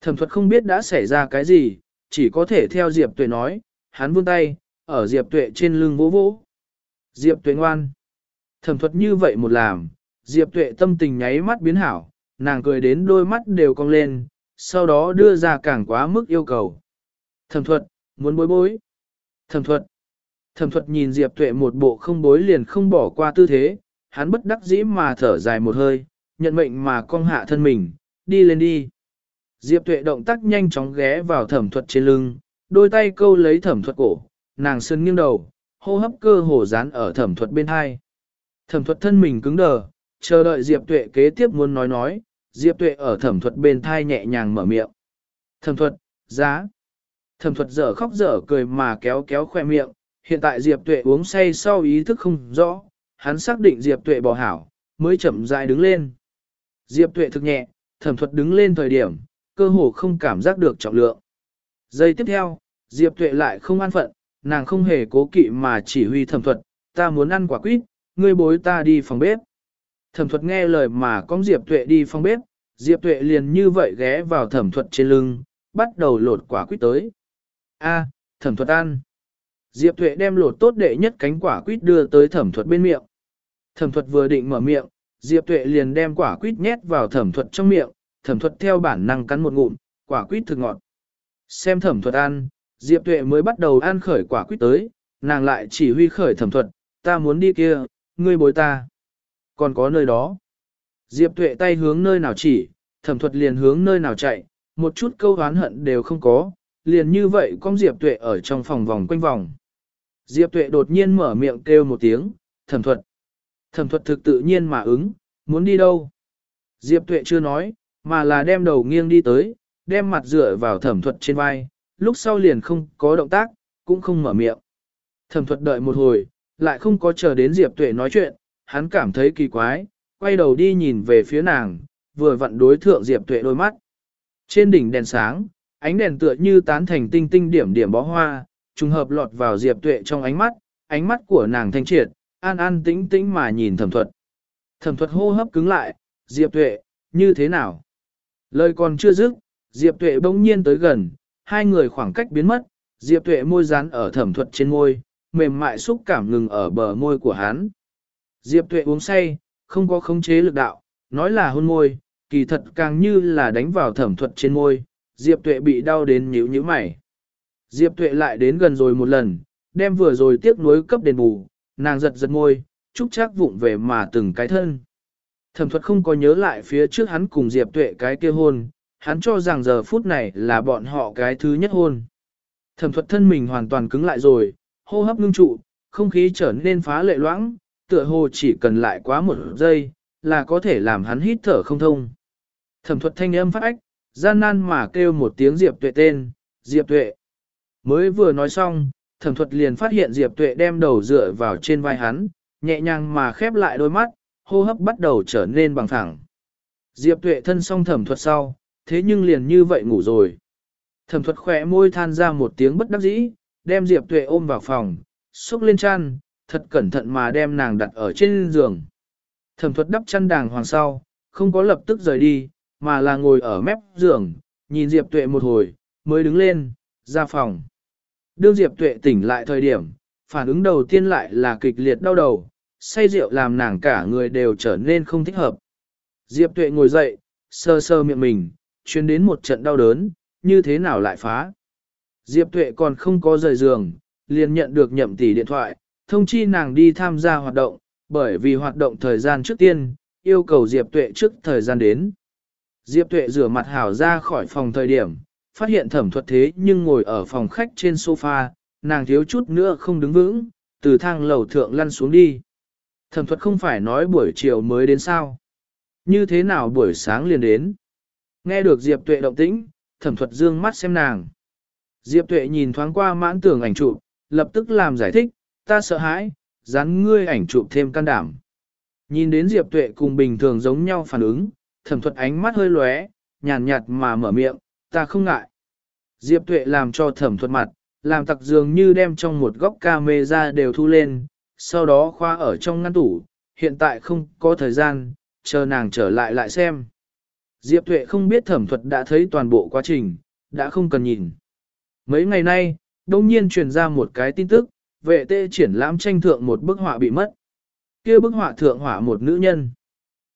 Thẩm thuật không biết đã xảy ra cái gì, chỉ có thể theo Diệp Tuệ nói, hắn vươn tay, ở Diệp Tuệ trên lưng vỗ vỗ. Diệp Tuệ ngoan. Thẩm thuật như vậy một làm, Diệp Tuệ tâm tình nháy mắt biến hảo, nàng cười đến đôi mắt đều cong lên, sau đó đưa ra càng quá mức yêu cầu. Thẩm thuật, muốn bối bối. Thẩm thuật. Thẩm thuật nhìn Diệp Tuệ một bộ không bối liền không bỏ qua tư thế, hắn bất đắc dĩ mà thở dài một hơi, nhận mệnh mà cong hạ thân mình, đi lên đi. Diệp Tuệ động tác nhanh chóng ghé vào thẩm thuật trên lưng, đôi tay câu lấy thẩm thuật cổ, nàng sơn nghiêng đầu, hô hấp cơ hồ dán ở thẩm thuật bên hai. Thẩm thuật thân mình cứng đờ, chờ đợi Diệp Tuệ kế tiếp muốn nói nói, Diệp Tuệ ở thẩm thuật bên thai nhẹ nhàng mở miệng. Thẩm thuật, giá. Thẩm thuật dở khóc dở cười mà kéo kéo khoe miệng, hiện tại Diệp Tuệ uống say sau ý thức không rõ, hắn xác định Diệp Tuệ bỏ hảo, mới chậm rãi đứng lên. Diệp Tuệ thực nhẹ, thẩm thuật đứng lên thời điểm, cơ hồ không cảm giác được trọng lượng. Giây tiếp theo, Diệp Tuệ lại không an phận, nàng không hề cố kỵ mà chỉ huy thẩm thuật, ta muốn ăn quả quýt, ngươi bối ta đi phòng bếp. Thẩm thuật nghe lời mà con Diệp Tuệ đi phòng bếp, Diệp Tuệ liền như vậy ghé vào thẩm thuật trên lưng, bắt đầu lột quả quýt tới. A, thẩm thuật ăn. Diệp Tuệ đem lột tốt đệ nhất cánh quả quýt đưa tới thẩm thuật bên miệng. Thẩm thuật vừa định mở miệng, Diệp Tuệ liền đem quả quýt nhét vào thẩm thuật trong miệng, thẩm thuật theo bản năng cắn một ngụm, quả quýt thực ngọt. Xem thẩm thuật ăn, Diệp Tuệ mới bắt đầu ăn khởi quả quýt tới, nàng lại chỉ huy khởi thẩm thuật, ta muốn đi kia, ngươi bối ta. Còn có nơi đó. Diệp Tuệ tay hướng nơi nào chỉ, thẩm thuật liền hướng nơi nào chạy, một chút câu hán hận đều không có, liền như vậy con Diệp Tuệ ở trong phòng vòng quanh vòng. Diệp Tuệ đột nhiên mở miệng kêu một tiếng, thẩm thuật. Thẩm thuật thực tự nhiên mà ứng, muốn đi đâu? Diệp Tuệ chưa nói, mà là đem đầu nghiêng đi tới, đem mặt dựa vào thẩm thuật trên vai, lúc sau liền không có động tác, cũng không mở miệng. Thẩm thuật đợi một hồi, lại không có chờ đến Diệp Tuệ nói chuyện, hắn cảm thấy kỳ quái, quay đầu đi nhìn về phía nàng, vừa vặn đối thượng Diệp Tuệ đôi mắt. Trên đỉnh đèn sáng, ánh đèn tựa như tán thành tinh tinh điểm điểm bó hoa, trùng hợp lọt vào Diệp Tuệ trong ánh mắt, ánh mắt của nàng thanh triệt, an an tĩnh tĩnh mà nhìn thẩm thuật. Thẩm thuật hô hấp cứng lại, Diệp Tuệ, như thế nào? Lời còn chưa dứt, Diệp Tuệ bỗng nhiên tới gần, hai người khoảng cách biến mất, Diệp Tuệ môi dán ở thẩm thuật trên môi, mềm mại xúc cảm ngừng ở bờ môi của hắn. Diệp Tuệ uống say, không có khống chế lực đạo, nói là hôn môi, kỳ thật càng như là đánh vào thẩm thuật trên môi, Diệp Tuệ bị đau đến nhíu nhíu mày. Diệp Tuệ lại đến gần rồi một lần, đem vừa rồi tiếc nuối cấp đền bù, nàng giật giật môi, chúc chắc vụng về mà từng cái thân. Thẩm thuật không có nhớ lại phía trước hắn cùng Diệp Tuệ cái kia hôn, hắn cho rằng giờ phút này là bọn họ cái thứ nhất hôn. Thẩm thuật thân mình hoàn toàn cứng lại rồi, hô hấp ngưng trụ, không khí trở nên phá lệ loãng, tựa hồ chỉ cần lại quá một giây, là có thể làm hắn hít thở không thông. Thẩm thuật thanh âm phát ách, gian nan mà kêu một tiếng Diệp Tuệ tên, Diệp Tuệ. Mới vừa nói xong, thẩm thuật liền phát hiện Diệp Tuệ đem đầu dựa vào trên vai hắn, nhẹ nhàng mà khép lại đôi mắt, hô hấp bắt đầu trở nên bằng thẳng. Diệp Tuệ thân song thẩm thuật sau, thế nhưng liền như vậy ngủ rồi. Thẩm thuật khỏe môi than ra một tiếng bất đắc dĩ, đem Diệp Tuệ ôm vào phòng, xúc lên chăn, thật cẩn thận mà đem nàng đặt ở trên giường. Thẩm thuật đắp chăn đàng hoàng sau, không có lập tức rời đi, mà là ngồi ở mép giường, nhìn Diệp Tuệ một hồi, mới đứng lên, ra phòng. Đương Diệp Tuệ tỉnh lại thời điểm, phản ứng đầu tiên lại là kịch liệt đau đầu, say rượu làm nàng cả người đều trở nên không thích hợp. Diệp Tuệ ngồi dậy, sơ sơ miệng mình, chuyên đến một trận đau đớn, như thế nào lại phá. Diệp Tuệ còn không có rời giường, liền nhận được nhậm tỷ điện thoại, thông chi nàng đi tham gia hoạt động, bởi vì hoạt động thời gian trước tiên, yêu cầu Diệp Tuệ trước thời gian đến. Diệp Tuệ rửa mặt hảo ra khỏi phòng thời điểm, phát hiện thẩm thuật thế nhưng ngồi ở phòng khách trên sofa, nàng thiếu chút nữa không đứng vững, từ thang lầu thượng lăn xuống đi. Thẩm thuật không phải nói buổi chiều mới đến sao. Như thế nào buổi sáng liền đến. Nghe được Diệp Tuệ động tĩnh, thẩm thuật dương mắt xem nàng. Diệp Tuệ nhìn thoáng qua mãn tưởng ảnh chụp, lập tức làm giải thích, ta sợ hãi, dán ngươi ảnh chụp thêm can đảm. Nhìn đến Diệp Tuệ cùng bình thường giống nhau phản ứng, thẩm thuật ánh mắt hơi lóe, nhàn nhạt mà mở miệng, ta không ngại. Diệp Tuệ làm cho thẩm thuật mặt, làm tặc dường như đem trong một góc camera đều thu lên, sau đó khoa ở trong ngăn tủ, hiện tại không có thời gian, chờ nàng trở lại lại xem. Diệp Tuệ không biết thẩm thuật đã thấy toàn bộ quá trình, đã không cần nhìn. Mấy ngày nay, đông nhiên truyền ra một cái tin tức, vệ tê triển lãm tranh thượng một bức họa bị mất. kia bức họa thượng họa một nữ nhân.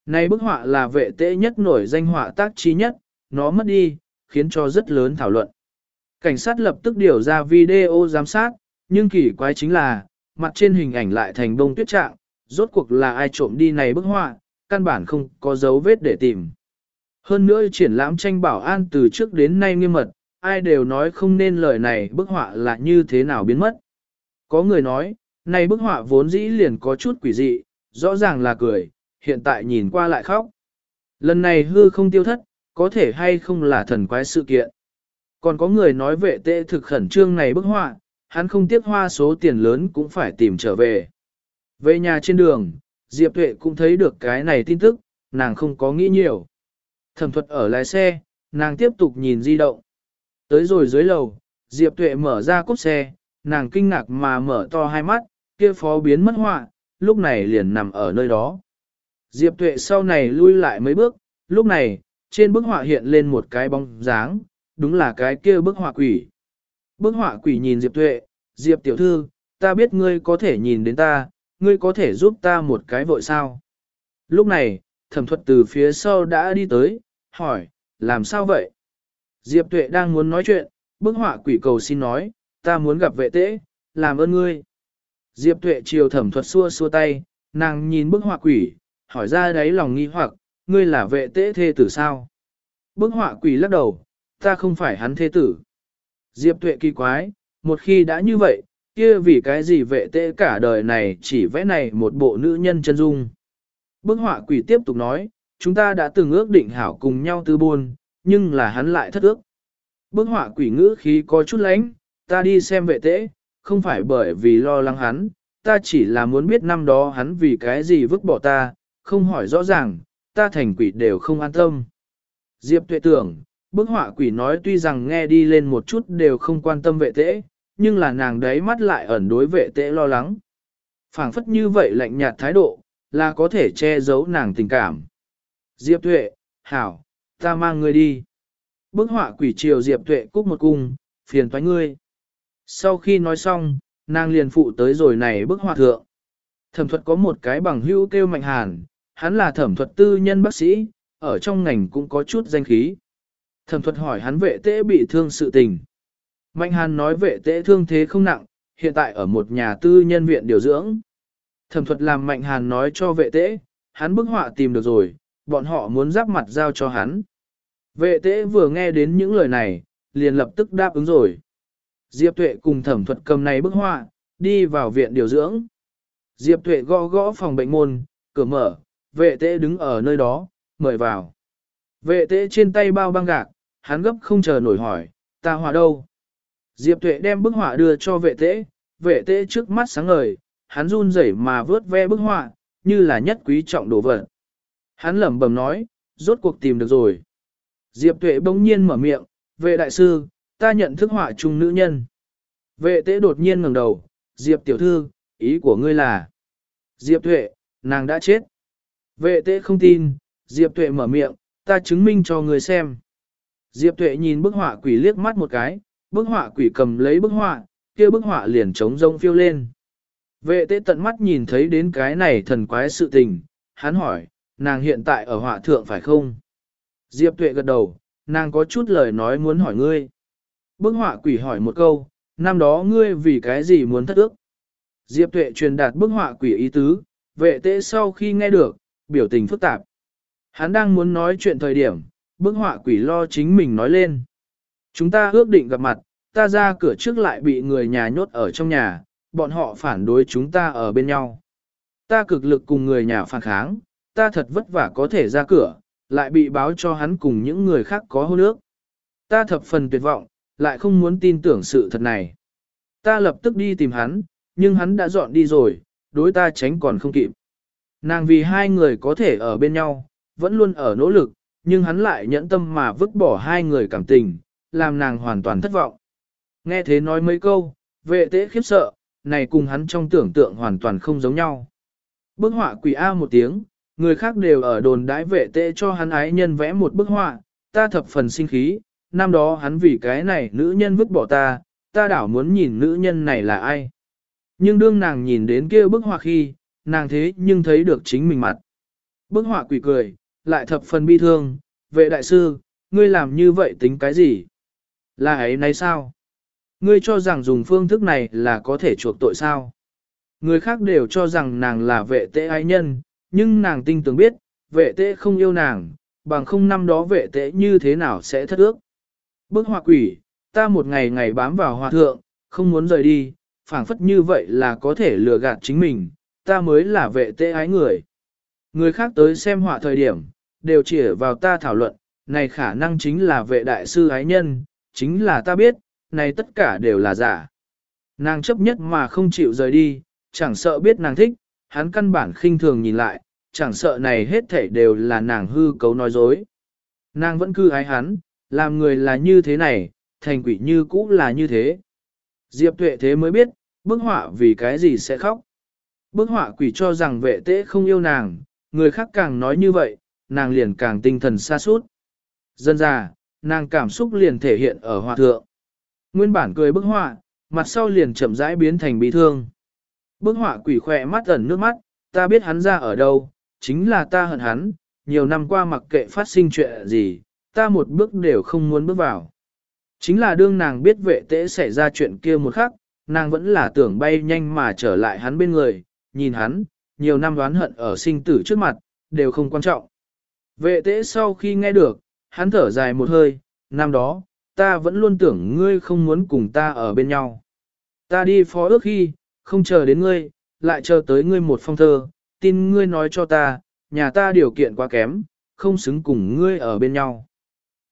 Này bức họa là vệ tê nhất nổi danh họa tác trí nhất, nó mất đi, khiến cho rất lớn thảo luận. Cảnh sát lập tức điều ra video giám sát, nhưng kỳ quái chính là, mặt trên hình ảnh lại thành bông tuyết trạng, rốt cuộc là ai trộm đi này bức họa, căn bản không có dấu vết để tìm. Hơn nữa triển lãm tranh bảo an từ trước đến nay nghiêm mật, ai đều nói không nên lời này bức họa là như thế nào biến mất. Có người nói, này bức họa vốn dĩ liền có chút quỷ dị, rõ ràng là cười, hiện tại nhìn qua lại khóc. Lần này hư không tiêu thất, có thể hay không là thần quái sự kiện. Còn có người nói vệ tệ thực khẩn trương này bức họa, hắn không tiếc hoa số tiền lớn cũng phải tìm trở về. Về nhà trên đường, Diệp Tuệ cũng thấy được cái này tin tức, nàng không có nghĩ nhiều. Thẩm thuật ở lái xe, nàng tiếp tục nhìn di động. Tới rồi dưới lầu, Diệp Tuệ mở ra cốp xe, nàng kinh ngạc mà mở to hai mắt, kia phó biến mất họa, lúc này liền nằm ở nơi đó. Diệp Tuệ sau này lui lại mấy bước, lúc này, trên bức họa hiện lên một cái bóng dáng, đúng là cái kia bức họa quỷ. Bức họa quỷ nhìn Diệp Tuệ, Diệp tiểu thư, ta biết ngươi có thể nhìn đến ta, ngươi có thể giúp ta một cái vội sao. Lúc này, thẩm thuật từ phía sau đã đi tới, hỏi, làm sao vậy? Diệp Tuệ đang muốn nói chuyện, bức họa quỷ cầu xin nói, ta muốn gặp vệ tế, làm ơn ngươi. Diệp Tuệ chiều thẩm thuật xua xua tay, nàng nhìn bức họa quỷ, hỏi ra đấy lòng nghi hoặc, ngươi là vệ tế thê tử sao? Bức họa quỷ lắc đầu, ta không phải hắn thế tử. Diệp tuệ kỳ quái, một khi đã như vậy, kia vì cái gì vệ tế cả đời này chỉ vẽ này một bộ nữ nhân chân dung. Bức họa quỷ tiếp tục nói, chúng ta đã từng ước định hảo cùng nhau tư buôn, nhưng là hắn lại thất ước. Bức họa quỷ ngữ khí có chút lánh, ta đi xem vệ tế, không phải bởi vì lo lắng hắn, ta chỉ là muốn biết năm đó hắn vì cái gì vứt bỏ ta, không hỏi rõ ràng, ta thành quỷ đều không an tâm. Diệp tuệ tưởng, bức họa quỷ nói tuy rằng nghe đi lên một chút đều không quan tâm vệ tễ, nhưng là nàng đấy mắt lại ẩn đối vệ tễ lo lắng. phảng phất như vậy lạnh nhạt thái độ, là có thể che giấu nàng tình cảm. Diệp Tuệ, hảo, ta mang ngươi đi. Bức họa quỷ triều Diệp Tuệ cúc một cung, phiền toái ngươi. Sau khi nói xong, nàng liền phụ tới rồi này bức họa thượng. Thẩm thuật có một cái bằng hữu kêu mạnh hàn, hắn là thẩm thuật tư nhân bác sĩ, ở trong ngành cũng có chút danh khí. Thẩm thuật hỏi hắn vệ tế bị thương sự tình. Mạnh hàn nói vệ tế thương thế không nặng, hiện tại ở một nhà tư nhân viện điều dưỡng. Thẩm thuật làm mạnh hàn nói cho vệ tế, hắn bức họa tìm được rồi, bọn họ muốn giáp mặt giao cho hắn. Vệ tế vừa nghe đến những lời này, liền lập tức đáp ứng rồi. Diệp Tuệ cùng thẩm thuật cầm này bức họa, đi vào viện điều dưỡng. Diệp Tuệ gõ gõ phòng bệnh môn, cửa mở, vệ tế đứng ở nơi đó, mời vào. Vệ tế trên tay bao băng gạc, hắn gấp không chờ nổi hỏi, ta họa đâu? Diệp Tuệ đem bức họa đưa cho vệ tế, vệ tế trước mắt sáng ngời, hắn run rẩy mà vớt ve bức họa, như là nhất quý trọng đồ vật. Hắn lẩm bẩm nói, rốt cuộc tìm được rồi. Diệp Tuệ bỗng nhiên mở miệng, vệ đại sư, ta nhận thức họa chung nữ nhân. Vệ tế đột nhiên ngẩng đầu, Diệp tiểu thư, ý của ngươi là. Diệp Tuệ, nàng đã chết. Vệ tế không tin, Diệp Tuệ mở miệng, ta chứng minh cho người xem. Diệp Tuệ nhìn bức họa quỷ liếc mắt một cái, bức họa quỷ cầm lấy bức họa, kia bức họa liền trống rông phiêu lên. Vệ tế tận mắt nhìn thấy đến cái này thần quái sự tình, hắn hỏi, nàng hiện tại ở họa thượng phải không? Diệp Tuệ gật đầu, nàng có chút lời nói muốn hỏi ngươi. Bức họa quỷ hỏi một câu, năm đó ngươi vì cái gì muốn thất ước? Diệp Tuệ truyền đạt bức họa quỷ ý tứ, vệ tế sau khi nghe được, biểu tình phức tạp. Hắn đang muốn nói chuyện thời điểm, bức họa quỷ lo chính mình nói lên. Chúng ta ước định gặp mặt, ta ra cửa trước lại bị người nhà nhốt ở trong nhà, bọn họ phản đối chúng ta ở bên nhau. Ta cực lực cùng người nhà phản kháng, ta thật vất vả có thể ra cửa, lại bị báo cho hắn cùng những người khác có hôn ước. Ta thập phần tuyệt vọng, lại không muốn tin tưởng sự thật này. Ta lập tức đi tìm hắn, nhưng hắn đã dọn đi rồi, đối ta tránh còn không kịp. Nàng vì hai người có thể ở bên nhau, vẫn luôn ở nỗ lực, nhưng hắn lại nhẫn tâm mà vứt bỏ hai người cảm tình, làm nàng hoàn toàn thất vọng. Nghe thế nói mấy câu, vệ tế khiếp sợ, này cùng hắn trong tưởng tượng hoàn toàn không giống nhau. Bức họa quỷ A một tiếng, người khác đều ở đồn đãi vệ tế cho hắn ái nhân vẽ một bức họa, ta thập phần sinh khí, năm đó hắn vì cái này nữ nhân vứt bỏ ta, ta đảo muốn nhìn nữ nhân này là ai. Nhưng đương nàng nhìn đến kia bức họa khi, nàng thế nhưng thấy được chính mình mặt. Bức họa quỷ cười, lại thập phần bi thương, vệ đại sư, ngươi làm như vậy tính cái gì? Là ấy này sao? Ngươi cho rằng dùng phương thức này là có thể chuộc tội sao? Người khác đều cho rằng nàng là vệ tế ái nhân, nhưng nàng tinh tưởng biết, vệ tế không yêu nàng, bằng không năm đó vệ tế như thế nào sẽ thất ước. Bức họa quỷ, ta một ngày ngày bám vào hòa thượng, không muốn rời đi, phảng phất như vậy là có thể lừa gạt chính mình, ta mới là vệ tế ái người. Người khác tới xem họa thời điểm, đều chỉ vào ta thảo luận, này khả năng chính là vệ đại sư ái nhân, chính là ta biết, này tất cả đều là giả. Nàng chấp nhất mà không chịu rời đi, chẳng sợ biết nàng thích, hắn căn bản khinh thường nhìn lại, chẳng sợ này hết thảy đều là nàng hư cấu nói dối. Nàng vẫn cứ ái hắn, làm người là như thế này, thành quỷ như cũ là như thế. Diệp tuệ thế mới biết, bức họa vì cái gì sẽ khóc. Bức họa quỷ cho rằng vệ tế không yêu nàng, người khác càng nói như vậy, nàng liền càng tinh thần xa suốt. Dân ra, nàng cảm xúc liền thể hiện ở họa thượng. Nguyên bản cười bức họa, mặt sau liền chậm rãi biến thành bị thương. Bức họa quỷ khỏe mắt ẩn nước mắt, ta biết hắn ra ở đâu, chính là ta hận hắn, nhiều năm qua mặc kệ phát sinh chuyện gì, ta một bước đều không muốn bước vào. Chính là đương nàng biết vệ tế xảy ra chuyện kia một khắc, nàng vẫn là tưởng bay nhanh mà trở lại hắn bên người, nhìn hắn, nhiều năm đoán hận ở sinh tử trước mặt, đều không quan trọng. Vệ tế sau khi nghe được, hắn thở dài một hơi, năm đó, ta vẫn luôn tưởng ngươi không muốn cùng ta ở bên nhau. Ta đi phó ước khi, không chờ đến ngươi, lại chờ tới ngươi một phong thơ, tin ngươi nói cho ta, nhà ta điều kiện quá kém, không xứng cùng ngươi ở bên nhau.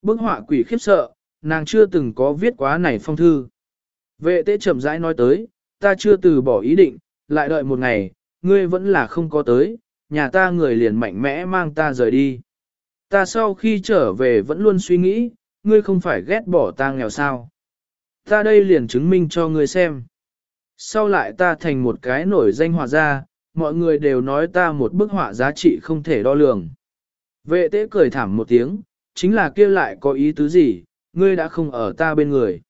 Bức họa quỷ khiếp sợ, nàng chưa từng có viết quá này phong thư. Vệ tế chậm rãi nói tới, ta chưa từ bỏ ý định, lại đợi một ngày, ngươi vẫn là không có tới, nhà ta người liền mạnh mẽ mang ta rời đi. Ta sau khi trở về vẫn luôn suy nghĩ, ngươi không phải ghét bỏ ta nghèo sao. Ta đây liền chứng minh cho ngươi xem. Sau lại ta thành một cái nổi danh họa gia, mọi người đều nói ta một bức họa giá trị không thể đo lường. Vệ tế cười thảm một tiếng, chính là kia lại có ý tứ gì, ngươi đã không ở ta bên người.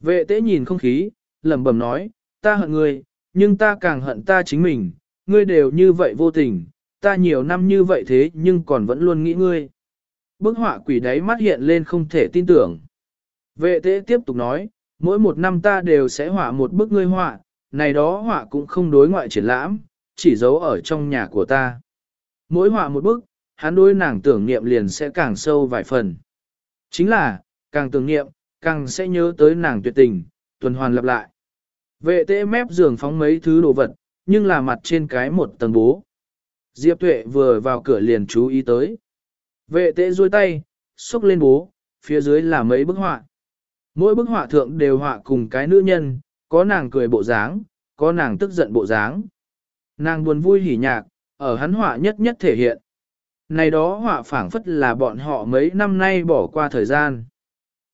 Vệ tế nhìn không khí, lẩm bẩm nói, ta hận ngươi, nhưng ta càng hận ta chính mình, ngươi đều như vậy vô tình, ta nhiều năm như vậy thế nhưng còn vẫn luôn nghĩ ngươi. Bức họa quỷ đáy mắt hiện lên không thể tin tưởng. Vệ tế tiếp tục nói, mỗi một năm ta đều sẽ họa một bức ngươi họa, này đó họa cũng không đối ngoại triển lãm, chỉ giấu ở trong nhà của ta. Mỗi họa một bức, hắn đối nàng tưởng niệm liền sẽ càng sâu vài phần. Chính là, càng tưởng niệm, càng sẽ nhớ tới nàng tuyệt tình, tuần hoàn lặp lại. Vệ tế mép giường phóng mấy thứ đồ vật, nhưng là mặt trên cái một tầng bố. Diệp tuệ vừa vào cửa liền chú ý tới. Vệ tệ duỗi tay, xúc lên bố, phía dưới là mấy bức họa. Mỗi bức họa thượng đều họa cùng cái nữ nhân, có nàng cười bộ dáng, có nàng tức giận bộ dáng. Nàng buồn vui hỉ nhạc, ở hắn họa nhất nhất thể hiện. Này đó họa phảng phất là bọn họ mấy năm nay bỏ qua thời gian.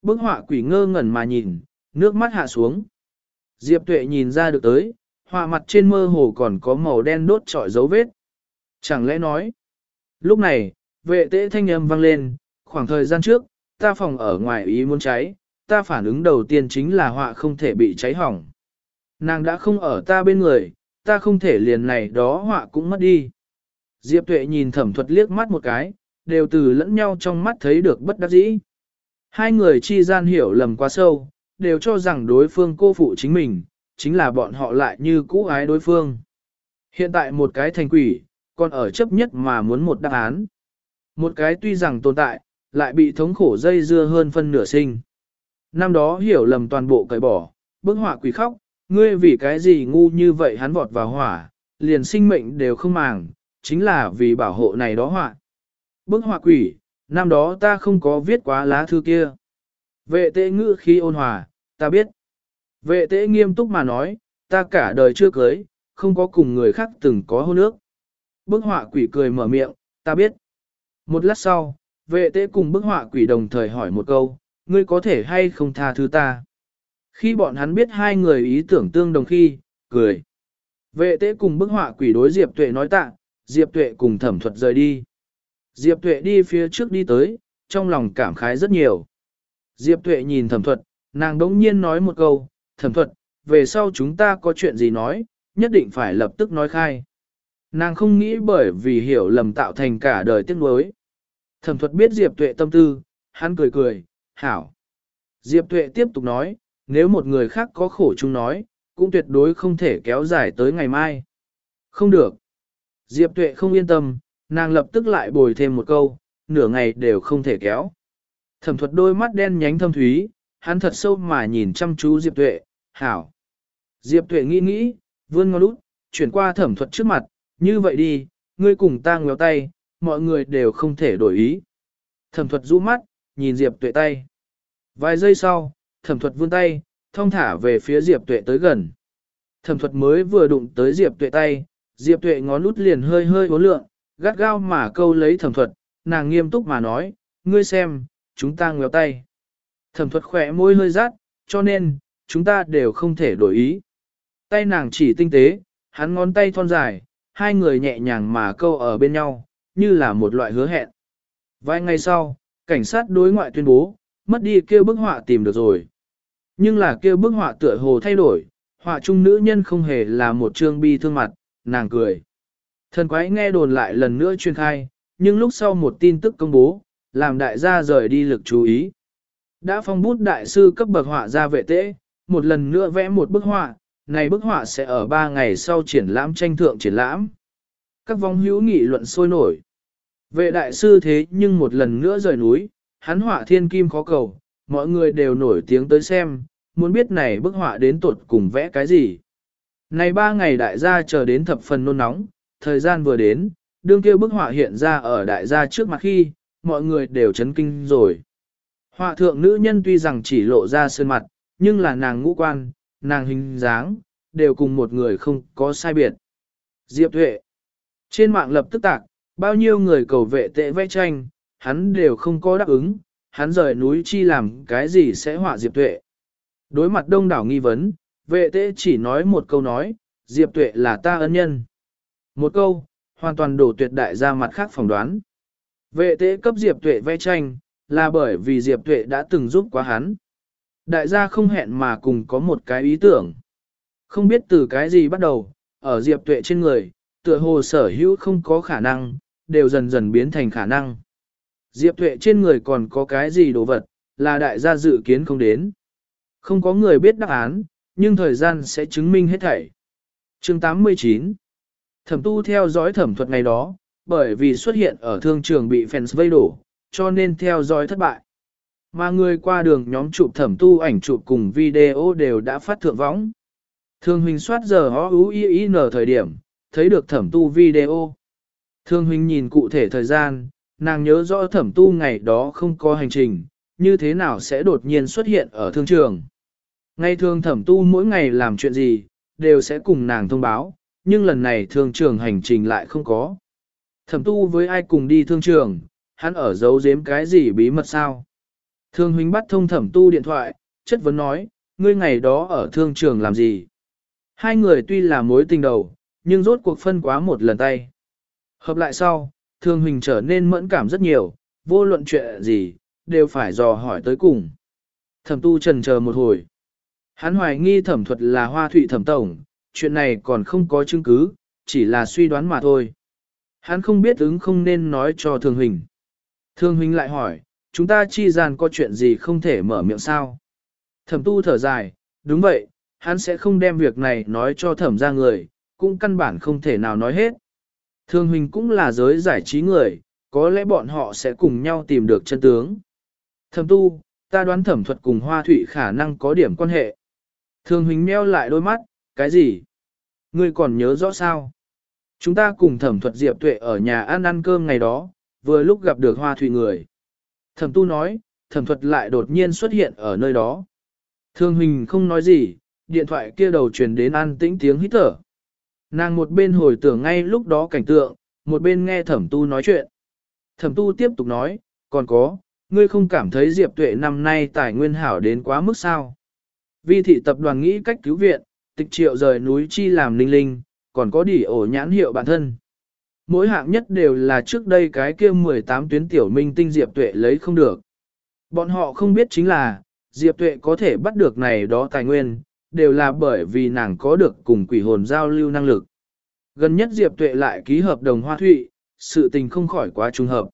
Bức họa quỷ ngơ ngẩn mà nhìn, nước mắt hạ xuống. Diệp tuệ nhìn ra được tới, họa mặt trên mơ hồ còn có màu đen đốt trọi dấu vết. Chẳng lẽ nói, lúc này, vệ tế thanh âm vang lên, khoảng thời gian trước, ta phòng ở ngoài ý muốn cháy, ta phản ứng đầu tiên chính là họa không thể bị cháy hỏng. Nàng đã không ở ta bên người, ta không thể liền này đó họa cũng mất đi. Diệp tuệ nhìn thẩm thuật liếc mắt một cái, đều từ lẫn nhau trong mắt thấy được bất đắc dĩ. Hai người chi gian hiểu lầm quá sâu, đều cho rằng đối phương cô phụ chính mình, chính là bọn họ lại như cũ ái đối phương. Hiện tại một cái thành quỷ, còn ở chấp nhất mà muốn một đáp án. Một cái tuy rằng tồn tại, lại bị thống khổ dây dưa hơn phân nửa sinh. Năm đó hiểu lầm toàn bộ cởi bỏ, bức họa quỷ khóc, ngươi vì cái gì ngu như vậy hắn vọt vào hỏa, liền sinh mệnh đều không màng, chính là vì bảo hộ này đó họa. Bức họa quỷ, năm đó ta không có viết quá lá thư kia. Vệ tệ ngữ khí ôn hòa, ta biết. Vệ tế nghiêm túc mà nói, ta cả đời chưa cưới, không có cùng người khác từng có hôn ước. Bức họa quỷ cười mở miệng, ta biết. Một lát sau, vệ tế cùng bức họa quỷ đồng thời hỏi một câu, ngươi có thể hay không tha thứ ta. Khi bọn hắn biết hai người ý tưởng tương đồng khi, cười. Vệ tế cùng bức họa quỷ đối Diệp Tuệ nói tạ, Diệp Tuệ cùng thẩm thuật rời đi. Diệp Tuệ đi phía trước đi tới, trong lòng cảm khái rất nhiều. Diệp Tuệ nhìn thẩm thuật, nàng đống nhiên nói một câu, thẩm thuật, về sau chúng ta có chuyện gì nói, nhất định phải lập tức nói khai. Nàng không nghĩ bởi vì hiểu lầm tạo thành cả đời tiếc nuối. Thẩm thuật biết Diệp Tuệ tâm tư, hắn cười cười, hảo. Diệp Tuệ tiếp tục nói, nếu một người khác có khổ chung nói, cũng tuyệt đối không thể kéo dài tới ngày mai. Không được. Diệp Tuệ không yên tâm, nàng lập tức lại bồi thêm một câu, nửa ngày đều không thể kéo. Thẩm thuật đôi mắt đen nhánh thâm thúy, hắn thật sâu mà nhìn chăm chú Diệp Tuệ, hảo. Diệp Tuệ nghĩ nghĩ, vươn ngón út, chuyển qua thẩm thuật trước mặt, như vậy đi, ngươi cùng ta ngéo tay, mọi người đều không thể đổi ý. Thẩm thuật rũ mắt, nhìn Diệp Tuệ tay. Vài giây sau, thẩm thuật vươn tay, thông thả về phía Diệp Tuệ tới gần. Thẩm thuật mới vừa đụng tới Diệp Tuệ tay, Diệp Tuệ ngón út liền hơi hơi uốn lượng, gắt gao mà câu lấy thẩm thuật, nàng nghiêm túc mà nói, ngươi xem, chúng ta ngéo tay. Thẩm thuật khỏe môi hơi rát, cho nên, chúng ta đều không thể đổi ý. Tay nàng chỉ tinh tế, hắn ngón tay thon dài, hai người nhẹ nhàng mà câu ở bên nhau, như là một loại hứa hẹn. Vài ngày sau, cảnh sát đối ngoại tuyên bố, mất đi kêu bức họa tìm được rồi. Nhưng là kêu bức họa tựa hồ thay đổi, họa trung nữ nhân không hề là một trương bi thương mặt, nàng cười. Thần quái nghe đồn lại lần nữa truyền khai, nhưng lúc sau một tin tức công bố, làm đại gia rời đi lực chú ý. Đã phong bút đại sư cấp bậc họa ra vệ tế, một lần nữa vẽ một bức họa, này bức họa sẽ ở 3 ngày sau triển lãm tranh thượng triển lãm. Các vong hữu nghị luận sôi nổi. Vệ đại sư thế nhưng một lần nữa rời núi, hắn họa thiên kim khó cầu, mọi người đều nổi tiếng tới xem, muốn biết này bức họa đến tuột cùng vẽ cái gì. Này ba ngày đại gia chờ đến thập phần nôn nóng, thời gian vừa đến, đương kia bức họa hiện ra ở đại gia trước mặt khi, mọi người đều chấn kinh rồi. Họa thượng nữ nhân tuy rằng chỉ lộ ra sơn mặt, nhưng là nàng ngũ quan, nàng hình dáng, đều cùng một người không có sai biệt. Diệp Thuệ Trên mạng lập tức tạc, bao nhiêu người cầu vệ tệ vẽ tranh, hắn đều không có đáp ứng, hắn rời núi chi làm cái gì sẽ họa Diệp Tuệ. Đối mặt đông đảo nghi vấn, vệ tệ chỉ nói một câu nói, Diệp Tuệ là ta ân nhân. Một câu, hoàn toàn đổ tuyệt đại ra mặt khác phỏng đoán. Vệ tế cấp Diệp Tuệ vẽ tranh, là bởi vì Diệp Tuệ đã từng giúp quá hắn. Đại gia không hẹn mà cùng có một cái ý tưởng. Không biết từ cái gì bắt đầu, ở Diệp Tuệ trên người, tựa hồ sở hữu không có khả năng, đều dần dần biến thành khả năng. Diệp Tuệ trên người còn có cái gì đồ vật, là đại gia dự kiến không đến. Không có người biết đáp án, nhưng thời gian sẽ chứng minh hết thảy. Chương 89 Thẩm tu theo dõi thẩm thuật ngày đó, bởi vì xuất hiện ở thương trường bị fans vây đổ, cho nên theo dõi thất bại. Mà người qua đường nhóm chụp thẩm tu ảnh chụp cùng video đều đã phát thượng võng. Thương huynh soát giờ hó ú y y nở thời điểm, thấy được thẩm tu video. Thương huynh nhìn cụ thể thời gian, nàng nhớ rõ thẩm tu ngày đó không có hành trình, như thế nào sẽ đột nhiên xuất hiện ở thương trường. Ngày thường thẩm tu mỗi ngày làm chuyện gì, đều sẽ cùng nàng thông báo, nhưng lần này thương trường hành trình lại không có. Thẩm tu với ai cùng đi thương trường, hắn ở giấu giếm cái gì bí mật sao? Thương huynh bắt thông thẩm tu điện thoại, chất vấn nói, ngươi ngày đó ở thương trường làm gì? Hai người tuy là mối tình đầu, nhưng rốt cuộc phân quá một lần tay. Hợp lại sau, thương huynh trở nên mẫn cảm rất nhiều, vô luận chuyện gì, đều phải dò hỏi tới cùng. Thẩm tu trần chờ một hồi. Hắn hoài nghi thẩm thuật là hoa thụy thẩm tổng, chuyện này còn không có chứng cứ, chỉ là suy đoán mà thôi. Hắn không biết ứng không nên nói cho Thương Huỳnh. Thương Huỳnh lại hỏi, chúng ta chi gian có chuyện gì không thể mở miệng sao? Thẩm tu thở dài, đúng vậy, hắn sẽ không đem việc này nói cho thẩm ra người, cũng căn bản không thể nào nói hết. Thương Huỳnh cũng là giới giải trí người, có lẽ bọn họ sẽ cùng nhau tìm được chân tướng. Thẩm tu, ta đoán thẩm thuật cùng hoa thủy khả năng có điểm quan hệ. Thương Huỳnh meo lại đôi mắt, cái gì? Ngươi còn nhớ rõ sao? Chúng ta cùng thẩm thuật Diệp Tuệ ở nhà ăn ăn cơm ngày đó, vừa lúc gặp được hoa thủy người. Thẩm tu nói, thẩm thuật lại đột nhiên xuất hiện ở nơi đó. Thương Hình không nói gì, điện thoại kia đầu truyền đến an tĩnh tiếng hít thở. Nàng một bên hồi tưởng ngay lúc đó cảnh tượng, một bên nghe thẩm tu nói chuyện. Thẩm tu tiếp tục nói, còn có, ngươi không cảm thấy Diệp Tuệ năm nay tài nguyên hảo đến quá mức sao. Vi thị tập đoàn nghĩ cách cứu viện, tịch triệu rời núi chi làm linh linh, còn có đỉ ổ nhãn hiệu bản thân. Mỗi hạng nhất đều là trước đây cái kia 18 tuyến tiểu minh tinh Diệp Tuệ lấy không được. Bọn họ không biết chính là, Diệp Tuệ có thể bắt được này đó tài nguyên, đều là bởi vì nàng có được cùng quỷ hồn giao lưu năng lực. Gần nhất Diệp Tuệ lại ký hợp đồng hoa thụy, sự tình không khỏi quá trùng hợp.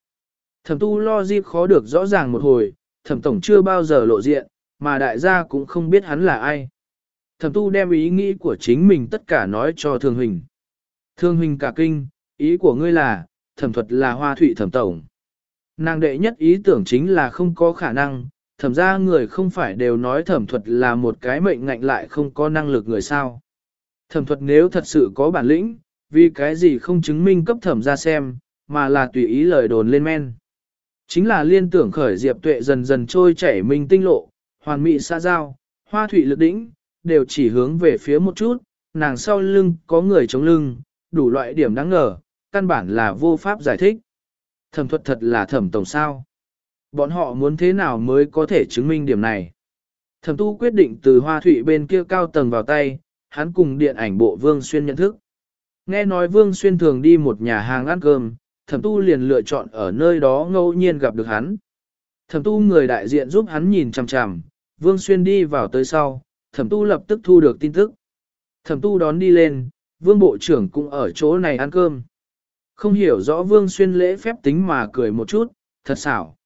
Thẩm tu lo dịp khó được rõ ràng một hồi, thẩm tổng chưa bao giờ lộ diện, mà đại gia cũng không biết hắn là ai. Thẩm tu đem ý nghĩ của chính mình tất cả nói cho Thương Huỳnh. Thương Huỳnh cả kinh, ý của ngươi là, thẩm thuật là hoa thủy thẩm tổng. Nàng đệ nhất ý tưởng chính là không có khả năng, thẩm ra người không phải đều nói thẩm thuật là một cái mệnh ngạnh lại không có năng lực người sao. Thẩm thuật nếu thật sự có bản lĩnh, vì cái gì không chứng minh cấp thẩm ra xem, mà là tùy ý lời đồn lên men. Chính là liên tưởng khởi diệp tuệ dần dần trôi chảy minh tinh lộ, hoàn mỹ xa giao, hoa thủy lực đỉnh, đều chỉ hướng về phía một chút, nàng sau lưng có người chống lưng, đủ loại điểm đáng ngờ, căn bản là vô pháp giải thích. Thẩm thuật thật là thẩm tổng sao. Bọn họ muốn thế nào mới có thể chứng minh điểm này. Thẩm tu quyết định từ hoa thủy bên kia cao tầng vào tay, hắn cùng điện ảnh bộ Vương Xuyên nhận thức. Nghe nói Vương Xuyên thường đi một nhà hàng ăn cơm, thẩm tu liền lựa chọn ở nơi đó ngẫu nhiên gặp được hắn. Thẩm tu người đại diện giúp hắn nhìn chằm chằm, Vương Xuyên đi vào tới sau, thẩm tu lập tức thu được tin tức. Thẩm tu đón đi lên, Vương Bộ trưởng cũng ở chỗ này ăn cơm. Không hiểu rõ Vương Xuyên lễ phép tính mà cười một chút, thật xảo.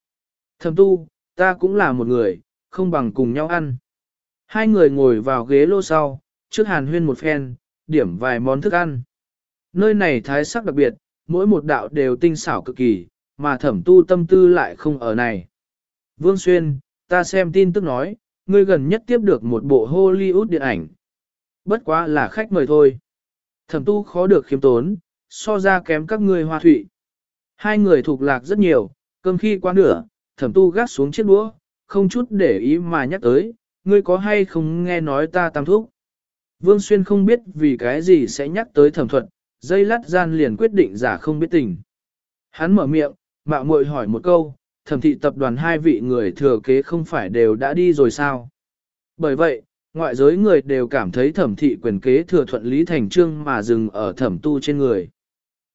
thầm tu, ta cũng là một người, không bằng cùng nhau ăn. Hai người ngồi vào ghế lô sau, trước hàn huyên một phen, điểm vài món thức ăn. Nơi này thái sắc đặc biệt, mỗi một đạo đều tinh xảo cực kỳ, mà thẩm tu tâm tư lại không ở này. Vương Xuyên, ta xem tin tức nói, ngươi gần nhất tiếp được một bộ Hollywood điện ảnh. Bất quá là khách mời thôi. Thẩm tu khó được khiêm tốn, so ra kém các ngươi hoa thụy. Hai người thuộc lạc rất nhiều, cơm khi qua nửa, thẩm tu gác xuống chiếc đũa, không chút để ý mà nhắc tới, ngươi có hay không nghe nói ta tam thúc. Vương Xuyên không biết vì cái gì sẽ nhắc tới thẩm thuật, dây lát gian liền quyết định giả không biết tình. Hắn mở miệng, mạo muội hỏi một câu, thẩm thị tập đoàn hai vị người thừa kế không phải đều đã đi rồi sao? Bởi vậy, ngoại giới người đều cảm thấy thẩm thị quyền kế thừa thuận lý thành trương mà dừng ở thẩm tu trên người.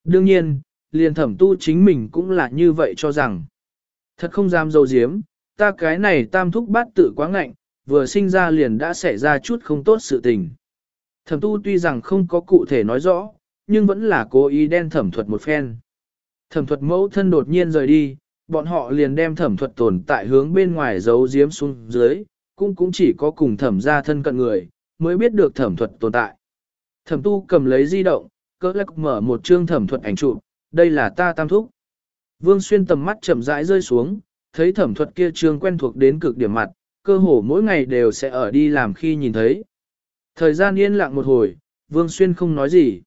Đương nhiên, liền thẩm tu chính mình cũng là như vậy cho rằng. Thật không dám dâu diếm, ta cái này tam thúc bát tự quá ngạnh, vừa sinh ra liền đã xảy ra chút không tốt sự tình. Thẩm tu tuy rằng không có cụ thể nói rõ, nhưng vẫn là cố ý đen thẩm thuật một phen. Thẩm thuật mẫu thân đột nhiên rời đi, bọn họ liền đem thẩm thuật tồn tại hướng bên ngoài giấu giếm xuống dưới, cũng cũng chỉ có cùng thẩm gia thân cận người, mới biết được thẩm thuật tồn tại. Thẩm tu cầm lấy di động, cỡ lắc mở một chương thẩm thuật ảnh chụp, đây là ta tam thúc. Vương xuyên tầm mắt chậm rãi rơi xuống, thấy thẩm thuật kia trương quen thuộc đến cực điểm mặt, cơ hồ mỗi ngày đều sẽ ở đi làm khi nhìn thấy. Thời gian yên lặng một hồi, Vương Xuyên không nói gì.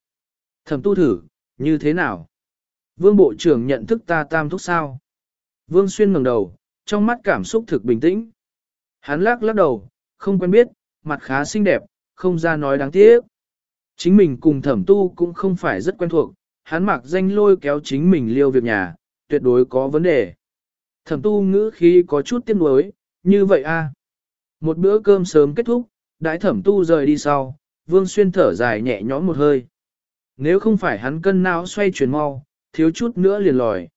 Thẩm tu thử, như thế nào? Vương Bộ trưởng nhận thức ta tam thúc sao? Vương Xuyên ngẩng đầu, trong mắt cảm xúc thực bình tĩnh. Hắn lắc lắc đầu, không quen biết, mặt khá xinh đẹp, không ra nói đáng tiếc. Chính mình cùng thẩm tu cũng không phải rất quen thuộc, hắn mặc danh lôi kéo chính mình liêu việc nhà, tuyệt đối có vấn đề. Thẩm tu ngữ khí có chút tiếc nuối, như vậy a. Một bữa cơm sớm kết thúc, đãi thẩm tu rời đi sau, vương xuyên thở dài nhẹ nhõm một hơi. Nếu không phải hắn cân não xoay chuyển mau, thiếu chút nữa liền lòi.